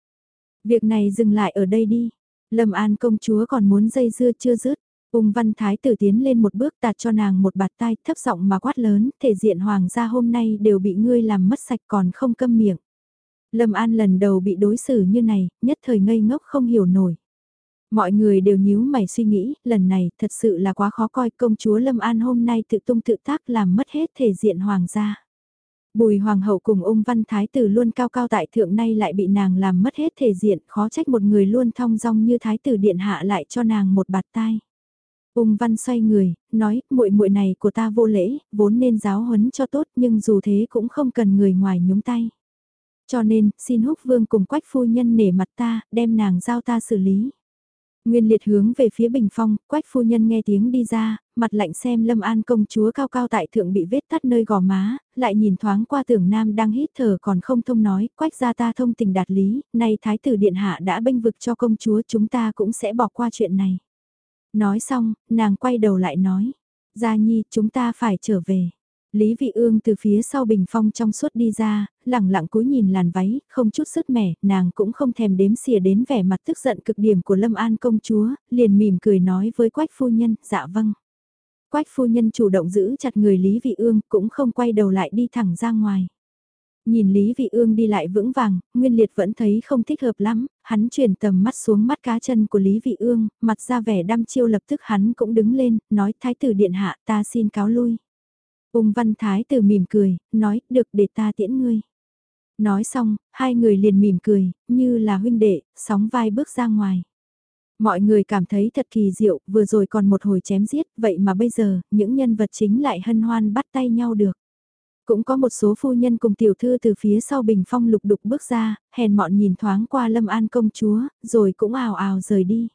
Việc này dừng lại ở đây đi. Lâm An công chúa còn muốn dây dưa chưa dứt. Ung văn thái tử tiến lên một bước tạt cho nàng một bạt tai thấp giọng mà quát lớn, thể diện hoàng gia hôm nay đều bị ngươi làm mất sạch còn không câm miệng. Lâm An lần đầu bị đối xử như này, nhất thời ngây ngốc không hiểu nổi. Mọi người đều nhíu mày suy nghĩ, lần này thật sự là quá khó coi công chúa Lâm An hôm nay tự tung tự tác làm mất hết thể diện hoàng gia. Bùi hoàng hậu cùng ung văn thái tử luôn cao cao tại thượng nay lại bị nàng làm mất hết thể diện, khó trách một người luôn thong dong như thái tử điện hạ lại cho nàng một bạt tai. Ung văn xoay người, nói, muội muội này của ta vô lễ, vốn nên giáo huấn cho tốt nhưng dù thế cũng không cần người ngoài nhúng tay. Cho nên, xin húc vương cùng quách phu nhân nể mặt ta, đem nàng giao ta xử lý. Nguyên liệt hướng về phía bình phong, quách phu nhân nghe tiếng đi ra, mặt lạnh xem lâm an công chúa cao cao tại thượng bị vết tắt nơi gò má, lại nhìn thoáng qua tưởng nam đang hít thở còn không thông nói, quách ra ta thông tình đạt lý, nay thái tử điện hạ đã bênh vực cho công chúa chúng ta cũng sẽ bỏ qua chuyện này. Nói xong, nàng quay đầu lại nói, gia nhi chúng ta phải trở về. Lý Vị Ương từ phía sau bình phong trong suốt đi ra, lẳng lặng cúi nhìn làn váy, không chút sức mẻ, nàng cũng không thèm đếm xỉa đến vẻ mặt tức giận cực điểm của Lâm An công chúa, liền mỉm cười nói với Quách phu nhân, dạ vâng. Quách phu nhân chủ động giữ chặt người Lý Vị Ương cũng không quay đầu lại đi thẳng ra ngoài. Nhìn Lý Vị Ương đi lại vững vàng, Nguyên Liệt vẫn thấy không thích hợp lắm, hắn chuyển tầm mắt xuống mắt cá chân của Lý Vị Ương, mặt ra vẻ đăm chiêu lập tức hắn cũng đứng lên, nói Thái tử Điện Hạ ta xin cáo lui. Ung Văn Thái từ mỉm cười, nói được để ta tiễn ngươi. Nói xong, hai người liền mỉm cười, như là huynh đệ, sóng vai bước ra ngoài. Mọi người cảm thấy thật kỳ diệu, vừa rồi còn một hồi chém giết, vậy mà bây giờ, những nhân vật chính lại hân hoan bắt tay nhau được. Cũng có một số phu nhân cùng tiểu thư từ phía sau bình phong lục đục bước ra, hèn mọn nhìn thoáng qua Lâm An công chúa, rồi cũng ào ào rời đi.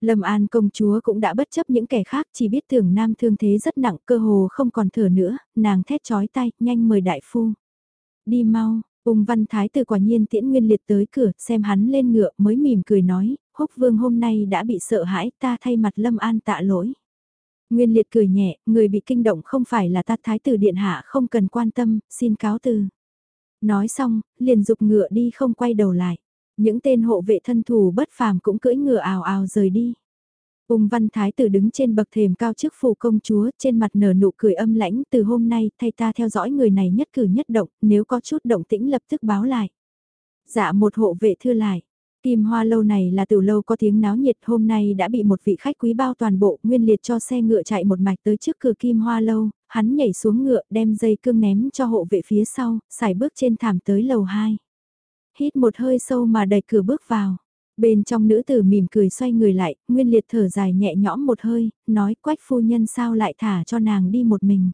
Lâm An công chúa cũng đã bất chấp những kẻ khác chỉ biết tưởng nam thương thế rất nặng cơ hồ không còn thở nữa, nàng thét chói tay, nhanh mời đại phu. Đi mau, ung văn thái tử quả nhiên tiễn nguyên liệt tới cửa, xem hắn lên ngựa mới mỉm cười nói, húc vương hôm nay đã bị sợ hãi ta thay mặt Lâm An tạ lỗi. Nguyên liệt cười nhẹ, người bị kinh động không phải là ta thái tử điện hạ không cần quan tâm, xin cáo từ. Nói xong, liền dục ngựa đi không quay đầu lại. Những tên hộ vệ thân thủ bất phàm cũng cưỡi ngựa ào ào rời đi. Ung văn thái tử đứng trên bậc thềm cao trước phủ công chúa, trên mặt nở nụ cười âm lãnh, từ hôm nay thay ta theo dõi người này nhất cử nhất động, nếu có chút động tĩnh lập tức báo lại. Dạ một hộ vệ thưa lại, Kim hoa lâu này là từ lâu có tiếng náo nhiệt hôm nay đã bị một vị khách quý bao toàn bộ nguyên liệt cho xe ngựa chạy một mạch tới trước cửa kim hoa lâu, hắn nhảy xuống ngựa đem dây cương ném cho hộ vệ phía sau, xài bước trên thảm tới lầu 2. Hít một hơi sâu mà đẩy cửa bước vào. Bên trong nữ tử mỉm cười xoay người lại, nguyên liệt thở dài nhẹ nhõm một hơi, nói quách phu nhân sao lại thả cho nàng đi một mình.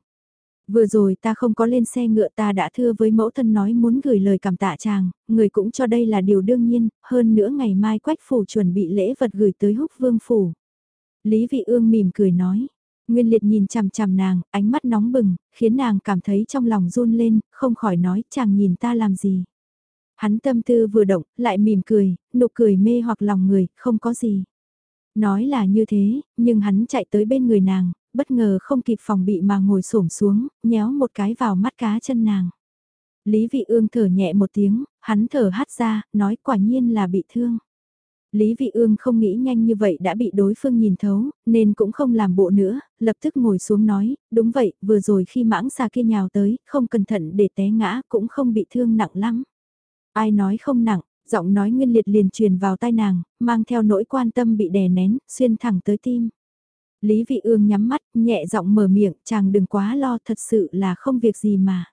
Vừa rồi ta không có lên xe ngựa ta đã thưa với mẫu thân nói muốn gửi lời cảm tạ chàng, người cũng cho đây là điều đương nhiên, hơn nữa ngày mai quách phủ chuẩn bị lễ vật gửi tới húc vương phủ. Lý vị ương mỉm cười nói, Nguyên liệt nhìn chằm chằm nàng, ánh mắt nóng bừng, khiến nàng cảm thấy trong lòng run lên, không khỏi nói chàng nhìn ta làm gì. Hắn tâm tư vừa động, lại mỉm cười, nụ cười mê hoặc lòng người, không có gì. Nói là như thế, nhưng hắn chạy tới bên người nàng, bất ngờ không kịp phòng bị mà ngồi xổm xuống, nhéo một cái vào mắt cá chân nàng. Lý vị ương thở nhẹ một tiếng, hắn thở hắt ra, nói quả nhiên là bị thương. Lý vị ương không nghĩ nhanh như vậy đã bị đối phương nhìn thấu, nên cũng không làm bộ nữa, lập tức ngồi xuống nói, đúng vậy, vừa rồi khi mãng xà kia nhào tới, không cẩn thận để té ngã cũng không bị thương nặng lắm. Ai nói không nặng, giọng nói nguyên liệt liền truyền vào tai nàng, mang theo nỗi quan tâm bị đè nén, xuyên thẳng tới tim. Lý Vị Ương nhắm mắt, nhẹ giọng mở miệng, chàng đừng quá lo thật sự là không việc gì mà.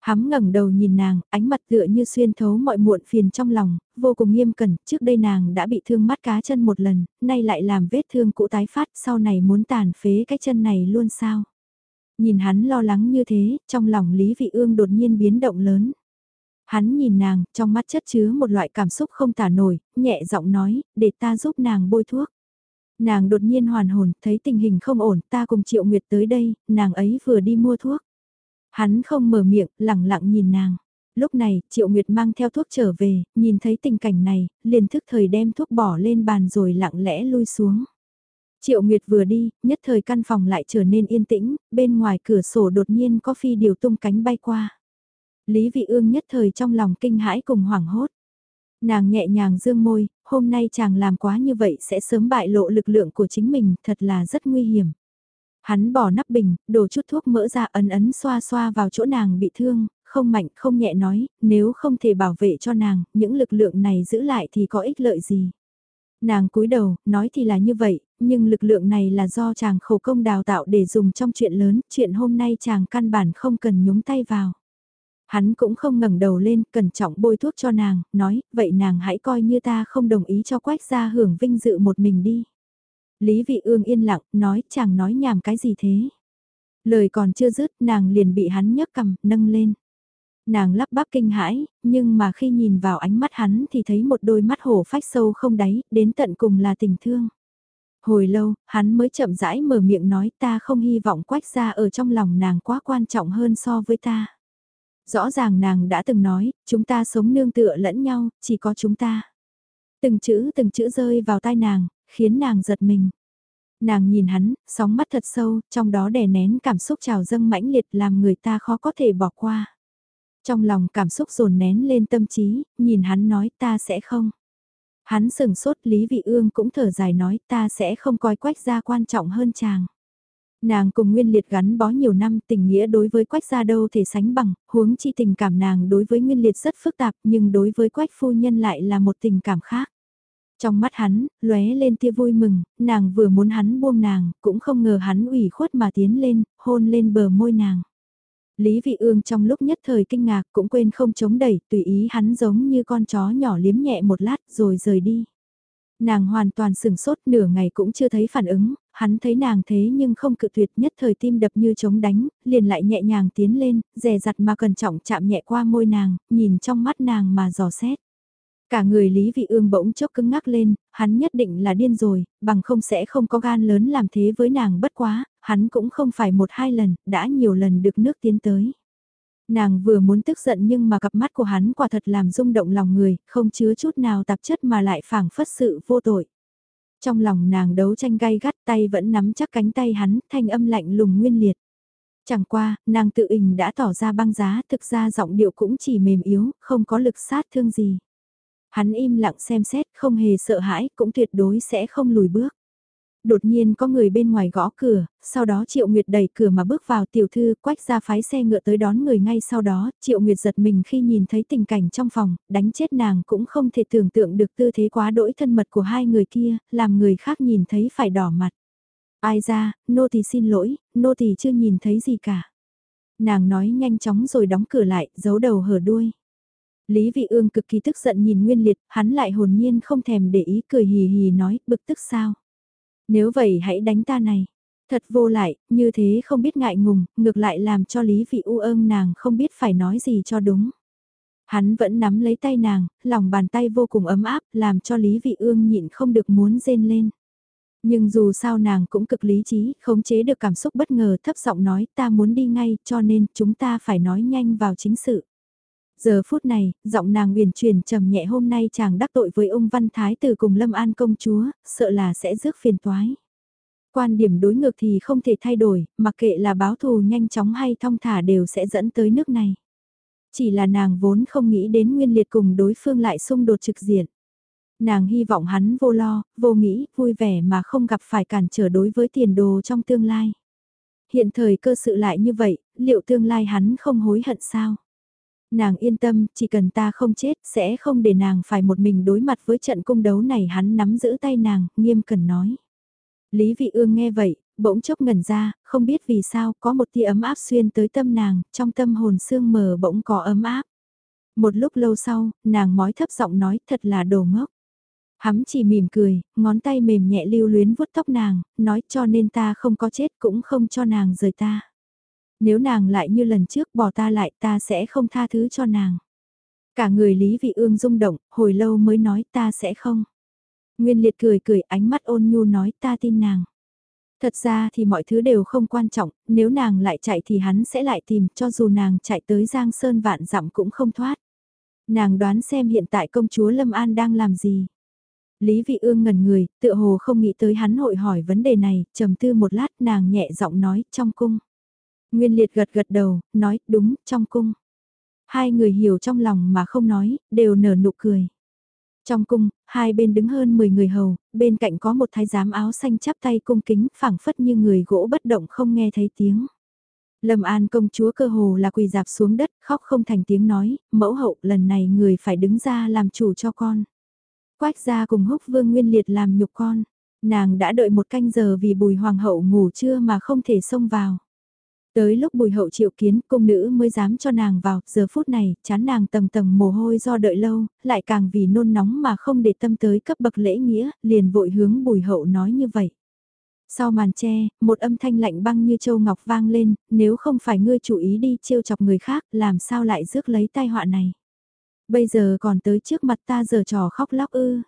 Hắn ngẩng đầu nhìn nàng, ánh mặt tựa như xuyên thấu mọi muộn phiền trong lòng, vô cùng nghiêm cẩn, trước đây nàng đã bị thương mắt cá chân một lần, nay lại làm vết thương cũ tái phát, sau này muốn tàn phế cái chân này luôn sao. Nhìn hắn lo lắng như thế, trong lòng Lý Vị Ương đột nhiên biến động lớn. Hắn nhìn nàng, trong mắt chất chứa một loại cảm xúc không tả nổi, nhẹ giọng nói, để ta giúp nàng bôi thuốc. Nàng đột nhiên hoàn hồn, thấy tình hình không ổn, ta cùng Triệu Nguyệt tới đây, nàng ấy vừa đi mua thuốc. Hắn không mở miệng, lặng lặng nhìn nàng. Lúc này, Triệu Nguyệt mang theo thuốc trở về, nhìn thấy tình cảnh này, liền thức thời đem thuốc bỏ lên bàn rồi lặng lẽ lui xuống. Triệu Nguyệt vừa đi, nhất thời căn phòng lại trở nên yên tĩnh, bên ngoài cửa sổ đột nhiên có phi điều tung cánh bay qua. Lý Vị Ương nhất thời trong lòng kinh hãi cùng hoảng hốt. Nàng nhẹ nhàng dương môi, hôm nay chàng làm quá như vậy sẽ sớm bại lộ lực lượng của chính mình, thật là rất nguy hiểm. Hắn bỏ nắp bình, đổ chút thuốc mỡ ra ấn ấn xoa xoa vào chỗ nàng bị thương, không mạnh không nhẹ nói, nếu không thể bảo vệ cho nàng, những lực lượng này giữ lại thì có ích lợi gì. Nàng cúi đầu, nói thì là như vậy, nhưng lực lượng này là do chàng khổ công đào tạo để dùng trong chuyện lớn, chuyện hôm nay chàng căn bản không cần nhúng tay vào. Hắn cũng không ngẩng đầu lên, cẩn trọng bôi thuốc cho nàng, nói, vậy nàng hãy coi như ta không đồng ý cho quách gia hưởng vinh dự một mình đi. Lý vị ương yên lặng, nói chàng nói nhảm cái gì thế. Lời còn chưa dứt, nàng liền bị hắn nhấc cầm, nâng lên. Nàng lắp bắp kinh hãi, nhưng mà khi nhìn vào ánh mắt hắn thì thấy một đôi mắt hổ phách sâu không đáy, đến tận cùng là tình thương. Hồi lâu, hắn mới chậm rãi mở miệng nói ta không hy vọng quách gia ở trong lòng nàng quá quan trọng hơn so với ta. Rõ ràng nàng đã từng nói, chúng ta sống nương tựa lẫn nhau, chỉ có chúng ta. Từng chữ từng chữ rơi vào tai nàng, khiến nàng giật mình. Nàng nhìn hắn, sóng mắt thật sâu, trong đó đè nén cảm xúc trào dâng mãnh liệt làm người ta khó có thể bỏ qua. Trong lòng cảm xúc dồn nén lên tâm trí, nhìn hắn nói ta sẽ không. Hắn sừng sốt Lý Vị Ương cũng thở dài nói ta sẽ không coi quách gia quan trọng hơn chàng. Nàng cùng Nguyên Liệt gắn bó nhiều năm tình nghĩa đối với Quách gia đâu thể sánh bằng, huống chi tình cảm nàng đối với Nguyên Liệt rất phức tạp nhưng đối với Quách phu nhân lại là một tình cảm khác. Trong mắt hắn, lóe lên tia vui mừng, nàng vừa muốn hắn buông nàng, cũng không ngờ hắn ủy khuất mà tiến lên, hôn lên bờ môi nàng. Lý Vị Ương trong lúc nhất thời kinh ngạc cũng quên không chống đẩy, tùy ý hắn giống như con chó nhỏ liếm nhẹ một lát rồi rời đi. Nàng hoàn toàn sừng sốt nửa ngày cũng chưa thấy phản ứng, hắn thấy nàng thế nhưng không cự tuyệt nhất thời tim đập như chống đánh, liền lại nhẹ nhàng tiến lên, dè dặt mà cẩn trọng chạm nhẹ qua môi nàng, nhìn trong mắt nàng mà dò xét. Cả người Lý Vị Ương bỗng chốc cứng ngắc lên, hắn nhất định là điên rồi, bằng không sẽ không có gan lớn làm thế với nàng bất quá, hắn cũng không phải một hai lần, đã nhiều lần được nước tiến tới. Nàng vừa muốn tức giận nhưng mà cặp mắt của hắn quả thật làm rung động lòng người, không chứa chút nào tạp chất mà lại phảng phất sự vô tội. Trong lòng nàng đấu tranh gay gắt tay vẫn nắm chắc cánh tay hắn, thanh âm lạnh lùng nguyên liệt. Chẳng qua, nàng tự hình đã tỏ ra băng giá, thực ra giọng điệu cũng chỉ mềm yếu, không có lực sát thương gì. Hắn im lặng xem xét, không hề sợ hãi, cũng tuyệt đối sẽ không lùi bước. Đột nhiên có người bên ngoài gõ cửa, sau đó Triệu Nguyệt đẩy cửa mà bước vào tiểu thư quách ra phái xe ngựa tới đón người ngay sau đó, Triệu Nguyệt giật mình khi nhìn thấy tình cảnh trong phòng, đánh chết nàng cũng không thể tưởng tượng được tư thế quá đỗi thân mật của hai người kia, làm người khác nhìn thấy phải đỏ mặt. Ai ra, nô tỳ xin lỗi, nô tỳ chưa nhìn thấy gì cả. Nàng nói nhanh chóng rồi đóng cửa lại, giấu đầu hở đuôi. Lý Vị Ương cực kỳ tức giận nhìn Nguyên Liệt, hắn lại hồn nhiên không thèm để ý cười hì hì nói, bực tức sao. Nếu vậy hãy đánh ta này. Thật vô lại, như thế không biết ngại ngùng, ngược lại làm cho Lý Vị U ơn nàng không biết phải nói gì cho đúng. Hắn vẫn nắm lấy tay nàng, lòng bàn tay vô cùng ấm áp, làm cho Lý Vị Ương nhịn không được muốn rên lên. Nhưng dù sao nàng cũng cực lý trí, khống chế được cảm xúc bất ngờ thấp giọng nói ta muốn đi ngay cho nên chúng ta phải nói nhanh vào chính sự. Giờ phút này, giọng nàng uyển chuyển trầm nhẹ hôm nay chàng đắc tội với ông Văn Thái từ cùng Lâm An công chúa, sợ là sẽ rước phiền toái. Quan điểm đối ngược thì không thể thay đổi, mặc kệ là báo thù nhanh chóng hay thong thả đều sẽ dẫn tới nước này. Chỉ là nàng vốn không nghĩ đến nguyên liệt cùng đối phương lại xung đột trực diện. Nàng hy vọng hắn vô lo, vô nghĩ, vui vẻ mà không gặp phải cản trở đối với tiền đồ trong tương lai. Hiện thời cơ sự lại như vậy, liệu tương lai hắn không hối hận sao? Nàng yên tâm, chỉ cần ta không chết, sẽ không để nàng phải một mình đối mặt với trận cung đấu này hắn nắm giữ tay nàng, nghiêm cần nói. Lý vị ương nghe vậy, bỗng chốc ngẩn ra, không biết vì sao có một tia ấm áp xuyên tới tâm nàng, trong tâm hồn sương mờ bỗng có ấm áp. Một lúc lâu sau, nàng mói thấp giọng nói thật là đồ ngốc. Hắn chỉ mỉm cười, ngón tay mềm nhẹ lưu luyến vuốt tóc nàng, nói cho nên ta không có chết cũng không cho nàng rời ta. Nếu nàng lại như lần trước bỏ ta lại ta sẽ không tha thứ cho nàng. Cả người Lý Vị Ương rung động, hồi lâu mới nói ta sẽ không. Nguyên liệt cười cười ánh mắt ôn nhu nói ta tin nàng. Thật ra thì mọi thứ đều không quan trọng, nếu nàng lại chạy thì hắn sẽ lại tìm cho dù nàng chạy tới Giang Sơn vạn dặm cũng không thoát. Nàng đoán xem hiện tại công chúa Lâm An đang làm gì. Lý Vị Ương ngẩn người, tựa hồ không nghĩ tới hắn hội hỏi vấn đề này, trầm tư một lát nàng nhẹ giọng nói trong cung. Nguyên liệt gật gật đầu, nói, đúng, trong cung. Hai người hiểu trong lòng mà không nói, đều nở nụ cười. Trong cung, hai bên đứng hơn 10 người hầu, bên cạnh có một thái giám áo xanh chắp tay cung kính, phảng phất như người gỗ bất động không nghe thấy tiếng. Lâm An công chúa cơ hồ là quỳ dạp xuống đất, khóc không thành tiếng nói, mẫu hậu lần này người phải đứng ra làm chủ cho con. Quách ra cùng húc vương nguyên liệt làm nhục con, nàng đã đợi một canh giờ vì bùi hoàng hậu ngủ trưa mà không thể xông vào. Tới lúc bùi hậu triệu kiến cung nữ mới dám cho nàng vào, giờ phút này, chán nàng tầng tầng mồ hôi do đợi lâu, lại càng vì nôn nóng mà không để tâm tới cấp bậc lễ nghĩa, liền vội hướng bùi hậu nói như vậy. Sau màn tre, một âm thanh lạnh băng như châu ngọc vang lên, nếu không phải ngươi chủ ý đi trêu chọc người khác, làm sao lại rước lấy tai họa này. Bây giờ còn tới trước mặt ta giờ trò khóc lóc ư.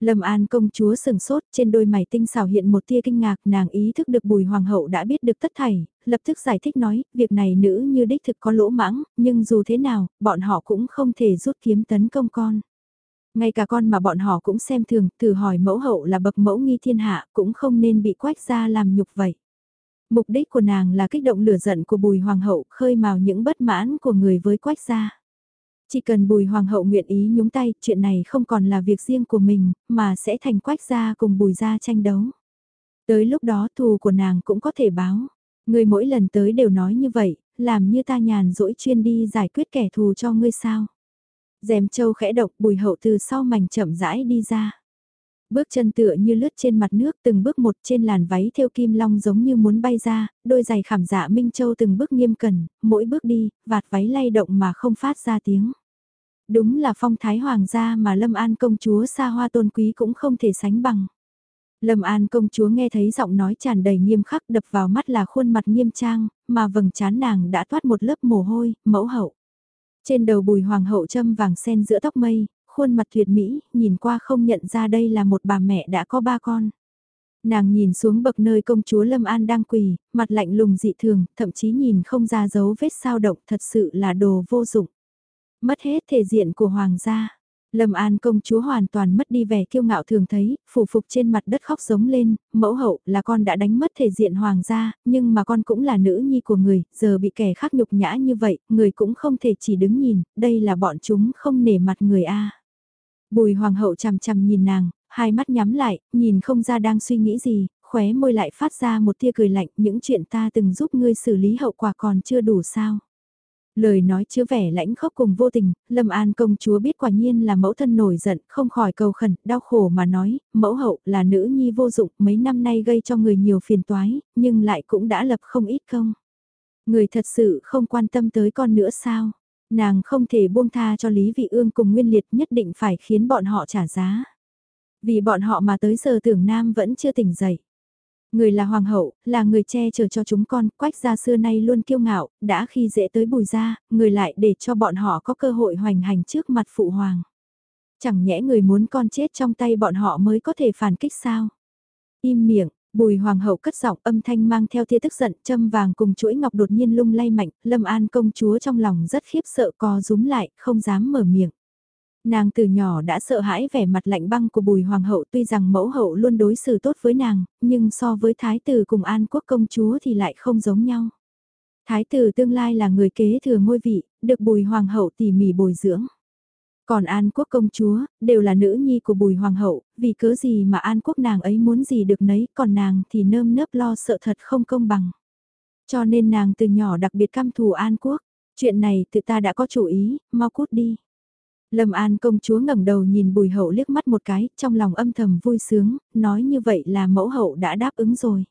Lâm An công chúa sừng sốt trên đôi mày tinh xảo hiện một tia kinh ngạc nàng ý thức được bùi hoàng hậu đã biết được tất thảy, lập tức giải thích nói, việc này nữ như đích thực có lỗ mãng, nhưng dù thế nào, bọn họ cũng không thể rút kiếm tấn công con. Ngay cả con mà bọn họ cũng xem thường, thử hỏi mẫu hậu là bậc mẫu nghi thiên hạ, cũng không nên bị quách ra làm nhục vậy. Mục đích của nàng là kích động lửa giận của bùi hoàng hậu, khơi mào những bất mãn của người với quách gia. Chỉ cần bùi hoàng hậu nguyện ý nhúng tay, chuyện này không còn là việc riêng của mình, mà sẽ thành quách gia cùng bùi gia tranh đấu. Tới lúc đó thù của nàng cũng có thể báo. Ngươi mỗi lần tới đều nói như vậy, làm như ta nhàn rỗi chuyên đi giải quyết kẻ thù cho ngươi sao. Dèm châu khẽ độc bùi hậu từ sau mảnh chậm rãi đi ra. Bước chân tựa như lướt trên mặt nước từng bước một trên làn váy theo kim long giống như muốn bay ra, đôi giày khảm dạ Minh Châu từng bước nghiêm cẩn, mỗi bước đi, vạt váy lay động mà không phát ra tiếng. Đúng là phong thái hoàng gia mà Lâm An công chúa xa hoa tôn quý cũng không thể sánh bằng. Lâm An công chúa nghe thấy giọng nói tràn đầy nghiêm khắc đập vào mắt là khuôn mặt nghiêm trang, mà vầng trán nàng đã toát một lớp mồ hôi, mẫu hậu. Trên đầu bùi hoàng hậu châm vàng sen giữa tóc mây, khuôn mặt tuyệt mỹ, nhìn qua không nhận ra đây là một bà mẹ đã có ba con. Nàng nhìn xuống bậc nơi công chúa Lâm An đang quỳ, mặt lạnh lùng dị thường, thậm chí nhìn không ra dấu vết sao động thật sự là đồ vô dụng. Mất hết thể diện của hoàng gia. Lâm An công chúa hoàn toàn mất đi vẻ kiêu ngạo thường thấy, phủ phục trên mặt đất khóc giống lên, mẫu hậu là con đã đánh mất thể diện hoàng gia, nhưng mà con cũng là nữ nhi của người, giờ bị kẻ khác nhục nhã như vậy, người cũng không thể chỉ đứng nhìn, đây là bọn chúng không nể mặt người a. Bùi hoàng hậu chằm chằm nhìn nàng, hai mắt nhắm lại, nhìn không ra đang suy nghĩ gì, khóe môi lại phát ra một tia cười lạnh, những chuyện ta từng giúp ngươi xử lý hậu quả còn chưa đủ sao. Lời nói chứa vẻ lãnh khốc cùng vô tình, Lâm An công chúa biết quả nhiên là mẫu thân nổi giận, không khỏi cầu khẩn, đau khổ mà nói, mẫu hậu là nữ nhi vô dụng, mấy năm nay gây cho người nhiều phiền toái, nhưng lại cũng đã lập không ít công. Người thật sự không quan tâm tới con nữa sao? Nàng không thể buông tha cho Lý Vị Ương cùng Nguyên Liệt nhất định phải khiến bọn họ trả giá. Vì bọn họ mà tới giờ tưởng Nam vẫn chưa tỉnh dậy. Người là hoàng hậu, là người che chở cho chúng con, quách gia xưa nay luôn kiêu ngạo, đã khi dễ tới bùi gia, người lại để cho bọn họ có cơ hội hoành hành trước mặt phụ hoàng. Chẳng nhẽ người muốn con chết trong tay bọn họ mới có thể phản kích sao? Im miệng, Bùi hoàng hậu cất giọng âm thanh mang theo tia tức giận châm vàng cùng chuỗi ngọc đột nhiên lung lay mạnh, lâm an công chúa trong lòng rất khiếp sợ co rúm lại, không dám mở miệng. Nàng từ nhỏ đã sợ hãi vẻ mặt lạnh băng của bùi hoàng hậu tuy rằng mẫu hậu luôn đối xử tốt với nàng, nhưng so với thái tử cùng an quốc công chúa thì lại không giống nhau. Thái tử tương lai là người kế thừa ngôi vị, được bùi hoàng hậu tỉ mỉ bồi dưỡng. Còn An Quốc công chúa, đều là nữ nhi của bùi hoàng hậu, vì cớ gì mà An Quốc nàng ấy muốn gì được nấy, còn nàng thì nơm nớp lo sợ thật không công bằng. Cho nên nàng từ nhỏ đặc biệt căm thù An Quốc, chuyện này tự ta đã có chủ ý, mau cút đi. Lâm An công chúa ngẩng đầu nhìn bùi hậu liếc mắt một cái, trong lòng âm thầm vui sướng, nói như vậy là mẫu hậu đã đáp ứng rồi.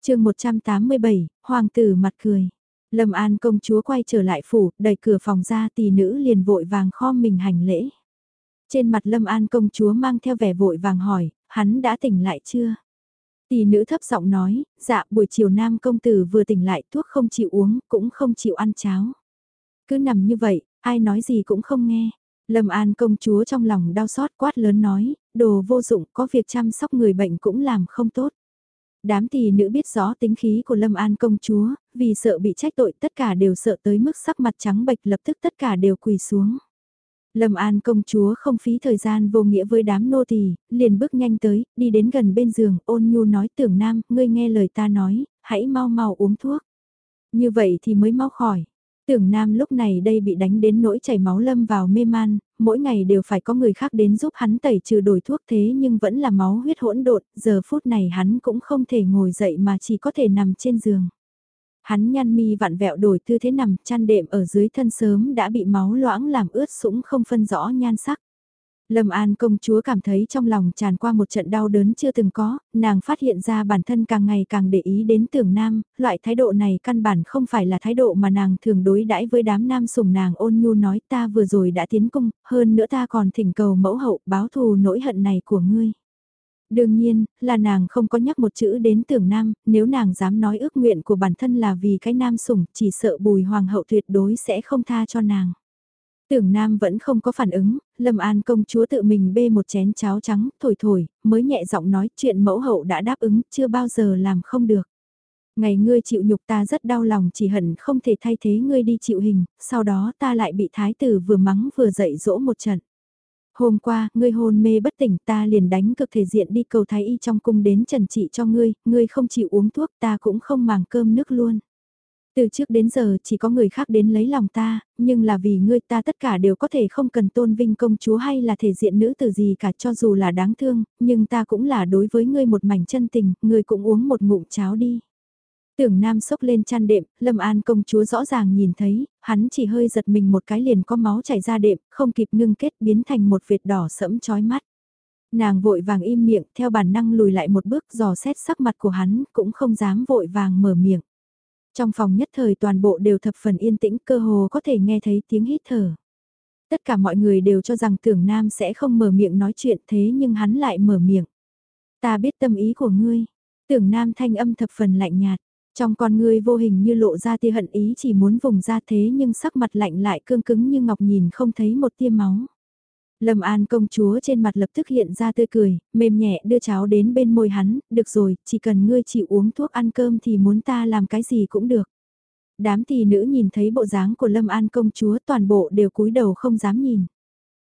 chương 187, Hoàng tử mặt cười. Lâm An công chúa quay trở lại phủ, đẩy cửa phòng ra tỷ nữ liền vội vàng khom mình hành lễ. Trên mặt Lâm An công chúa mang theo vẻ vội vàng hỏi, hắn đã tỉnh lại chưa? Tỷ nữ thấp giọng nói, dạ buổi chiều nam công tử vừa tỉnh lại thuốc không chịu uống, cũng không chịu ăn cháo. Cứ nằm như vậy, ai nói gì cũng không nghe. Lâm An công chúa trong lòng đau xót quát lớn nói, đồ vô dụng có việc chăm sóc người bệnh cũng làm không tốt. Đám tỷ nữ biết rõ tính khí của Lâm An công chúa, vì sợ bị trách tội tất cả đều sợ tới mức sắc mặt trắng bệch lập tức tất cả đều quỳ xuống. Lâm An công chúa không phí thời gian vô nghĩa với đám nô tỳ, liền bước nhanh tới, đi đến gần bên giường, ôn nhu nói tưởng nam, ngươi nghe lời ta nói, hãy mau mau uống thuốc. Như vậy thì mới mau khỏi. Tưởng Nam lúc này đây bị đánh đến nỗi chảy máu lâm vào mê man, mỗi ngày đều phải có người khác đến giúp hắn tẩy trừ đổi thuốc thế nhưng vẫn là máu huyết hỗn độn, giờ phút này hắn cũng không thể ngồi dậy mà chỉ có thể nằm trên giường. Hắn nhăn mi vặn vẹo đổi tư thế nằm chăn đệm ở dưới thân sớm đã bị máu loãng làm ướt sũng không phân rõ nhan sắc. Lâm An công chúa cảm thấy trong lòng tràn qua một trận đau đớn chưa từng có, nàng phát hiện ra bản thân càng ngày càng để ý đến tưởng nam, loại thái độ này căn bản không phải là thái độ mà nàng thường đối đãi với đám nam sùng nàng ôn nhu nói ta vừa rồi đã tiến cung, hơn nữa ta còn thỉnh cầu mẫu hậu báo thù nỗi hận này của ngươi. Đương nhiên, là nàng không có nhắc một chữ đến tưởng nam, nếu nàng dám nói ước nguyện của bản thân là vì cái nam sủng, chỉ sợ bùi hoàng hậu tuyệt đối sẽ không tha cho nàng. Tưởng Nam vẫn không có phản ứng, Lâm An công chúa tự mình bê một chén cháo trắng, thổi thổi, mới nhẹ giọng nói chuyện mẫu hậu đã đáp ứng, chưa bao giờ làm không được. Ngày ngươi chịu nhục ta rất đau lòng chỉ hận không thể thay thế ngươi đi chịu hình, sau đó ta lại bị thái tử vừa mắng vừa dạy dỗ một trận. Hôm qua, ngươi hôn mê bất tỉnh ta liền đánh cực thể diện đi cầu thái y trong cung đến trần trị cho ngươi, ngươi không chịu uống thuốc ta cũng không màng cơm nước luôn. Từ trước đến giờ chỉ có người khác đến lấy lòng ta, nhưng là vì ngươi ta tất cả đều có thể không cần tôn vinh công chúa hay là thể diện nữ từ gì cả cho dù là đáng thương, nhưng ta cũng là đối với ngươi một mảnh chân tình, ngươi cũng uống một ngụm cháo đi. Tưởng Nam sốc lên chăn đệm, Lâm An công chúa rõ ràng nhìn thấy, hắn chỉ hơi giật mình một cái liền có máu chảy ra đệm, không kịp ngưng kết biến thành một vệt đỏ sẫm chói mắt. Nàng vội vàng im miệng, theo bản năng lùi lại một bước dò xét sắc mặt của hắn, cũng không dám vội vàng mở miệng. Trong phòng nhất thời toàn bộ đều thập phần yên tĩnh, cơ hồ có thể nghe thấy tiếng hít thở. Tất cả mọi người đều cho rằng tưởng nam sẽ không mở miệng nói chuyện, thế nhưng hắn lại mở miệng. Ta biết tâm ý của ngươi. Tưởng nam thanh âm thập phần lạnh nhạt. Trong con ngươi vô hình như lộ ra tia hận ý chỉ muốn vùng ra thế nhưng sắc mặt lạnh lại cương cứng như ngọc nhìn không thấy một tia máu. Lâm An công chúa trên mặt lập tức hiện ra tươi cười, mềm nhẹ đưa cháo đến bên môi hắn, được rồi, chỉ cần ngươi chịu uống thuốc ăn cơm thì muốn ta làm cái gì cũng được. Đám tỷ nữ nhìn thấy bộ dáng của Lâm An công chúa toàn bộ đều cúi đầu không dám nhìn.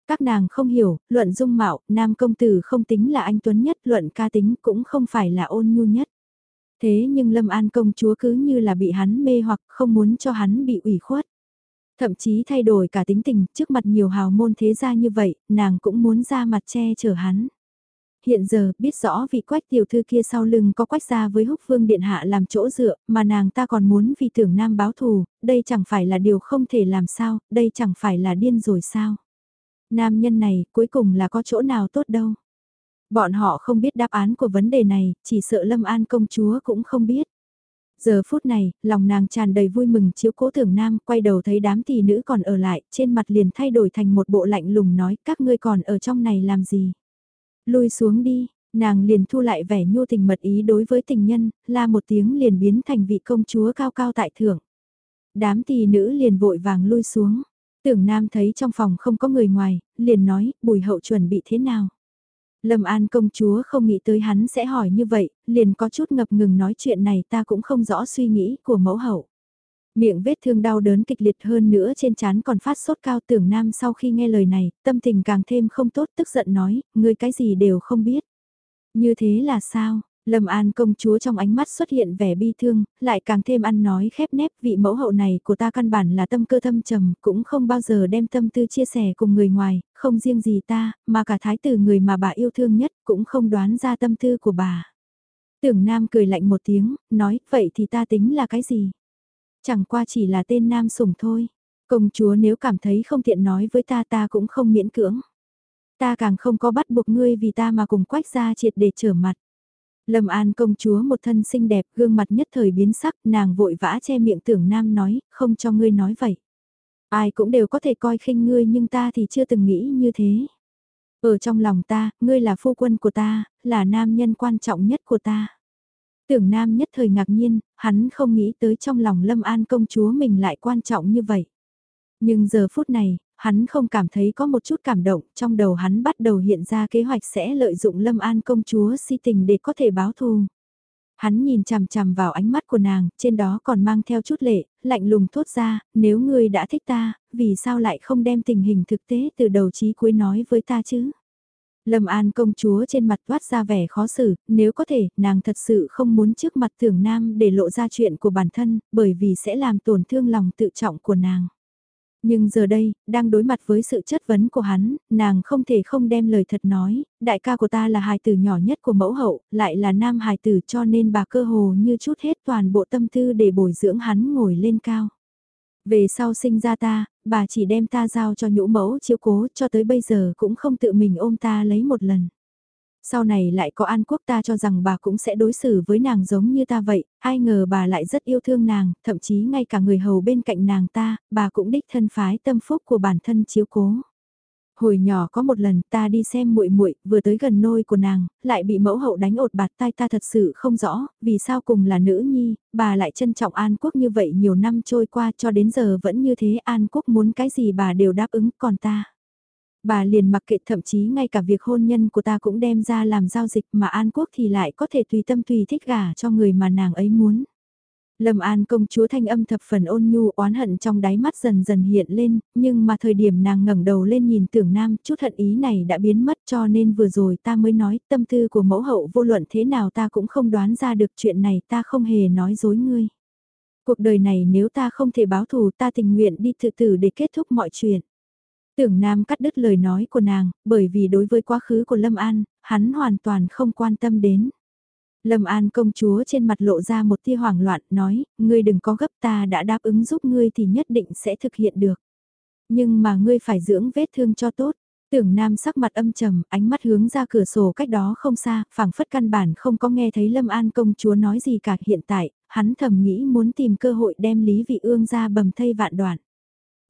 Các nàng không hiểu, luận dung mạo, nam công tử không tính là anh Tuấn nhất, luận ca tính cũng không phải là ôn nhu nhất. Thế nhưng Lâm An công chúa cứ như là bị hắn mê hoặc không muốn cho hắn bị ủy khuất. Thậm chí thay đổi cả tính tình, trước mặt nhiều hào môn thế gia như vậy, nàng cũng muốn ra mặt che chở hắn. Hiện giờ, biết rõ vị quách tiểu thư kia sau lưng có quách gia với húc vương điện hạ làm chỗ dựa, mà nàng ta còn muốn vì tưởng nam báo thù, đây chẳng phải là điều không thể làm sao, đây chẳng phải là điên rồi sao. Nam nhân này, cuối cùng là có chỗ nào tốt đâu. Bọn họ không biết đáp án của vấn đề này, chỉ sợ Lâm An công chúa cũng không biết. Giờ phút này, lòng nàng tràn đầy vui mừng chiếu cố tưởng nam, quay đầu thấy đám tỷ nữ còn ở lại, trên mặt liền thay đổi thành một bộ lạnh lùng nói các ngươi còn ở trong này làm gì. Lui xuống đi, nàng liền thu lại vẻ nhu tình mật ý đối với tình nhân, la một tiếng liền biến thành vị công chúa cao cao tại thượng. Đám tỷ nữ liền vội vàng lui xuống. Tưởng Nam thấy trong phòng không có người ngoài, liền nói, bùi hậu chuẩn bị thế nào. Lâm An công chúa không nghĩ tới hắn sẽ hỏi như vậy, liền có chút ngập ngừng nói chuyện này ta cũng không rõ suy nghĩ của mẫu hậu. Miệng vết thương đau đớn kịch liệt hơn nữa trên trán còn phát sốt cao tưởng nam sau khi nghe lời này, tâm tình càng thêm không tốt tức giận nói, ngươi cái gì đều không biết. Như thế là sao? Lâm An công chúa trong ánh mắt xuất hiện vẻ bi thương, lại càng thêm ăn nói khép nép vị mẫu hậu này của ta căn bản là tâm cơ thâm trầm, cũng không bao giờ đem tâm tư chia sẻ cùng người ngoài, không riêng gì ta, mà cả thái tử người mà bà yêu thương nhất cũng không đoán ra tâm tư của bà. Tưởng Nam cười lạnh một tiếng, nói, vậy thì ta tính là cái gì? Chẳng qua chỉ là tên Nam sủng thôi. Công chúa nếu cảm thấy không tiện nói với ta ta cũng không miễn cưỡng. Ta càng không có bắt buộc ngươi vì ta mà cùng quách ra triệt để trở mặt. Lâm An công chúa một thân xinh đẹp, gương mặt nhất thời biến sắc, nàng vội vã che miệng tưởng nam nói, không cho ngươi nói vậy. Ai cũng đều có thể coi khinh ngươi nhưng ta thì chưa từng nghĩ như thế. Ở trong lòng ta, ngươi là phu quân của ta, là nam nhân quan trọng nhất của ta. Tưởng nam nhất thời ngạc nhiên, hắn không nghĩ tới trong lòng Lâm An công chúa mình lại quan trọng như vậy. Nhưng giờ phút này, hắn không cảm thấy có một chút cảm động, trong đầu hắn bắt đầu hiện ra kế hoạch sẽ lợi dụng Lâm An công chúa si tình để có thể báo thù. Hắn nhìn chằm chằm vào ánh mắt của nàng, trên đó còn mang theo chút lệ, lạnh lùng thốt ra, nếu ngươi đã thích ta, vì sao lại không đem tình hình thực tế từ đầu chí cuối nói với ta chứ? Lâm An công chúa trên mặt toát ra vẻ khó xử, nếu có thể, nàng thật sự không muốn trước mặt tưởng nam để lộ ra chuyện của bản thân, bởi vì sẽ làm tổn thương lòng tự trọng của nàng. Nhưng giờ đây, đang đối mặt với sự chất vấn của hắn, nàng không thể không đem lời thật nói, đại ca của ta là hài tử nhỏ nhất của mẫu hậu, lại là nam hài tử cho nên bà cơ hồ như chút hết toàn bộ tâm tư để bồi dưỡng hắn ngồi lên cao. Về sau sinh ra ta, bà chỉ đem ta giao cho nhũ mẫu chiếu cố cho tới bây giờ cũng không tự mình ôm ta lấy một lần. Sau này lại có An Quốc ta cho rằng bà cũng sẽ đối xử với nàng giống như ta vậy, ai ngờ bà lại rất yêu thương nàng, thậm chí ngay cả người hầu bên cạnh nàng ta, bà cũng đích thân phái tâm phúc của bản thân chiếu cố. Hồi nhỏ có một lần ta đi xem muội muội vừa tới gần nôi của nàng, lại bị mẫu hậu đánh ột bạt tai ta thật sự không rõ, vì sao cùng là nữ nhi, bà lại trân trọng An Quốc như vậy nhiều năm trôi qua cho đến giờ vẫn như thế An Quốc muốn cái gì bà đều đáp ứng còn ta. Bà liền mặc kệ thậm chí ngay cả việc hôn nhân của ta cũng đem ra làm giao dịch mà An Quốc thì lại có thể tùy tâm tùy thích gả cho người mà nàng ấy muốn. Lâm An công chúa thanh âm thập phần ôn nhu oán hận trong đáy mắt dần dần hiện lên, nhưng mà thời điểm nàng ngẩng đầu lên nhìn tưởng nam chút hận ý này đã biến mất cho nên vừa rồi ta mới nói tâm tư của mẫu hậu vô luận thế nào ta cũng không đoán ra được chuyện này ta không hề nói dối ngươi. Cuộc đời này nếu ta không thể báo thù ta tình nguyện đi tự tử để kết thúc mọi chuyện. Tưởng Nam cắt đứt lời nói của nàng, bởi vì đối với quá khứ của Lâm An, hắn hoàn toàn không quan tâm đến. Lâm An công chúa trên mặt lộ ra một tia hoảng loạn, nói, ngươi đừng có gấp ta đã đáp ứng giúp ngươi thì nhất định sẽ thực hiện được. Nhưng mà ngươi phải dưỡng vết thương cho tốt. Tưởng Nam sắc mặt âm trầm, ánh mắt hướng ra cửa sổ cách đó không xa, phảng phất căn bản không có nghe thấy Lâm An công chúa nói gì cả hiện tại, hắn thầm nghĩ muốn tìm cơ hội đem Lý Vị Ương ra bầm thây vạn đoạn.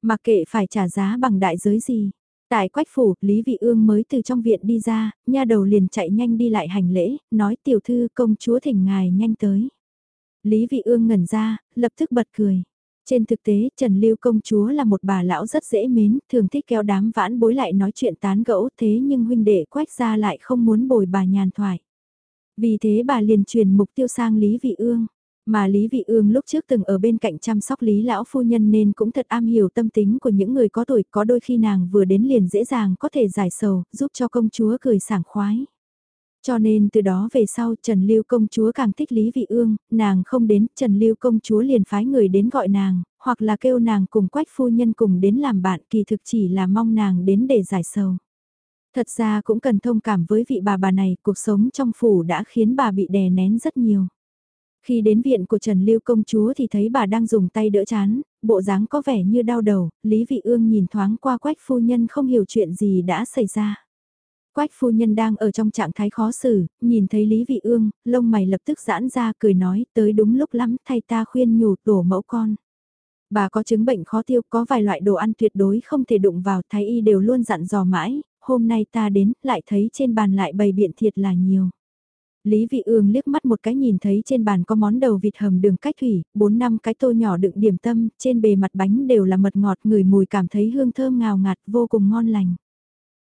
Mặc kệ phải trả giá bằng đại giới gì. Tại quách phủ, Lý Vị Ương mới từ trong viện đi ra, nha đầu liền chạy nhanh đi lại hành lễ, nói tiểu thư công chúa thỉnh ngài nhanh tới. Lý Vị Ương ngẩn ra, lập tức bật cười. Trên thực tế, Trần Lưu công chúa là một bà lão rất dễ mến, thường thích kéo đám vãn bối lại nói chuyện tán gẫu thế nhưng huynh đệ quách ra lại không muốn bồi bà nhàn thoại. Vì thế bà liền truyền mục tiêu sang Lý Vị Ương. Mà Lý Vị Ương lúc trước từng ở bên cạnh chăm sóc Lý Lão Phu Nhân nên cũng thật am hiểu tâm tính của những người có tuổi có đôi khi nàng vừa đến liền dễ dàng có thể giải sầu, giúp cho công chúa cười sảng khoái. Cho nên từ đó về sau Trần Lưu công chúa càng thích Lý Vị Ương, nàng không đến, Trần Lưu công chúa liền phái người đến gọi nàng, hoặc là kêu nàng cùng quách phu nhân cùng đến làm bạn kỳ thực chỉ là mong nàng đến để giải sầu. Thật ra cũng cần thông cảm với vị bà bà này, cuộc sống trong phủ đã khiến bà bị đè nén rất nhiều. Khi đến viện của Trần Lưu công chúa thì thấy bà đang dùng tay đỡ chán, bộ dáng có vẻ như đau đầu, Lý Vị Ương nhìn thoáng qua quách phu nhân không hiểu chuyện gì đã xảy ra. Quách phu nhân đang ở trong trạng thái khó xử, nhìn thấy Lý Vị Ương, lông mày lập tức giãn ra cười nói tới đúng lúc lắm thay ta khuyên nhủ tổ mẫu con. Bà có chứng bệnh khó tiêu có vài loại đồ ăn tuyệt đối không thể đụng vào thái y đều luôn dặn dò mãi, hôm nay ta đến lại thấy trên bàn lại bày biện thiệt là nhiều. Lý Vị Ương liếc mắt một cái nhìn thấy trên bàn có món đầu vịt hầm đường cách thủy, 4 năm cái tô nhỏ đựng điểm tâm, trên bề mặt bánh đều là mật ngọt, người mùi cảm thấy hương thơm ngào ngạt, vô cùng ngon lành.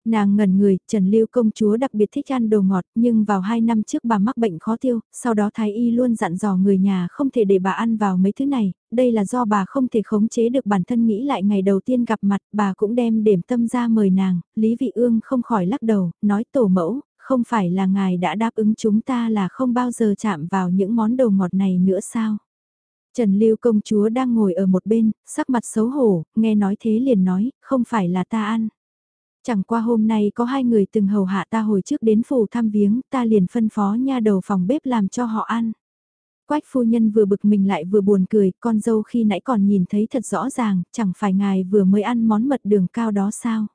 Nàng ngẩn người, Trần Lưu công chúa đặc biệt thích ăn đồ ngọt, nhưng vào 2 năm trước bà mắc bệnh khó tiêu, sau đó Thái Y luôn dặn dò người nhà không thể để bà ăn vào mấy thứ này, đây là do bà không thể khống chế được bản thân nghĩ lại ngày đầu tiên gặp mặt, bà cũng đem điểm tâm ra mời nàng, Lý Vị Ương không khỏi lắc đầu, nói tổ mẫu, không phải là ngài đã đáp ứng chúng ta là không bao giờ chạm vào những món đồ ngọt này nữa sao? Trần Lưu công chúa đang ngồi ở một bên, sắc mặt xấu hổ, nghe nói thế liền nói, không phải là ta ăn. Chẳng qua hôm nay có hai người từng hầu hạ ta hồi trước đến phủ thăm viếng, ta liền phân phó nha đầu phòng bếp làm cho họ ăn. Quách phu nhân vừa bực mình lại vừa buồn cười, con dâu khi nãy còn nhìn thấy thật rõ ràng, chẳng phải ngài vừa mới ăn món mật đường cao đó sao?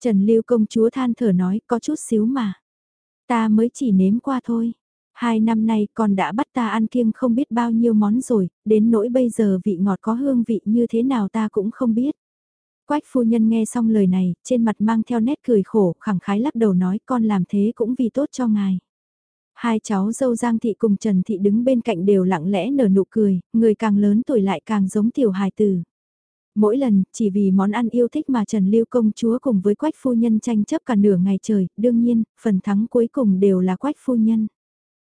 Trần Lưu công chúa than thở nói, có chút xíu mà. Ta mới chỉ nếm qua thôi. Hai năm nay con đã bắt ta ăn kiêng không biết bao nhiêu món rồi, đến nỗi bây giờ vị ngọt có hương vị như thế nào ta cũng không biết. Quách phu nhân nghe xong lời này, trên mặt mang theo nét cười khổ, khẳng khái lắc đầu nói con làm thế cũng vì tốt cho ngài. Hai cháu dâu Giang Thị cùng Trần Thị đứng bên cạnh đều lặng lẽ nở nụ cười, người càng lớn tuổi lại càng giống tiểu hài tử. Mỗi lần, chỉ vì món ăn yêu thích mà Trần Lưu công chúa cùng với Quách phu nhân tranh chấp cả nửa ngày trời, đương nhiên, phần thắng cuối cùng đều là Quách phu nhân.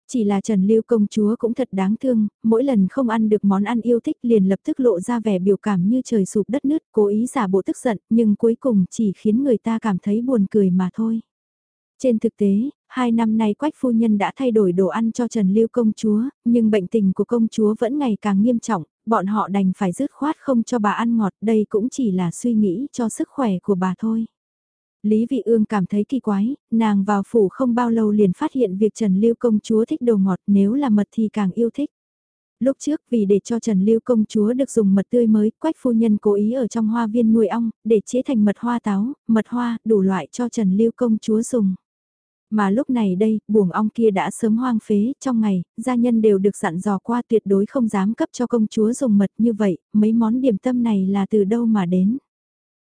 Chỉ là Trần Lưu công chúa cũng thật đáng thương, mỗi lần không ăn được món ăn yêu thích liền lập tức lộ ra vẻ biểu cảm như trời sụp đất nứt, cố ý giả bộ tức giận, nhưng cuối cùng chỉ khiến người ta cảm thấy buồn cười mà thôi. Trên thực tế, hai năm nay Quách phu nhân đã thay đổi đồ ăn cho Trần Lưu công chúa, nhưng bệnh tình của công chúa vẫn ngày càng nghiêm trọng, bọn họ đành phải dứt khoát không cho bà ăn ngọt, đây cũng chỉ là suy nghĩ cho sức khỏe của bà thôi. Lý Vị Ương cảm thấy kỳ quái, nàng vào phủ không bao lâu liền phát hiện việc Trần Lưu công chúa thích đồ ngọt nếu là mật thì càng yêu thích. Lúc trước vì để cho Trần Lưu công chúa được dùng mật tươi mới, quách phu nhân cố ý ở trong hoa viên nuôi ong, để chế thành mật hoa táo, mật hoa, đủ loại cho Trần Lưu công chúa dùng. Mà lúc này đây, buồng ong kia đã sớm hoang phế, trong ngày, gia nhân đều được dặn dò qua tuyệt đối không dám cấp cho công chúa dùng mật như vậy, mấy món điểm tâm này là từ đâu mà đến.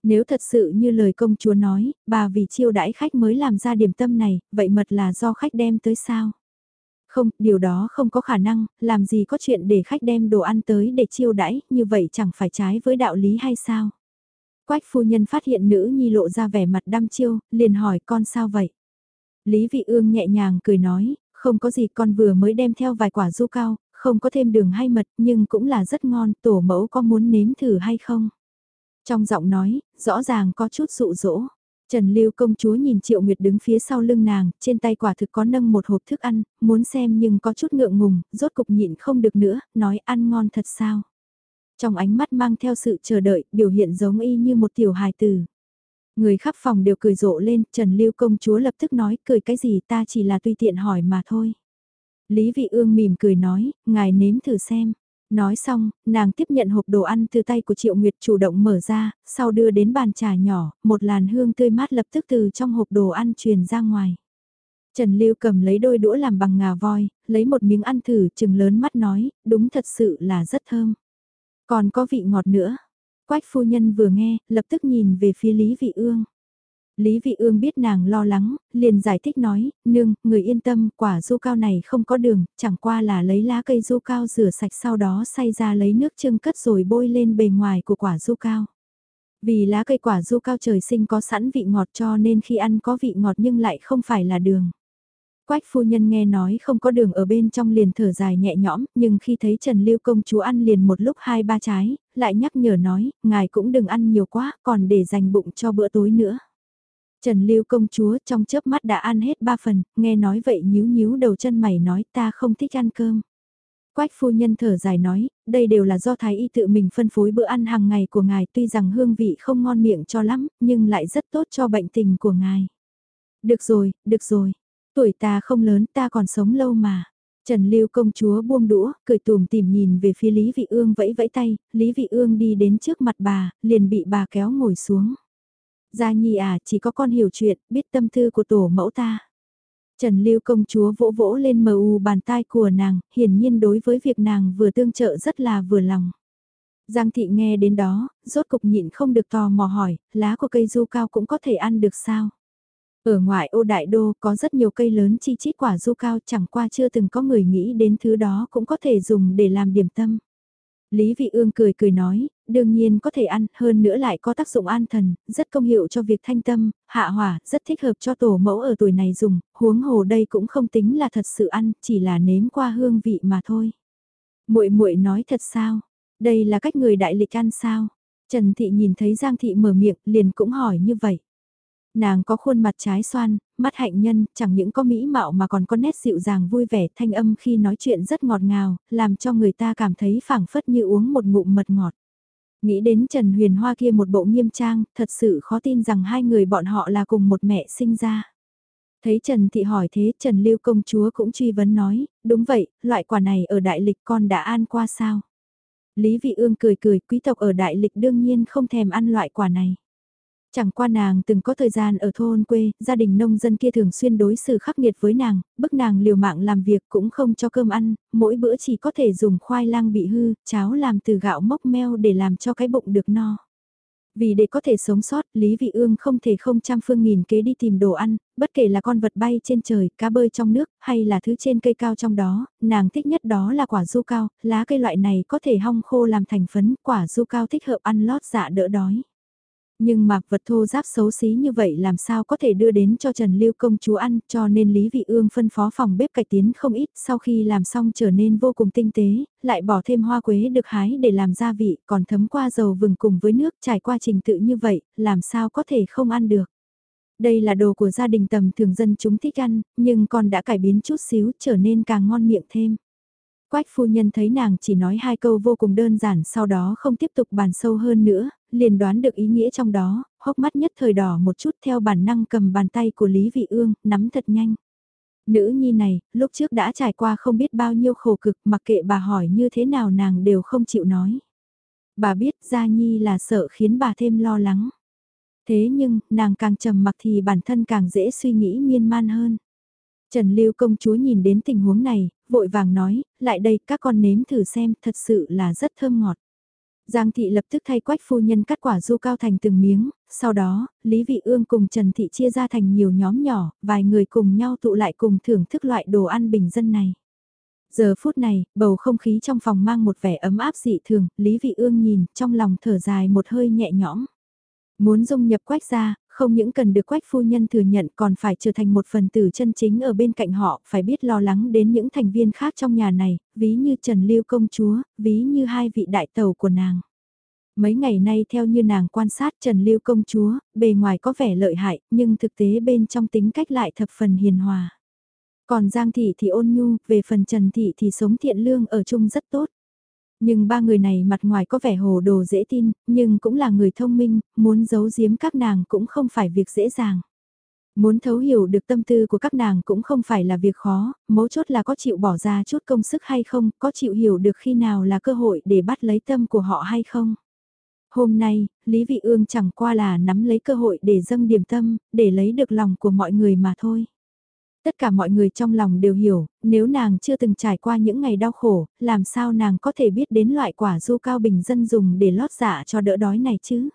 Nếu thật sự như lời công chúa nói, bà vì chiêu đãi khách mới làm ra điểm tâm này, vậy mật là do khách đem tới sao? Không, điều đó không có khả năng, làm gì có chuyện để khách đem đồ ăn tới để chiêu đãi, như vậy chẳng phải trái với đạo lý hay sao? Quách phu nhân phát hiện nữ nhi lộ ra vẻ mặt đăm chiêu, liền hỏi con sao vậy? Lý Vị Ương nhẹ nhàng cười nói, không có gì con vừa mới đem theo vài quả du cao, không có thêm đường hay mật nhưng cũng là rất ngon, tổ mẫu có muốn nếm thử hay không? Trong giọng nói, rõ ràng có chút dụ dỗ. Trần Lưu công chúa nhìn Triệu Nguyệt đứng phía sau lưng nàng, trên tay quả thực có nâng một hộp thức ăn, muốn xem nhưng có chút ngượng ngùng, rốt cục nhịn không được nữa, nói ăn ngon thật sao. trong ánh mắt mang theo sự chờ đợi, biểu hiện giống y như một tiểu hài tử. Người khắp phòng đều cười rộ lên, Trần Lưu công chúa lập tức nói, cười cái gì ta chỉ là tùy tiện hỏi mà thôi. Lý Vị Ương mỉm cười nói, ngài nếm thử xem. Nói xong, nàng tiếp nhận hộp đồ ăn từ tay của Triệu Nguyệt chủ động mở ra, sau đưa đến bàn trà nhỏ, một làn hương tươi mát lập tức từ trong hộp đồ ăn truyền ra ngoài. Trần Lưu cầm lấy đôi đũa làm bằng ngà voi, lấy một miếng ăn thử chừng lớn mắt nói, đúng thật sự là rất thơm. Còn có vị ngọt nữa. Quách phu nhân vừa nghe, lập tức nhìn về phía Lý Vị Ương. Lý Vị Ương biết nàng lo lắng, liền giải thích nói, nương, người yên tâm, quả du cao này không có đường, chẳng qua là lấy lá cây du cao rửa sạch sau đó xay ra lấy nước trưng cất rồi bôi lên bề ngoài của quả du cao. Vì lá cây quả du cao trời sinh có sẵn vị ngọt cho nên khi ăn có vị ngọt nhưng lại không phải là đường. Quách phu nhân nghe nói không có đường ở bên trong liền thở dài nhẹ nhõm, nhưng khi thấy Trần Lưu công chúa ăn liền một lúc hai ba trái, lại nhắc nhở nói, ngài cũng đừng ăn nhiều quá, còn để dành bụng cho bữa tối nữa. Trần Lưu công chúa trong chớp mắt đã ăn hết ba phần, nghe nói vậy nhíu nhíu đầu chân mày nói ta không thích ăn cơm. Quách phu nhân thở dài nói, đây đều là do thái y tự mình phân phối bữa ăn hàng ngày của ngài tuy rằng hương vị không ngon miệng cho lắm, nhưng lại rất tốt cho bệnh tình của ngài. Được rồi, được rồi, tuổi ta không lớn ta còn sống lâu mà. Trần Lưu công chúa buông đũa, cười tùm tìm nhìn về phía Lý Vị Ương vẫy vẫy tay, Lý Vị Ương đi đến trước mặt bà, liền bị bà kéo ngồi xuống. Gia Nhi à, chỉ có con hiểu chuyện, biết tâm tư của tổ mẫu ta. Trần Lưu công chúa vỗ vỗ lên mờ u bàn tay của nàng, hiển nhiên đối với việc nàng vừa tương trợ rất là vừa lòng. Giang thị nghe đến đó, rốt cục nhịn không được tò mò hỏi, lá của cây du cao cũng có thể ăn được sao? Ở ngoại ô đại đô có rất nhiều cây lớn chi chít quả du cao chẳng qua chưa từng có người nghĩ đến thứ đó cũng có thể dùng để làm điểm tâm. Lý Vị Ương cười cười nói, đương nhiên có thể ăn, hơn nữa lại có tác dụng an thần, rất công hiệu cho việc thanh tâm, hạ hỏa, rất thích hợp cho tổ mẫu ở tuổi này dùng, huống hồ đây cũng không tính là thật sự ăn, chỉ là nếm qua hương vị mà thôi. Muội muội nói thật sao? Đây là cách người đại lịch ăn sao? Trần Thị nhìn thấy Giang Thị mở miệng, liền cũng hỏi như vậy. Nàng có khuôn mặt trái xoan, mắt hạnh nhân, chẳng những có mỹ mạo mà còn có nét dịu dàng vui vẻ, thanh âm khi nói chuyện rất ngọt ngào, làm cho người ta cảm thấy phảng phất như uống một ngụm mật ngọt. Nghĩ đến Trần Huyền Hoa kia một bộ nghiêm trang, thật sự khó tin rằng hai người bọn họ là cùng một mẹ sinh ra. Thấy Trần Thị hỏi thế, Trần Lưu công chúa cũng truy vấn nói, đúng vậy, loại quả này ở đại lịch con đã ăn qua sao? Lý Vị Ương cười cười, quý tộc ở đại lịch đương nhiên không thèm ăn loại quả này. Chẳng qua nàng từng có thời gian ở thôn quê, gia đình nông dân kia thường xuyên đối xử khắc nghiệt với nàng, bức nàng liều mạng làm việc cũng không cho cơm ăn, mỗi bữa chỉ có thể dùng khoai lang bị hư, cháo làm từ gạo mốc meo để làm cho cái bụng được no. Vì để có thể sống sót, Lý Vị Ương không thể không trăm phương nghìn kế đi tìm đồ ăn, bất kể là con vật bay trên trời, cá bơi trong nước, hay là thứ trên cây cao trong đó, nàng thích nhất đó là quả du cao, lá cây loại này có thể hong khô làm thành phấn, quả du cao thích hợp ăn lót dạ đỡ đói. Nhưng mạc vật thô giáp xấu xí như vậy làm sao có thể đưa đến cho Trần Lưu công chúa ăn cho nên Lý Vị Ương phân phó phòng bếp cải tiến không ít sau khi làm xong trở nên vô cùng tinh tế, lại bỏ thêm hoa quế được hái để làm gia vị còn thấm qua dầu vừng cùng với nước trải qua trình tự như vậy, làm sao có thể không ăn được. Đây là đồ của gia đình tầm thường dân chúng thích ăn, nhưng còn đã cải biến chút xíu trở nên càng ngon miệng thêm. Quách phu nhân thấy nàng chỉ nói hai câu vô cùng đơn giản sau đó không tiếp tục bàn sâu hơn nữa, liền đoán được ý nghĩa trong đó, hốc mắt nhất thời đỏ một chút theo bản năng cầm bàn tay của Lý Vị Ương, nắm thật nhanh. Nữ nhi này, lúc trước đã trải qua không biết bao nhiêu khổ cực mặc kệ bà hỏi như thế nào nàng đều không chịu nói. Bà biết Gia Nhi là sợ khiến bà thêm lo lắng. Thế nhưng, nàng càng trầm mặc thì bản thân càng dễ suy nghĩ miên man hơn. Trần Lưu công chúa nhìn đến tình huống này, vội vàng nói, lại đây các con nếm thử xem, thật sự là rất thơm ngọt. Giang thị lập tức thay quách phu nhân cắt quả du cao thành từng miếng, sau đó, Lý Vị Ương cùng Trần Thị chia ra thành nhiều nhóm nhỏ, vài người cùng nhau tụ lại cùng thưởng thức loại đồ ăn bình dân này. Giờ phút này, bầu không khí trong phòng mang một vẻ ấm áp dị thường, Lý Vị Ương nhìn, trong lòng thở dài một hơi nhẹ nhõm. Muốn dung nhập quách gia không những cần được quách phu nhân thừa nhận còn phải trở thành một phần tử chân chính ở bên cạnh họ, phải biết lo lắng đến những thành viên khác trong nhà này, ví như Trần Lưu công chúa, ví như hai vị đại tàu của nàng. Mấy ngày nay theo như nàng quan sát Trần Lưu công chúa, bề ngoài có vẻ lợi hại, nhưng thực tế bên trong tính cách lại thập phần hiền hòa. Còn Giang Thị thì ôn nhu, về phần Trần Thị thì sống thiện lương ở chung rất tốt. Nhưng ba người này mặt ngoài có vẻ hồ đồ dễ tin, nhưng cũng là người thông minh, muốn giấu giếm các nàng cũng không phải việc dễ dàng. Muốn thấu hiểu được tâm tư của các nàng cũng không phải là việc khó, mấu chốt là có chịu bỏ ra chút công sức hay không, có chịu hiểu được khi nào là cơ hội để bắt lấy tâm của họ hay không. Hôm nay, Lý Vị Ương chẳng qua là nắm lấy cơ hội để dâng điểm tâm, để lấy được lòng của mọi người mà thôi. Tất cả mọi người trong lòng đều hiểu, nếu nàng chưa từng trải qua những ngày đau khổ, làm sao nàng có thể biết đến loại quả du cao bình dân dùng để lót dạ cho đỡ đói này chứ?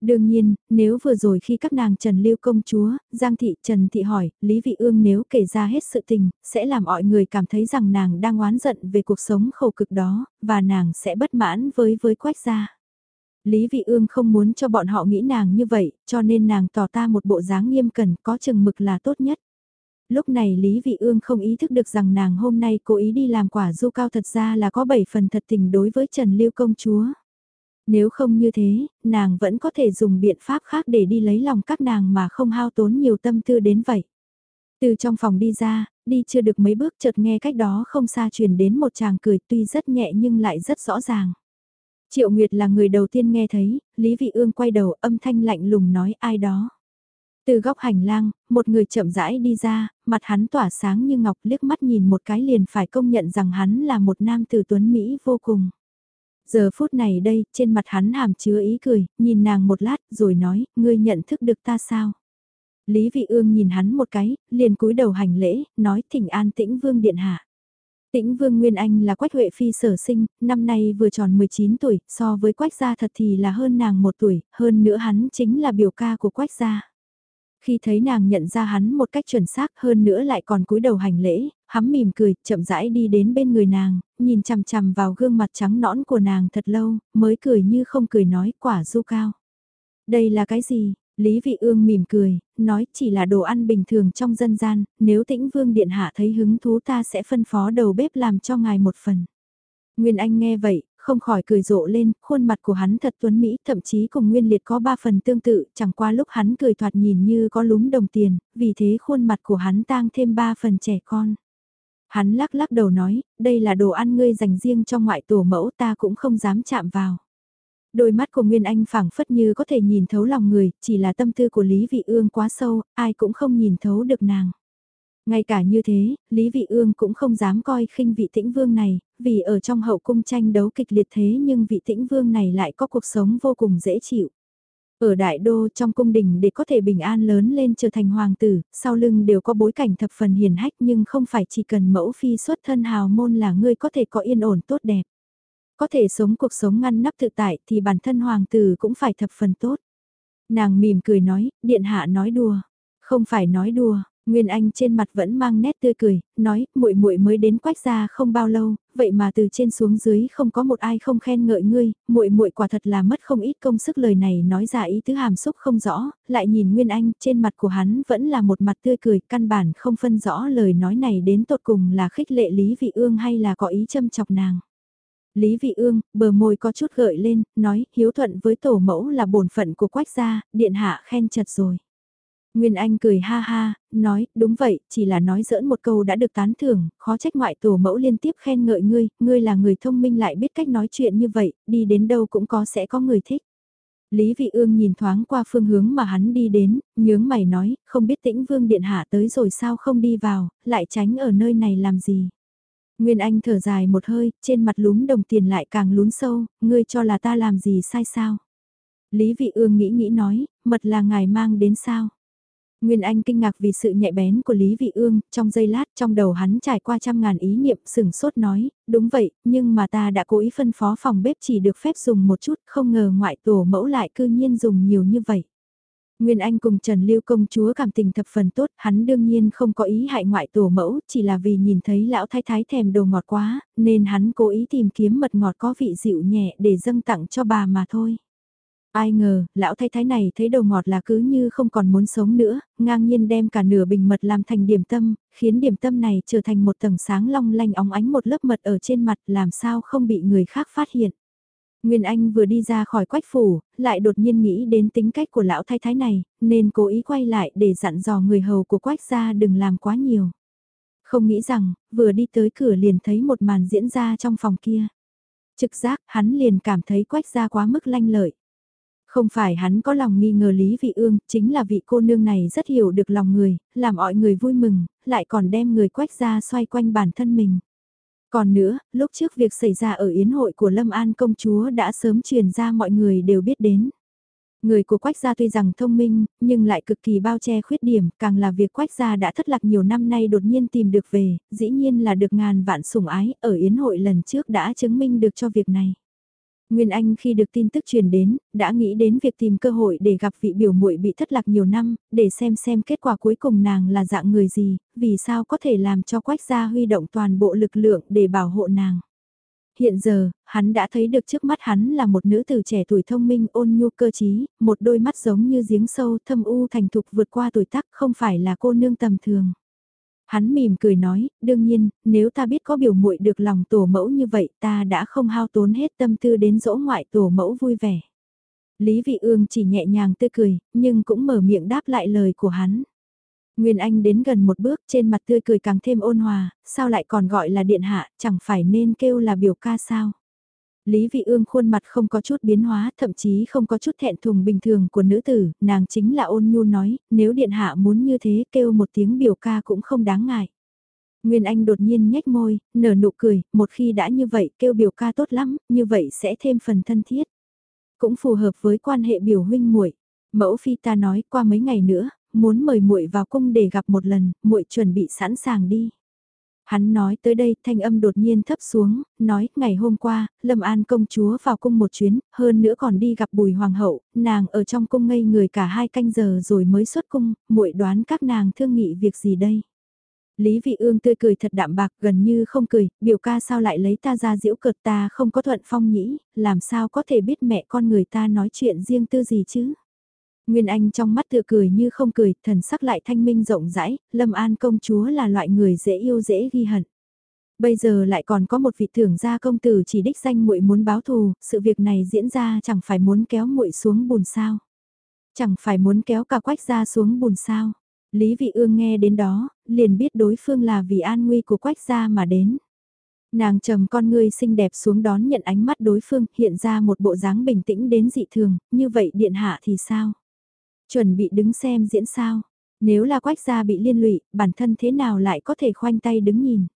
Đương nhiên, nếu vừa rồi khi các nàng Trần Lưu công chúa, Giang Thị Trần Thị hỏi, Lý Vị Ương nếu kể ra hết sự tình, sẽ làm mọi người cảm thấy rằng nàng đang oán giận về cuộc sống khổ cực đó, và nàng sẽ bất mãn với với quách gia. Lý Vị Ương không muốn cho bọn họ nghĩ nàng như vậy, cho nên nàng tỏ ta một bộ dáng nghiêm cẩn có chừng mực là tốt nhất. Lúc này Lý Vị Ương không ý thức được rằng nàng hôm nay cố ý đi làm quả du cao thật ra là có bảy phần thật tình đối với Trần Lưu công chúa. Nếu không như thế, nàng vẫn có thể dùng biện pháp khác để đi lấy lòng các nàng mà không hao tốn nhiều tâm tư đến vậy. Từ trong phòng đi ra, đi chưa được mấy bước chợt nghe cách đó không xa truyền đến một chàng cười tuy rất nhẹ nhưng lại rất rõ ràng. Triệu Nguyệt là người đầu tiên nghe thấy, Lý Vị Ương quay đầu âm thanh lạnh lùng nói ai đó. Từ góc hành lang, một người chậm rãi đi ra, mặt hắn tỏa sáng như ngọc liếc mắt nhìn một cái liền phải công nhận rằng hắn là một nam tử tuấn Mỹ vô cùng. Giờ phút này đây, trên mặt hắn hàm chứa ý cười, nhìn nàng một lát rồi nói, ngươi nhận thức được ta sao? Lý Vị Ương nhìn hắn một cái, liền cúi đầu hành lễ, nói thỉnh an tĩnh vương điện hạ. Tĩnh Vương Nguyên Anh là Quách Huệ Phi sở sinh, năm nay vừa tròn 19 tuổi, so với Quách gia thật thì là hơn nàng một tuổi, hơn nữa hắn chính là biểu ca của Quách gia. Khi thấy nàng nhận ra hắn một cách chuẩn xác hơn nữa lại còn cúi đầu hành lễ, hắn mỉm cười, chậm rãi đi đến bên người nàng, nhìn chằm chằm vào gương mặt trắng nõn của nàng thật lâu, mới cười như không cười nói quả du cao. Đây là cái gì? Lý Vị Ương mỉm cười, nói chỉ là đồ ăn bình thường trong dân gian, nếu tĩnh vương điện hạ thấy hứng thú ta sẽ phân phó đầu bếp làm cho ngài một phần. Nguyên Anh nghe vậy, không khỏi cười rộ lên, khuôn mặt của hắn thật tuấn Mỹ, thậm chí cùng Nguyên Liệt có ba phần tương tự, chẳng qua lúc hắn cười thoạt nhìn như có lúm đồng tiền, vì thế khuôn mặt của hắn tang thêm ba phần trẻ con. Hắn lắc lắc đầu nói, đây là đồ ăn ngươi dành riêng cho ngoại tổ mẫu ta cũng không dám chạm vào. Đôi mắt của Nguyên Anh phảng phất như có thể nhìn thấu lòng người, chỉ là tâm tư của Lý Vị Ương quá sâu, ai cũng không nhìn thấu được nàng. Ngay cả như thế, Lý Vị Ương cũng không dám coi khinh vị tĩnh vương này, vì ở trong hậu cung tranh đấu kịch liệt thế nhưng vị tĩnh vương này lại có cuộc sống vô cùng dễ chịu. Ở đại đô trong cung đình để có thể bình an lớn lên trở thành hoàng tử, sau lưng đều có bối cảnh thập phần hiền hách nhưng không phải chỉ cần mẫu phi xuất thân hào môn là ngươi có thể có yên ổn tốt đẹp. Có thể sống cuộc sống ngăn nắp tự tại thì bản thân hoàng tử cũng phải thập phần tốt. Nàng mỉm cười nói, điện hạ nói đùa. Không phải nói đùa, Nguyên Anh trên mặt vẫn mang nét tươi cười, nói, muội muội mới đến quách gia không bao lâu, vậy mà từ trên xuống dưới không có một ai không khen ngợi ngươi, muội muội quả thật là mất không ít công sức lời này nói ra ý tứ hàm xúc không rõ, lại nhìn Nguyên Anh, trên mặt của hắn vẫn là một mặt tươi cười, căn bản không phân rõ lời nói này đến tột cùng là khích lệ Lý Vị Ương hay là có ý châm chọc nàng. Lý Vị Ương, bờ môi có chút gợi lên, nói, hiếu thuận với tổ mẫu là bổn phận của quách gia, điện hạ khen chật rồi. Nguyên Anh cười ha ha, nói, đúng vậy, chỉ là nói giỡn một câu đã được tán thưởng, khó trách ngoại tổ mẫu liên tiếp khen ngợi ngươi, ngươi là người thông minh lại biết cách nói chuyện như vậy, đi đến đâu cũng có sẽ có người thích. Lý Vị Ương nhìn thoáng qua phương hướng mà hắn đi đến, nhướng mày nói, không biết tĩnh vương điện hạ tới rồi sao không đi vào, lại tránh ở nơi này làm gì. Nguyên Anh thở dài một hơi, trên mặt lúm đồng tiền lại càng lún sâu, ngươi cho là ta làm gì sai sao. Lý Vị Ương nghĩ nghĩ nói, mật là ngài mang đến sao. Nguyên Anh kinh ngạc vì sự nhạy bén của Lý Vị Ương, trong giây lát trong đầu hắn trải qua trăm ngàn ý niệm sừng sốt nói, đúng vậy, nhưng mà ta đã cố ý phân phó phòng bếp chỉ được phép dùng một chút, không ngờ ngoại tổ mẫu lại cư nhiên dùng nhiều như vậy. Nguyên Anh cùng Trần Lưu công chúa cảm tình thập phần tốt, hắn đương nhiên không có ý hại ngoại tổ mẫu, chỉ là vì nhìn thấy lão thái thái thèm đồ ngọt quá, nên hắn cố ý tìm kiếm mật ngọt có vị dịu nhẹ để dâng tặng cho bà mà thôi. Ai ngờ, lão thái thái này thấy đầu ngọt là cứ như không còn muốn sống nữa, ngang nhiên đem cả nửa bình mật làm thành điểm tâm, khiến điểm tâm này trở thành một tầng sáng long lanh óng ánh một lớp mật ở trên mặt làm sao không bị người khác phát hiện. Nguyên Anh vừa đi ra khỏi quách phủ, lại đột nhiên nghĩ đến tính cách của lão thái thái này, nên cố ý quay lại để dặn dò người hầu của quách gia đừng làm quá nhiều. Không nghĩ rằng, vừa đi tới cửa liền thấy một màn diễn ra trong phòng kia. Trực giác, hắn liền cảm thấy quách gia quá mức lanh lợi. Không phải hắn có lòng nghi ngờ Lý Vị Ương, chính là vị cô nương này rất hiểu được lòng người, làm mọi người vui mừng, lại còn đem người quách gia xoay quanh bản thân mình. Còn nữa, lúc trước việc xảy ra ở yến hội của Lâm An công chúa đã sớm truyền ra mọi người đều biết đến. Người của Quách gia tuy rằng thông minh, nhưng lại cực kỳ bao che khuyết điểm, càng là việc Quách gia đã thất lạc nhiều năm nay đột nhiên tìm được về, dĩ nhiên là được ngàn vạn sủng ái, ở yến hội lần trước đã chứng minh được cho việc này. Nguyên Anh khi được tin tức truyền đến, đã nghĩ đến việc tìm cơ hội để gặp vị biểu muội bị thất lạc nhiều năm, để xem xem kết quả cuối cùng nàng là dạng người gì, vì sao có thể làm cho Quách gia huy động toàn bộ lực lượng để bảo hộ nàng. Hiện giờ, hắn đã thấy được trước mắt hắn là một nữ tử trẻ tuổi thông minh ôn nhu cơ trí, một đôi mắt giống như giếng sâu thâm u thành thục vượt qua tuổi tác không phải là cô nương tầm thường. Hắn mỉm cười nói, đương nhiên, nếu ta biết có biểu muội được lòng tổ mẫu như vậy ta đã không hao tốn hết tâm tư đến dỗ ngoại tổ mẫu vui vẻ. Lý Vị Ương chỉ nhẹ nhàng tươi cười, nhưng cũng mở miệng đáp lại lời của hắn. Nguyên Anh đến gần một bước trên mặt tươi cười càng thêm ôn hòa, sao lại còn gọi là điện hạ, chẳng phải nên kêu là biểu ca sao. Lý Vị Ương khuôn mặt không có chút biến hóa, thậm chí không có chút thẹn thùng bình thường của nữ tử, nàng chính là ôn nhu nói, nếu điện hạ muốn như thế kêu một tiếng biểu ca cũng không đáng ngại. Nguyên Anh đột nhiên nhếch môi, nở nụ cười, một khi đã như vậy kêu biểu ca tốt lắm, như vậy sẽ thêm phần thân thiết. Cũng phù hợp với quan hệ biểu huynh muội. Mẫu phi ta nói qua mấy ngày nữa, muốn mời muội vào cung để gặp một lần, muội chuẩn bị sẵn sàng đi. Hắn nói tới đây, thanh âm đột nhiên thấp xuống, nói, ngày hôm qua, Lâm An công chúa vào cung một chuyến, hơn nữa còn đi gặp Bùi Hoàng hậu, nàng ở trong cung ngây người cả hai canh giờ rồi mới xuất cung, muội đoán các nàng thương nghị việc gì đây. Lý Vị Ương tươi cười thật đạm bạc gần như không cười, biểu ca sao lại lấy ta ra diễu cợt ta không có thuận phong nhĩ, làm sao có thể biết mẹ con người ta nói chuyện riêng tư gì chứ. Nguyên Anh trong mắt tựa cười như không cười, thần sắc lại thanh minh rộng rãi, Lâm An công chúa là loại người dễ yêu dễ ghi hận. Bây giờ lại còn có một vị thưởng gia công tử chỉ đích danh muội muốn báo thù, sự việc này diễn ra chẳng phải muốn kéo muội xuống bùn sao. Chẳng phải muốn kéo cả quách gia xuống bùn sao. Lý vị ương nghe đến đó, liền biết đối phương là vì an nguy của quách gia mà đến. Nàng trầm con ngươi xinh đẹp xuống đón nhận ánh mắt đối phương, hiện ra một bộ dáng bình tĩnh đến dị thường, như vậy điện hạ thì sao? Chuẩn bị đứng xem diễn sao. Nếu là quách gia bị liên lụy, bản thân thế nào lại có thể khoanh tay đứng nhìn.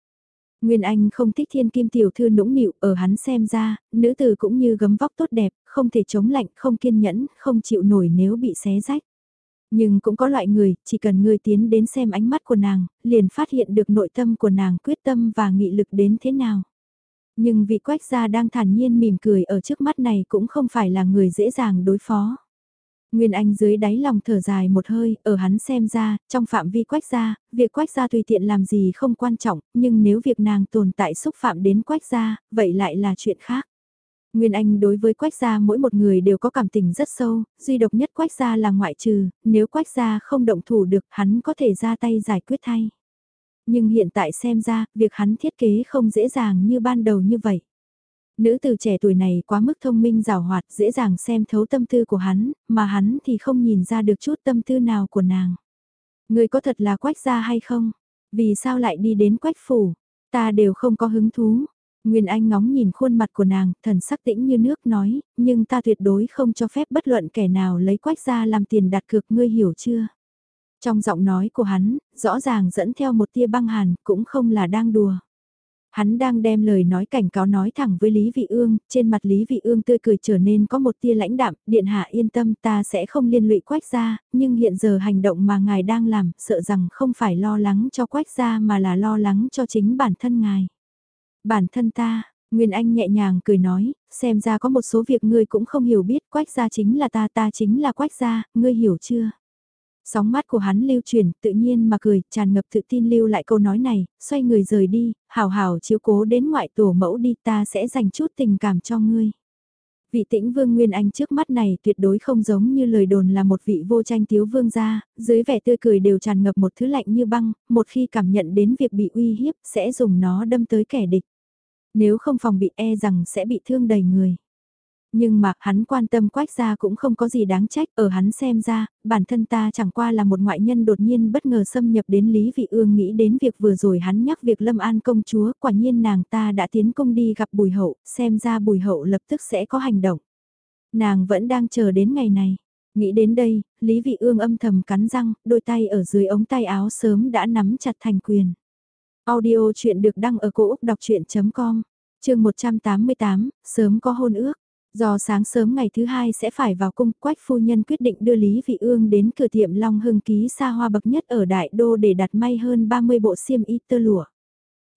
Nguyên Anh không thích thiên kim tiểu thư nũng nịu, ở hắn xem ra, nữ tử cũng như gấm vóc tốt đẹp, không thể chống lạnh, không kiên nhẫn, không chịu nổi nếu bị xé rách. Nhưng cũng có loại người, chỉ cần người tiến đến xem ánh mắt của nàng, liền phát hiện được nội tâm của nàng quyết tâm và nghị lực đến thế nào. Nhưng vị quách gia đang thản nhiên mỉm cười ở trước mắt này cũng không phải là người dễ dàng đối phó. Nguyên Anh dưới đáy lòng thở dài một hơi, ở hắn xem ra, trong phạm vi quách gia, việc quách gia tùy tiện làm gì không quan trọng, nhưng nếu việc nàng tồn tại xúc phạm đến quách gia, vậy lại là chuyện khác. Nguyên Anh đối với quách gia mỗi một người đều có cảm tình rất sâu, duy độc nhất quách gia là ngoại trừ, nếu quách gia không động thủ được hắn có thể ra tay giải quyết thay. Nhưng hiện tại xem ra, việc hắn thiết kế không dễ dàng như ban đầu như vậy. Nữ từ trẻ tuổi này quá mức thông minh rào hoạt dễ dàng xem thấu tâm tư của hắn, mà hắn thì không nhìn ra được chút tâm tư nào của nàng. Người có thật là quách gia hay không? Vì sao lại đi đến quách phủ? Ta đều không có hứng thú. Nguyên Anh ngóng nhìn khuôn mặt của nàng, thần sắc tĩnh như nước nói, nhưng ta tuyệt đối không cho phép bất luận kẻ nào lấy quách gia làm tiền đặt cược ngươi hiểu chưa? Trong giọng nói của hắn, rõ ràng dẫn theo một tia băng hàn, cũng không là đang đùa. Hắn đang đem lời nói cảnh cáo nói thẳng với Lý Vị Ương, trên mặt Lý Vị Ương tươi cười trở nên có một tia lãnh đạm, điện hạ yên tâm ta sẽ không liên lụy quách gia, nhưng hiện giờ hành động mà ngài đang làm, sợ rằng không phải lo lắng cho quách gia mà là lo lắng cho chính bản thân ngài. Bản thân ta, Nguyên Anh nhẹ nhàng cười nói, xem ra có một số việc ngươi cũng không hiểu biết, quách gia chính là ta, ta chính là quách gia, ngươi hiểu chưa? Sóng mắt của hắn lưu chuyển, tự nhiên mà cười, tràn ngập tự tin lưu lại câu nói này, xoay người rời đi, hào hào chiếu cố đến ngoại tổ mẫu đi ta sẽ dành chút tình cảm cho ngươi. Vị tĩnh vương Nguyên Anh trước mắt này tuyệt đối không giống như lời đồn là một vị vô tranh tiếu vương gia, dưới vẻ tươi cười đều tràn ngập một thứ lạnh như băng, một khi cảm nhận đến việc bị uy hiếp sẽ dùng nó đâm tới kẻ địch. Nếu không phòng bị e rằng sẽ bị thương đầy người. Nhưng mà hắn quan tâm quách gia cũng không có gì đáng trách, ở hắn xem ra, bản thân ta chẳng qua là một ngoại nhân đột nhiên bất ngờ xâm nhập đến Lý Vị Ương nghĩ đến việc vừa rồi hắn nhắc việc Lâm An công chúa, quả nhiên nàng ta đã tiến công đi gặp Bùi Hậu, xem ra Bùi Hậu lập tức sẽ có hành động. Nàng vẫn đang chờ đến ngày này. Nghĩ đến đây, Lý Vị Ương âm thầm cắn răng, đôi tay ở dưới ống tay áo sớm đã nắm chặt thành quyền. Audio chuyện được đăng ở cổ Úc đọc chuyện.com, trường 188, sớm có hôn ước. Do sáng sớm ngày thứ hai sẽ phải vào cung, Quách phu nhân quyết định đưa Lý Vị Ương đến cửa tiệm Long Hưng ký xa hoa bậc nhất ở Đại Đô để đặt may hơn 30 bộ xiêm y tơ lụa.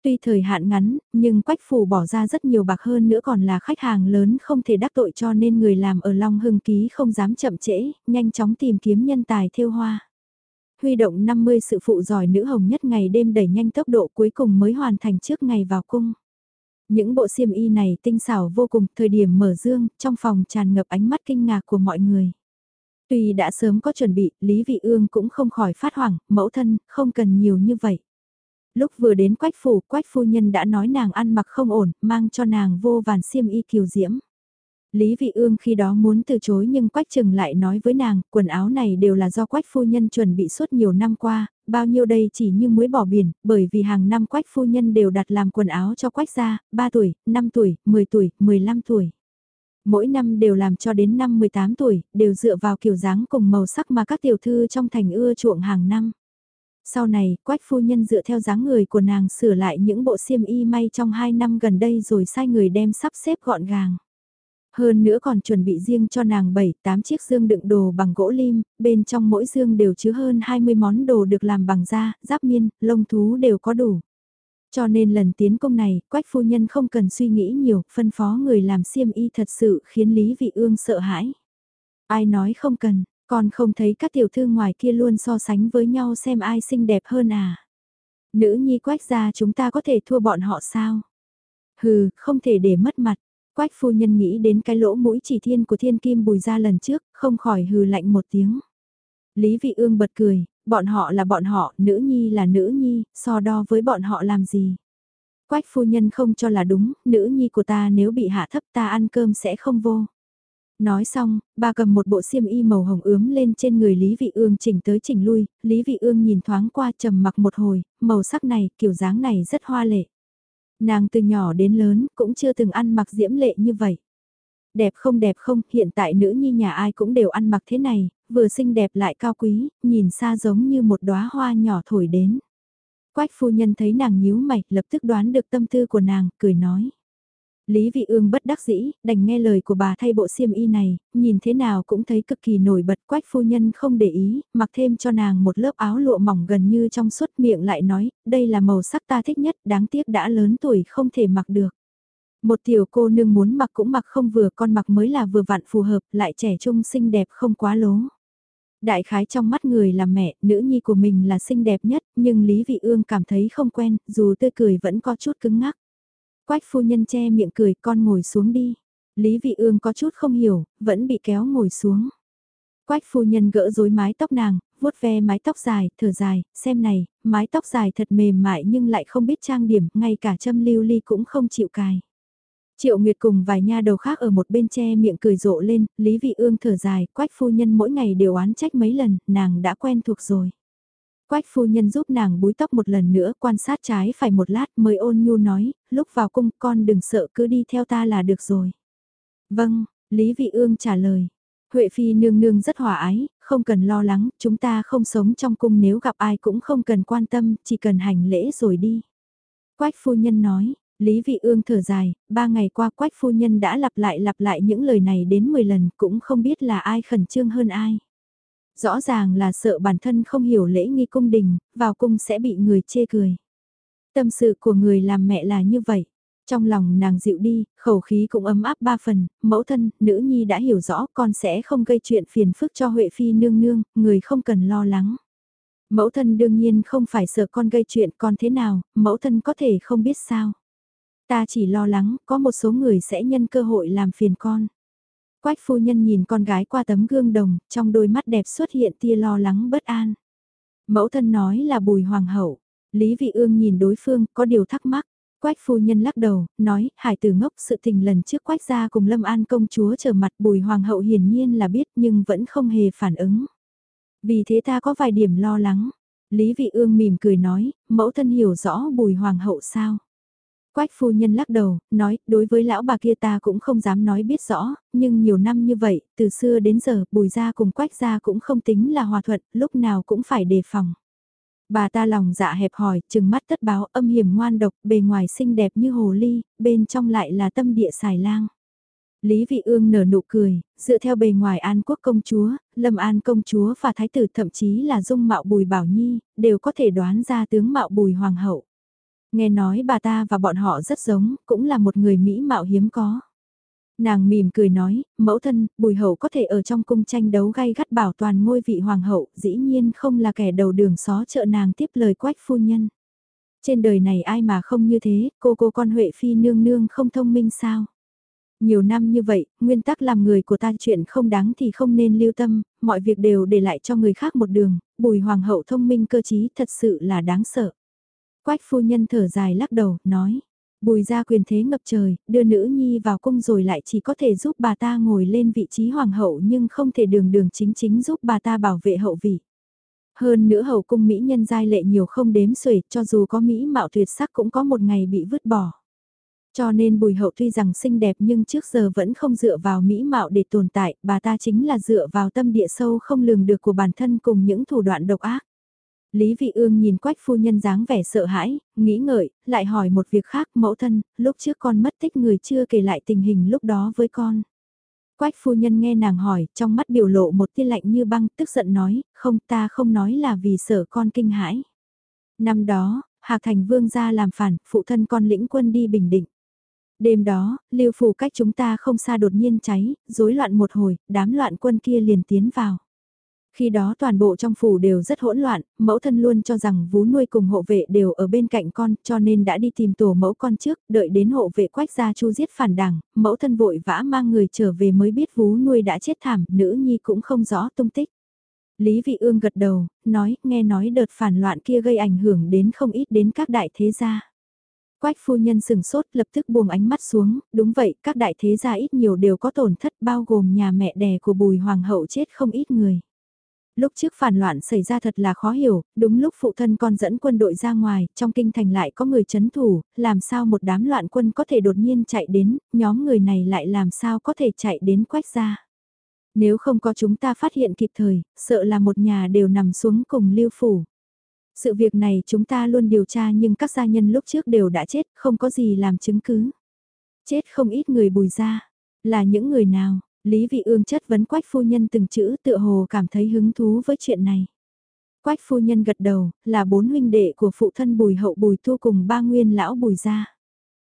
Tuy thời hạn ngắn, nhưng Quách phủ bỏ ra rất nhiều bạc hơn nữa còn là khách hàng lớn không thể đắc tội cho nên người làm ở Long Hưng ký không dám chậm trễ, nhanh chóng tìm kiếm nhân tài thiêu hoa. Huy động 50 sự phụ giỏi nữ hồng nhất ngày đêm đẩy nhanh tốc độ cuối cùng mới hoàn thành trước ngày vào cung. Những bộ xiêm y này tinh xảo vô cùng, thời điểm mở dương, trong phòng tràn ngập ánh mắt kinh ngạc của mọi người. Tuy đã sớm có chuẩn bị, Lý Vị Ương cũng không khỏi phát hoảng, mẫu thân, không cần nhiều như vậy. Lúc vừa đến quách phủ, quách phu nhân đã nói nàng ăn mặc không ổn, mang cho nàng vô vàn xiêm y kiều diễm. Lý Vị Ương khi đó muốn từ chối nhưng Quách Trừng lại nói với nàng, quần áo này đều là do Quách phu nhân chuẩn bị suốt nhiều năm qua, bao nhiêu đây chỉ như muối bỏ biển, bởi vì hàng năm Quách phu nhân đều đặt làm quần áo cho Quách gia, 3 tuổi, 5 tuổi, 10 tuổi, 15 tuổi. Mỗi năm đều làm cho đến năm 18 tuổi, đều dựa vào kiểu dáng cùng màu sắc mà các tiểu thư trong thành ưa chuộng hàng năm. Sau này, Quách phu nhân dựa theo dáng người của nàng sửa lại những bộ xiêm y may trong 2 năm gần đây rồi sai người đem sắp xếp gọn gàng. Hơn nữa còn chuẩn bị riêng cho nàng 7-8 chiếc dương đựng đồ bằng gỗ lim, bên trong mỗi dương đều chứa hơn 20 món đồ được làm bằng da, giáp miên, lông thú đều có đủ. Cho nên lần tiến công này, quách phu nhân không cần suy nghĩ nhiều, phân phó người làm xiêm y thật sự khiến Lý Vị Ương sợ hãi. Ai nói không cần, còn không thấy các tiểu thư ngoài kia luôn so sánh với nhau xem ai xinh đẹp hơn à. Nữ nhi quách gia chúng ta có thể thua bọn họ sao? Hừ, không thể để mất mặt. Quách phu nhân nghĩ đến cái lỗ mũi chỉ thiên của thiên kim bùi ra lần trước, không khỏi hừ lạnh một tiếng. Lý vị ương bật cười, bọn họ là bọn họ, nữ nhi là nữ nhi, so đo với bọn họ làm gì. Quách phu nhân không cho là đúng, nữ nhi của ta nếu bị hạ thấp ta ăn cơm sẽ không vô. Nói xong, bà cầm một bộ xiêm y màu hồng ướm lên trên người Lý Vị Ương chỉnh tới chỉnh lui, Lý Vị Ương nhìn thoáng qua trầm mặc một hồi, màu sắc này, kiểu dáng này rất hoa lệ. Nàng từ nhỏ đến lớn cũng chưa từng ăn mặc diễm lệ như vậy. Đẹp không đẹp không, hiện tại nữ nhi nhà ai cũng đều ăn mặc thế này, vừa xinh đẹp lại cao quý, nhìn xa giống như một đóa hoa nhỏ thổi đến. Quách phu nhân thấy nàng nhíu mày, lập tức đoán được tâm tư của nàng, cười nói. Lý Vị Ương bất đắc dĩ, đành nghe lời của bà thay bộ xiêm y này, nhìn thế nào cũng thấy cực kỳ nổi bật quách phu nhân không để ý, mặc thêm cho nàng một lớp áo lụa mỏng gần như trong suốt miệng lại nói, đây là màu sắc ta thích nhất, đáng tiếc đã lớn tuổi không thể mặc được. Một tiểu cô nương muốn mặc cũng mặc không vừa, con mặc mới là vừa vặn phù hợp, lại trẻ trung xinh đẹp không quá lố. Đại khái trong mắt người là mẹ, nữ nhi của mình là xinh đẹp nhất, nhưng Lý Vị Ương cảm thấy không quen, dù tươi cười vẫn có chút cứng ngắc. Quách phu nhân che miệng cười con ngồi xuống đi. Lý vị ương có chút không hiểu, vẫn bị kéo ngồi xuống. Quách phu nhân gỡ rối mái tóc nàng, vuốt ve mái tóc dài, thở dài, xem này, mái tóc dài thật mềm mại nhưng lại không biết trang điểm, ngay cả châm lưu ly cũng không chịu cài. Triệu Nguyệt cùng vài nha đầu khác ở một bên che miệng cười rộ lên, Lý Vị Ương thở dài, quách phu nhân mỗi ngày đều oán trách mấy lần, nàng đã quen thuộc rồi. Quách phu nhân giúp nàng búi tóc một lần nữa quan sát trái phải một lát mới ôn nhu nói, lúc vào cung con đừng sợ cứ đi theo ta là được rồi. Vâng, Lý Vị Ương trả lời. Huệ Phi nương nương rất hòa ái, không cần lo lắng, chúng ta không sống trong cung nếu gặp ai cũng không cần quan tâm, chỉ cần hành lễ rồi đi. Quách phu nhân nói, Lý Vị Ương thở dài, ba ngày qua Quách phu nhân đã lặp lại lặp lại những lời này đến 10 lần cũng không biết là ai khẩn trương hơn ai. Rõ ràng là sợ bản thân không hiểu lễ nghi cung đình, vào cung sẽ bị người chê cười. Tâm sự của người làm mẹ là như vậy. Trong lòng nàng dịu đi, khẩu khí cũng ấm áp ba phần, mẫu thân, nữ nhi đã hiểu rõ con sẽ không gây chuyện phiền phức cho Huệ Phi nương nương, người không cần lo lắng. Mẫu thân đương nhiên không phải sợ con gây chuyện con thế nào, mẫu thân có thể không biết sao. Ta chỉ lo lắng, có một số người sẽ nhân cơ hội làm phiền con. Quách phu nhân nhìn con gái qua tấm gương đồng, trong đôi mắt đẹp xuất hiện tia lo lắng bất an. Mẫu thân nói là bùi hoàng hậu, Lý Vị Ương nhìn đối phương, có điều thắc mắc. Quách phu nhân lắc đầu, nói, hải tử ngốc sự tình lần trước quách gia cùng Lâm An công chúa trở mặt bùi hoàng hậu hiển nhiên là biết nhưng vẫn không hề phản ứng. Vì thế ta có vài điểm lo lắng. Lý Vị Ương mỉm cười nói, mẫu thân hiểu rõ bùi hoàng hậu sao. Quách phu nhân lắc đầu, nói, đối với lão bà kia ta cũng không dám nói biết rõ, nhưng nhiều năm như vậy, từ xưa đến giờ, bùi gia cùng quách gia cũng không tính là hòa thuận, lúc nào cũng phải đề phòng. Bà ta lòng dạ hẹp hòi, chừng mắt tất báo âm hiểm ngoan độc, bề ngoài xinh đẹp như hồ ly, bên trong lại là tâm địa xài lang. Lý Vị Ương nở nụ cười, dựa theo bề ngoài An Quốc công chúa, Lâm An công chúa và thái tử thậm chí là dung mạo Bùi Bảo Nhi, đều có thể đoán ra tướng mạo Bùi Hoàng hậu. Nghe nói bà ta và bọn họ rất giống, cũng là một người Mỹ mạo hiếm có. Nàng mỉm cười nói, mẫu thân, bùi hậu có thể ở trong cung tranh đấu gay gắt bảo toàn ngôi vị hoàng hậu, dĩ nhiên không là kẻ đầu đường xó chợ nàng tiếp lời quách phu nhân. Trên đời này ai mà không như thế, cô cô con Huệ Phi nương nương không thông minh sao? Nhiều năm như vậy, nguyên tắc làm người của ta chuyện không đáng thì không nên lưu tâm, mọi việc đều để lại cho người khác một đường, bùi hoàng hậu thông minh cơ trí thật sự là đáng sợ. Quách phu nhân thở dài lắc đầu, nói. Bùi ra quyền thế ngập trời, đưa nữ nhi vào cung rồi lại chỉ có thể giúp bà ta ngồi lên vị trí hoàng hậu nhưng không thể đường đường chính chính giúp bà ta bảo vệ hậu vị. Hơn nữa hậu cung Mỹ nhân giai lệ nhiều không đếm xuể, cho dù có Mỹ mạo tuyệt sắc cũng có một ngày bị vứt bỏ. Cho nên bùi hậu tuy rằng xinh đẹp nhưng trước giờ vẫn không dựa vào Mỹ mạo để tồn tại, bà ta chính là dựa vào tâm địa sâu không lường được của bản thân cùng những thủ đoạn độc ác. Lý Vị Ương nhìn quách phu nhân dáng vẻ sợ hãi, nghĩ ngợi, lại hỏi một việc khác mẫu thân, lúc trước con mất tích người chưa kể lại tình hình lúc đó với con. Quách phu nhân nghe nàng hỏi, trong mắt biểu lộ một tia lạnh như băng, tức giận nói, không ta không nói là vì sợ con kinh hãi. Năm đó, Hạc Thành Vương gia làm phản, phụ thân con lĩnh quân đi Bình Định. Đêm đó, lưu phủ cách chúng ta không xa đột nhiên cháy, rối loạn một hồi, đám loạn quân kia liền tiến vào. Khi đó toàn bộ trong phủ đều rất hỗn loạn, mẫu thân luôn cho rằng vú nuôi cùng hộ vệ đều ở bên cạnh con cho nên đã đi tìm tổ mẫu con trước, đợi đến hộ vệ quách gia chu giết phản đảng, mẫu thân vội vã mang người trở về mới biết vú nuôi đã chết thảm, nữ nhi cũng không rõ tung tích. Lý Vị Ương gật đầu, nói, nghe nói đợt phản loạn kia gây ảnh hưởng đến không ít đến các đại thế gia. Quách phu nhân sừng sốt lập tức buông ánh mắt xuống, đúng vậy, các đại thế gia ít nhiều đều có tổn thất bao gồm nhà mẹ đẻ của bùi hoàng hậu chết không ít người lúc trước phản loạn xảy ra thật là khó hiểu, đúng lúc phụ thân con dẫn quân đội ra ngoài, trong kinh thành lại có người chấn thủ, làm sao một đám loạn quân có thể đột nhiên chạy đến, nhóm người này lại làm sao có thể chạy đến quách ra. Nếu không có chúng ta phát hiện kịp thời, sợ là một nhà đều nằm xuống cùng lưu phủ. Sự việc này chúng ta luôn điều tra nhưng các gia nhân lúc trước đều đã chết, không có gì làm chứng cứ. Chết không ít người bùi ra. Là những người nào? Lý Vị Ương chất vấn Quách phu nhân từng chữ tựa hồ cảm thấy hứng thú với chuyện này. Quách phu nhân gật đầu, là bốn huynh đệ của phụ thân Bùi Hậu Bùi Thu cùng ba nguyên lão Bùi gia.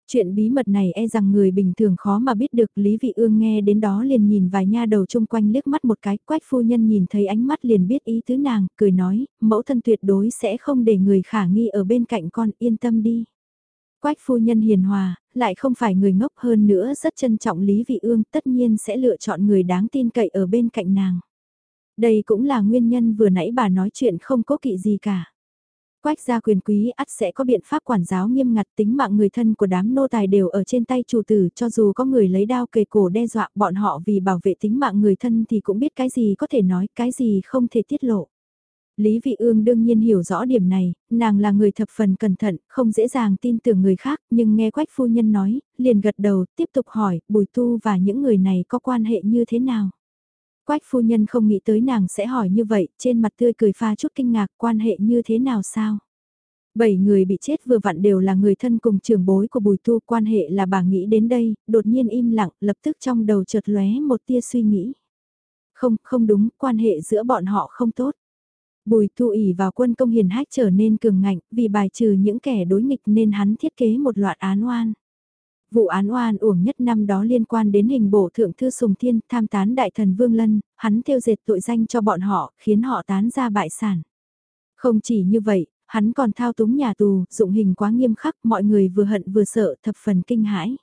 Chuyện bí mật này e rằng người bình thường khó mà biết được Lý Vị Ương nghe đến đó liền nhìn vài nha đầu chung quanh liếc mắt một cái, quách phu nhân nhìn thấy ánh mắt liền biết ý tứ nàng, cười nói, mẫu thân tuyệt đối sẽ không để người khả nghi ở bên cạnh con, yên tâm đi. Quách phu nhân hiền hòa, lại không phải người ngốc hơn nữa rất trân trọng Lý Vị Ương tất nhiên sẽ lựa chọn người đáng tin cậy ở bên cạnh nàng. Đây cũng là nguyên nhân vừa nãy bà nói chuyện không cố kỵ gì cả. Quách gia quyền quý ắt sẽ có biện pháp quản giáo nghiêm ngặt tính mạng người thân của đám nô tài đều ở trên tay chủ tử cho dù có người lấy đao kề cổ đe dọa bọn họ vì bảo vệ tính mạng người thân thì cũng biết cái gì có thể nói cái gì không thể tiết lộ. Lý Vị Ương đương nhiên hiểu rõ điểm này, nàng là người thập phần cẩn thận, không dễ dàng tin tưởng người khác, nhưng nghe Quách phu nhân nói, liền gật đầu, tiếp tục hỏi, Bùi Tu và những người này có quan hệ như thế nào? Quách phu nhân không nghĩ tới nàng sẽ hỏi như vậy, trên mặt tươi cười pha chút kinh ngạc, quan hệ như thế nào sao? Bảy người bị chết vừa vặn đều là người thân cùng trưởng bối của Bùi Tu, quan hệ là bà nghĩ đến đây, đột nhiên im lặng, lập tức trong đầu chợt lóe một tia suy nghĩ. Không, không đúng, quan hệ giữa bọn họ không tốt. Bùi thu ỉ vào quân công hiền hách trở nên cường ngạnh, vì bài trừ những kẻ đối nghịch nên hắn thiết kế một loạt án oan. Vụ án oan uổng nhất năm đó liên quan đến hình bổ thượng thư Sùng Thiên tham tán đại thần Vương Lân, hắn tiêu diệt tội danh cho bọn họ, khiến họ tán ra bại sản. Không chỉ như vậy, hắn còn thao túng nhà tù, dụng hình quá nghiêm khắc, mọi người vừa hận vừa sợ thập phần kinh hãi.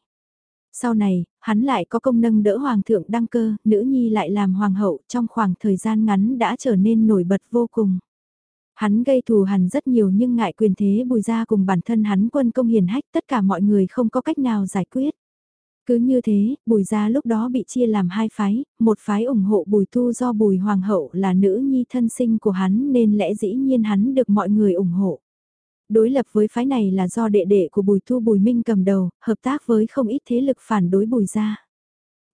Sau này, hắn lại có công nâng đỡ hoàng thượng đăng cơ, nữ nhi lại làm hoàng hậu trong khoảng thời gian ngắn đã trở nên nổi bật vô cùng. Hắn gây thù hằn rất nhiều nhưng ngại quyền thế bùi ra cùng bản thân hắn quân công hiền hách tất cả mọi người không có cách nào giải quyết. Cứ như thế, bùi gia lúc đó bị chia làm hai phái, một phái ủng hộ bùi tu do bùi hoàng hậu là nữ nhi thân sinh của hắn nên lẽ dĩ nhiên hắn được mọi người ủng hộ. Đối lập với phái này là do đệ đệ của bùi Thu bùi minh cầm đầu, hợp tác với không ít thế lực phản đối bùi gia.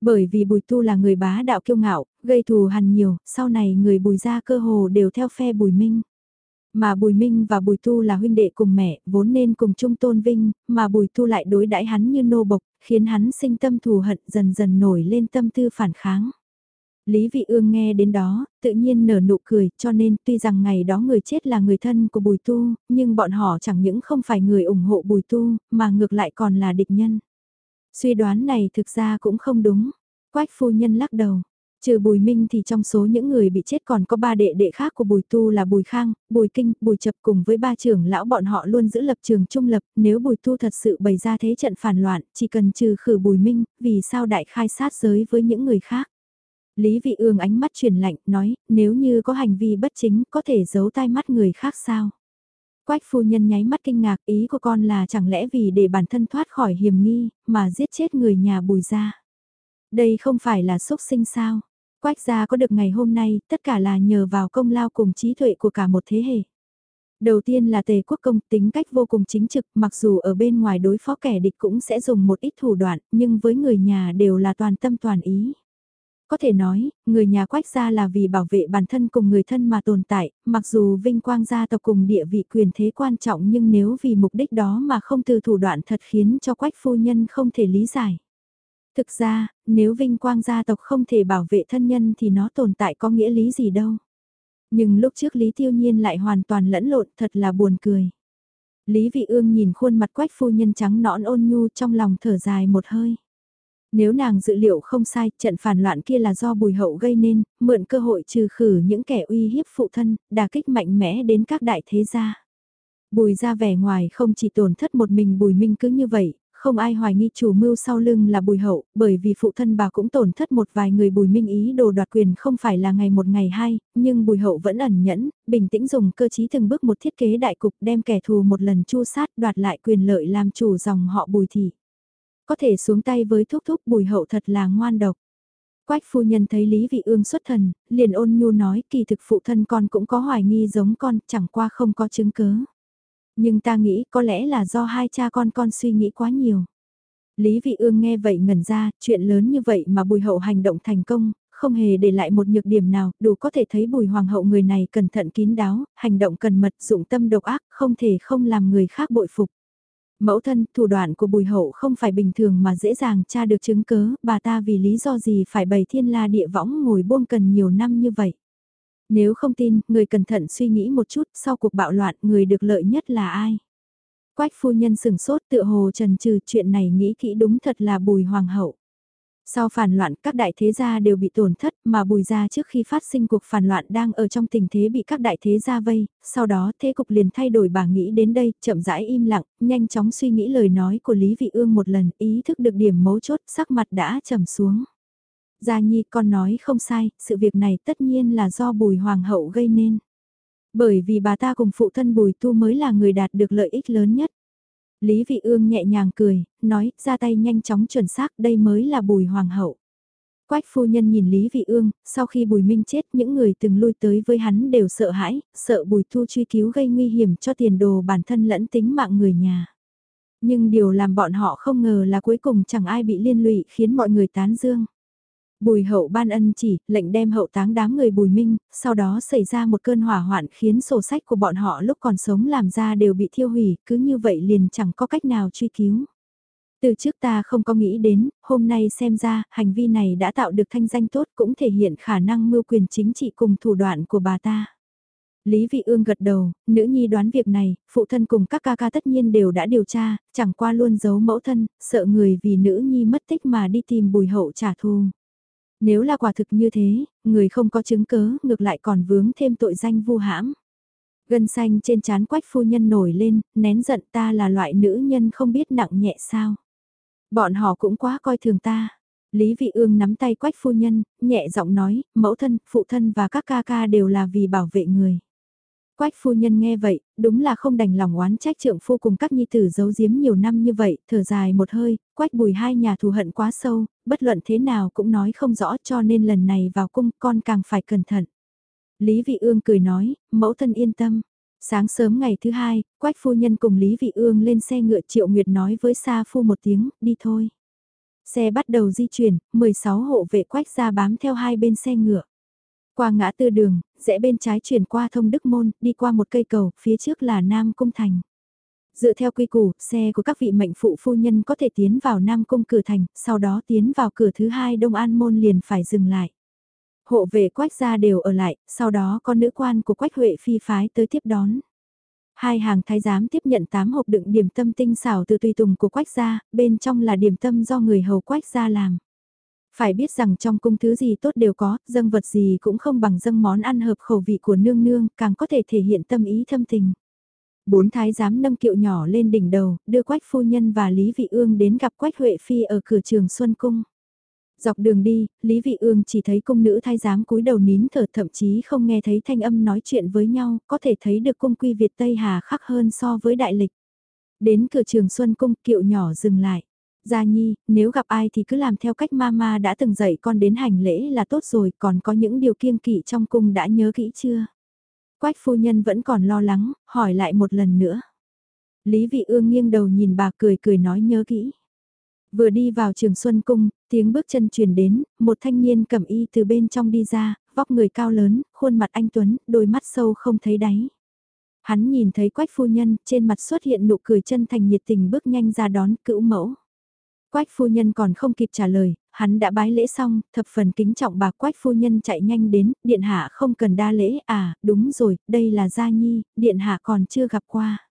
Bởi vì bùi Thu là người bá đạo kiêu ngạo, gây thù hằn nhiều, sau này người bùi gia cơ hồ đều theo phe bùi minh. Mà Bùi Minh và Bùi Thu là huynh đệ cùng mẹ, vốn nên cùng chung tôn vinh, mà Bùi Thu lại đối đãi hắn như nô bộc, khiến hắn sinh tâm thù hận dần dần nổi lên tâm tư phản kháng. Lý Vị Ương nghe đến đó, tự nhiên nở nụ cười, cho nên tuy rằng ngày đó người chết là người thân của Bùi Tu, nhưng bọn họ chẳng những không phải người ủng hộ Bùi Tu, mà ngược lại còn là địch nhân. Suy đoán này thực ra cũng không đúng. Quách phu nhân lắc đầu, Trừ Bùi Minh thì trong số những người bị chết còn có ba đệ đệ khác của Bùi Tu là Bùi Khang, Bùi Kinh, Bùi Chập cùng với ba trưởng lão bọn họ luôn giữ lập trường trung lập, nếu Bùi Tu thật sự bày ra thế trận phản loạn, chỉ cần trừ khử Bùi Minh, vì sao đại khai sát giới với những người khác. Lý Vị Ương ánh mắt truyền lạnh, nói, nếu như có hành vi bất chính, có thể giấu tai mắt người khác sao? Quách phu nhân nháy mắt kinh ngạc, ý của con là chẳng lẽ vì để bản thân thoát khỏi hiểm nghi, mà giết chết người nhà bùi gia? Đây không phải là xúc sinh sao? Quách gia có được ngày hôm nay, tất cả là nhờ vào công lao cùng trí tuệ của cả một thế hệ. Đầu tiên là tề quốc công tính cách vô cùng chính trực, mặc dù ở bên ngoài đối phó kẻ địch cũng sẽ dùng một ít thủ đoạn, nhưng với người nhà đều là toàn tâm toàn ý. Có thể nói, người nhà quách gia là vì bảo vệ bản thân cùng người thân mà tồn tại, mặc dù vinh quang gia tộc cùng địa vị quyền thế quan trọng nhưng nếu vì mục đích đó mà không từ thủ đoạn thật khiến cho quách phu nhân không thể lý giải. Thực ra, nếu vinh quang gia tộc không thể bảo vệ thân nhân thì nó tồn tại có nghĩa lý gì đâu. Nhưng lúc trước Lý Tiêu Nhiên lại hoàn toàn lẫn lộn thật là buồn cười. Lý Vị Ương nhìn khuôn mặt quách phu nhân trắng nõn ôn nhu trong lòng thở dài một hơi. Nếu nàng dự liệu không sai, trận phản loạn kia là do bùi hậu gây nên, mượn cơ hội trừ khử những kẻ uy hiếp phụ thân, đả kích mạnh mẽ đến các đại thế gia. Bùi ra vẻ ngoài không chỉ tổn thất một mình bùi minh cứ như vậy, không ai hoài nghi chủ mưu sau lưng là bùi hậu, bởi vì phụ thân bà cũng tổn thất một vài người bùi minh ý đồ đoạt quyền không phải là ngày một ngày hai, nhưng bùi hậu vẫn ẩn nhẫn, bình tĩnh dùng cơ chí từng bước một thiết kế đại cục đem kẻ thù một lần chu sát đoạt lại quyền lợi làm chủ dòng họ bùi thị. Có thể xuống tay với thúc thúc bùi hậu thật là ngoan độc. Quách phu nhân thấy Lý Vị Ương xuất thần, liền ôn nhu nói kỳ thực phụ thân con cũng có hoài nghi giống con, chẳng qua không có chứng cứ. Nhưng ta nghĩ có lẽ là do hai cha con con suy nghĩ quá nhiều. Lý Vị Ương nghe vậy ngẩn ra, chuyện lớn như vậy mà bùi hậu hành động thành công, không hề để lại một nhược điểm nào, đủ có thể thấy bùi hoàng hậu người này cẩn thận kín đáo, hành động cần mật, dụng tâm độc ác, không thể không làm người khác bội phục. Mẫu thân, thủ đoạn của bùi hậu không phải bình thường mà dễ dàng tra được chứng cớ, bà ta vì lý do gì phải bày thiên la địa võng ngồi buông cần nhiều năm như vậy. Nếu không tin, người cẩn thận suy nghĩ một chút, sau cuộc bạo loạn, người được lợi nhất là ai? Quách phu nhân sừng sốt tựa hồ trần trừ chuyện này nghĩ kỹ đúng thật là bùi hoàng hậu. Sau phản loạn các đại thế gia đều bị tổn thất mà bùi gia trước khi phát sinh cuộc phản loạn đang ở trong tình thế bị các đại thế gia vây, sau đó thế cục liền thay đổi bà nghĩ đến đây, chậm rãi im lặng, nhanh chóng suy nghĩ lời nói của Lý Vị Ương một lần, ý thức được điểm mấu chốt sắc mặt đã trầm xuống. Gia Nhi con nói không sai, sự việc này tất nhiên là do bùi hoàng hậu gây nên. Bởi vì bà ta cùng phụ thân bùi tu mới là người đạt được lợi ích lớn nhất. Lý Vị Ương nhẹ nhàng cười, nói, ra tay nhanh chóng chuẩn xác, đây mới là bùi hoàng hậu. Quách phu nhân nhìn Lý Vị Ương, sau khi Bùi Minh chết những người từng lui tới với hắn đều sợ hãi, sợ Bùi Thu truy cứu gây nguy hiểm cho tiền đồ bản thân lẫn tính mạng người nhà. Nhưng điều làm bọn họ không ngờ là cuối cùng chẳng ai bị liên lụy khiến mọi người tán dương. Bùi hậu ban ân chỉ, lệnh đem hậu táng đám người bùi minh, sau đó xảy ra một cơn hỏa hoạn khiến sổ sách của bọn họ lúc còn sống làm ra đều bị thiêu hủy, cứ như vậy liền chẳng có cách nào truy cứu. Từ trước ta không có nghĩ đến, hôm nay xem ra, hành vi này đã tạo được thanh danh tốt cũng thể hiện khả năng mưu quyền chính trị cùng thủ đoạn của bà ta. Lý Vị Ương gật đầu, nữ nhi đoán việc này, phụ thân cùng các ca ca tất nhiên đều đã điều tra, chẳng qua luôn giấu mẫu thân, sợ người vì nữ nhi mất tích mà đi tìm bùi hậu trả thù. Nếu là quả thực như thế, người không có chứng cớ ngược lại còn vướng thêm tội danh vu hãm. Gân xanh trên trán quách phu nhân nổi lên, nén giận ta là loại nữ nhân không biết nặng nhẹ sao. Bọn họ cũng quá coi thường ta. Lý Vị Ương nắm tay quách phu nhân, nhẹ giọng nói, mẫu thân, phụ thân và các ca ca đều là vì bảo vệ người. Quách phu nhân nghe vậy, đúng là không đành lòng oán trách trượng phu cùng các nhi tử giấu giếm nhiều năm như vậy, thở dài một hơi, quách bùi hai nhà thù hận quá sâu, bất luận thế nào cũng nói không rõ cho nên lần này vào cung con càng phải cẩn thận. Lý Vị Ương cười nói, mẫu thân yên tâm. Sáng sớm ngày thứ hai, quách phu nhân cùng Lý Vị Ương lên xe ngựa Triệu Nguyệt nói với Sa Phu một tiếng, đi thôi. Xe bắt đầu di chuyển, 16 hộ vệ quách ra bám theo hai bên xe ngựa. Qua ngã tư đường, rẽ bên trái chuyển qua thông đức môn, đi qua một cây cầu, phía trước là Nam Cung Thành. Dựa theo quy củ, xe của các vị mệnh phụ phu nhân có thể tiến vào Nam Cung cửa thành, sau đó tiến vào cửa thứ hai Đông An Môn liền phải dừng lại. Hộ vệ quách gia đều ở lại, sau đó có nữ quan của quách Huệ phi phái tới tiếp đón. Hai hàng thái giám tiếp nhận tám hộp đựng điểm tâm tinh xảo từ tùy tùng của quách gia, bên trong là điểm tâm do người hầu quách gia làm. Phải biết rằng trong cung thứ gì tốt đều có, dâng vật gì cũng không bằng dâng món ăn hợp khẩu vị của nương nương, càng có thể thể hiện tâm ý thâm tình. Bốn thái giám nâng kiệu nhỏ lên đỉnh đầu, đưa Quách Phu Nhân và Lý Vị Ương đến gặp Quách Huệ Phi ở cửa trường Xuân Cung. Dọc đường đi, Lý Vị Ương chỉ thấy cung nữ thái giám cúi đầu nín thở thậm chí không nghe thấy thanh âm nói chuyện với nhau, có thể thấy được cung quy Việt Tây Hà khắc hơn so với đại lịch. Đến cửa trường Xuân Cung kiệu nhỏ dừng lại. Gia Nhi, nếu gặp ai thì cứ làm theo cách mama đã từng dạy con đến hành lễ là tốt rồi, còn có những điều kiêng kỵ trong cung đã nhớ kỹ chưa? Quách phu nhân vẫn còn lo lắng, hỏi lại một lần nữa. Lý Vị Ương nghiêng đầu nhìn bà cười cười nói nhớ kỹ. Vừa đi vào trường Xuân Cung, tiếng bước chân truyền đến, một thanh niên cầm y từ bên trong đi ra, vóc người cao lớn, khuôn mặt anh Tuấn, đôi mắt sâu không thấy đáy. Hắn nhìn thấy quách phu nhân, trên mặt xuất hiện nụ cười chân thành nhiệt tình bước nhanh ra đón cữu mẫu. Quách phu nhân còn không kịp trả lời, hắn đã bái lễ xong, thập phần kính trọng bà quách phu nhân chạy nhanh đến, điện hạ không cần đa lễ, à, đúng rồi, đây là Gia Nhi, điện hạ còn chưa gặp qua.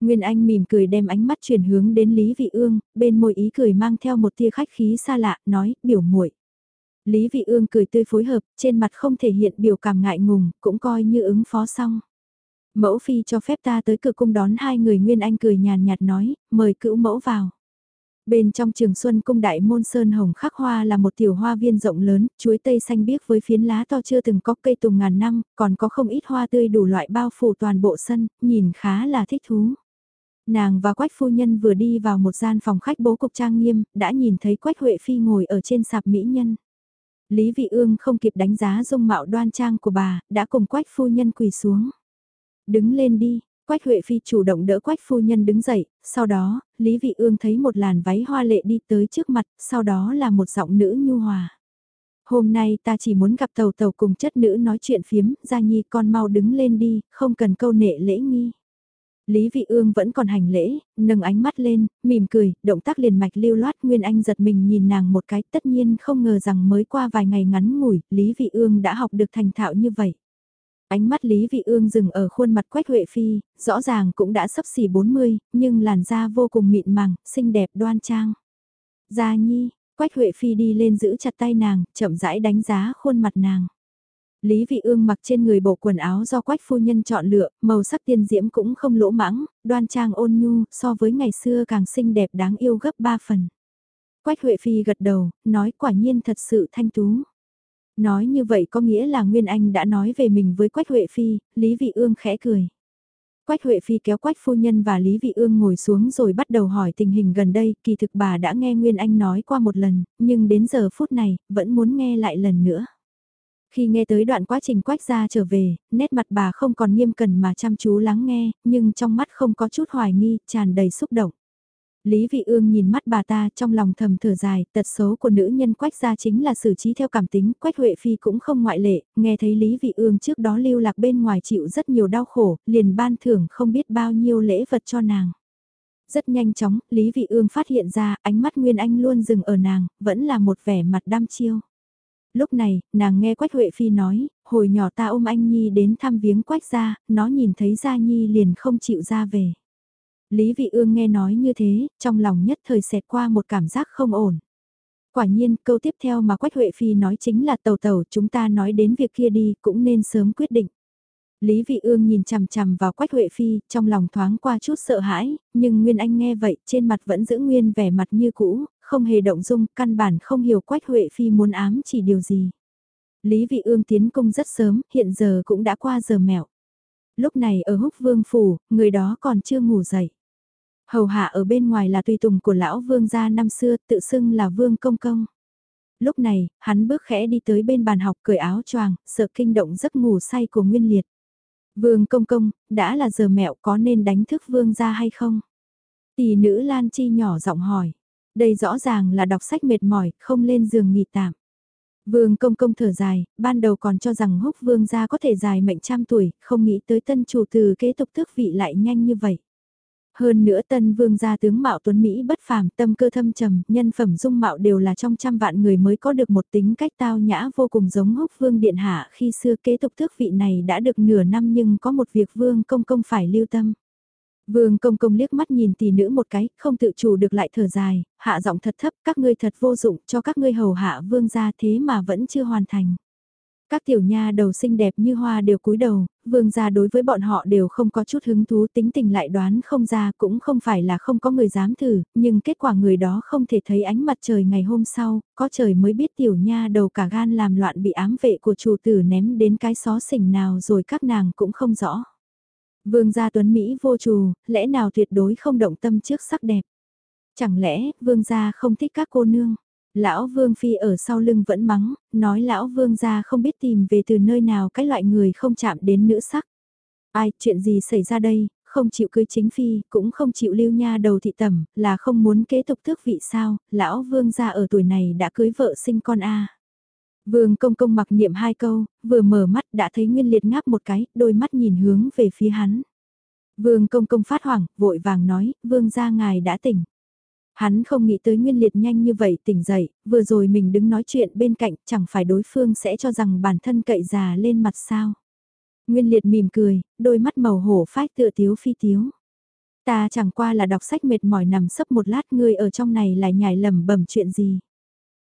Nguyên Anh mỉm cười đem ánh mắt chuyển hướng đến Lý Vị Ương, bên môi ý cười mang theo một tia khách khí xa lạ, nói, biểu muội. Lý Vị Ương cười tươi phối hợp, trên mặt không thể hiện biểu cảm ngại ngùng, cũng coi như ứng phó xong. Mẫu phi cho phép ta tới cửa cung đón hai người Nguyên Anh cười nhàn nhạt nói, mời cữu mẫu vào. Bên trong trường xuân cung đại môn sơn hồng khắc hoa là một tiểu hoa viên rộng lớn, chuối tây xanh biếc với phiến lá to chưa từng có cây tùng ngàn năm, còn có không ít hoa tươi đủ loại bao phủ toàn bộ sân, nhìn khá là thích thú. Nàng và Quách phu nhân vừa đi vào một gian phòng khách bố cục trang nghiêm, đã nhìn thấy Quách Huệ Phi ngồi ở trên sạp mỹ nhân. Lý Vị Ương không kịp đánh giá dung mạo đoan trang của bà, đã cùng Quách phu nhân quỳ xuống. Đứng lên đi, Quách Huệ Phi chủ động đỡ Quách phu nhân đứng dậy, sau đó, Lý Vị Ương thấy một làn váy hoa lệ đi tới trước mặt, sau đó là một giọng nữ nhu hòa. Hôm nay ta chỉ muốn gặp tàu tàu cùng chất nữ nói chuyện phiếm, Gia Nhi con mau đứng lên đi, không cần câu nệ lễ nghi. Lý Vị Ương vẫn còn hành lễ, nâng ánh mắt lên, mỉm cười, động tác liền mạch lưu loát Nguyên Anh giật mình nhìn nàng một cái tất nhiên không ngờ rằng mới qua vài ngày ngắn ngủi, Lý Vị Ương đã học được thành thạo như vậy. Ánh mắt Lý Vị Ương dừng ở khuôn mặt Quách Huệ Phi, rõ ràng cũng đã sắp xỉ 40, nhưng làn da vô cùng mịn màng, xinh đẹp đoan trang. Gia Nhi, Quách Huệ Phi đi lên giữ chặt tay nàng, chậm rãi đánh giá khuôn mặt nàng. Lý Vị Ương mặc trên người bộ quần áo do Quách phu nhân chọn lựa, màu sắc tiên diễm cũng không lỗ mãng, đoan trang ôn nhu, so với ngày xưa càng xinh đẹp đáng yêu gấp ba phần. Quách Huệ Phi gật đầu, nói quả nhiên thật sự thanh tú. Nói như vậy có nghĩa là Nguyên Anh đã nói về mình với Quách Huệ Phi, Lý Vị Ương khẽ cười. Quách Huệ Phi kéo Quách Phu Nhân và Lý Vị Ương ngồi xuống rồi bắt đầu hỏi tình hình gần đây, kỳ thực bà đã nghe Nguyên Anh nói qua một lần, nhưng đến giờ phút này, vẫn muốn nghe lại lần nữa. Khi nghe tới đoạn quá trình Quách gia trở về, nét mặt bà không còn nghiêm cẩn mà chăm chú lắng nghe, nhưng trong mắt không có chút hoài nghi, tràn đầy xúc động. Lý Vị Ương nhìn mắt bà ta trong lòng thầm thở dài, tật xấu của nữ nhân Quách gia chính là xử trí theo cảm tính, Quách Huệ Phi cũng không ngoại lệ, nghe thấy Lý Vị Ương trước đó lưu lạc bên ngoài chịu rất nhiều đau khổ, liền ban thưởng không biết bao nhiêu lễ vật cho nàng. Rất nhanh chóng, Lý Vị Ương phát hiện ra ánh mắt Nguyên Anh luôn dừng ở nàng, vẫn là một vẻ mặt đăm chiêu. Lúc này, nàng nghe Quách Huệ Phi nói, hồi nhỏ ta ôm anh Nhi đến thăm viếng Quách gia, nó nhìn thấy Gia Nhi liền không chịu ra về. Lý Vị Ương nghe nói như thế, trong lòng nhất thời xẹt qua một cảm giác không ổn. Quả nhiên, câu tiếp theo mà Quách Huệ Phi nói chính là tàu tàu chúng ta nói đến việc kia đi cũng nên sớm quyết định. Lý Vị Ương nhìn chằm chằm vào Quách Huệ Phi, trong lòng thoáng qua chút sợ hãi, nhưng Nguyên Anh nghe vậy, trên mặt vẫn giữ nguyên vẻ mặt như cũ, không hề động dung, căn bản không hiểu Quách Huệ Phi muốn ám chỉ điều gì. Lý Vị Ương tiến công rất sớm, hiện giờ cũng đã qua giờ mẹo. Lúc này ở húc vương phủ, người đó còn chưa ngủ dậy. Hầu hạ ở bên ngoài là tùy tùng của lão vương gia năm xưa tự xưng là vương công công. Lúc này, hắn bước khẽ đi tới bên bàn học cởi áo choàng, sợ kinh động giấc ngủ say của Nguyên Liệt. Vương công công, đã là giờ mẹo có nên đánh thức vương gia hay không? Tỷ nữ Lan Chi nhỏ giọng hỏi. Đây rõ ràng là đọc sách mệt mỏi, không lên giường nghỉ tạm. Vương công công thở dài, ban đầu còn cho rằng húc vương gia có thể dài mệnh trăm tuổi, không nghĩ tới tân chủ từ kế tục tước vị lại nhanh như vậy. Hơn nữa tân vương gia tướng mạo tuấn Mỹ bất phàm tâm cơ thâm trầm, nhân phẩm dung mạo đều là trong trăm vạn người mới có được một tính cách tao nhã vô cùng giống húc vương điện hạ khi xưa kế tục thước vị này đã được nửa năm nhưng có một việc vương công công phải lưu tâm. Vương công công liếc mắt nhìn tỷ nữ một cái, không tự chủ được lại thở dài, hạ giọng thật thấp, các ngươi thật vô dụng, cho các ngươi hầu hạ vương gia thế mà vẫn chưa hoàn thành. Các tiểu nha đầu xinh đẹp như hoa đều cúi đầu, vương gia đối với bọn họ đều không có chút hứng thú tính tình lại đoán không ra cũng không phải là không có người dám thử, nhưng kết quả người đó không thể thấy ánh mặt trời ngày hôm sau, có trời mới biết tiểu nha đầu cả gan làm loạn bị ám vệ của chủ tử ném đến cái xó xỉnh nào rồi các nàng cũng không rõ. Vương gia tuấn Mỹ vô trù, lẽ nào tuyệt đối không động tâm trước sắc đẹp. Chẳng lẽ, vương gia không thích các cô nương? Lão vương phi ở sau lưng vẫn mắng, nói lão vương gia không biết tìm về từ nơi nào cái loại người không chạm đến nữ sắc. Ai, chuyện gì xảy ra đây, không chịu cưới chính phi, cũng không chịu lưu nha đầu thị tẩm, là không muốn kế tục tước vị sao, lão vương gia ở tuổi này đã cưới vợ sinh con a Vương công công mặc niệm hai câu, vừa mở mắt đã thấy Nguyên Liệt ngáp một cái, đôi mắt nhìn hướng về phía hắn. Vương công công phát hoảng, vội vàng nói, vương gia ngài đã tỉnh. Hắn không nghĩ tới Nguyên Liệt nhanh như vậy tỉnh dậy, vừa rồi mình đứng nói chuyện bên cạnh, chẳng phải đối phương sẽ cho rằng bản thân cậy già lên mặt sao. Nguyên Liệt mỉm cười, đôi mắt màu hổ phách tựa tiếu phi tiếu. Ta chẳng qua là đọc sách mệt mỏi nằm sấp một lát ngươi ở trong này lại nhảy lầm bẩm chuyện gì.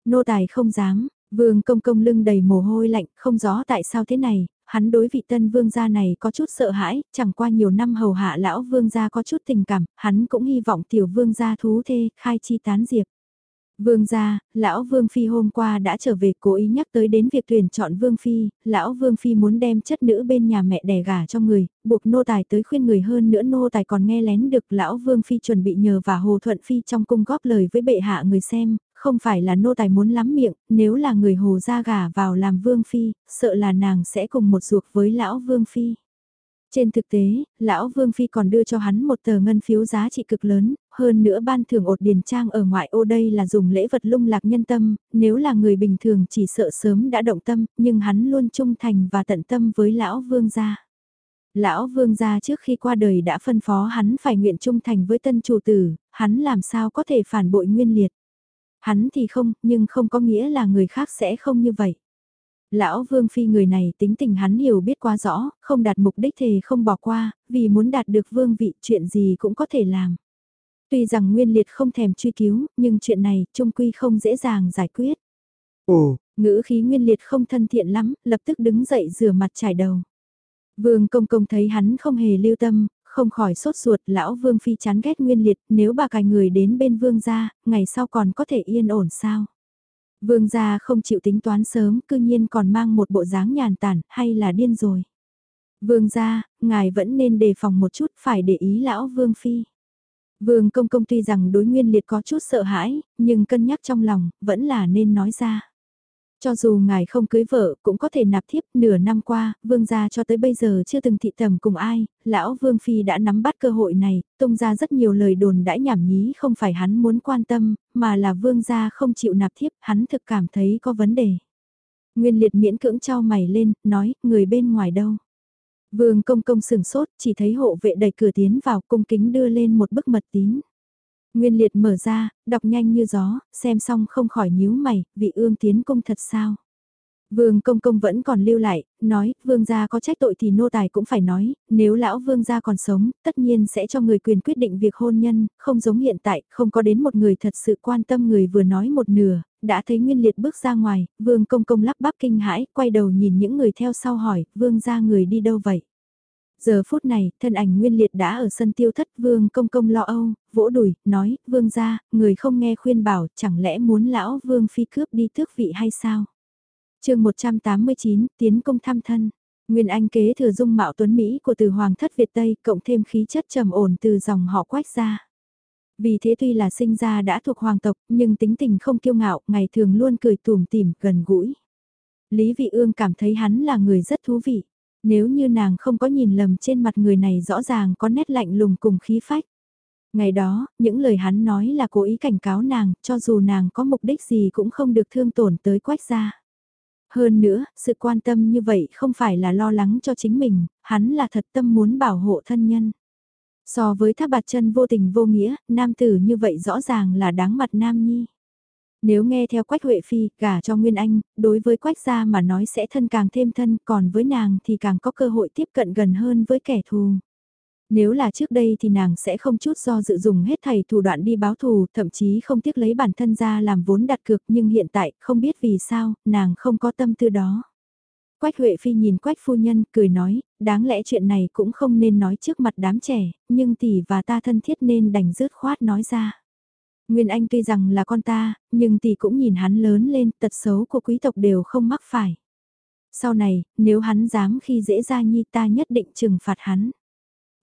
Nô tài không dám, Vương công công lưng đầy mồ hôi lạnh, không rõ tại sao thế này, hắn đối vị tân vương gia này có chút sợ hãi, chẳng qua nhiều năm hầu hạ lão vương gia có chút tình cảm, hắn cũng hy vọng tiểu vương gia thú thê, khai chi tán diệp. Vương gia, lão vương phi hôm qua đã trở về cố ý nhắc tới đến việc tuyển chọn vương phi, lão vương phi muốn đem chất nữ bên nhà mẹ đẻ gả cho người, buộc nô tài tới khuyên người hơn nữa nô tài còn nghe lén được lão vương phi chuẩn bị nhờ và hồ thuận phi trong cung góp lời với bệ hạ người xem, không phải là nô tài muốn lắm miệng, nếu là người hồ ra gả vào làm vương phi, sợ là nàng sẽ cùng một ruột với lão vương phi. Trên thực tế, lão Vương Phi còn đưa cho hắn một tờ ngân phiếu giá trị cực lớn, hơn nữa ban thưởng ột điền trang ở ngoại ô đây là dùng lễ vật lung lạc nhân tâm, nếu là người bình thường chỉ sợ sớm đã động tâm, nhưng hắn luôn trung thành và tận tâm với lão Vương gia. Lão Vương gia trước khi qua đời đã phân phó hắn phải nguyện trung thành với tân chủ tử, hắn làm sao có thể phản bội nguyên liệt. Hắn thì không, nhưng không có nghĩa là người khác sẽ không như vậy. Lão Vương Phi người này tính tình hắn hiểu biết quá rõ, không đạt mục đích thì không bỏ qua, vì muốn đạt được vương vị chuyện gì cũng có thể làm. Tuy rằng Nguyên Liệt không thèm truy cứu, nhưng chuyện này trung quy không dễ dàng giải quyết. Ồ, ngữ khí Nguyên Liệt không thân thiện lắm, lập tức đứng dậy rửa mặt trải đầu. Vương Công Công thấy hắn không hề lưu tâm, không khỏi sốt ruột lão Vương Phi chán ghét Nguyên Liệt nếu bà cài người đến bên Vương gia, ngày sau còn có thể yên ổn sao. Vương gia không chịu tính toán sớm, cư nhiên còn mang một bộ dáng nhàn tản, hay là điên rồi. Vương gia, ngài vẫn nên đề phòng một chút, phải để ý lão Vương Phi. Vương công công tuy rằng đối nguyên liệt có chút sợ hãi, nhưng cân nhắc trong lòng, vẫn là nên nói ra. Cho dù ngài không cưới vợ, cũng có thể nạp thiếp nửa năm qua, vương gia cho tới bây giờ chưa từng thị tầm cùng ai, lão vương phi đã nắm bắt cơ hội này, tung ra rất nhiều lời đồn đãi nhảm nhí không phải hắn muốn quan tâm, mà là vương gia không chịu nạp thiếp, hắn thực cảm thấy có vấn đề. Nguyên liệt miễn cưỡng trao mày lên, nói, người bên ngoài đâu. Vương công công sừng sốt, chỉ thấy hộ vệ đẩy cửa tiến vào cung kính đưa lên một bức mật tín. Nguyên liệt mở ra, đọc nhanh như gió, xem xong không khỏi nhíu mày, vị ương tiến công thật sao. Vương công công vẫn còn lưu lại, nói, vương gia có trách tội thì nô tài cũng phải nói, nếu lão vương gia còn sống, tất nhiên sẽ cho người quyền quyết định việc hôn nhân, không giống hiện tại, không có đến một người thật sự quan tâm người vừa nói một nửa, đã thấy Nguyên Liệt bước ra ngoài, vương công công lắp bắp kinh hãi, quay đầu nhìn những người theo sau hỏi, vương gia người đi đâu vậy? Giờ phút này, thân ảnh nguyên liệt đã ở sân tiêu thất vương công công lo âu, vỗ đùi, nói, vương ra, người không nghe khuyên bảo, chẳng lẽ muốn lão vương phi cướp đi tước vị hay sao? chương 189, tiến công thăm thân. Nguyên Anh kế thừa dung mạo tuấn Mỹ của từ Hoàng thất Việt Tây cộng thêm khí chất trầm ổn từ dòng họ quách ra. Vì thế tuy là sinh ra đã thuộc hoàng tộc nhưng tính tình không kiêu ngạo, ngày thường luôn cười tùm tìm, gần gũi. Lý Vị Ương cảm thấy hắn là người rất thú vị. Nếu như nàng không có nhìn lầm trên mặt người này rõ ràng có nét lạnh lùng cùng khí phách. Ngày đó, những lời hắn nói là cố ý cảnh cáo nàng, cho dù nàng có mục đích gì cũng không được thương tổn tới quách gia. Hơn nữa, sự quan tâm như vậy không phải là lo lắng cho chính mình, hắn là thật tâm muốn bảo hộ thân nhân. So với tháp bạt chân vô tình vô nghĩa, nam tử như vậy rõ ràng là đáng mặt nam nhi. Nếu nghe theo Quách Huệ Phi, gả cho Nguyên Anh, đối với Quách gia mà nói sẽ thân càng thêm thân, còn với nàng thì càng có cơ hội tiếp cận gần hơn với kẻ thù. Nếu là trước đây thì nàng sẽ không chút do dự dùng hết thầy thủ đoạn đi báo thù, thậm chí không tiếc lấy bản thân ra làm vốn đặt cược nhưng hiện tại không biết vì sao, nàng không có tâm tư đó. Quách Huệ Phi nhìn Quách phu nhân cười nói, đáng lẽ chuyện này cũng không nên nói trước mặt đám trẻ, nhưng tỷ và ta thân thiết nên đành dứt khoát nói ra. Nguyên Anh tuy rằng là con ta, nhưng tỷ cũng nhìn hắn lớn lên, tật xấu của quý tộc đều không mắc phải. Sau này, nếu hắn dám khi dễ ra nhi ta nhất định trừng phạt hắn.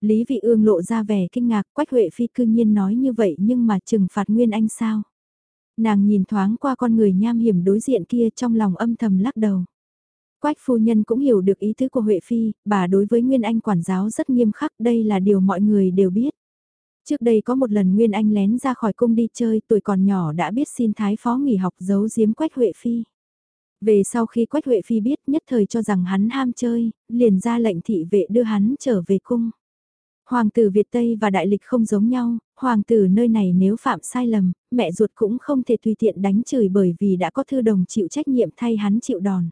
Lý Vị Ương lộ ra vẻ kinh ngạc, Quách Huệ Phi cư nhiên nói như vậy nhưng mà trừng phạt Nguyên Anh sao? Nàng nhìn thoáng qua con người nham hiểm đối diện kia trong lòng âm thầm lắc đầu. Quách phu nhân cũng hiểu được ý tứ của Huệ Phi, bà đối với Nguyên Anh quản giáo rất nghiêm khắc, đây là điều mọi người đều biết. Trước đây có một lần Nguyên Anh lén ra khỏi cung đi chơi, tuổi còn nhỏ đã biết xin thái phó nghỉ học giấu giếm Quách Huệ Phi. Về sau khi Quách Huệ Phi biết nhất thời cho rằng hắn ham chơi, liền ra lệnh thị vệ đưa hắn trở về cung. Hoàng tử Việt Tây và đại lịch không giống nhau, hoàng tử nơi này nếu phạm sai lầm, mẹ ruột cũng không thể tùy tiện đánh chửi bởi vì đã có thư đồng chịu trách nhiệm thay hắn chịu đòn.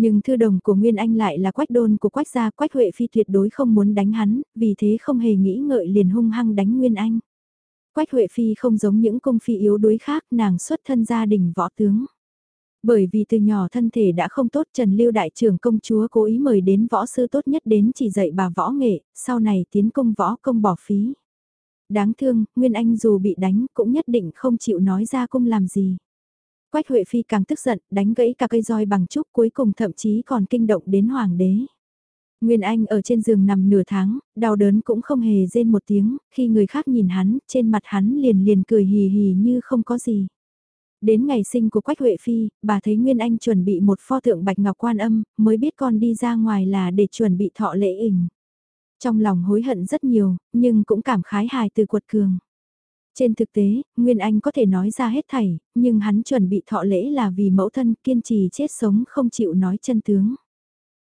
Nhưng thư đồng của Nguyên Anh lại là quách đôn của quách gia quách Huệ Phi tuyệt đối không muốn đánh hắn, vì thế không hề nghĩ ngợi liền hung hăng đánh Nguyên Anh. Quách Huệ Phi không giống những công phi yếu đuối khác nàng xuất thân gia đình võ tướng. Bởi vì từ nhỏ thân thể đã không tốt Trần Lưu Đại trưởng công chúa cố ý mời đến võ sư tốt nhất đến chỉ dạy bà võ nghệ, sau này tiến công võ công bỏ phí. Đáng thương, Nguyên Anh dù bị đánh cũng nhất định không chịu nói ra cung làm gì. Quách Huệ Phi càng tức giận, đánh gãy cả cây roi bằng trúc cuối cùng thậm chí còn kinh động đến hoàng đế. Nguyên Anh ở trên giường nằm nửa tháng, đau đớn cũng không hề rên một tiếng, khi người khác nhìn hắn, trên mặt hắn liền liền cười hì hì như không có gì. Đến ngày sinh của Quách Huệ Phi, bà thấy Nguyên Anh chuẩn bị một pho tượng bạch ngọc quan âm, mới biết con đi ra ngoài là để chuẩn bị thọ lễ ỉnh. Trong lòng hối hận rất nhiều, nhưng cũng cảm khái hài từ quật cường. Trên thực tế, Nguyên Anh có thể nói ra hết thảy, nhưng hắn chuẩn bị thọ lễ là vì mẫu thân kiên trì chết sống không chịu nói chân tướng.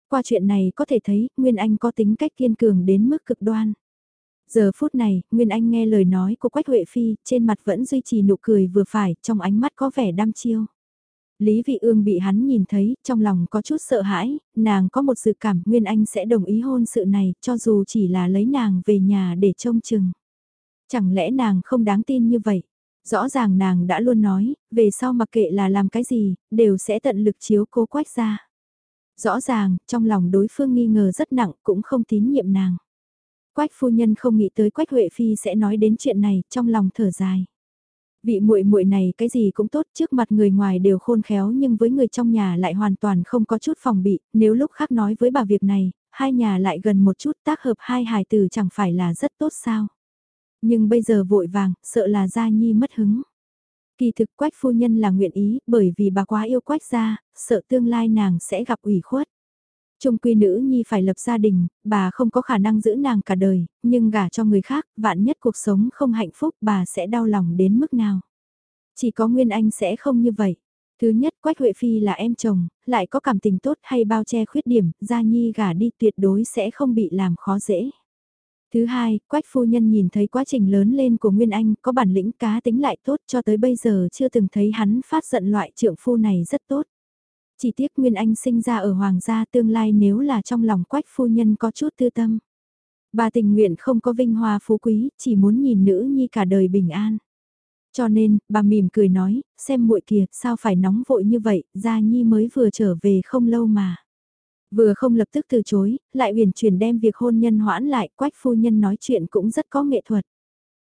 Qua chuyện này có thể thấy, Nguyên Anh có tính cách kiên cường đến mức cực đoan. Giờ phút này, Nguyên Anh nghe lời nói của Quách Huệ Phi, trên mặt vẫn duy trì nụ cười vừa phải, trong ánh mắt có vẻ đăm chiêu. Lý Vị Ương bị hắn nhìn thấy, trong lòng có chút sợ hãi, nàng có một dự cảm Nguyên Anh sẽ đồng ý hôn sự này, cho dù chỉ là lấy nàng về nhà để trông chừng. Chẳng lẽ nàng không đáng tin như vậy? Rõ ràng nàng đã luôn nói, về sau mặc kệ là làm cái gì, đều sẽ tận lực chiếu cố quách ra. Rõ ràng, trong lòng đối phương nghi ngờ rất nặng cũng không tín nhiệm nàng. Quách phu nhân không nghĩ tới Quách Huệ Phi sẽ nói đến chuyện này, trong lòng thở dài. Vị muội muội này cái gì cũng tốt, trước mặt người ngoài đều khôn khéo nhưng với người trong nhà lại hoàn toàn không có chút phòng bị, nếu lúc khác nói với bà việc này, hai nhà lại gần một chút tác hợp hai hài tử chẳng phải là rất tốt sao. Nhưng bây giờ vội vàng, sợ là Gia Nhi mất hứng. Kỳ thực Quách phu nhân là nguyện ý, bởi vì bà quá yêu Quách gia, sợ tương lai nàng sẽ gặp ủy khuất. Trung quy nữ nhi phải lập gia đình, bà không có khả năng giữ nàng cả đời, nhưng gả cho người khác, vạn nhất cuộc sống không hạnh phúc bà sẽ đau lòng đến mức nào. Chỉ có Nguyên Anh sẽ không như vậy. Thứ nhất Quách Huệ Phi là em chồng, lại có cảm tình tốt hay bao che khuyết điểm, gia nhi gả đi tuyệt đối sẽ không bị làm khó dễ. Thứ hai, Quách phu nhân nhìn thấy quá trình lớn lên của Nguyên Anh có bản lĩnh cá tính lại tốt cho tới bây giờ chưa từng thấy hắn phát giận loại trượng phu này rất tốt. Chỉ tiếc Nguyên Anh sinh ra ở Hoàng gia tương lai nếu là trong lòng quách phu nhân có chút tư tâm. Bà tình nguyện không có vinh hoa phú quý, chỉ muốn nhìn nữ nhi cả đời bình an. Cho nên, bà mỉm cười nói, xem muội kìa, sao phải nóng vội như vậy, gia nhi mới vừa trở về không lâu mà. Vừa không lập tức từ chối, lại uyển chuyển đem việc hôn nhân hoãn lại, quách phu nhân nói chuyện cũng rất có nghệ thuật.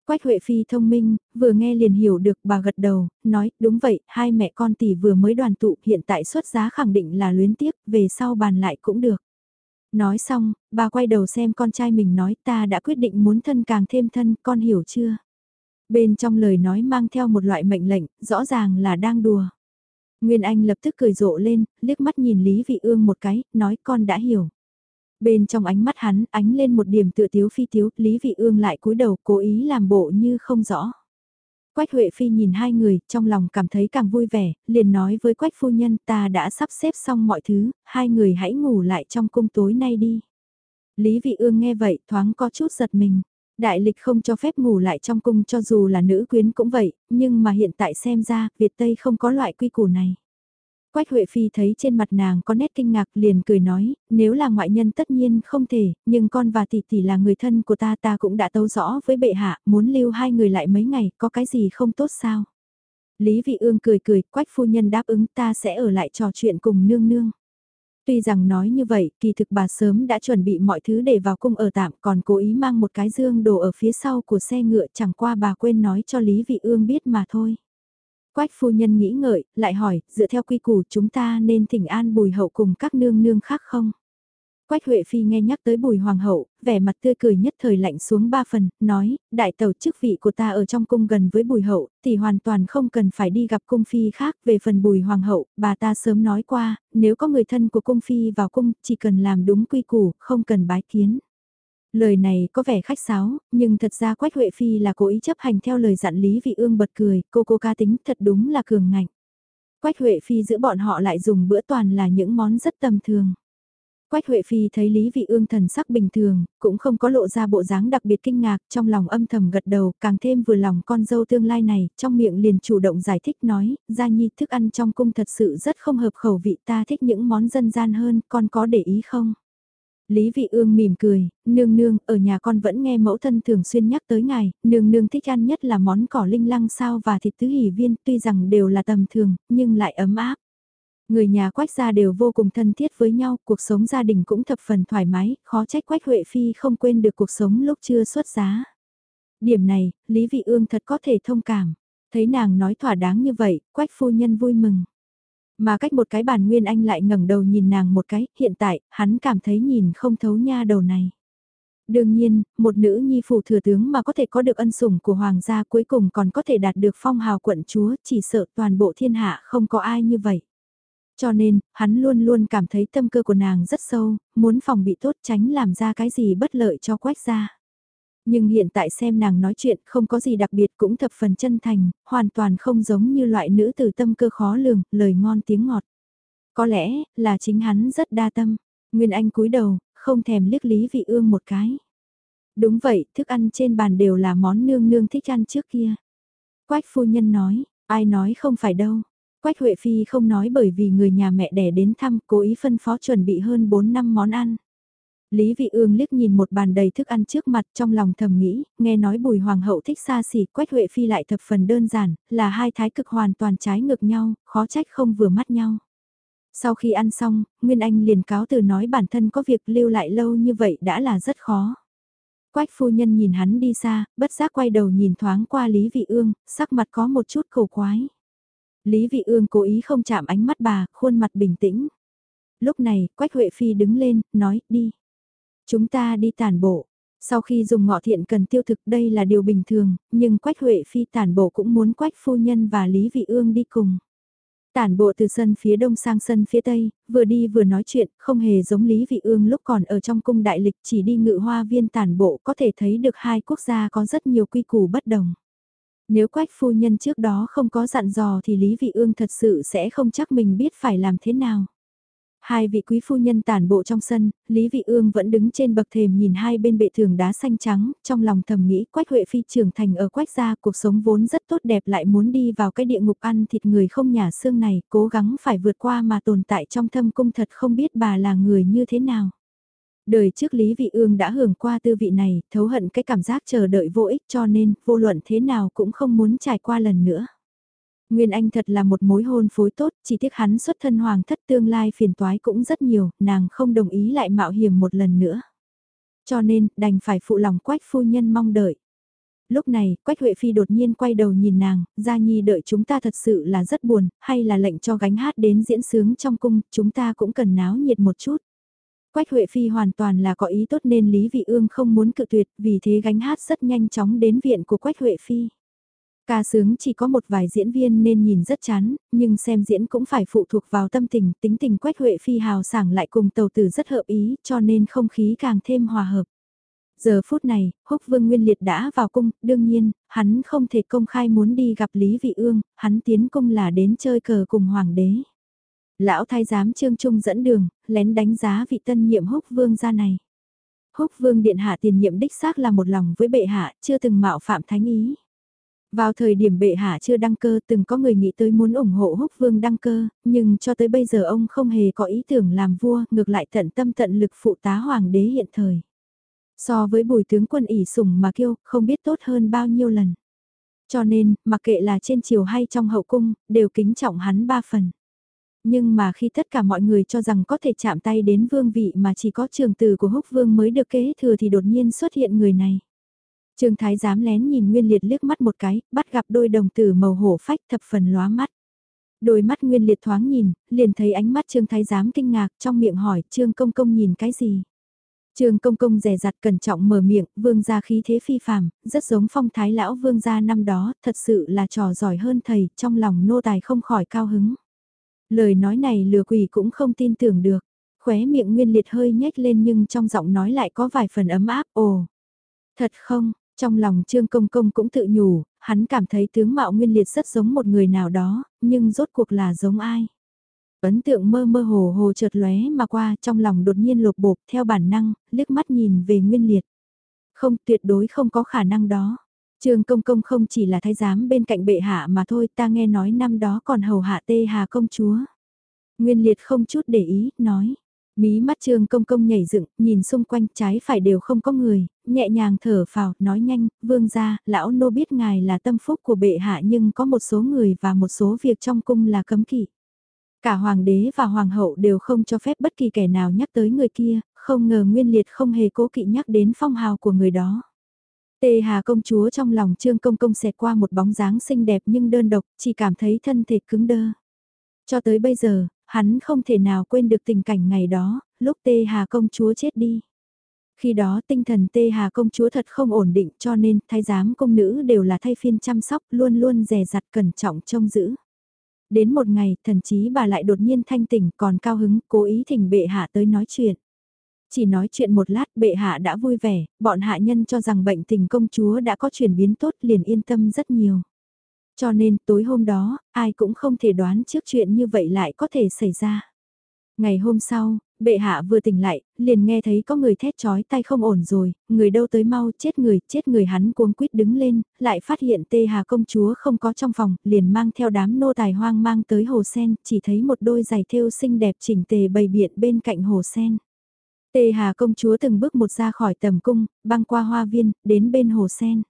Quách Huệ Phi thông minh, vừa nghe liền hiểu được bà gật đầu, nói, đúng vậy, hai mẹ con tỷ vừa mới đoàn tụ, hiện tại xuất giá khẳng định là luyến tiếc, về sau bàn lại cũng được. Nói xong, bà quay đầu xem con trai mình nói ta đã quyết định muốn thân càng thêm thân, con hiểu chưa? Bên trong lời nói mang theo một loại mệnh lệnh, rõ ràng là đang đùa. Nguyên Anh lập tức cười rộ lên, liếc mắt nhìn Lý Vị Ương một cái, nói con đã hiểu. Bên trong ánh mắt hắn ánh lên một điểm tựa tiếu phi tiếu, Lý Vị Ương lại cúi đầu cố ý làm bộ như không rõ. Quách Huệ Phi nhìn hai người, trong lòng cảm thấy càng vui vẻ, liền nói với Quách Phu Nhân ta đã sắp xếp xong mọi thứ, hai người hãy ngủ lại trong cung tối nay đi. Lý Vị Ương nghe vậy thoáng có chút giật mình. Đại lịch không cho phép ngủ lại trong cung cho dù là nữ quyến cũng vậy, nhưng mà hiện tại xem ra, Việt Tây không có loại quy củ này. Quách Huệ Phi thấy trên mặt nàng có nét kinh ngạc liền cười nói, nếu là ngoại nhân tất nhiên không thể, nhưng con và tỷ tỷ là người thân của ta ta cũng đã tấu rõ với bệ hạ, muốn lưu hai người lại mấy ngày, có cái gì không tốt sao? Lý Vị Ương cười cười, Quách phu nhân đáp ứng ta sẽ ở lại trò chuyện cùng nương nương. Tuy rằng nói như vậy, kỳ thực bà sớm đã chuẩn bị mọi thứ để vào cung ở tạm còn cố ý mang một cái dương đồ ở phía sau của xe ngựa chẳng qua bà quên nói cho Lý Vị Ương biết mà thôi. Quách phu nhân nghĩ ngợi, lại hỏi, dựa theo quy củ chúng ta nên thỉnh an bùi hậu cùng các nương nương khác không? Quách Huệ Phi nghe nhắc tới bùi hoàng hậu, vẻ mặt tươi cười nhất thời lạnh xuống ba phần, nói, đại tàu chức vị của ta ở trong cung gần với bùi hậu, thì hoàn toàn không cần phải đi gặp cung phi khác. Về phần bùi hoàng hậu, bà ta sớm nói qua, nếu có người thân của cung phi vào cung, chỉ cần làm đúng quy củ, không cần bái kiến. Lời này có vẻ khách sáo, nhưng thật ra Quách Huệ Phi là cố ý chấp hành theo lời dặn Lý Vị Ương bật cười, cô cô ca tính thật đúng là cường ngạnh. Quách Huệ Phi giữa bọn họ lại dùng bữa toàn là những món rất tầm thường. Quách Huệ Phi thấy Lý Vị Ương thần sắc bình thường, cũng không có lộ ra bộ dáng đặc biệt kinh ngạc, trong lòng âm thầm gật đầu, càng thêm vừa lòng con dâu tương lai này, trong miệng liền chủ động giải thích nói, gia nhi thức ăn trong cung thật sự rất không hợp khẩu vị ta thích những món dân gian hơn, con có để ý không? Lý Vị Ương mỉm cười, nương nương, ở nhà con vẫn nghe mẫu thân thường xuyên nhắc tới ngài, nương nương thích ăn nhất là món cỏ linh lăng sao và thịt tứ hỷ viên, tuy rằng đều là tầm thường, nhưng lại ấm áp. Người nhà quách gia đều vô cùng thân thiết với nhau, cuộc sống gia đình cũng thập phần thoải mái, khó trách quách Huệ Phi không quên được cuộc sống lúc chưa xuất giá. Điểm này, Lý Vị Ương thật có thể thông cảm. Thấy nàng nói thỏa đáng như vậy, quách phu nhân vui mừng. Mà cách một cái bàn Nguyên Anh lại ngẩng đầu nhìn nàng một cái, hiện tại, hắn cảm thấy nhìn không thấu nha đầu này. Đương nhiên, một nữ nhi phủ thừa tướng mà có thể có được ân sủng của hoàng gia cuối cùng còn có thể đạt được phong hào quận chúa, chỉ sợ toàn bộ thiên hạ không có ai như vậy. Cho nên, hắn luôn luôn cảm thấy tâm cơ của nàng rất sâu, muốn phòng bị tốt tránh làm ra cái gì bất lợi cho quách gia. Nhưng hiện tại xem nàng nói chuyện không có gì đặc biệt cũng thập phần chân thành, hoàn toàn không giống như loại nữ từ tâm cơ khó lường, lời ngon tiếng ngọt. Có lẽ là chính hắn rất đa tâm. Nguyên Anh cúi đầu, không thèm liếc Lý Vị Ương một cái. Đúng vậy, thức ăn trên bàn đều là món nương nương thích ăn trước kia. Quách phu nhân nói, ai nói không phải đâu. Quách Huệ Phi không nói bởi vì người nhà mẹ đẻ đến thăm cố ý phân phó chuẩn bị hơn 4 năm món ăn. Lý Vị Ương liếc nhìn một bàn đầy thức ăn trước mặt trong lòng thầm nghĩ, nghe nói bùi hoàng hậu thích xa xỉ, Quách Huệ Phi lại thập phần đơn giản, là hai thái cực hoàn toàn trái ngược nhau, khó trách không vừa mắt nhau. Sau khi ăn xong, Nguyên Anh liền cáo từ nói bản thân có việc lưu lại lâu như vậy đã là rất khó. Quách phu nhân nhìn hắn đi xa, bất giác quay đầu nhìn thoáng qua Lý Vị Ương, sắc mặt có một chút cầu quái. Lý Vị Ương cố ý không chạm ánh mắt bà, khuôn mặt bình tĩnh. Lúc này, Quách Huệ Phi đứng lên, nói, đi. Chúng ta đi tàn bộ. Sau khi dùng ngọ thiện cần tiêu thực đây là điều bình thường, nhưng Quách Huệ Phi tàn bộ cũng muốn Quách Phu Nhân và Lý Vị Ương đi cùng. Tản bộ từ sân phía đông sang sân phía tây, vừa đi vừa nói chuyện, không hề giống Lý Vị Ương lúc còn ở trong cung đại lịch chỉ đi ngự hoa viên tản bộ có thể thấy được hai quốc gia có rất nhiều quy củ bất đồng. Nếu quách phu nhân trước đó không có dặn dò thì Lý Vị Ương thật sự sẽ không chắc mình biết phải làm thế nào. Hai vị quý phu nhân tản bộ trong sân, Lý Vị Ương vẫn đứng trên bậc thềm nhìn hai bên bệ thường đá xanh trắng, trong lòng thầm nghĩ Quách Huệ Phi trưởng thành ở Quách gia cuộc sống vốn rất tốt đẹp lại muốn đi vào cái địa ngục ăn thịt người không nhà xương này, cố gắng phải vượt qua mà tồn tại trong thâm cung thật không biết bà là người như thế nào. Đời trước Lý Vị Ương đã hưởng qua tư vị này, thấu hận cái cảm giác chờ đợi vô ích cho nên, vô luận thế nào cũng không muốn trải qua lần nữa. Nguyên Anh thật là một mối hôn phối tốt, chỉ tiếc hắn xuất thân hoàng thất tương lai phiền toái cũng rất nhiều, nàng không đồng ý lại mạo hiểm một lần nữa. Cho nên, đành phải phụ lòng quách phu nhân mong đợi. Lúc này, Quách Huệ Phi đột nhiên quay đầu nhìn nàng, Gia Nhi đợi chúng ta thật sự là rất buồn, hay là lệnh cho gánh hát đến diễn sướng trong cung, chúng ta cũng cần náo nhiệt một chút. Quách Huệ Phi hoàn toàn là có ý tốt nên Lý Vị Ương không muốn cự tuyệt, vì thế gánh hát rất nhanh chóng đến viện của Quách Huệ Phi. Ca sướng chỉ có một vài diễn viên nên nhìn rất chán, nhưng xem diễn cũng phải phụ thuộc vào tâm tình, tính tình Quách Huệ Phi hào sảng lại cùng tàu tử rất hợp ý, cho nên không khí càng thêm hòa hợp. Giờ phút này, Húc Vương Nguyên Liệt đã vào cung, đương nhiên, hắn không thể công khai muốn đi gặp Lý Vị Ương, hắn tiến cung là đến chơi cờ cùng Hoàng đế. Lão thái giám Trương Trung dẫn đường, lén đánh giá vị tân nhiệm Húc Vương gia này. Húc Vương Điện Hạ tiền nhiệm đích xác là một lòng với bệ hạ, chưa từng mạo phạm thánh ý. Vào thời điểm bệ hạ chưa đăng cơ từng có người nghĩ tới muốn ủng hộ húc vương đăng cơ, nhưng cho tới bây giờ ông không hề có ý tưởng làm vua, ngược lại tận tâm tận lực phụ tá hoàng đế hiện thời. So với bùi tướng quân ỉ sủng mà kêu, không biết tốt hơn bao nhiêu lần. Cho nên, mặc kệ là trên triều hay trong hậu cung, đều kính trọng hắn ba phần. Nhưng mà khi tất cả mọi người cho rằng có thể chạm tay đến vương vị mà chỉ có trường tử của húc vương mới được kế thừa thì đột nhiên xuất hiện người này. Trương Thái giám lén nhìn Nguyên Liệt liếc mắt một cái, bắt gặp đôi đồng tử màu hổ phách thập phần lóa mắt. Đôi mắt Nguyên Liệt thoáng nhìn, liền thấy ánh mắt Trương Thái giám kinh ngạc trong miệng hỏi Trương Công Công nhìn cái gì. Trương Công Công rẻ rặt cẩn trọng mở miệng, vương gia khí thế phi phàm, rất giống phong thái lão vương gia năm đó, thật sự là trò giỏi hơn thầy, trong lòng nô tài không khỏi cao hứng. Lời nói này lừa quỷ cũng không tin tưởng được, khóe miệng Nguyên Liệt hơi nhếch lên nhưng trong giọng nói lại có vài phần ấm áp, ồ. Thật không, trong lòng Trương Công Công cũng tự nhủ, hắn cảm thấy tướng mạo nguyên liệt rất giống một người nào đó, nhưng rốt cuộc là giống ai. Ấn tượng mơ mơ hồ hồ chợt lóe mà qua trong lòng đột nhiên lột bột theo bản năng, liếc mắt nhìn về nguyên liệt. Không tuyệt đối không có khả năng đó. Trương Công Công không chỉ là thái giám bên cạnh bệ hạ mà thôi ta nghe nói năm đó còn hầu hạ tê hà công chúa. Nguyên liệt không chút để ý, nói. Mí mắt trương công công nhảy dựng, nhìn xung quanh trái phải đều không có người, nhẹ nhàng thở phào, nói nhanh, vương gia, lão nô biết ngài là tâm phúc của bệ hạ nhưng có một số người và một số việc trong cung là cấm kỵ. Cả hoàng đế và hoàng hậu đều không cho phép bất kỳ kẻ nào nhắc tới người kia, không ngờ nguyên liệt không hề cố kỵ nhắc đến phong hào của người đó. Tê Hà công chúa trong lòng Trương Công Công xẹt qua một bóng dáng xinh đẹp nhưng đơn độc, chỉ cảm thấy thân thể cứng đơ. Cho tới bây giờ, hắn không thể nào quên được tình cảnh ngày đó, lúc Tê Hà công chúa chết đi. Khi đó tinh thần Tê Hà công chúa thật không ổn định cho nên thái giám công nữ đều là thay phiên chăm sóc luôn luôn dè dặt cẩn trọng trông giữ. Đến một ngày thần chí bà lại đột nhiên thanh tỉnh còn cao hứng cố ý thỉnh bệ hạ tới nói chuyện. Chỉ nói chuyện một lát bệ hạ đã vui vẻ, bọn hạ nhân cho rằng bệnh tình công chúa đã có chuyển biến tốt liền yên tâm rất nhiều. Cho nên tối hôm đó, ai cũng không thể đoán trước chuyện như vậy lại có thể xảy ra. Ngày hôm sau, bệ hạ vừa tỉnh lại, liền nghe thấy có người thét chói tay không ổn rồi, người đâu tới mau chết người, chết người hắn cuống quýt đứng lên, lại phát hiện tê hà công chúa không có trong phòng, liền mang theo đám nô tài hoang mang tới hồ sen, chỉ thấy một đôi giày thêu xinh đẹp chỉnh tề bày biện bên cạnh hồ sen. Tê hà công chúa từng bước một ra khỏi tầm cung, băng qua hoa viên, đến bên hồ sen.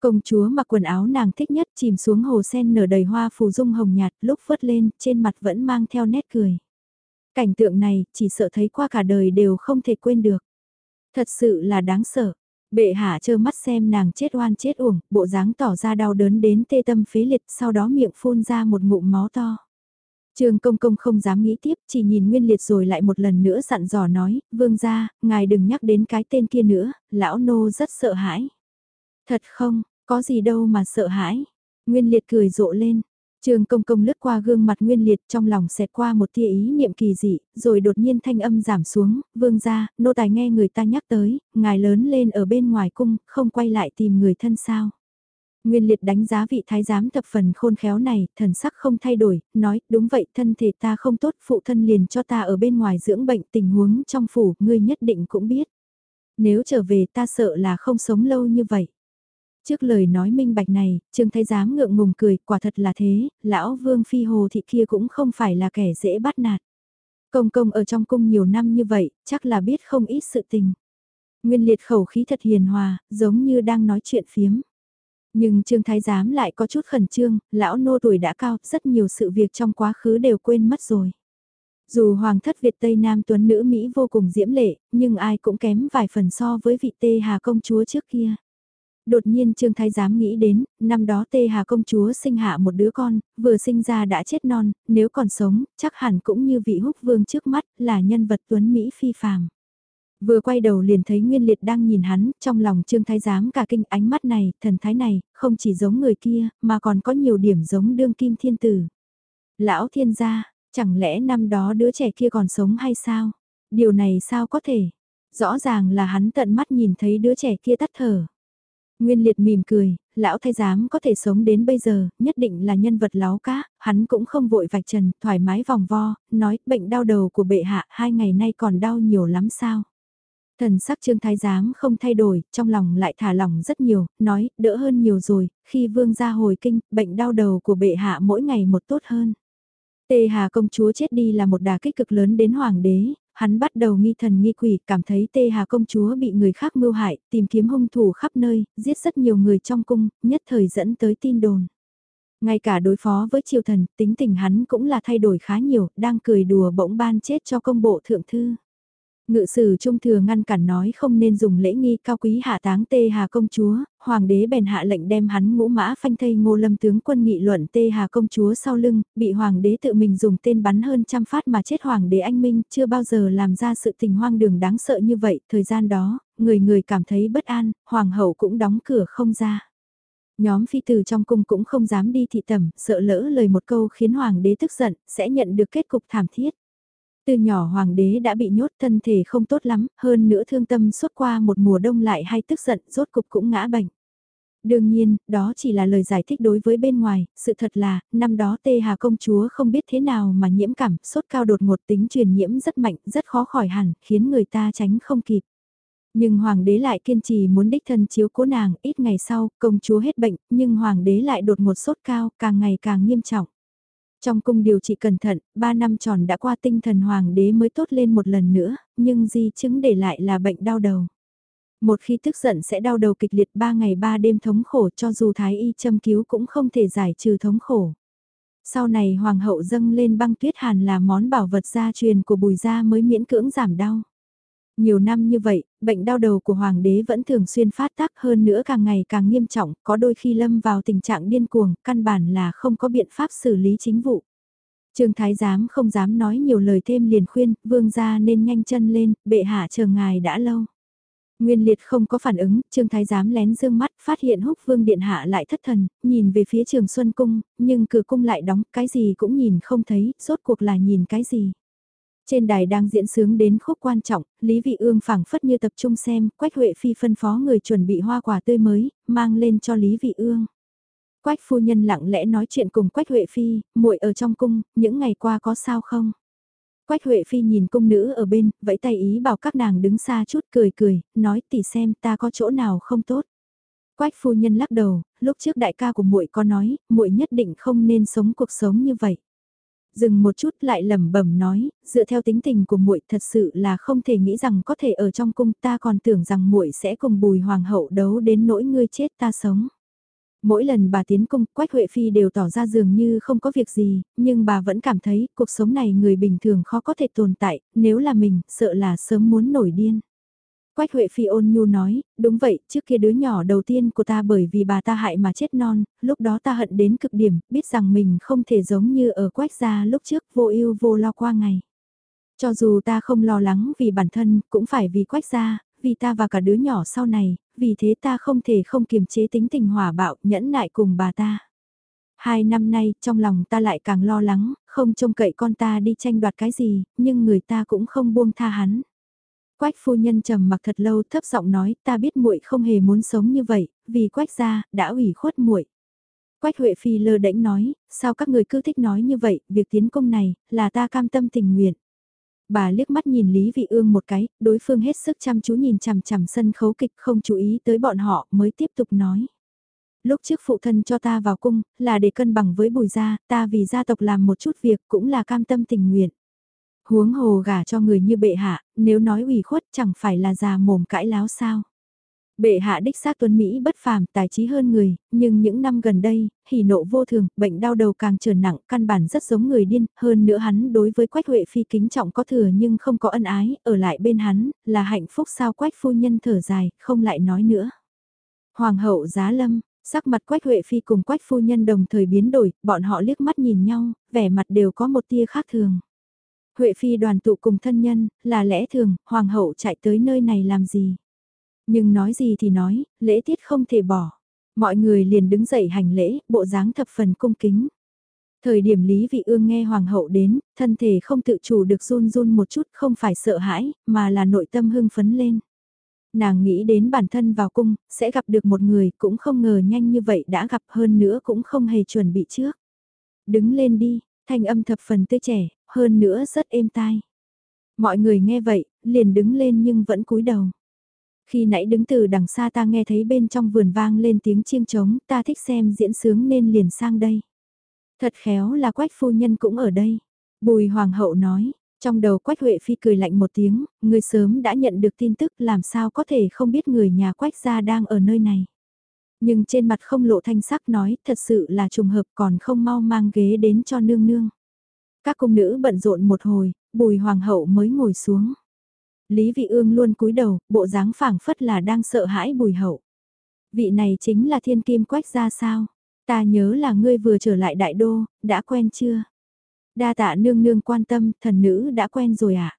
Công chúa mặc quần áo nàng thích nhất chìm xuống hồ sen nở đầy hoa phù dung hồng nhạt lúc vớt lên trên mặt vẫn mang theo nét cười. Cảnh tượng này chỉ sợ thấy qua cả đời đều không thể quên được. Thật sự là đáng sợ. Bệ hạ trơ mắt xem nàng chết oan chết uổng, bộ dáng tỏ ra đau đớn đến tê tâm phế liệt sau đó miệng phun ra một ngụm máu to. Trương công công không dám nghĩ tiếp, chỉ nhìn Nguyên Liệt rồi lại một lần nữa dặn dò nói, vương gia, ngài đừng nhắc đến cái tên kia nữa, lão nô rất sợ hãi. Thật không, có gì đâu mà sợ hãi. Nguyên liệt cười rộ lên. Trường công công lướt qua gương mặt nguyên liệt trong lòng xẹt qua một tia ý niệm kỳ dị, rồi đột nhiên thanh âm giảm xuống, vương ra, nô tài nghe người ta nhắc tới, ngài lớn lên ở bên ngoài cung, không quay lại tìm người thân sao. Nguyên liệt đánh giá vị thái giám thập phần khôn khéo này, thần sắc không thay đổi, nói, đúng vậy thân thể ta không tốt, phụ thân liền cho ta ở bên ngoài dưỡng bệnh tình huống trong phủ, ngươi nhất định cũng biết. Nếu trở về ta sợ là không sống lâu như vậy. Trước lời nói minh bạch này, Trương Thái Giám ngượng ngùng cười, quả thật là thế, lão Vương Phi Hồ Thị kia cũng không phải là kẻ dễ bắt nạt. Công công ở trong cung nhiều năm như vậy, chắc là biết không ít sự tình. Nguyên liệt khẩu khí thật hiền hòa, giống như đang nói chuyện phiếm. Nhưng Trương Thái Giám lại có chút khẩn trương, lão nô tuổi đã cao, rất nhiều sự việc trong quá khứ đều quên mất rồi. Dù Hoàng thất Việt Tây Nam tuấn nữ Mỹ vô cùng diễm lệ, nhưng ai cũng kém vài phần so với vị tê hà công chúa trước kia. Đột nhiên Trương Thái giám nghĩ đến, năm đó Tê Hà công chúa sinh hạ một đứa con, vừa sinh ra đã chết non, nếu còn sống, chắc hẳn cũng như vị húc vương trước mắt, là nhân vật tuấn Mỹ phi phàm. Vừa quay đầu liền thấy Nguyên Liệt đang nhìn hắn, trong lòng Trương Thái giám cả kinh ánh mắt này, thần thái này, không chỉ giống người kia, mà còn có nhiều điểm giống đương kim thiên tử. Lão thiên gia, chẳng lẽ năm đó đứa trẻ kia còn sống hay sao? Điều này sao có thể? Rõ ràng là hắn tận mắt nhìn thấy đứa trẻ kia tắt thở. Nguyên liệt mỉm cười, lão thái giám có thể sống đến bây giờ, nhất định là nhân vật láo cá, hắn cũng không vội vạch trần, thoải mái vòng vo, nói bệnh đau đầu của bệ hạ hai ngày nay còn đau nhiều lắm sao. Thần sắc trương thái giám không thay đổi, trong lòng lại thả lỏng rất nhiều, nói, đỡ hơn nhiều rồi, khi vương gia hồi kinh, bệnh đau đầu của bệ hạ mỗi ngày một tốt hơn. Tề Hà công chúa chết đi là một đà kích cực lớn đến hoàng đế, hắn bắt đầu nghi thần nghi quỷ, cảm thấy Tê Hà công chúa bị người khác mưu hại, tìm kiếm hung thủ khắp nơi, giết rất nhiều người trong cung, nhất thời dẫn tới tin đồn. Ngay cả đối phó với triều thần, tính tình hắn cũng là thay đổi khá nhiều, đang cười đùa bỗng ban chết cho công bộ thượng thư. Ngự sử trung thừa ngăn cản nói không nên dùng lễ nghi cao quý hạ táng tê hà công chúa, hoàng đế bèn hạ lệnh đem hắn ngũ mã phanh thây ngô lâm tướng quân nghị luận tê hà công chúa sau lưng, bị hoàng đế tự mình dùng tên bắn hơn trăm phát mà chết hoàng đế anh minh chưa bao giờ làm ra sự tình hoang đường đáng sợ như vậy, thời gian đó, người người cảm thấy bất an, hoàng hậu cũng đóng cửa không ra. Nhóm phi tử trong cung cũng không dám đi thị tẩm, sợ lỡ lời một câu khiến hoàng đế tức giận, sẽ nhận được kết cục thảm thiết. Từ nhỏ hoàng đế đã bị nhốt thân thể không tốt lắm, hơn nữa thương tâm suốt qua một mùa đông lại hay tức giận, rốt cục cũng ngã bệnh. Đương nhiên, đó chỉ là lời giải thích đối với bên ngoài, sự thật là, năm đó Tê Hà công chúa không biết thế nào mà nhiễm cảm, sốt cao đột ngột tính truyền nhiễm rất mạnh, rất khó khỏi hẳn, khiến người ta tránh không kịp. Nhưng hoàng đế lại kiên trì muốn đích thân chiếu cố nàng, ít ngày sau, công chúa hết bệnh, nhưng hoàng đế lại đột ngột sốt cao, càng ngày càng nghiêm trọng. Trong cung điều trị cẩn thận, 3 năm tròn đã qua tinh thần hoàng đế mới tốt lên một lần nữa, nhưng di chứng để lại là bệnh đau đầu. Một khi tức giận sẽ đau đầu kịch liệt 3 ngày 3 đêm thống khổ cho dù thái y châm cứu cũng không thể giải trừ thống khổ. Sau này hoàng hậu dâng lên băng tuyết hàn là món bảo vật gia truyền của bùi gia mới miễn cưỡng giảm đau. Nhiều năm như vậy, bệnh đau đầu của hoàng đế vẫn thường xuyên phát tác hơn nữa càng ngày càng nghiêm trọng, có đôi khi lâm vào tình trạng điên cuồng, căn bản là không có biện pháp xử lý chính vụ. Trương Thái Giám không dám nói nhiều lời thêm liền khuyên, vương gia nên nhanh chân lên, bệ hạ chờ ngài đã lâu. Nguyên liệt không có phản ứng, Trương Thái Giám lén dương mắt, phát hiện húc vương điện hạ lại thất thần, nhìn về phía trường Xuân Cung, nhưng cửa cung lại đóng, cái gì cũng nhìn không thấy, rốt cuộc là nhìn cái gì. Trên đài đang diễn sướng đến khúc quan trọng, Lý Vị Ương phảng phất như tập trung xem, Quách Huệ Phi phân phó người chuẩn bị hoa quả tươi mới, mang lên cho Lý Vị Ương. Quách phu nhân lặng lẽ nói chuyện cùng Quách Huệ Phi, muội ở trong cung, những ngày qua có sao không? Quách Huệ Phi nhìn cung nữ ở bên, vẫy tay ý bảo các nàng đứng xa chút cười cười, nói tỉ xem ta có chỗ nào không tốt. Quách phu nhân lắc đầu, lúc trước đại ca của muội có nói, muội nhất định không nên sống cuộc sống như vậy dừng một chút lại lẩm bẩm nói, dựa theo tính tình của muội thật sự là không thể nghĩ rằng có thể ở trong cung ta còn tưởng rằng muội sẽ cùng bùi hoàng hậu đấu đến nỗi ngươi chết ta sống. Mỗi lần bà tiến cung, Quách Huệ Phi đều tỏ ra dường như không có việc gì, nhưng bà vẫn cảm thấy cuộc sống này người bình thường khó có thể tồn tại, nếu là mình, sợ là sớm muốn nổi điên. Quách Huệ Phi ôn nhu nói, đúng vậy, trước kia đứa nhỏ đầu tiên của ta bởi vì bà ta hại mà chết non, lúc đó ta hận đến cực điểm, biết rằng mình không thể giống như ở Quách gia lúc trước vô ưu vô lo qua ngày. Cho dù ta không lo lắng vì bản thân, cũng phải vì Quách gia, vì ta và cả đứa nhỏ sau này, vì thế ta không thể không kiềm chế tính tình hỏa bạo, nhẫn nại cùng bà ta. Hai năm nay, trong lòng ta lại càng lo lắng, không trông cậy con ta đi tranh đoạt cái gì, nhưng người ta cũng không buông tha hắn. Quách phu nhân trầm mặc thật lâu thấp giọng nói ta biết muội không hề muốn sống như vậy, vì quách gia đã ủy khuất muội. Quách Huệ Phi lơ đễnh nói, sao các người cứ thích nói như vậy, việc tiến công này, là ta cam tâm tình nguyện. Bà liếc mắt nhìn Lý Vị Ương một cái, đối phương hết sức chăm chú nhìn chằm chằm sân khấu kịch không chú ý tới bọn họ mới tiếp tục nói. Lúc trước phụ thân cho ta vào cung, là để cân bằng với bùi gia, ta vì gia tộc làm một chút việc cũng là cam tâm tình nguyện huống hồ gả cho người như bệ hạ, nếu nói ủy khuất chẳng phải là già mồm cãi láo sao. Bệ hạ đích xác tuấn Mỹ bất phàm, tài trí hơn người, nhưng những năm gần đây, hỉ nộ vô thường, bệnh đau đầu càng trở nặng, căn bản rất giống người điên, hơn nữa hắn đối với Quách Huệ Phi kính trọng có thừa nhưng không có ân ái, ở lại bên hắn, là hạnh phúc sao Quách phu nhân thở dài, không lại nói nữa. Hoàng hậu giá lâm, sắc mặt Quách Huệ Phi cùng Quách phu nhân đồng thời biến đổi, bọn họ liếc mắt nhìn nhau, vẻ mặt đều có một tia khác thường. Huệ Phi đoàn tụ cùng thân nhân, là lẽ thường, Hoàng hậu chạy tới nơi này làm gì? Nhưng nói gì thì nói, lễ tiết không thể bỏ. Mọi người liền đứng dậy hành lễ, bộ dáng thập phần cung kính. Thời điểm Lý Vị Ương nghe Hoàng hậu đến, thân thể không tự chủ được run run một chút không phải sợ hãi, mà là nội tâm hưng phấn lên. Nàng nghĩ đến bản thân vào cung, sẽ gặp được một người cũng không ngờ nhanh như vậy đã gặp hơn nữa cũng không hề chuẩn bị trước. Đứng lên đi, thanh âm thập phần tươi trẻ, hơn nữa rất êm tai. Mọi người nghe vậy, liền đứng lên nhưng vẫn cúi đầu. Khi nãy đứng từ đằng xa ta nghe thấy bên trong vườn vang lên tiếng chiêng trống, ta thích xem diễn sướng nên liền sang đây. Thật khéo là quách phu nhân cũng ở đây. Bùi hoàng hậu nói, trong đầu quách huệ phi cười lạnh một tiếng, người sớm đã nhận được tin tức làm sao có thể không biết người nhà quách gia đang ở nơi này. Nhưng trên mặt không lộ thanh sắc nói thật sự là trùng hợp còn không mau mang ghế đến cho nương nương. Các cung nữ bận rộn một hồi, bùi hoàng hậu mới ngồi xuống. Lý Vị Ương luôn cúi đầu, bộ dáng phảng phất là đang sợ hãi bùi hậu. Vị này chính là thiên kim quách gia sao? Ta nhớ là ngươi vừa trở lại đại đô, đã quen chưa? Đa tạ nương nương quan tâm, thần nữ đã quen rồi ạ. À?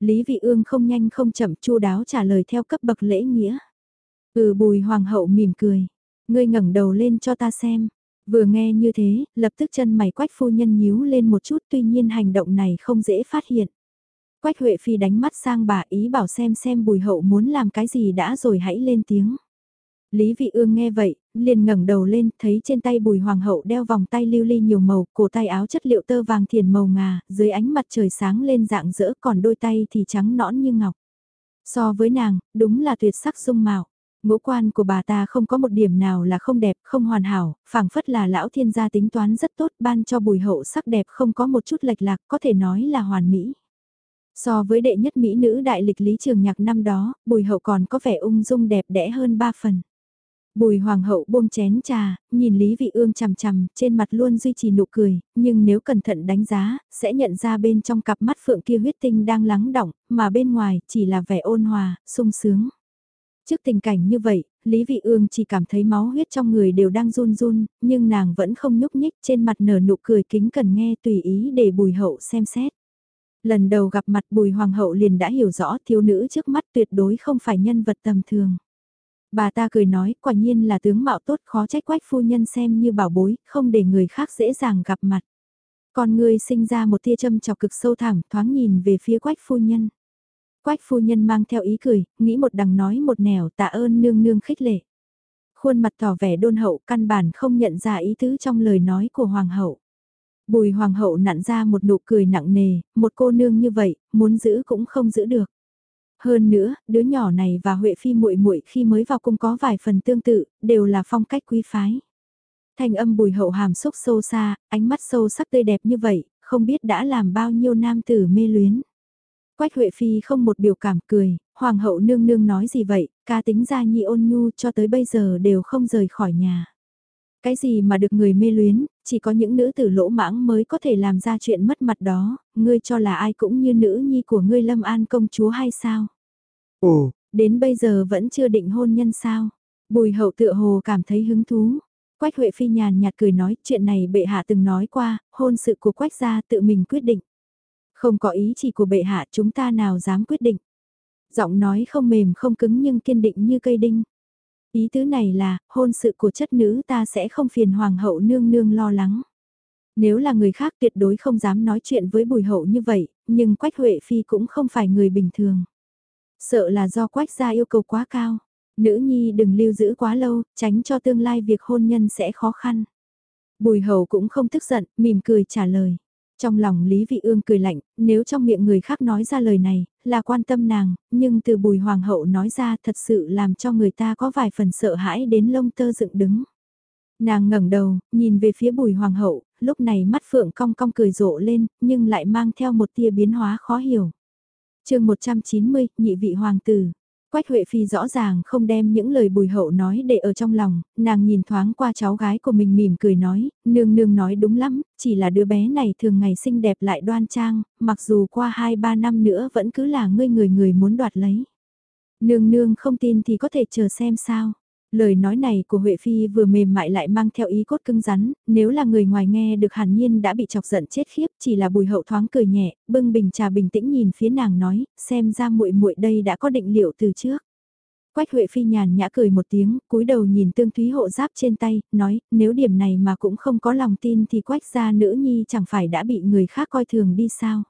Lý Vị Ương không nhanh không chậm chu đáo trả lời theo cấp bậc lễ nghĩa. Ừ bùi hoàng hậu mỉm cười. Ngươi ngẩng đầu lên cho ta xem. Vừa nghe như thế, lập tức chân mày quách phu nhân nhíu lên một chút tuy nhiên hành động này không dễ phát hiện. Quách Huệ Phi đánh mắt sang bà ý bảo xem xem bùi hậu muốn làm cái gì đã rồi hãy lên tiếng. Lý Vị Ương nghe vậy, liền ngẩng đầu lên, thấy trên tay bùi hoàng hậu đeo vòng tay lưu ly nhiều màu, cổ tay áo chất liệu tơ vàng thiền màu ngà, dưới ánh mặt trời sáng lên dạng dỡ còn đôi tay thì trắng nõn như ngọc. So với nàng, đúng là tuyệt sắc dung mạo. Ngũ quan của bà ta không có một điểm nào là không đẹp, không hoàn hảo, phảng phất là lão thiên gia tính toán rất tốt ban cho bùi hậu sắc đẹp không có một chút lệch lạc, có thể nói là hoàn mỹ. So với đệ nhất mỹ nữ đại lịch lý trường nhạc năm đó, bùi hậu còn có vẻ ung dung đẹp đẽ hơn ba phần. Bùi hoàng hậu buông chén trà, nhìn Lý Vị Ương chằm chằm, trên mặt luôn duy trì nụ cười, nhưng nếu cẩn thận đánh giá, sẽ nhận ra bên trong cặp mắt phượng kia huyết tinh đang lắng động, mà bên ngoài chỉ là vẻ ôn hòa, sung sướng. Trước tình cảnh như vậy, Lý Vị Ương chỉ cảm thấy máu huyết trong người đều đang run run, nhưng nàng vẫn không nhúc nhích trên mặt nở nụ cười kính cần nghe tùy ý để bùi hậu xem xét. Lần đầu gặp mặt bùi hoàng hậu liền đã hiểu rõ thiếu nữ trước mắt tuyệt đối không phải nhân vật tầm thường. Bà ta cười nói, quả nhiên là tướng mạo tốt khó trách quách phu nhân xem như bảo bối, không để người khác dễ dàng gặp mặt. Còn người sinh ra một tia châm chọc cực sâu thẳm, thoáng nhìn về phía quách phu nhân. Quách phu nhân mang theo ý cười, nghĩ một đằng nói một nẻo tạ ơn nương nương khích lệ. Khuôn mặt tỏ vẻ đôn hậu căn bản không nhận ra ý tứ trong lời nói của hoàng hậu. Bùi hoàng hậu nặn ra một nụ cười nặng nề, một cô nương như vậy, muốn giữ cũng không giữ được. Hơn nữa, đứa nhỏ này và Huệ Phi muội muội khi mới vào cung có vài phần tương tự, đều là phong cách quý phái. thành âm bùi hậu hàm xúc sâu xa, ánh mắt sâu sắc tươi đẹp như vậy, không biết đã làm bao nhiêu nam tử mê luyến. Quách Huệ Phi không một biểu cảm cười, hoàng hậu nương nương nói gì vậy, ca tính ra nhi ôn nhu cho tới bây giờ đều không rời khỏi nhà. Cái gì mà được người mê luyến, chỉ có những nữ tử lỗ mãng mới có thể làm ra chuyện mất mặt đó, ngươi cho là ai cũng như nữ nhi của ngươi Lâm An công chúa hay sao? Ồ, đến bây giờ vẫn chưa định hôn nhân sao? Bùi hậu tựa hồ cảm thấy hứng thú. Quách Huệ Phi nhàn nhạt cười nói chuyện này bệ hạ từng nói qua, hôn sự của Quách gia tự mình quyết định. Không có ý chỉ của bệ hạ chúng ta nào dám quyết định. Giọng nói không mềm không cứng nhưng kiên định như cây đinh. Ý tứ này là, hôn sự của chất nữ ta sẽ không phiền hoàng hậu nương nương lo lắng. Nếu là người khác tuyệt đối không dám nói chuyện với bùi hậu như vậy, nhưng Quách Huệ Phi cũng không phải người bình thường. Sợ là do Quách gia yêu cầu quá cao. Nữ nhi đừng lưu giữ quá lâu, tránh cho tương lai việc hôn nhân sẽ khó khăn. Bùi hậu cũng không tức giận, mỉm cười trả lời. Trong lòng Lý Vị Ương cười lạnh, nếu trong miệng người khác nói ra lời này, là quan tâm nàng, nhưng từ bùi hoàng hậu nói ra thật sự làm cho người ta có vài phần sợ hãi đến lông tơ dựng đứng. Nàng ngẩng đầu, nhìn về phía bùi hoàng hậu, lúc này mắt phượng cong cong cười rộ lên, nhưng lại mang theo một tia biến hóa khó hiểu. chương 190, nhị vị hoàng tử. Quách Huệ Phi rõ ràng không đem những lời bùi hậu nói để ở trong lòng, nàng nhìn thoáng qua cháu gái của mình mỉm cười nói, nương nương nói đúng lắm, chỉ là đứa bé này thường ngày xinh đẹp lại đoan trang, mặc dù qua 2-3 năm nữa vẫn cứ là ngươi người người muốn đoạt lấy. Nương nương không tin thì có thể chờ xem sao. Lời nói này của Huệ Phi vừa mềm mại lại mang theo ý cốt cứng rắn, nếu là người ngoài nghe được hàn nhiên đã bị chọc giận chết khiếp, chỉ là bùi hậu thoáng cười nhẹ, bưng bình trà bình tĩnh nhìn phía nàng nói, xem ra muội muội đây đã có định liệu từ trước. Quách Huệ Phi nhàn nhã cười một tiếng, cúi đầu nhìn tương thúy hộ giáp trên tay, nói, nếu điểm này mà cũng không có lòng tin thì quách gia nữ nhi chẳng phải đã bị người khác coi thường đi sao.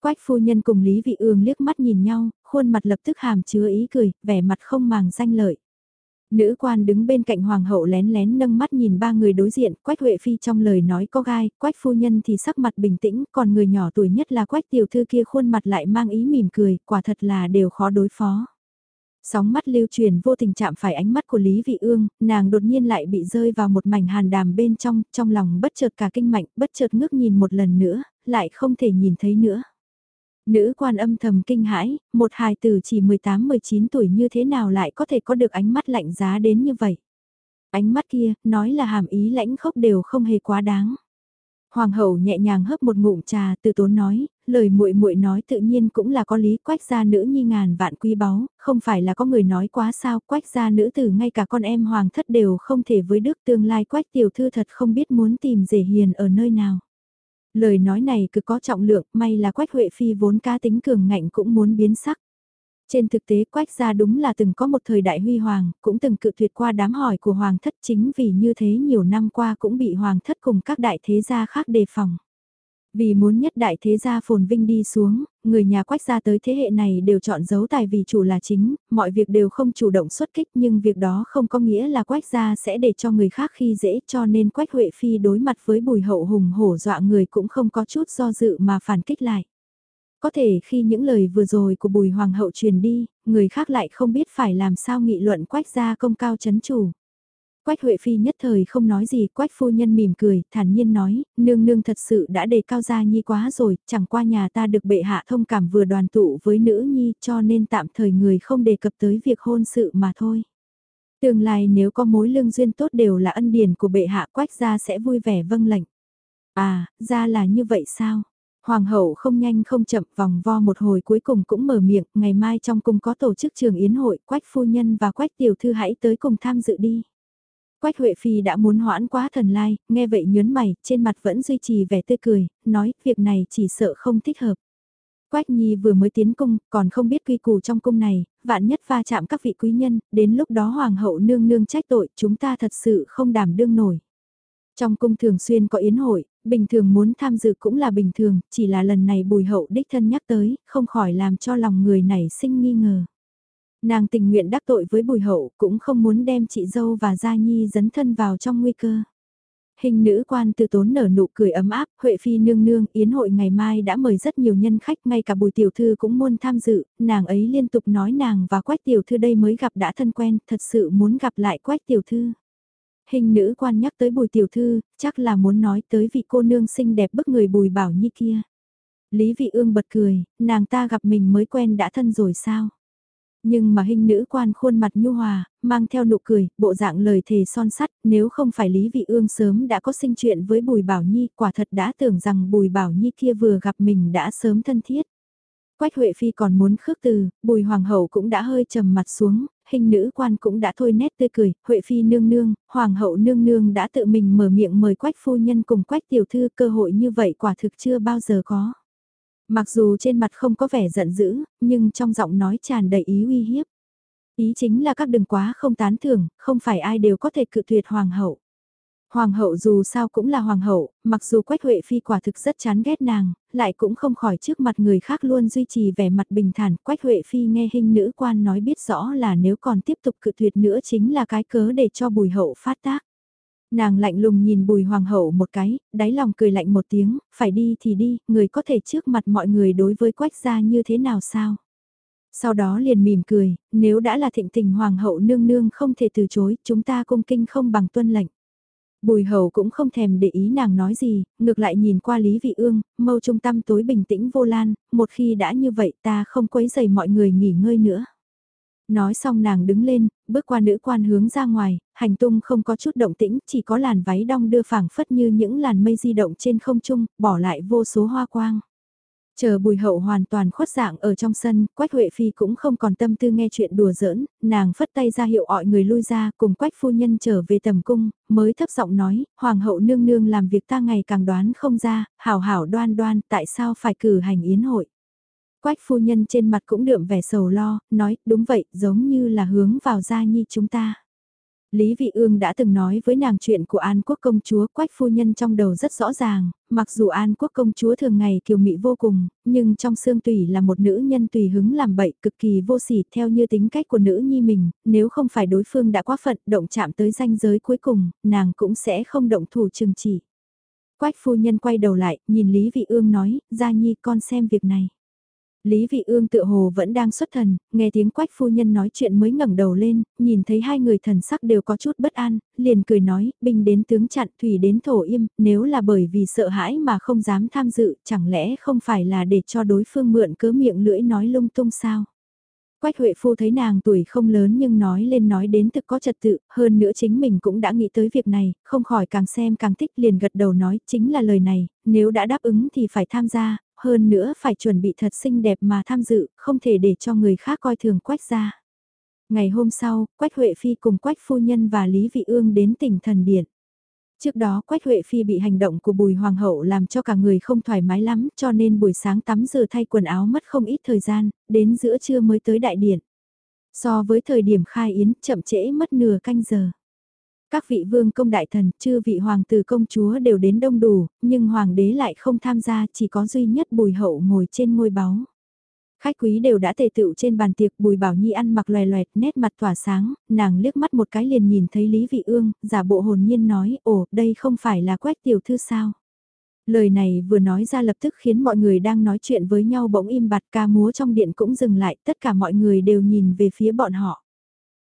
Quách phu nhân cùng Lý Vị Ương liếc mắt nhìn nhau, khuôn mặt lập tức hàm chứa ý cười, vẻ mặt không màng danh lợi. Nữ quan đứng bên cạnh hoàng hậu lén lén nâng mắt nhìn ba người đối diện, Quách Huệ Phi trong lời nói có gai, Quách phu nhân thì sắc mặt bình tĩnh, còn người nhỏ tuổi nhất là Quách tiểu thư kia khuôn mặt lại mang ý mỉm cười, quả thật là đều khó đối phó. Sóng mắt lưu truyền vô tình chạm phải ánh mắt của Lý Vị Ương, nàng đột nhiên lại bị rơi vào một mảnh hàn đàm bên trong, trong lòng bất chợt cả kinh mạnh, bất chợt ngước nhìn một lần nữa, lại không thể nhìn thấy nữa. Nữ quan âm thầm kinh hãi, một hài tử chỉ 18-19 tuổi như thế nào lại có thể có được ánh mắt lạnh giá đến như vậy. Ánh mắt kia, nói là hàm ý lãnh khốc đều không hề quá đáng. Hoàng hậu nhẹ nhàng hấp một ngụm trà từ tốn nói, lời muội muội nói tự nhiên cũng là có lý quách gia nữ nhi ngàn vạn quý báu, không phải là có người nói quá sao quách gia nữ tử ngay cả con em hoàng thất đều không thể với đức tương lai quách tiểu thư thật không biết muốn tìm rể hiền ở nơi nào. Lời nói này cực có trọng lượng, may là Quách Huệ Phi vốn ca tính cường ngạnh cũng muốn biến sắc. Trên thực tế Quách gia đúng là từng có một thời đại huy hoàng, cũng từng cự tuyệt qua đám hỏi của hoàng thất chính vì như thế nhiều năm qua cũng bị hoàng thất cùng các đại thế gia khác đề phòng. Vì muốn nhất đại thế gia phồn vinh đi xuống, người nhà quách gia tới thế hệ này đều chọn giấu tài vì chủ là chính, mọi việc đều không chủ động xuất kích nhưng việc đó không có nghĩa là quách gia sẽ để cho người khác khi dễ cho nên quách Huệ Phi đối mặt với bùi hậu hùng hổ dọa người cũng không có chút do dự mà phản kích lại. Có thể khi những lời vừa rồi của bùi hoàng hậu truyền đi, người khác lại không biết phải làm sao nghị luận quách gia công cao chấn chủ. Quách Huệ Phi nhất thời không nói gì, Quách phu nhân mỉm cười, thản nhiên nói, nương nương thật sự đã đề cao gia nhi quá rồi, chẳng qua nhà ta được bệ hạ thông cảm vừa đoàn tụ với nữ nhi cho nên tạm thời người không đề cập tới việc hôn sự mà thôi. Tương lai nếu có mối lương duyên tốt đều là ân điển của bệ hạ Quách gia sẽ vui vẻ vâng lệnh. À, ra là như vậy sao? Hoàng hậu không nhanh không chậm vòng vo một hồi cuối cùng cũng mở miệng, ngày mai trong cung có tổ chức trường yến hội, Quách phu nhân và Quách tiểu thư hãy tới cùng tham dự đi. Quách Huệ Phi đã muốn hoãn quá thần lai, nghe vậy nhớn mày, trên mặt vẫn duy trì vẻ tươi cười, nói, việc này chỉ sợ không thích hợp. Quách Nhi vừa mới tiến cung, còn không biết quy củ trong cung này, vạn nhất va chạm các vị quý nhân, đến lúc đó hoàng hậu nương nương trách tội, chúng ta thật sự không đảm đương nổi. Trong cung thường xuyên có yến hội, bình thường muốn tham dự cũng là bình thường, chỉ là lần này bùi hậu đích thân nhắc tới, không khỏi làm cho lòng người này sinh nghi ngờ. Nàng tình nguyện đắc tội với bùi hậu cũng không muốn đem chị dâu và gia nhi dấn thân vào trong nguy cơ. Hình nữ quan từ tốn nở nụ cười ấm áp, Huệ Phi nương nương, yến hội ngày mai đã mời rất nhiều nhân khách, ngay cả bùi tiểu thư cũng muốn tham dự, nàng ấy liên tục nói nàng và quách tiểu thư đây mới gặp đã thân quen, thật sự muốn gặp lại quách tiểu thư. Hình nữ quan nhắc tới bùi tiểu thư, chắc là muốn nói tới vị cô nương xinh đẹp bức người bùi bảo nhi kia. Lý vị ương bật cười, nàng ta gặp mình mới quen đã thân rồi sao? Nhưng mà hình nữ quan khuôn mặt nhu hòa, mang theo nụ cười, bộ dạng lời thề son sắt, nếu không phải Lý Vị Ương sớm đã có sinh chuyện với Bùi Bảo Nhi, quả thật đã tưởng rằng Bùi Bảo Nhi kia vừa gặp mình đã sớm thân thiết. Quách Huệ Phi còn muốn khước từ, Bùi Hoàng hậu cũng đã hơi trầm mặt xuống, hình nữ quan cũng đã thôi nét tươi cười, Huệ Phi nương nương, Hoàng hậu nương nương đã tự mình mở miệng mời Quách phu nhân cùng Quách tiểu thư cơ hội như vậy quả thực chưa bao giờ có. Mặc dù trên mặt không có vẻ giận dữ, nhưng trong giọng nói tràn đầy ý uy hiếp. Ý chính là các đừng quá không tán thưởng, không phải ai đều có thể cự tuyệt hoàng hậu. Hoàng hậu dù sao cũng là hoàng hậu, mặc dù Quách Huệ Phi quả thực rất chán ghét nàng, lại cũng không khỏi trước mặt người khác luôn duy trì vẻ mặt bình thản. Quách Huệ Phi nghe hình nữ quan nói biết rõ là nếu còn tiếp tục cự tuyệt nữa chính là cái cớ để cho bùi hậu phát tác. Nàng lạnh lùng nhìn bùi hoàng hậu một cái, đáy lòng cười lạnh một tiếng, phải đi thì đi, người có thể trước mặt mọi người đối với quách gia như thế nào sao? Sau đó liền mỉm cười, nếu đã là thịnh tình hoàng hậu nương nương không thể từ chối, chúng ta cung kinh không bằng tuân lệnh. Bùi hậu cũng không thèm để ý nàng nói gì, ngược lại nhìn qua Lý Vị Ương, mâu trung tâm tối bình tĩnh vô lan, một khi đã như vậy ta không quấy rầy mọi người nghỉ ngơi nữa. Nói xong nàng đứng lên, bước qua nữ quan hướng ra ngoài, hành tung không có chút động tĩnh, chỉ có làn váy đong đưa phảng phất như những làn mây di động trên không trung, bỏ lại vô số hoa quang. Chờ bùi hậu hoàn toàn khuất dạng ở trong sân, Quách Huệ Phi cũng không còn tâm tư nghe chuyện đùa giỡn, nàng phất tay ra hiệu mọi người lui ra cùng Quách phu nhân trở về tầm cung, mới thấp giọng nói, Hoàng hậu nương nương làm việc ta ngày càng đoán không ra, hảo hảo đoan đoan tại sao phải cử hành yến hội. Quách phu nhân trên mặt cũng đượm vẻ sầu lo, nói, đúng vậy, giống như là hướng vào gia nhi chúng ta. Lý Vị Ương đã từng nói với nàng chuyện của An Quốc công chúa Quách phu nhân trong đầu rất rõ ràng, mặc dù An Quốc công chúa thường ngày kiều mị vô cùng, nhưng trong xương tùy là một nữ nhân tùy hứng làm bậy cực kỳ vô sỉ theo như tính cách của nữ nhi mình, nếu không phải đối phương đã quá phận động chạm tới ranh giới cuối cùng, nàng cũng sẽ không động thủ trừng chỉ. Quách phu nhân quay đầu lại, nhìn Lý Vị Ương nói, Gia Nhi con xem việc này. Lý Vị Ương tựa hồ vẫn đang xuất thần, nghe tiếng quách phu nhân nói chuyện mới ngẩng đầu lên, nhìn thấy hai người thần sắc đều có chút bất an, liền cười nói, binh đến tướng chặn, thủy đến thổ im, nếu là bởi vì sợ hãi mà không dám tham dự, chẳng lẽ không phải là để cho đối phương mượn cớ miệng lưỡi nói lung tung sao? Quách Huệ Phu thấy nàng tuổi không lớn nhưng nói lên nói đến thực có trật tự, hơn nữa chính mình cũng đã nghĩ tới việc này, không khỏi càng xem càng thích liền gật đầu nói chính là lời này, nếu đã đáp ứng thì phải tham gia, hơn nữa phải chuẩn bị thật xinh đẹp mà tham dự, không thể để cho người khác coi thường Quách ra. Ngày hôm sau, Quách Huệ Phi cùng Quách Phu Nhân và Lý Vị Ương đến tỉnh Thần Điện. Trước đó Quách Huệ Phi bị hành động của Bùi Hoàng hậu làm cho cả người không thoải mái lắm, cho nên buổi sáng tắm rửa thay quần áo mất không ít thời gian, đến giữa trưa mới tới đại điện. So với thời điểm khai yến, chậm trễ mất nửa canh giờ. Các vị vương công đại thần, chư vị hoàng tử công chúa đều đến đông đủ, nhưng hoàng đế lại không tham gia, chỉ có duy nhất Bùi hậu ngồi trên ngôi báu. Khách quý đều đã tề tựu trên bàn tiệc Bùi Bảo Nhi ăn mặc loè loẹt nét mặt tỏa sáng, nàng liếc mắt một cái liền nhìn thấy Lý Vị Ương, giả bộ hồn nhiên nói, ồ, đây không phải là quách tiểu thư sao. Lời này vừa nói ra lập tức khiến mọi người đang nói chuyện với nhau bỗng im bặt ca múa trong điện cũng dừng lại, tất cả mọi người đều nhìn về phía bọn họ.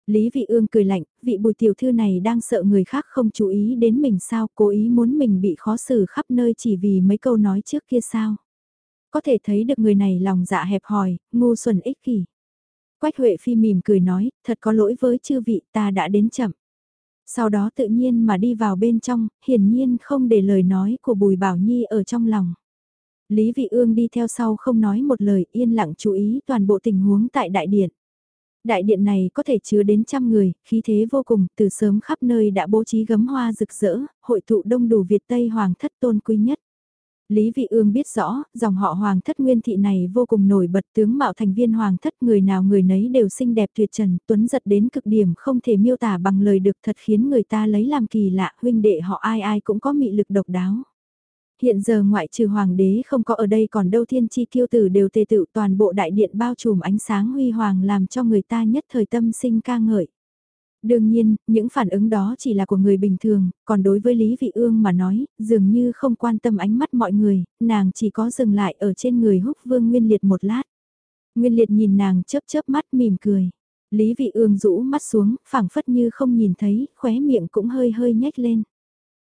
Lý Vị Ương cười lạnh, vị bùi tiểu thư này đang sợ người khác không chú ý đến mình sao, cố ý muốn mình bị khó xử khắp nơi chỉ vì mấy câu nói trước kia sao. Có thể thấy được người này lòng dạ hẹp hòi, ngu xuẩn ích kỷ. Quách Huệ Phi mỉm cười nói, thật có lỗi với chư vị ta đã đến chậm. Sau đó tự nhiên mà đi vào bên trong, hiển nhiên không để lời nói của Bùi Bảo Nhi ở trong lòng. Lý Vị Ương đi theo sau không nói một lời yên lặng chú ý toàn bộ tình huống tại đại điện. Đại điện này có thể chứa đến trăm người, khí thế vô cùng, từ sớm khắp nơi đã bố trí gấm hoa rực rỡ, hội tụ đông đủ Việt Tây Hoàng thất tôn quý nhất. Lý Vị Ương biết rõ, dòng họ Hoàng thất nguyên thị này vô cùng nổi bật tướng mạo thành viên Hoàng thất người nào người nấy đều xinh đẹp tuyệt trần, tuấn giật đến cực điểm không thể miêu tả bằng lời được thật khiến người ta lấy làm kỳ lạ, huynh đệ họ ai ai cũng có mị lực độc đáo. Hiện giờ ngoại trừ hoàng đế không có ở đây còn đâu thiên chi kiêu tử đều tề tự toàn bộ đại điện bao trùm ánh sáng huy hoàng làm cho người ta nhất thời tâm sinh ca ngợi. Đương nhiên, những phản ứng đó chỉ là của người bình thường, còn đối với Lý Vị Ương mà nói, dường như không quan tâm ánh mắt mọi người, nàng chỉ có dừng lại ở trên người húc vương Nguyên Liệt một lát. Nguyên Liệt nhìn nàng chớp chớp mắt mỉm cười. Lý Vị Ương rũ mắt xuống, phảng phất như không nhìn thấy, khóe miệng cũng hơi hơi nhếch lên.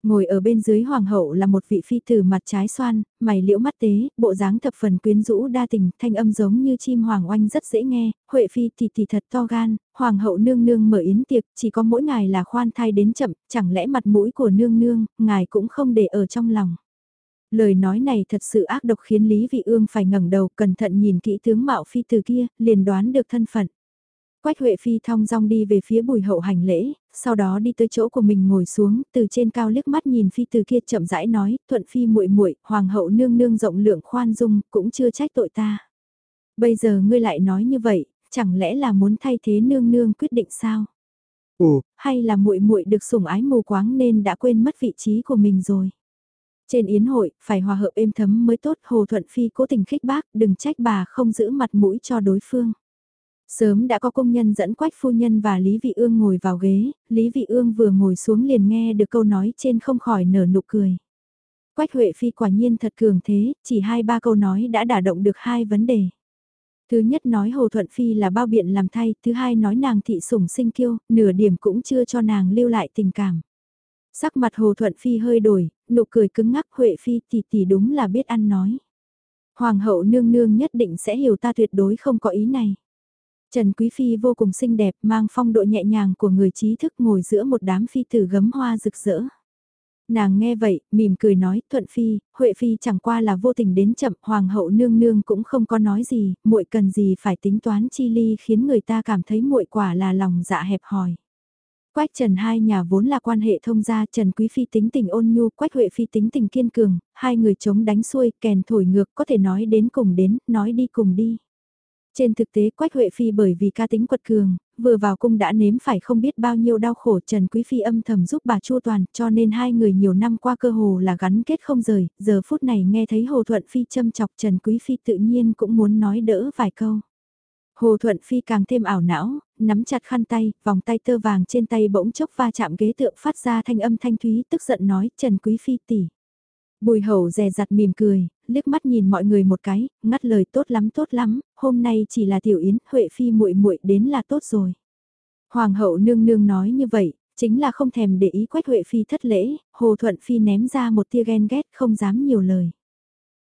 Ngồi ở bên dưới hoàng hậu là một vị phi tử mặt trái xoan, mày liễu mắt tế, bộ dáng thập phần quyến rũ đa tình, thanh âm giống như chim hoàng oanh rất dễ nghe, Huệ phi thì thì thật to gan, hoàng hậu nương nương mở yến tiệc, chỉ có mỗi ngày là khoan thai đến chậm, chẳng lẽ mặt mũi của nương nương, ngài cũng không để ở trong lòng. Lời nói này thật sự ác độc khiến Lý Vị Ương phải ngẩng đầu cẩn thận nhìn kỹ tướng mạo phi tử kia, liền đoán được thân phận. Quách Huệ Phi thong dong đi về phía bùi hậu hành lễ, sau đó đi tới chỗ của mình ngồi xuống, từ trên cao liếc mắt nhìn Phi từ kia chậm rãi nói, thuận Phi muội muội hoàng hậu nương nương rộng lượng khoan dung, cũng chưa trách tội ta. Bây giờ ngươi lại nói như vậy, chẳng lẽ là muốn thay thế nương nương quyết định sao? Ồ, hay là muội muội được sủng ái mù quáng nên đã quên mất vị trí của mình rồi? Trên yến hội, phải hòa hợp êm thấm mới tốt, Hồ Thuận Phi cố tình khích bác, đừng trách bà không giữ mặt mũi cho đối phương. Sớm đã có công nhân dẫn Quách Phu Nhân và Lý Vị Ương ngồi vào ghế, Lý Vị Ương vừa ngồi xuống liền nghe được câu nói trên không khỏi nở nụ cười. Quách Huệ Phi quả nhiên thật cường thế, chỉ hai ba câu nói đã đả động được hai vấn đề. Thứ nhất nói Hồ Thuận Phi là bao biện làm thay, thứ hai nói nàng thị sủng sinh kiêu, nửa điểm cũng chưa cho nàng lưu lại tình cảm. Sắc mặt Hồ Thuận Phi hơi đổi, nụ cười cứng ngắc Huệ Phi tỷ tỷ đúng là biết ăn nói. Hoàng hậu nương nương nhất định sẽ hiểu ta tuyệt đối không có ý này. Trần Quý Phi vô cùng xinh đẹp mang phong độ nhẹ nhàng của người trí thức ngồi giữa một đám phi tử gấm hoa rực rỡ. Nàng nghe vậy, mỉm cười nói, thuận phi, Huệ phi chẳng qua là vô tình đến chậm, hoàng hậu nương nương cũng không có nói gì, muội cần gì phải tính toán chi ly khiến người ta cảm thấy muội quả là lòng dạ hẹp hòi. Quách Trần hai nhà vốn là quan hệ thông gia, Trần Quý Phi tính tình ôn nhu, Quách Huệ Phi tính tình kiên cường, hai người chống đánh xuôi, kèn thổi ngược có thể nói đến cùng đến, nói đi cùng đi. Trên thực tế Quách Huệ Phi bởi vì ca tính quật cường, vừa vào cung đã nếm phải không biết bao nhiêu đau khổ Trần Quý Phi âm thầm giúp bà Chu Toàn cho nên hai người nhiều năm qua cơ hồ là gắn kết không rời, giờ phút này nghe thấy Hồ Thuận Phi châm chọc Trần Quý Phi tự nhiên cũng muốn nói đỡ vài câu. Hồ Thuận Phi càng thêm ảo não, nắm chặt khăn tay, vòng tay tơ vàng trên tay bỗng chốc va chạm ghế tượng phát ra thanh âm thanh thúy tức giận nói Trần Quý Phi tỷ. Bùi hậu dè dặt mỉm cười, liếc mắt nhìn mọi người một cái, ngắt lời tốt lắm tốt lắm, hôm nay chỉ là tiểu yến, Huệ Phi muội muội đến là tốt rồi. Hoàng hậu nương nương nói như vậy, chính là không thèm để ý quách Huệ Phi thất lễ, Hồ Thuận Phi ném ra một tia ghen ghét không dám nhiều lời.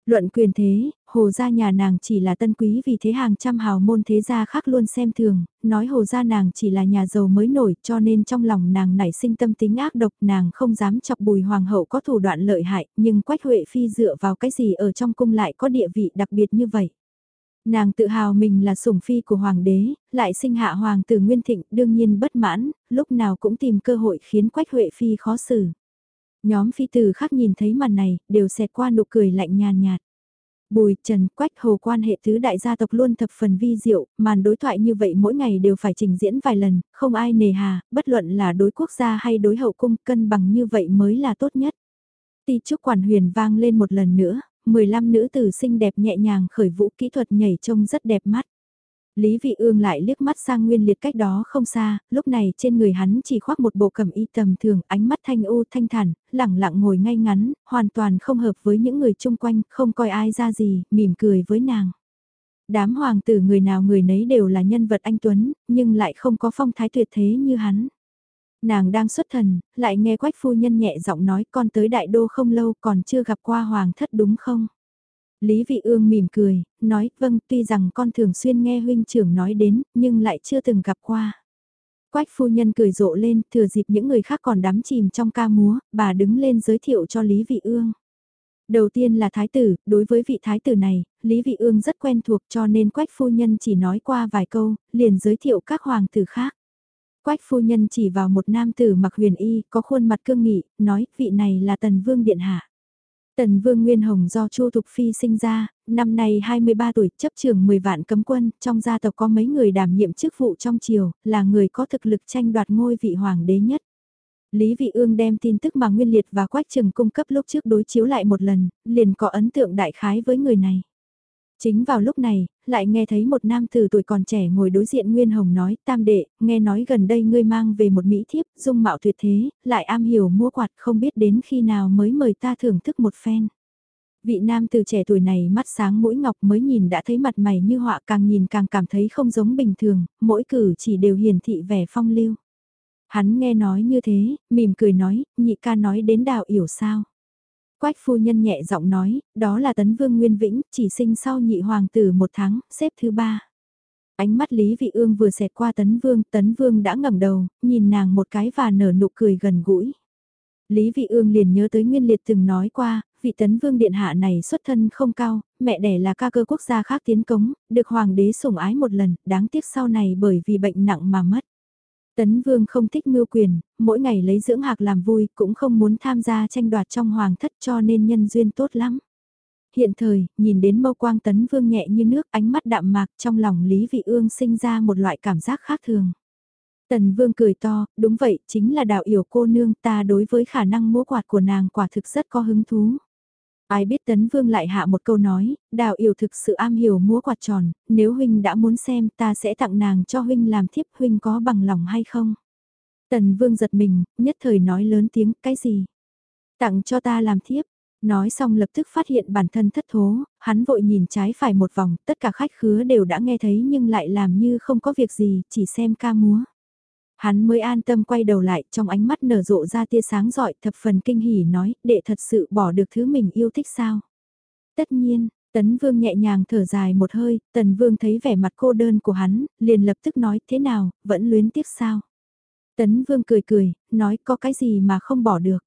Luận quyền thế, hồ gia nhà nàng chỉ là tân quý vì thế hàng trăm hào môn thế gia khác luôn xem thường, nói hồ gia nàng chỉ là nhà giàu mới nổi cho nên trong lòng nàng nảy sinh tâm tính ác độc nàng không dám chọc bùi hoàng hậu có thủ đoạn lợi hại nhưng quách huệ phi dựa vào cái gì ở trong cung lại có địa vị đặc biệt như vậy. Nàng tự hào mình là sủng phi của hoàng đế, lại sinh hạ hoàng tử Nguyên Thịnh đương nhiên bất mãn, lúc nào cũng tìm cơ hội khiến quách huệ phi khó xử. Nhóm phi tử khác nhìn thấy màn này, đều xẹt qua nụ cười lạnh nhàn nhạt. Bùi, Trần, Quách Hồ quan hệ tứ đại gia tộc luôn thập phần vi diệu, màn đối thoại như vậy mỗi ngày đều phải trình diễn vài lần, không ai nề hà, bất luận là đối quốc gia hay đối hậu cung, cân bằng như vậy mới là tốt nhất. Ti trúc quản huyền vang lên một lần nữa, 15 nữ tử xinh đẹp nhẹ nhàng khởi vũ kỹ thuật nhảy trông rất đẹp mắt. Lý Vị Ương lại liếc mắt sang Nguyên Liệt cách đó không xa, lúc này trên người hắn chỉ khoác một bộ cẩm y tầm thường, ánh mắt thanh u thanh thản, lẳng lặng ngồi ngay ngắn, hoàn toàn không hợp với những người chung quanh, không coi ai ra gì, mỉm cười với nàng. Đám hoàng tử người nào người nấy đều là nhân vật anh Tuấn, nhưng lại không có phong thái tuyệt thế như hắn. Nàng đang xuất thần, lại nghe quách phu nhân nhẹ giọng nói con tới đại đô không lâu còn chưa gặp qua hoàng thất đúng không? Lý Vị Ương mỉm cười, nói, vâng, tuy rằng con thường xuyên nghe huynh trưởng nói đến, nhưng lại chưa từng gặp qua. Quách phu nhân cười rộ lên, thừa dịp những người khác còn đắm chìm trong ca múa, bà đứng lên giới thiệu cho Lý Vị Ương. Đầu tiên là thái tử, đối với vị thái tử này, Lý Vị Ương rất quen thuộc cho nên Quách phu nhân chỉ nói qua vài câu, liền giới thiệu các hoàng tử khác. Quách phu nhân chỉ vào một nam tử mặc huyền y, có khuôn mặt cương nghị, nói, vị này là Tần Vương Điện Hạ. Tần Vương Nguyên Hồng do Chu Thục Phi sinh ra, năm nay 23 tuổi, chấp trường 10 vạn cấm quân, trong gia tộc có mấy người đảm nhiệm chức vụ trong triều, là người có thực lực tranh đoạt ngôi vị hoàng đế nhất. Lý Vị Ương đem tin tức mà Nguyên Liệt và Quách Trừng cung cấp lúc trước đối chiếu lại một lần, liền có ấn tượng đại khái với người này. Chính vào lúc này, lại nghe thấy một nam tử tuổi còn trẻ ngồi đối diện Nguyên Hồng nói, tam đệ, nghe nói gần đây ngươi mang về một mỹ thiếp, dung mạo tuyệt thế, lại am hiểu mua quạt không biết đến khi nào mới mời ta thưởng thức một phen. Vị nam từ trẻ tuổi này mắt sáng mũi ngọc mới nhìn đã thấy mặt mày như họa càng nhìn càng cảm thấy không giống bình thường, mỗi cử chỉ đều hiển thị vẻ phong lưu. Hắn nghe nói như thế, mỉm cười nói, nhị ca nói đến đào yểu sao. Quách phu nhân nhẹ giọng nói, đó là tấn vương Nguyên Vĩnh, chỉ sinh sau nhị hoàng tử một tháng, xếp thứ ba. Ánh mắt Lý Vị Ương vừa xẹt qua tấn vương, tấn vương đã ngẩng đầu, nhìn nàng một cái và nở nụ cười gần gũi. Lý Vị Ương liền nhớ tới Nguyên Liệt từng nói qua, vị tấn vương điện hạ này xuất thân không cao, mẹ đẻ là ca cơ quốc gia khác tiến cống, được hoàng đế sủng ái một lần, đáng tiếc sau này bởi vì bệnh nặng mà mất. Tấn Vương không thích mưu quyền, mỗi ngày lấy dưỡng hạc làm vui, cũng không muốn tham gia tranh đoạt trong hoàng thất cho nên nhân duyên tốt lắm. Hiện thời, nhìn đến mâu quang Tấn Vương nhẹ như nước ánh mắt đạm mạc trong lòng Lý Vị Ương sinh ra một loại cảm giác khác thường. Tần Vương cười to, đúng vậy, chính là đạo yểu cô nương ta đối với khả năng múa quạt của nàng quả thực rất có hứng thú. Ai biết Tấn Vương lại hạ một câu nói, đào yêu thực sự am hiểu múa quạt tròn, nếu huynh đã muốn xem ta sẽ tặng nàng cho huynh làm thiếp huynh có bằng lòng hay không? Tần Vương giật mình, nhất thời nói lớn tiếng, cái gì? Tặng cho ta làm thiếp. Nói xong lập tức phát hiện bản thân thất thố, hắn vội nhìn trái phải một vòng, tất cả khách khứa đều đã nghe thấy nhưng lại làm như không có việc gì, chỉ xem ca múa. Hắn mới an tâm quay đầu lại, trong ánh mắt nở rộ ra tia sáng giỏi thập phần kinh hỉ nói, đệ thật sự bỏ được thứ mình yêu thích sao? Tất nhiên, Tấn Vương nhẹ nhàng thở dài một hơi, Tần Vương thấy vẻ mặt cô đơn của hắn, liền lập tức nói thế nào, vẫn luyến tiếc sao? Tấn Vương cười cười, nói có cái gì mà không bỏ được.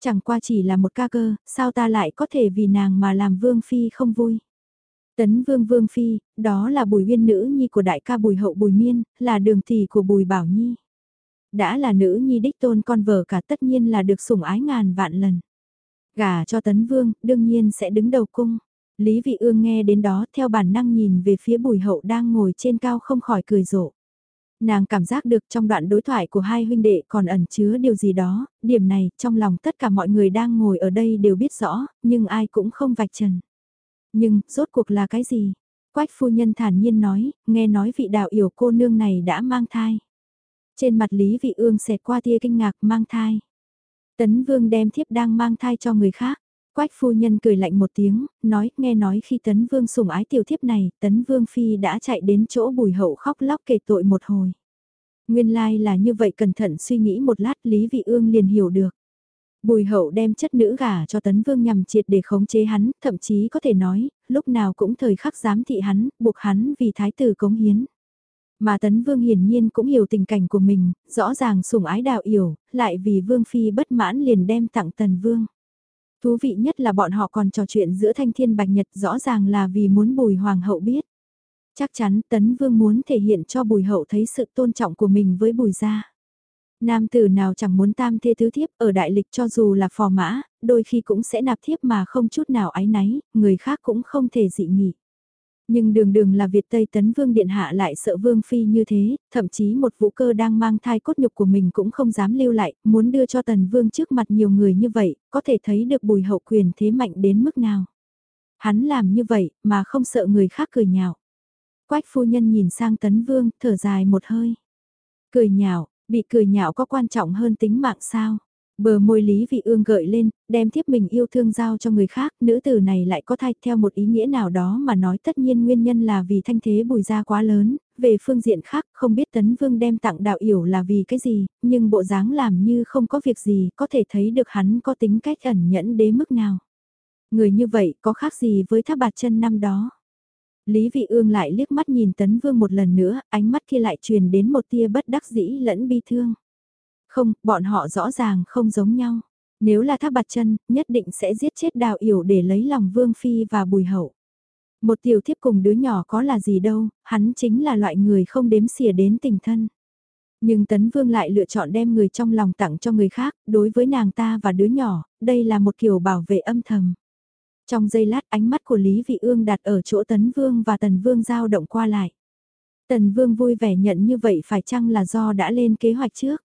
Chẳng qua chỉ là một ca cơ, sao ta lại có thể vì nàng mà làm vương phi không vui. Tấn vương vương phi, đó là bùi viên nữ nhi của đại ca bùi hậu bùi miên, là đường tỷ của bùi bảo nhi. Đã là nữ nhi đích tôn con vợ cả tất nhiên là được sủng ái ngàn vạn lần. Gả cho tấn vương, đương nhiên sẽ đứng đầu cung. Lý vị ương nghe đến đó theo bản năng nhìn về phía bùi hậu đang ngồi trên cao không khỏi cười rộ. Nàng cảm giác được trong đoạn đối thoại của hai huynh đệ còn ẩn chứa điều gì đó, điểm này trong lòng tất cả mọi người đang ngồi ở đây đều biết rõ, nhưng ai cũng không vạch trần. Nhưng, rốt cuộc là cái gì? Quách phu nhân thản nhiên nói, nghe nói vị đạo yểu cô nương này đã mang thai. Trên mặt Lý Vị Ương xẹt qua tia kinh ngạc mang thai. Tấn Vương đem thiếp đang mang thai cho người khác. Quách phu nhân cười lạnh một tiếng, nói, nghe nói khi Tấn Vương sủng ái tiểu thiếp này, Tấn Vương Phi đã chạy đến chỗ bùi hậu khóc lóc kể tội một hồi. Nguyên lai like là như vậy cẩn thận suy nghĩ một lát Lý Vị Ương liền hiểu được. Bùi hậu đem chất nữ gả cho Tấn Vương nhằm triệt để khống chế hắn, thậm chí có thể nói, lúc nào cũng thời khắc giám thị hắn, buộc hắn vì thái tử cống hiến. Mà Tấn Vương hiển nhiên cũng hiểu tình cảnh của mình, rõ ràng sủng ái đạo yểu, lại vì Vương Phi bất mãn liền đem tặng Tần Vương. Thú vị nhất là bọn họ còn trò chuyện giữa Thanh Thiên Bạch Nhật rõ ràng là vì muốn bùi hoàng hậu biết. Chắc chắn Tấn Vương muốn thể hiện cho bùi hậu thấy sự tôn trọng của mình với bùi gia. Nam tử nào chẳng muốn tam thê tứ thiếp ở đại lịch cho dù là phò mã, đôi khi cũng sẽ nạp thiếp mà không chút nào ái náy, người khác cũng không thể dị nghị. Nhưng đường đường là Việt Tây Tấn Vương Điện Hạ lại sợ Vương Phi như thế, thậm chí một vũ cơ đang mang thai cốt nhục của mình cũng không dám lưu lại, muốn đưa cho Tần Vương trước mặt nhiều người như vậy, có thể thấy được bùi hậu quyền thế mạnh đến mức nào. Hắn làm như vậy mà không sợ người khác cười nhạo. Quách phu nhân nhìn sang Tấn Vương, thở dài một hơi. Cười nhạo, bị cười nhạo có quan trọng hơn tính mạng sao? Bờ môi Lý Vị Ương gợi lên, đem thiếp mình yêu thương giao cho người khác, nữ tử này lại có thai theo một ý nghĩa nào đó mà nói tất nhiên nguyên nhân là vì thanh thế bùi gia quá lớn, về phương diện khác không biết Tấn Vương đem tặng đạo yểu là vì cái gì, nhưng bộ dáng làm như không có việc gì, có thể thấy được hắn có tính cách ẩn nhẫn đến mức nào. Người như vậy có khác gì với tháp bạt chân năm đó. Lý Vị Ương lại liếc mắt nhìn Tấn Vương một lần nữa, ánh mắt kia lại truyền đến một tia bất đắc dĩ lẫn bi thương. Không, bọn họ rõ ràng không giống nhau. Nếu là thác bạt chân, nhất định sẽ giết chết đào yểu để lấy lòng Vương Phi và Bùi Hậu. Một tiểu thiếp cùng đứa nhỏ có là gì đâu, hắn chính là loại người không đếm xỉa đến tình thân. Nhưng Tấn Vương lại lựa chọn đem người trong lòng tặng cho người khác, đối với nàng ta và đứa nhỏ, đây là một kiểu bảo vệ âm thầm. Trong giây lát ánh mắt của Lý Vị Ương đặt ở chỗ Tấn Vương và Tần Vương giao động qua lại. Tần Vương vui vẻ nhận như vậy phải chăng là do đã lên kế hoạch trước?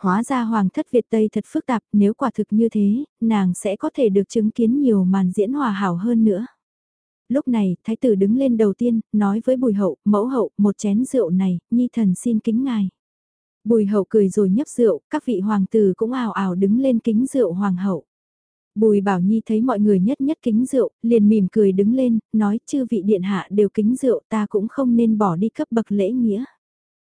Hóa ra hoàng thất Việt Tây thật phức tạp, nếu quả thực như thế, nàng sẽ có thể được chứng kiến nhiều màn diễn hòa hảo hơn nữa. Lúc này, thái tử đứng lên đầu tiên, nói với bùi hậu, mẫu hậu, một chén rượu này, nhi thần xin kính ngài. Bùi hậu cười rồi nhấp rượu, các vị hoàng tử cũng ảo ảo đứng lên kính rượu hoàng hậu. Bùi bảo nhi thấy mọi người nhất nhất kính rượu, liền mỉm cười đứng lên, nói chư vị điện hạ đều kính rượu ta cũng không nên bỏ đi cấp bậc lễ nghĩa.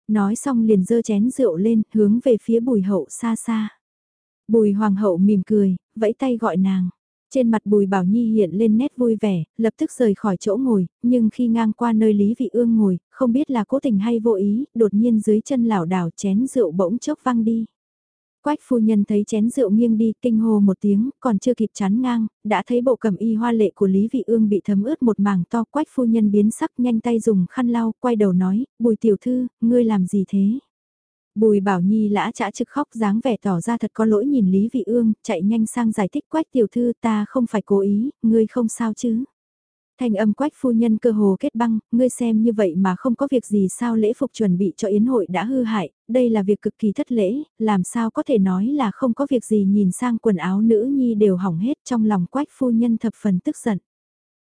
Nói xong liền dơ chén rượu lên, hướng về phía bùi hậu xa xa. Bùi hoàng hậu mỉm cười, vẫy tay gọi nàng. Trên mặt bùi bảo nhi hiện lên nét vui vẻ, lập tức rời khỏi chỗ ngồi, nhưng khi ngang qua nơi Lý Vị Ương ngồi, không biết là cố tình hay vô ý, đột nhiên dưới chân lảo đảo chén rượu bỗng chốc văng đi. Quách phu nhân thấy chén rượu nghiêng đi, kinh hô một tiếng, còn chưa kịp chán ngang, đã thấy bộ cẩm y hoa lệ của Lý Vị Ương bị thấm ướt một mảng to. Quách phu nhân biến sắc nhanh tay dùng khăn lau, quay đầu nói, bùi tiểu thư, ngươi làm gì thế? Bùi bảo nhi lã chả trực khóc dáng vẻ tỏ ra thật có lỗi nhìn Lý Vị Ương, chạy nhanh sang giải thích quách tiểu thư ta không phải cố ý, ngươi không sao chứ? Thanh âm quách phu nhân cơ hồ kết băng, ngươi xem như vậy mà không có việc gì sao lễ phục chuẩn bị cho yến hội đã hư hại, đây là việc cực kỳ thất lễ, làm sao có thể nói là không có việc gì nhìn sang quần áo nữ nhi đều hỏng hết trong lòng quách phu nhân thập phần tức giận.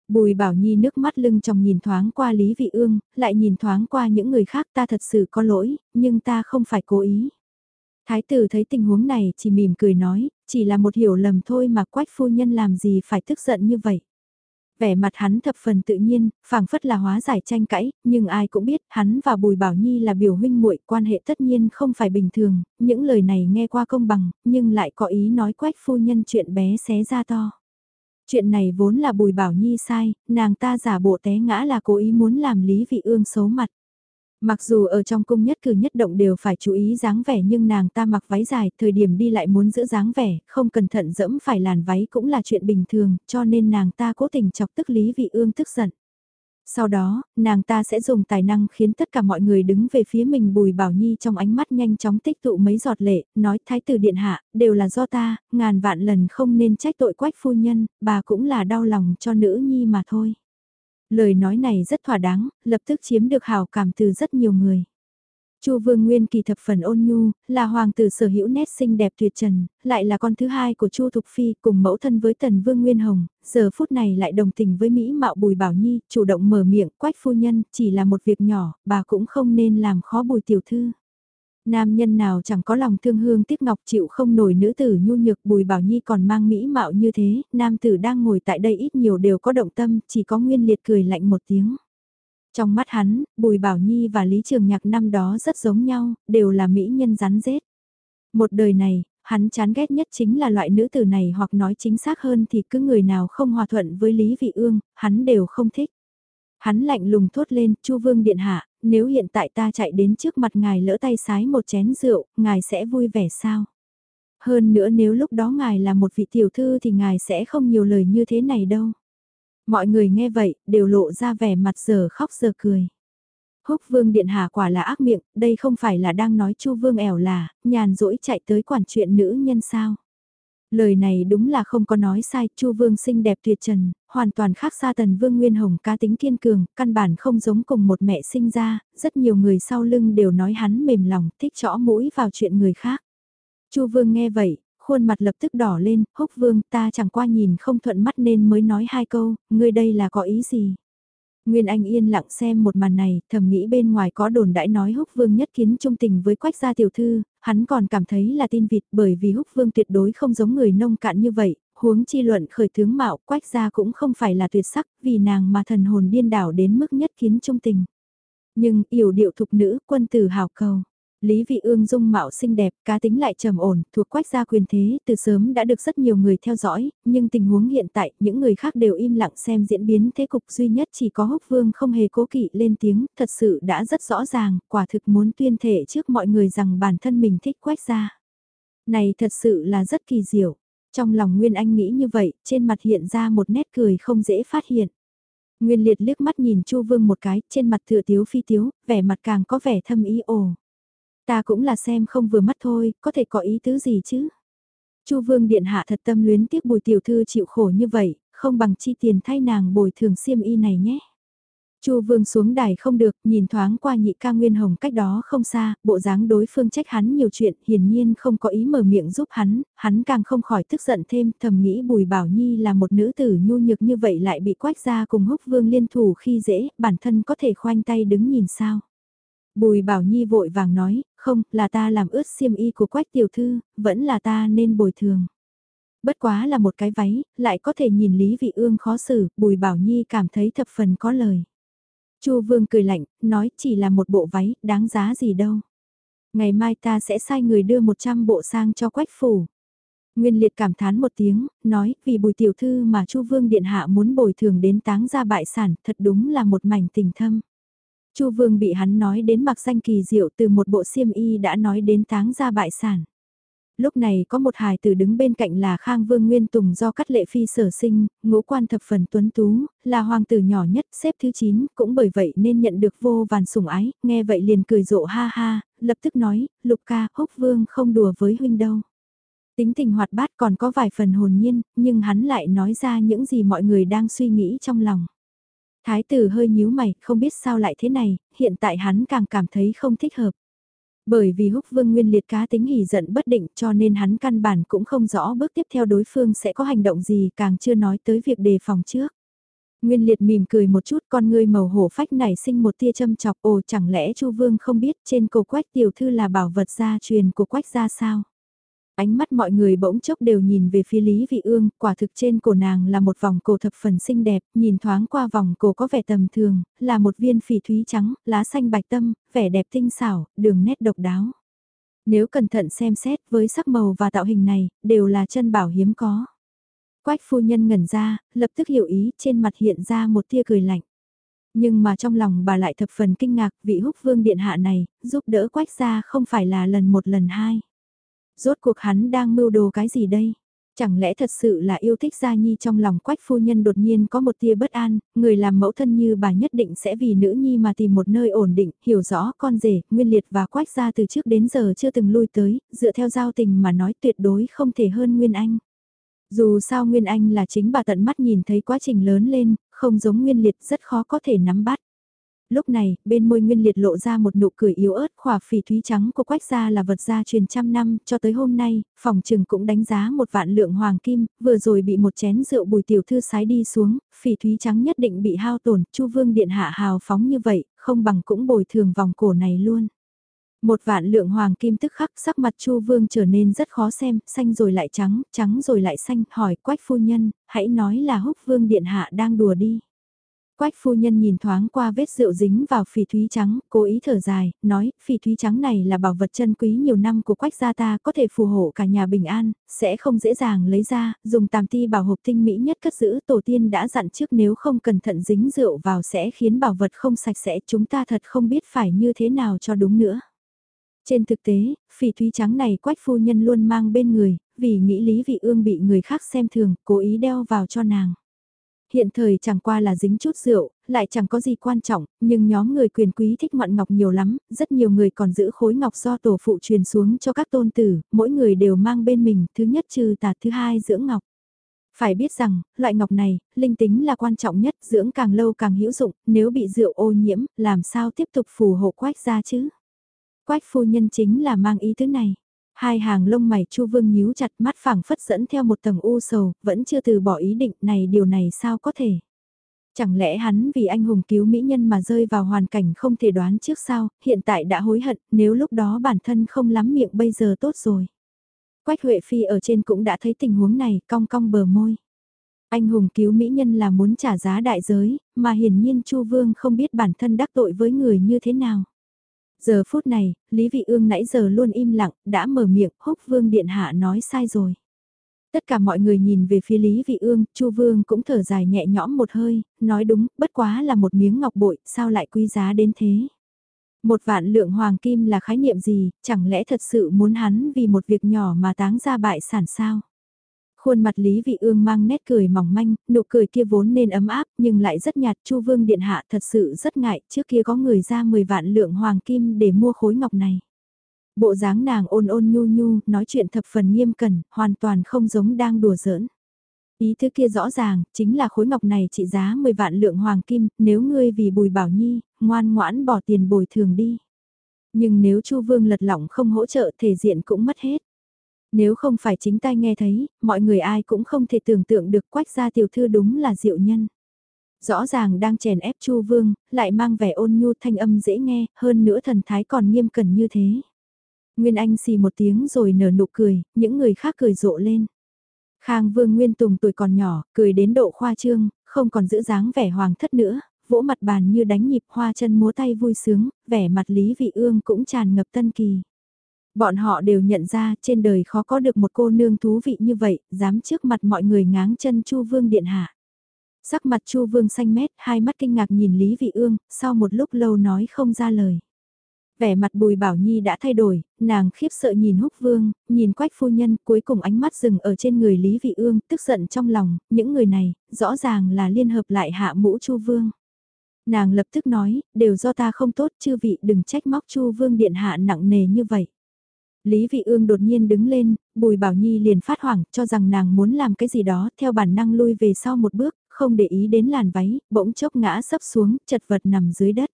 Bùi bảo nhi nước mắt lưng trong nhìn thoáng qua Lý Vị Ương, lại nhìn thoáng qua những người khác ta thật sự có lỗi, nhưng ta không phải cố ý. Thái tử thấy tình huống này chỉ mỉm cười nói, chỉ là một hiểu lầm thôi mà quách phu nhân làm gì phải tức giận như vậy vẻ mặt hắn thập phần tự nhiên, phảng phất là hóa giải tranh cãi, nhưng ai cũng biết hắn và Bùi Bảo Nhi là biểu huynh muội quan hệ tất nhiên không phải bình thường, những lời này nghe qua công bằng, nhưng lại có ý nói quách phu nhân chuyện bé xé ra to. Chuyện này vốn là Bùi Bảo Nhi sai, nàng ta giả bộ té ngã là cố ý muốn làm Lý Vị Ương xấu mặt. Mặc dù ở trong cung nhất cử nhất động đều phải chú ý dáng vẻ nhưng nàng ta mặc váy dài, thời điểm đi lại muốn giữ dáng vẻ, không cẩn thận dẫm phải làn váy cũng là chuyện bình thường, cho nên nàng ta cố tình chọc tức Lý Vị Ương tức giận. Sau đó, nàng ta sẽ dùng tài năng khiến tất cả mọi người đứng về phía mình Bùi Bảo Nhi trong ánh mắt nhanh chóng tích tụ mấy giọt lệ, nói thái tử điện hạ, đều là do ta, ngàn vạn lần không nên trách tội quách phu nhân, bà cũng là đau lòng cho nữ nhi mà thôi. Lời nói này rất thỏa đáng, lập tức chiếm được hào cảm từ rất nhiều người. Chu Vương Nguyên kỳ thập phần ôn nhu, là hoàng tử sở hữu nét xinh đẹp tuyệt trần, lại là con thứ hai của Chu Thục Phi cùng mẫu thân với Tần Vương Nguyên Hồng, giờ phút này lại đồng tình với Mỹ Mạo Bùi Bảo Nhi, chủ động mở miệng, quách phu nhân, chỉ là một việc nhỏ, bà cũng không nên làm khó Bùi Tiểu Thư. Nam nhân nào chẳng có lòng thương hương tiếc ngọc chịu không nổi nữ tử nhu nhược Bùi Bảo Nhi còn mang Mỹ Mạo như thế, nam tử đang ngồi tại đây ít nhiều đều có động tâm, chỉ có Nguyên Liệt cười lạnh một tiếng. Trong mắt hắn, Bùi Bảo Nhi và Lý Trường Nhạc năm đó rất giống nhau, đều là mỹ nhân rắn rết. Một đời này, hắn chán ghét nhất chính là loại nữ tử này hoặc nói chính xác hơn thì cứ người nào không hòa thuận với Lý Vị Ương, hắn đều không thích. Hắn lạnh lùng thốt lên, Chu Vương Điện Hạ, nếu hiện tại ta chạy đến trước mặt ngài lỡ tay sái một chén rượu, ngài sẽ vui vẻ sao? Hơn nữa nếu lúc đó ngài là một vị tiểu thư thì ngài sẽ không nhiều lời như thế này đâu. Mọi người nghe vậy, đều lộ ra vẻ mặt giờ khóc giờ cười. Húc vương điện hạ quả là ác miệng, đây không phải là đang nói chu vương ẻo là, nhàn rỗi chạy tới quản chuyện nữ nhân sao. Lời này đúng là không có nói sai, Chu Vương xinh đẹp tuyệt trần, hoàn toàn khác xa Tần Vương Nguyên Hồng cá tính kiên cường, căn bản không giống cùng một mẹ sinh ra, rất nhiều người sau lưng đều nói hắn mềm lòng, thích chõ mũi vào chuyện người khác. Chu Vương nghe vậy, khuôn mặt lập tức đỏ lên, húc vương ta chẳng qua nhìn không thuận mắt nên mới nói hai câu, ngươi đây là có ý gì? Nguyên Anh yên lặng xem một màn này, thầm nghĩ bên ngoài có đồn đãi nói húc vương nhất kiến trung tình với quách gia tiểu thư, hắn còn cảm thấy là tin vịt bởi vì húc vương tuyệt đối không giống người nông cạn như vậy, huống chi luận khởi tướng mạo quách gia cũng không phải là tuyệt sắc vì nàng mà thần hồn điên đảo đến mức nhất kiến trung tình. Nhưng yểu điệu thục nữ quân tử hào cầu. Lý Vị Ương dung mạo xinh đẹp, cá tính lại trầm ổn, thuộc quách gia quyền thế, từ sớm đã được rất nhiều người theo dõi, nhưng tình huống hiện tại, những người khác đều im lặng xem diễn biến thế cục duy nhất chỉ có húc vương không hề cố kỵ lên tiếng, thật sự đã rất rõ ràng, quả thực muốn tuyên thể trước mọi người rằng bản thân mình thích quách gia. Này thật sự là rất kỳ diệu. Trong lòng Nguyên Anh nghĩ như vậy, trên mặt hiện ra một nét cười không dễ phát hiện. Nguyên Liệt liếc mắt nhìn Chu Vương một cái, trên mặt thừa tiếu phi tiếu, vẻ mặt càng có vẻ thâm ý ồ. Ta cũng là xem không vừa mắt thôi, có thể có ý tứ gì chứ? Chu Vương Điện Hạ thật tâm luyến tiếc bùi tiểu thư chịu khổ như vậy, không bằng chi tiền thay nàng bồi thường xiêm y này nhé. Chu Vương xuống đài không được, nhìn thoáng qua nhị ca Nguyên Hồng cách đó không xa, bộ dáng đối phương trách hắn nhiều chuyện, hiển nhiên không có ý mở miệng giúp hắn, hắn càng không khỏi tức giận thêm, thầm nghĩ Bùi Bảo Nhi là một nữ tử nhu nhược như vậy lại bị quách ra cùng húc vương liên thủ khi dễ, bản thân có thể khoanh tay đứng nhìn sao. Bùi Bảo Nhi vội vàng nói, không, là ta làm ướt xiêm y của quách tiểu thư, vẫn là ta nên bồi thường. Bất quá là một cái váy, lại có thể nhìn Lý Vị Ương khó xử, Bùi Bảo Nhi cảm thấy thập phần có lời. Chu Vương cười lạnh, nói chỉ là một bộ váy, đáng giá gì đâu. Ngày mai ta sẽ sai người đưa 100 bộ sang cho quách phủ. Nguyên liệt cảm thán một tiếng, nói vì bùi tiểu thư mà Chu Vương Điện Hạ muốn bồi thường đến táng ra bại sản, thật đúng là một mảnh tình thâm. Chu Vương bị hắn nói đến mặc danh kỳ diệu từ một bộ xiêm y đã nói đến táng ra bại sản. Lúc này có một hài tử đứng bên cạnh là Khang Vương Nguyên Tùng do cắt lệ phi sở sinh, ngũ quan thập phần tuấn tú, là hoàng tử nhỏ nhất xếp thứ 9, cũng bởi vậy nên nhận được vô vàn sủng ái, nghe vậy liền cười rộ ha ha, lập tức nói, lục ca, húc vương không đùa với huynh đâu. Tính tình hoạt bát còn có vài phần hồn nhiên, nhưng hắn lại nói ra những gì mọi người đang suy nghĩ trong lòng. Thái tử hơi nhíu mày, không biết sao lại thế này, hiện tại hắn càng cảm thấy không thích hợp. Bởi vì húc vương nguyên liệt cá tính hỉ giận bất định cho nên hắn căn bản cũng không rõ bước tiếp theo đối phương sẽ có hành động gì càng chưa nói tới việc đề phòng trước. Nguyên liệt mỉm cười một chút con ngươi màu hổ phách nảy sinh một tia châm chọc ồ chẳng lẽ chu vương không biết trên cổ quách tiểu thư là bảo vật gia truyền của quách gia sao. Ánh mắt mọi người bỗng chốc đều nhìn về phía Lý Vị Ương, quả thực trên cổ nàng là một vòng cổ thập phần xinh đẹp, nhìn thoáng qua vòng cổ có vẻ tầm thường, là một viên phỉ thúy trắng, lá xanh bạch tâm, vẻ đẹp tinh xảo, đường nét độc đáo. Nếu cẩn thận xem xét với sắc màu và tạo hình này, đều là chân bảo hiếm có. Quách phu nhân ngẩn ra, lập tức hiểu ý, trên mặt hiện ra một tia cười lạnh. Nhưng mà trong lòng bà lại thập phần kinh ngạc vị húc vương điện hạ này, giúp đỡ quách gia không phải là lần một lần hai. Rốt cuộc hắn đang mưu đồ cái gì đây? Chẳng lẽ thật sự là yêu thích Gia Nhi trong lòng quách phu nhân đột nhiên có một tia bất an, người làm mẫu thân như bà nhất định sẽ vì nữ nhi mà tìm một nơi ổn định, hiểu rõ con rể, nguyên liệt và quách gia từ trước đến giờ chưa từng lui tới, dựa theo giao tình mà nói tuyệt đối không thể hơn Nguyên Anh. Dù sao Nguyên Anh là chính bà tận mắt nhìn thấy quá trình lớn lên, không giống Nguyên liệt rất khó có thể nắm bắt. Lúc này, bên môi nguyên liệt lộ ra một nụ cười yếu ớt khỏa phỉ thúy trắng của quách gia là vật gia truyền trăm năm, cho tới hôm nay, phòng trừng cũng đánh giá một vạn lượng hoàng kim, vừa rồi bị một chén rượu bùi tiểu thư sái đi xuống, phỉ thúy trắng nhất định bị hao tổn, chu vương điện hạ hào phóng như vậy, không bằng cũng bồi thường vòng cổ này luôn. Một vạn lượng hoàng kim tức khắc sắc mặt chu vương trở nên rất khó xem, xanh rồi lại trắng, trắng rồi lại xanh, hỏi quách phu nhân, hãy nói là húc vương điện hạ đang đùa đi. Quách phu nhân nhìn thoáng qua vết rượu dính vào phỉ thúy trắng, cố ý thở dài, nói, phỉ thúy trắng này là bảo vật chân quý nhiều năm của quách gia ta có thể phù hộ cả nhà bình an, sẽ không dễ dàng lấy ra, dùng tàm ti bảo hộp tinh mỹ nhất cất giữ tổ tiên đã dặn trước nếu không cẩn thận dính rượu vào sẽ khiến bảo vật không sạch sẽ chúng ta thật không biết phải như thế nào cho đúng nữa. Trên thực tế, phỉ thúy trắng này quách phu nhân luôn mang bên người, vì nghĩ Lý Vị Ương bị người khác xem thường, cố ý đeo vào cho nàng. Hiện thời chẳng qua là dính chút rượu, lại chẳng có gì quan trọng, nhưng nhóm người quyền quý thích ngoạn ngọc nhiều lắm, rất nhiều người còn giữ khối ngọc do tổ phụ truyền xuống cho các tôn tử, mỗi người đều mang bên mình, thứ nhất trừ tà, thứ hai dưỡng ngọc. Phải biết rằng, loại ngọc này, linh tính là quan trọng nhất, dưỡng càng lâu càng hữu dụng, nếu bị rượu ô nhiễm, làm sao tiếp tục phù hộ quách ra chứ? Quách phu nhân chính là mang ý thứ này. Hai hàng lông mày Chu Vương nhíu chặt mắt phẳng phất dẫn theo một tầng u sầu, vẫn chưa từ bỏ ý định này điều này sao có thể. Chẳng lẽ hắn vì anh hùng cứu mỹ nhân mà rơi vào hoàn cảnh không thể đoán trước sao, hiện tại đã hối hận, nếu lúc đó bản thân không lắm miệng bây giờ tốt rồi. Quách Huệ Phi ở trên cũng đã thấy tình huống này, cong cong bờ môi. Anh hùng cứu mỹ nhân là muốn trả giá đại giới, mà hiển nhiên Chu Vương không biết bản thân đắc tội với người như thế nào. Giờ phút này, Lý Vị Ương nãy giờ luôn im lặng, đã mở miệng, húc vương điện hạ nói sai rồi. Tất cả mọi người nhìn về phía Lý Vị Ương, Chu Vương cũng thở dài nhẹ nhõm một hơi, nói đúng, bất quá là một miếng ngọc bội, sao lại quý giá đến thế. Một vạn lượng hoàng kim là khái niệm gì, chẳng lẽ thật sự muốn hắn vì một việc nhỏ mà táng ra bại sản sao? Khuôn mặt Lý Vị Ương mang nét cười mỏng manh, nụ cười kia vốn nên ấm áp nhưng lại rất nhạt. Chu Vương Điện Hạ thật sự rất ngại, trước kia có người ra 10 vạn lượng hoàng kim để mua khối ngọc này. Bộ dáng nàng ôn ôn nhu nhu, nói chuyện thập phần nghiêm cẩn, hoàn toàn không giống đang đùa giỡn. Ý thứ kia rõ ràng, chính là khối ngọc này trị giá 10 vạn lượng hoàng kim, nếu ngươi vì bùi bảo nhi, ngoan ngoãn bỏ tiền bồi thường đi. Nhưng nếu Chu Vương lật lỏng không hỗ trợ thể diện cũng mất hết. Nếu không phải chính tai nghe thấy, mọi người ai cũng không thể tưởng tượng được quách gia tiểu thư đúng là diệu nhân. Rõ ràng đang chèn ép Chu Vương, lại mang vẻ ôn nhu thanh âm dễ nghe, hơn nữa thần thái còn nghiêm cẩn như thế. Nguyên Anh xì một tiếng rồi nở nụ cười, những người khác cười rộ lên. Khang Vương Nguyên Tùng tuổi còn nhỏ, cười đến độ khoa trương, không còn giữ dáng vẻ hoàng thất nữa, vỗ mặt bàn như đánh nhịp hoa chân múa tay vui sướng, vẻ mặt Lý Vị Ương cũng tràn ngập tân kỳ. Bọn họ đều nhận ra trên đời khó có được một cô nương thú vị như vậy, dám trước mặt mọi người ngáng chân Chu Vương Điện Hạ. Sắc mặt Chu Vương xanh mét, hai mắt kinh ngạc nhìn Lý Vị Ương, sau một lúc lâu nói không ra lời. Vẻ mặt Bùi Bảo Nhi đã thay đổi, nàng khiếp sợ nhìn Húc Vương, nhìn Quách Phu Nhân, cuối cùng ánh mắt dừng ở trên người Lý Vị Ương, tức giận trong lòng, những người này, rõ ràng là liên hợp lại hạ mũ Chu Vương. Nàng lập tức nói, đều do ta không tốt, chư vị đừng trách móc Chu Vương điện hạ nặng nề như vậy. Lý Vị Ương đột nhiên đứng lên, Bùi Bảo Nhi liền phát hoảng cho rằng nàng muốn làm cái gì đó theo bản năng lui về sau một bước, không để ý đến làn váy, bỗng chốc ngã sấp xuống, chật vật nằm dưới đất.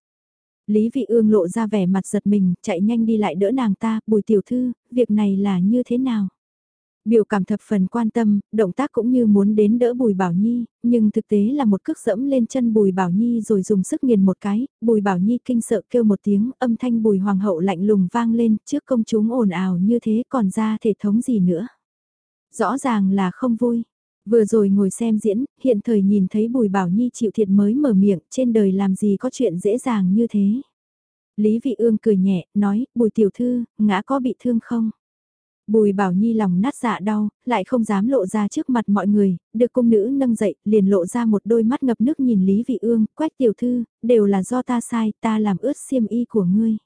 Lý Vị Ương lộ ra vẻ mặt giật mình, chạy nhanh đi lại đỡ nàng ta, Bùi Tiểu Thư, việc này là như thế nào? Biểu cảm thập phần quan tâm, động tác cũng như muốn đến đỡ Bùi Bảo Nhi, nhưng thực tế là một cước dẫm lên chân Bùi Bảo Nhi rồi dùng sức nghiền một cái, Bùi Bảo Nhi kinh sợ kêu một tiếng, âm thanh Bùi Hoàng hậu lạnh lùng vang lên, trước công chúng ồn ào như thế còn ra thể thống gì nữa. Rõ ràng là không vui. Vừa rồi ngồi xem diễn, hiện thời nhìn thấy Bùi Bảo Nhi chịu thiệt mới mở miệng, trên đời làm gì có chuyện dễ dàng như thế. Lý Vị Ương cười nhẹ, nói, Bùi Tiểu Thư, ngã có bị thương không? Bùi Bảo Nhi lòng nát dạ đau, lại không dám lộ ra trước mặt mọi người, được cung nữ nâng dậy, liền lộ ra một đôi mắt ngập nước nhìn Lý Vị Ương, quách tiểu thư, đều là do ta sai, ta làm ướt xiêm y của ngươi.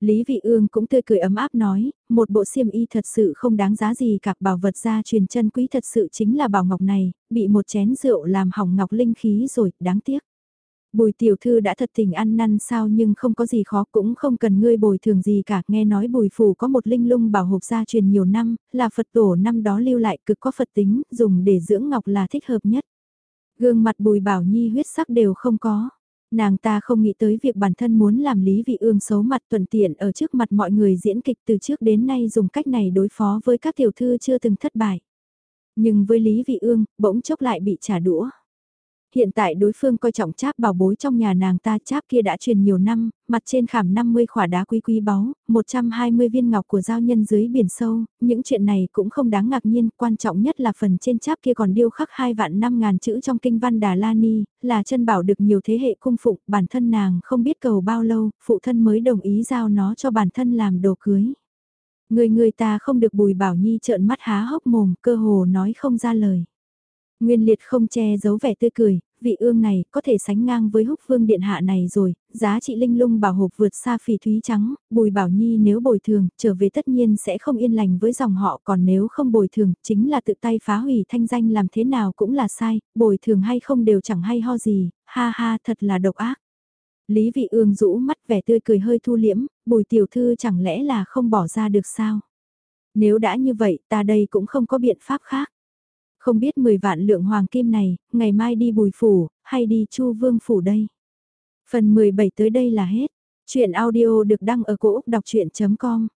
Lý Vị Ương cũng tươi cười ấm áp nói, một bộ xiêm y thật sự không đáng giá gì cả bảo vật gia truyền chân quý thật sự chính là bảo ngọc này, bị một chén rượu làm hỏng ngọc linh khí rồi, đáng tiếc. Bùi tiểu thư đã thật tình ăn năn sao nhưng không có gì khó cũng không cần ngươi bồi thường gì cả. Nghe nói bùi phủ có một linh lung bảo hộp gia truyền nhiều năm, là Phật tổ năm đó lưu lại cực có Phật tính, dùng để dưỡng ngọc là thích hợp nhất. Gương mặt bùi bảo nhi huyết sắc đều không có. Nàng ta không nghĩ tới việc bản thân muốn làm Lý Vị Ương xấu mặt thuận tiện ở trước mặt mọi người diễn kịch từ trước đến nay dùng cách này đối phó với các tiểu thư chưa từng thất bại. Nhưng với Lý Vị Ương, bỗng chốc lại bị trả đũa. Hiện tại đối phương coi trọng cháp bảo bối trong nhà nàng ta cháp kia đã truyền nhiều năm, mặt trên khảm 50 khỏa đá quý quý báu, 120 viên ngọc của giao nhân dưới biển sâu, những chuyện này cũng không đáng ngạc nhiên, quan trọng nhất là phần trên cháp kia còn điêu khắc hai vạn năm ngàn chữ trong kinh văn Đà La Ni, là chân bảo được nhiều thế hệ cung phụng, bản thân nàng không biết cầu bao lâu, phụ thân mới đồng ý giao nó cho bản thân làm đồ cưới. Người người ta không được bùi bảo nhi trợn mắt há hốc mồm, cơ hồ nói không ra lời. Nguyên liệt không che giấu vẻ tươi cười, vị ương này có thể sánh ngang với húc vương điện hạ này rồi, giá trị linh lung bảo hộp vượt xa phỉ thúy trắng, bùi bảo nhi nếu bồi thường, trở về tất nhiên sẽ không yên lành với dòng họ còn nếu không bồi thường, chính là tự tay phá hủy thanh danh làm thế nào cũng là sai, bồi thường hay không đều chẳng hay ho gì, ha ha thật là độc ác. Lý vị ương rũ mắt vẻ tươi cười hơi thu liễm, bùi tiểu thư chẳng lẽ là không bỏ ra được sao? Nếu đã như vậy ta đây cũng không có biện pháp khác. Không biết 10 vạn lượng hoàng kim này, ngày mai đi bùi phủ, hay đi chu vương phủ đây. Phần 17 tới đây là hết. Chuyện audio được đăng ở cổ Úc đọc chuyện.com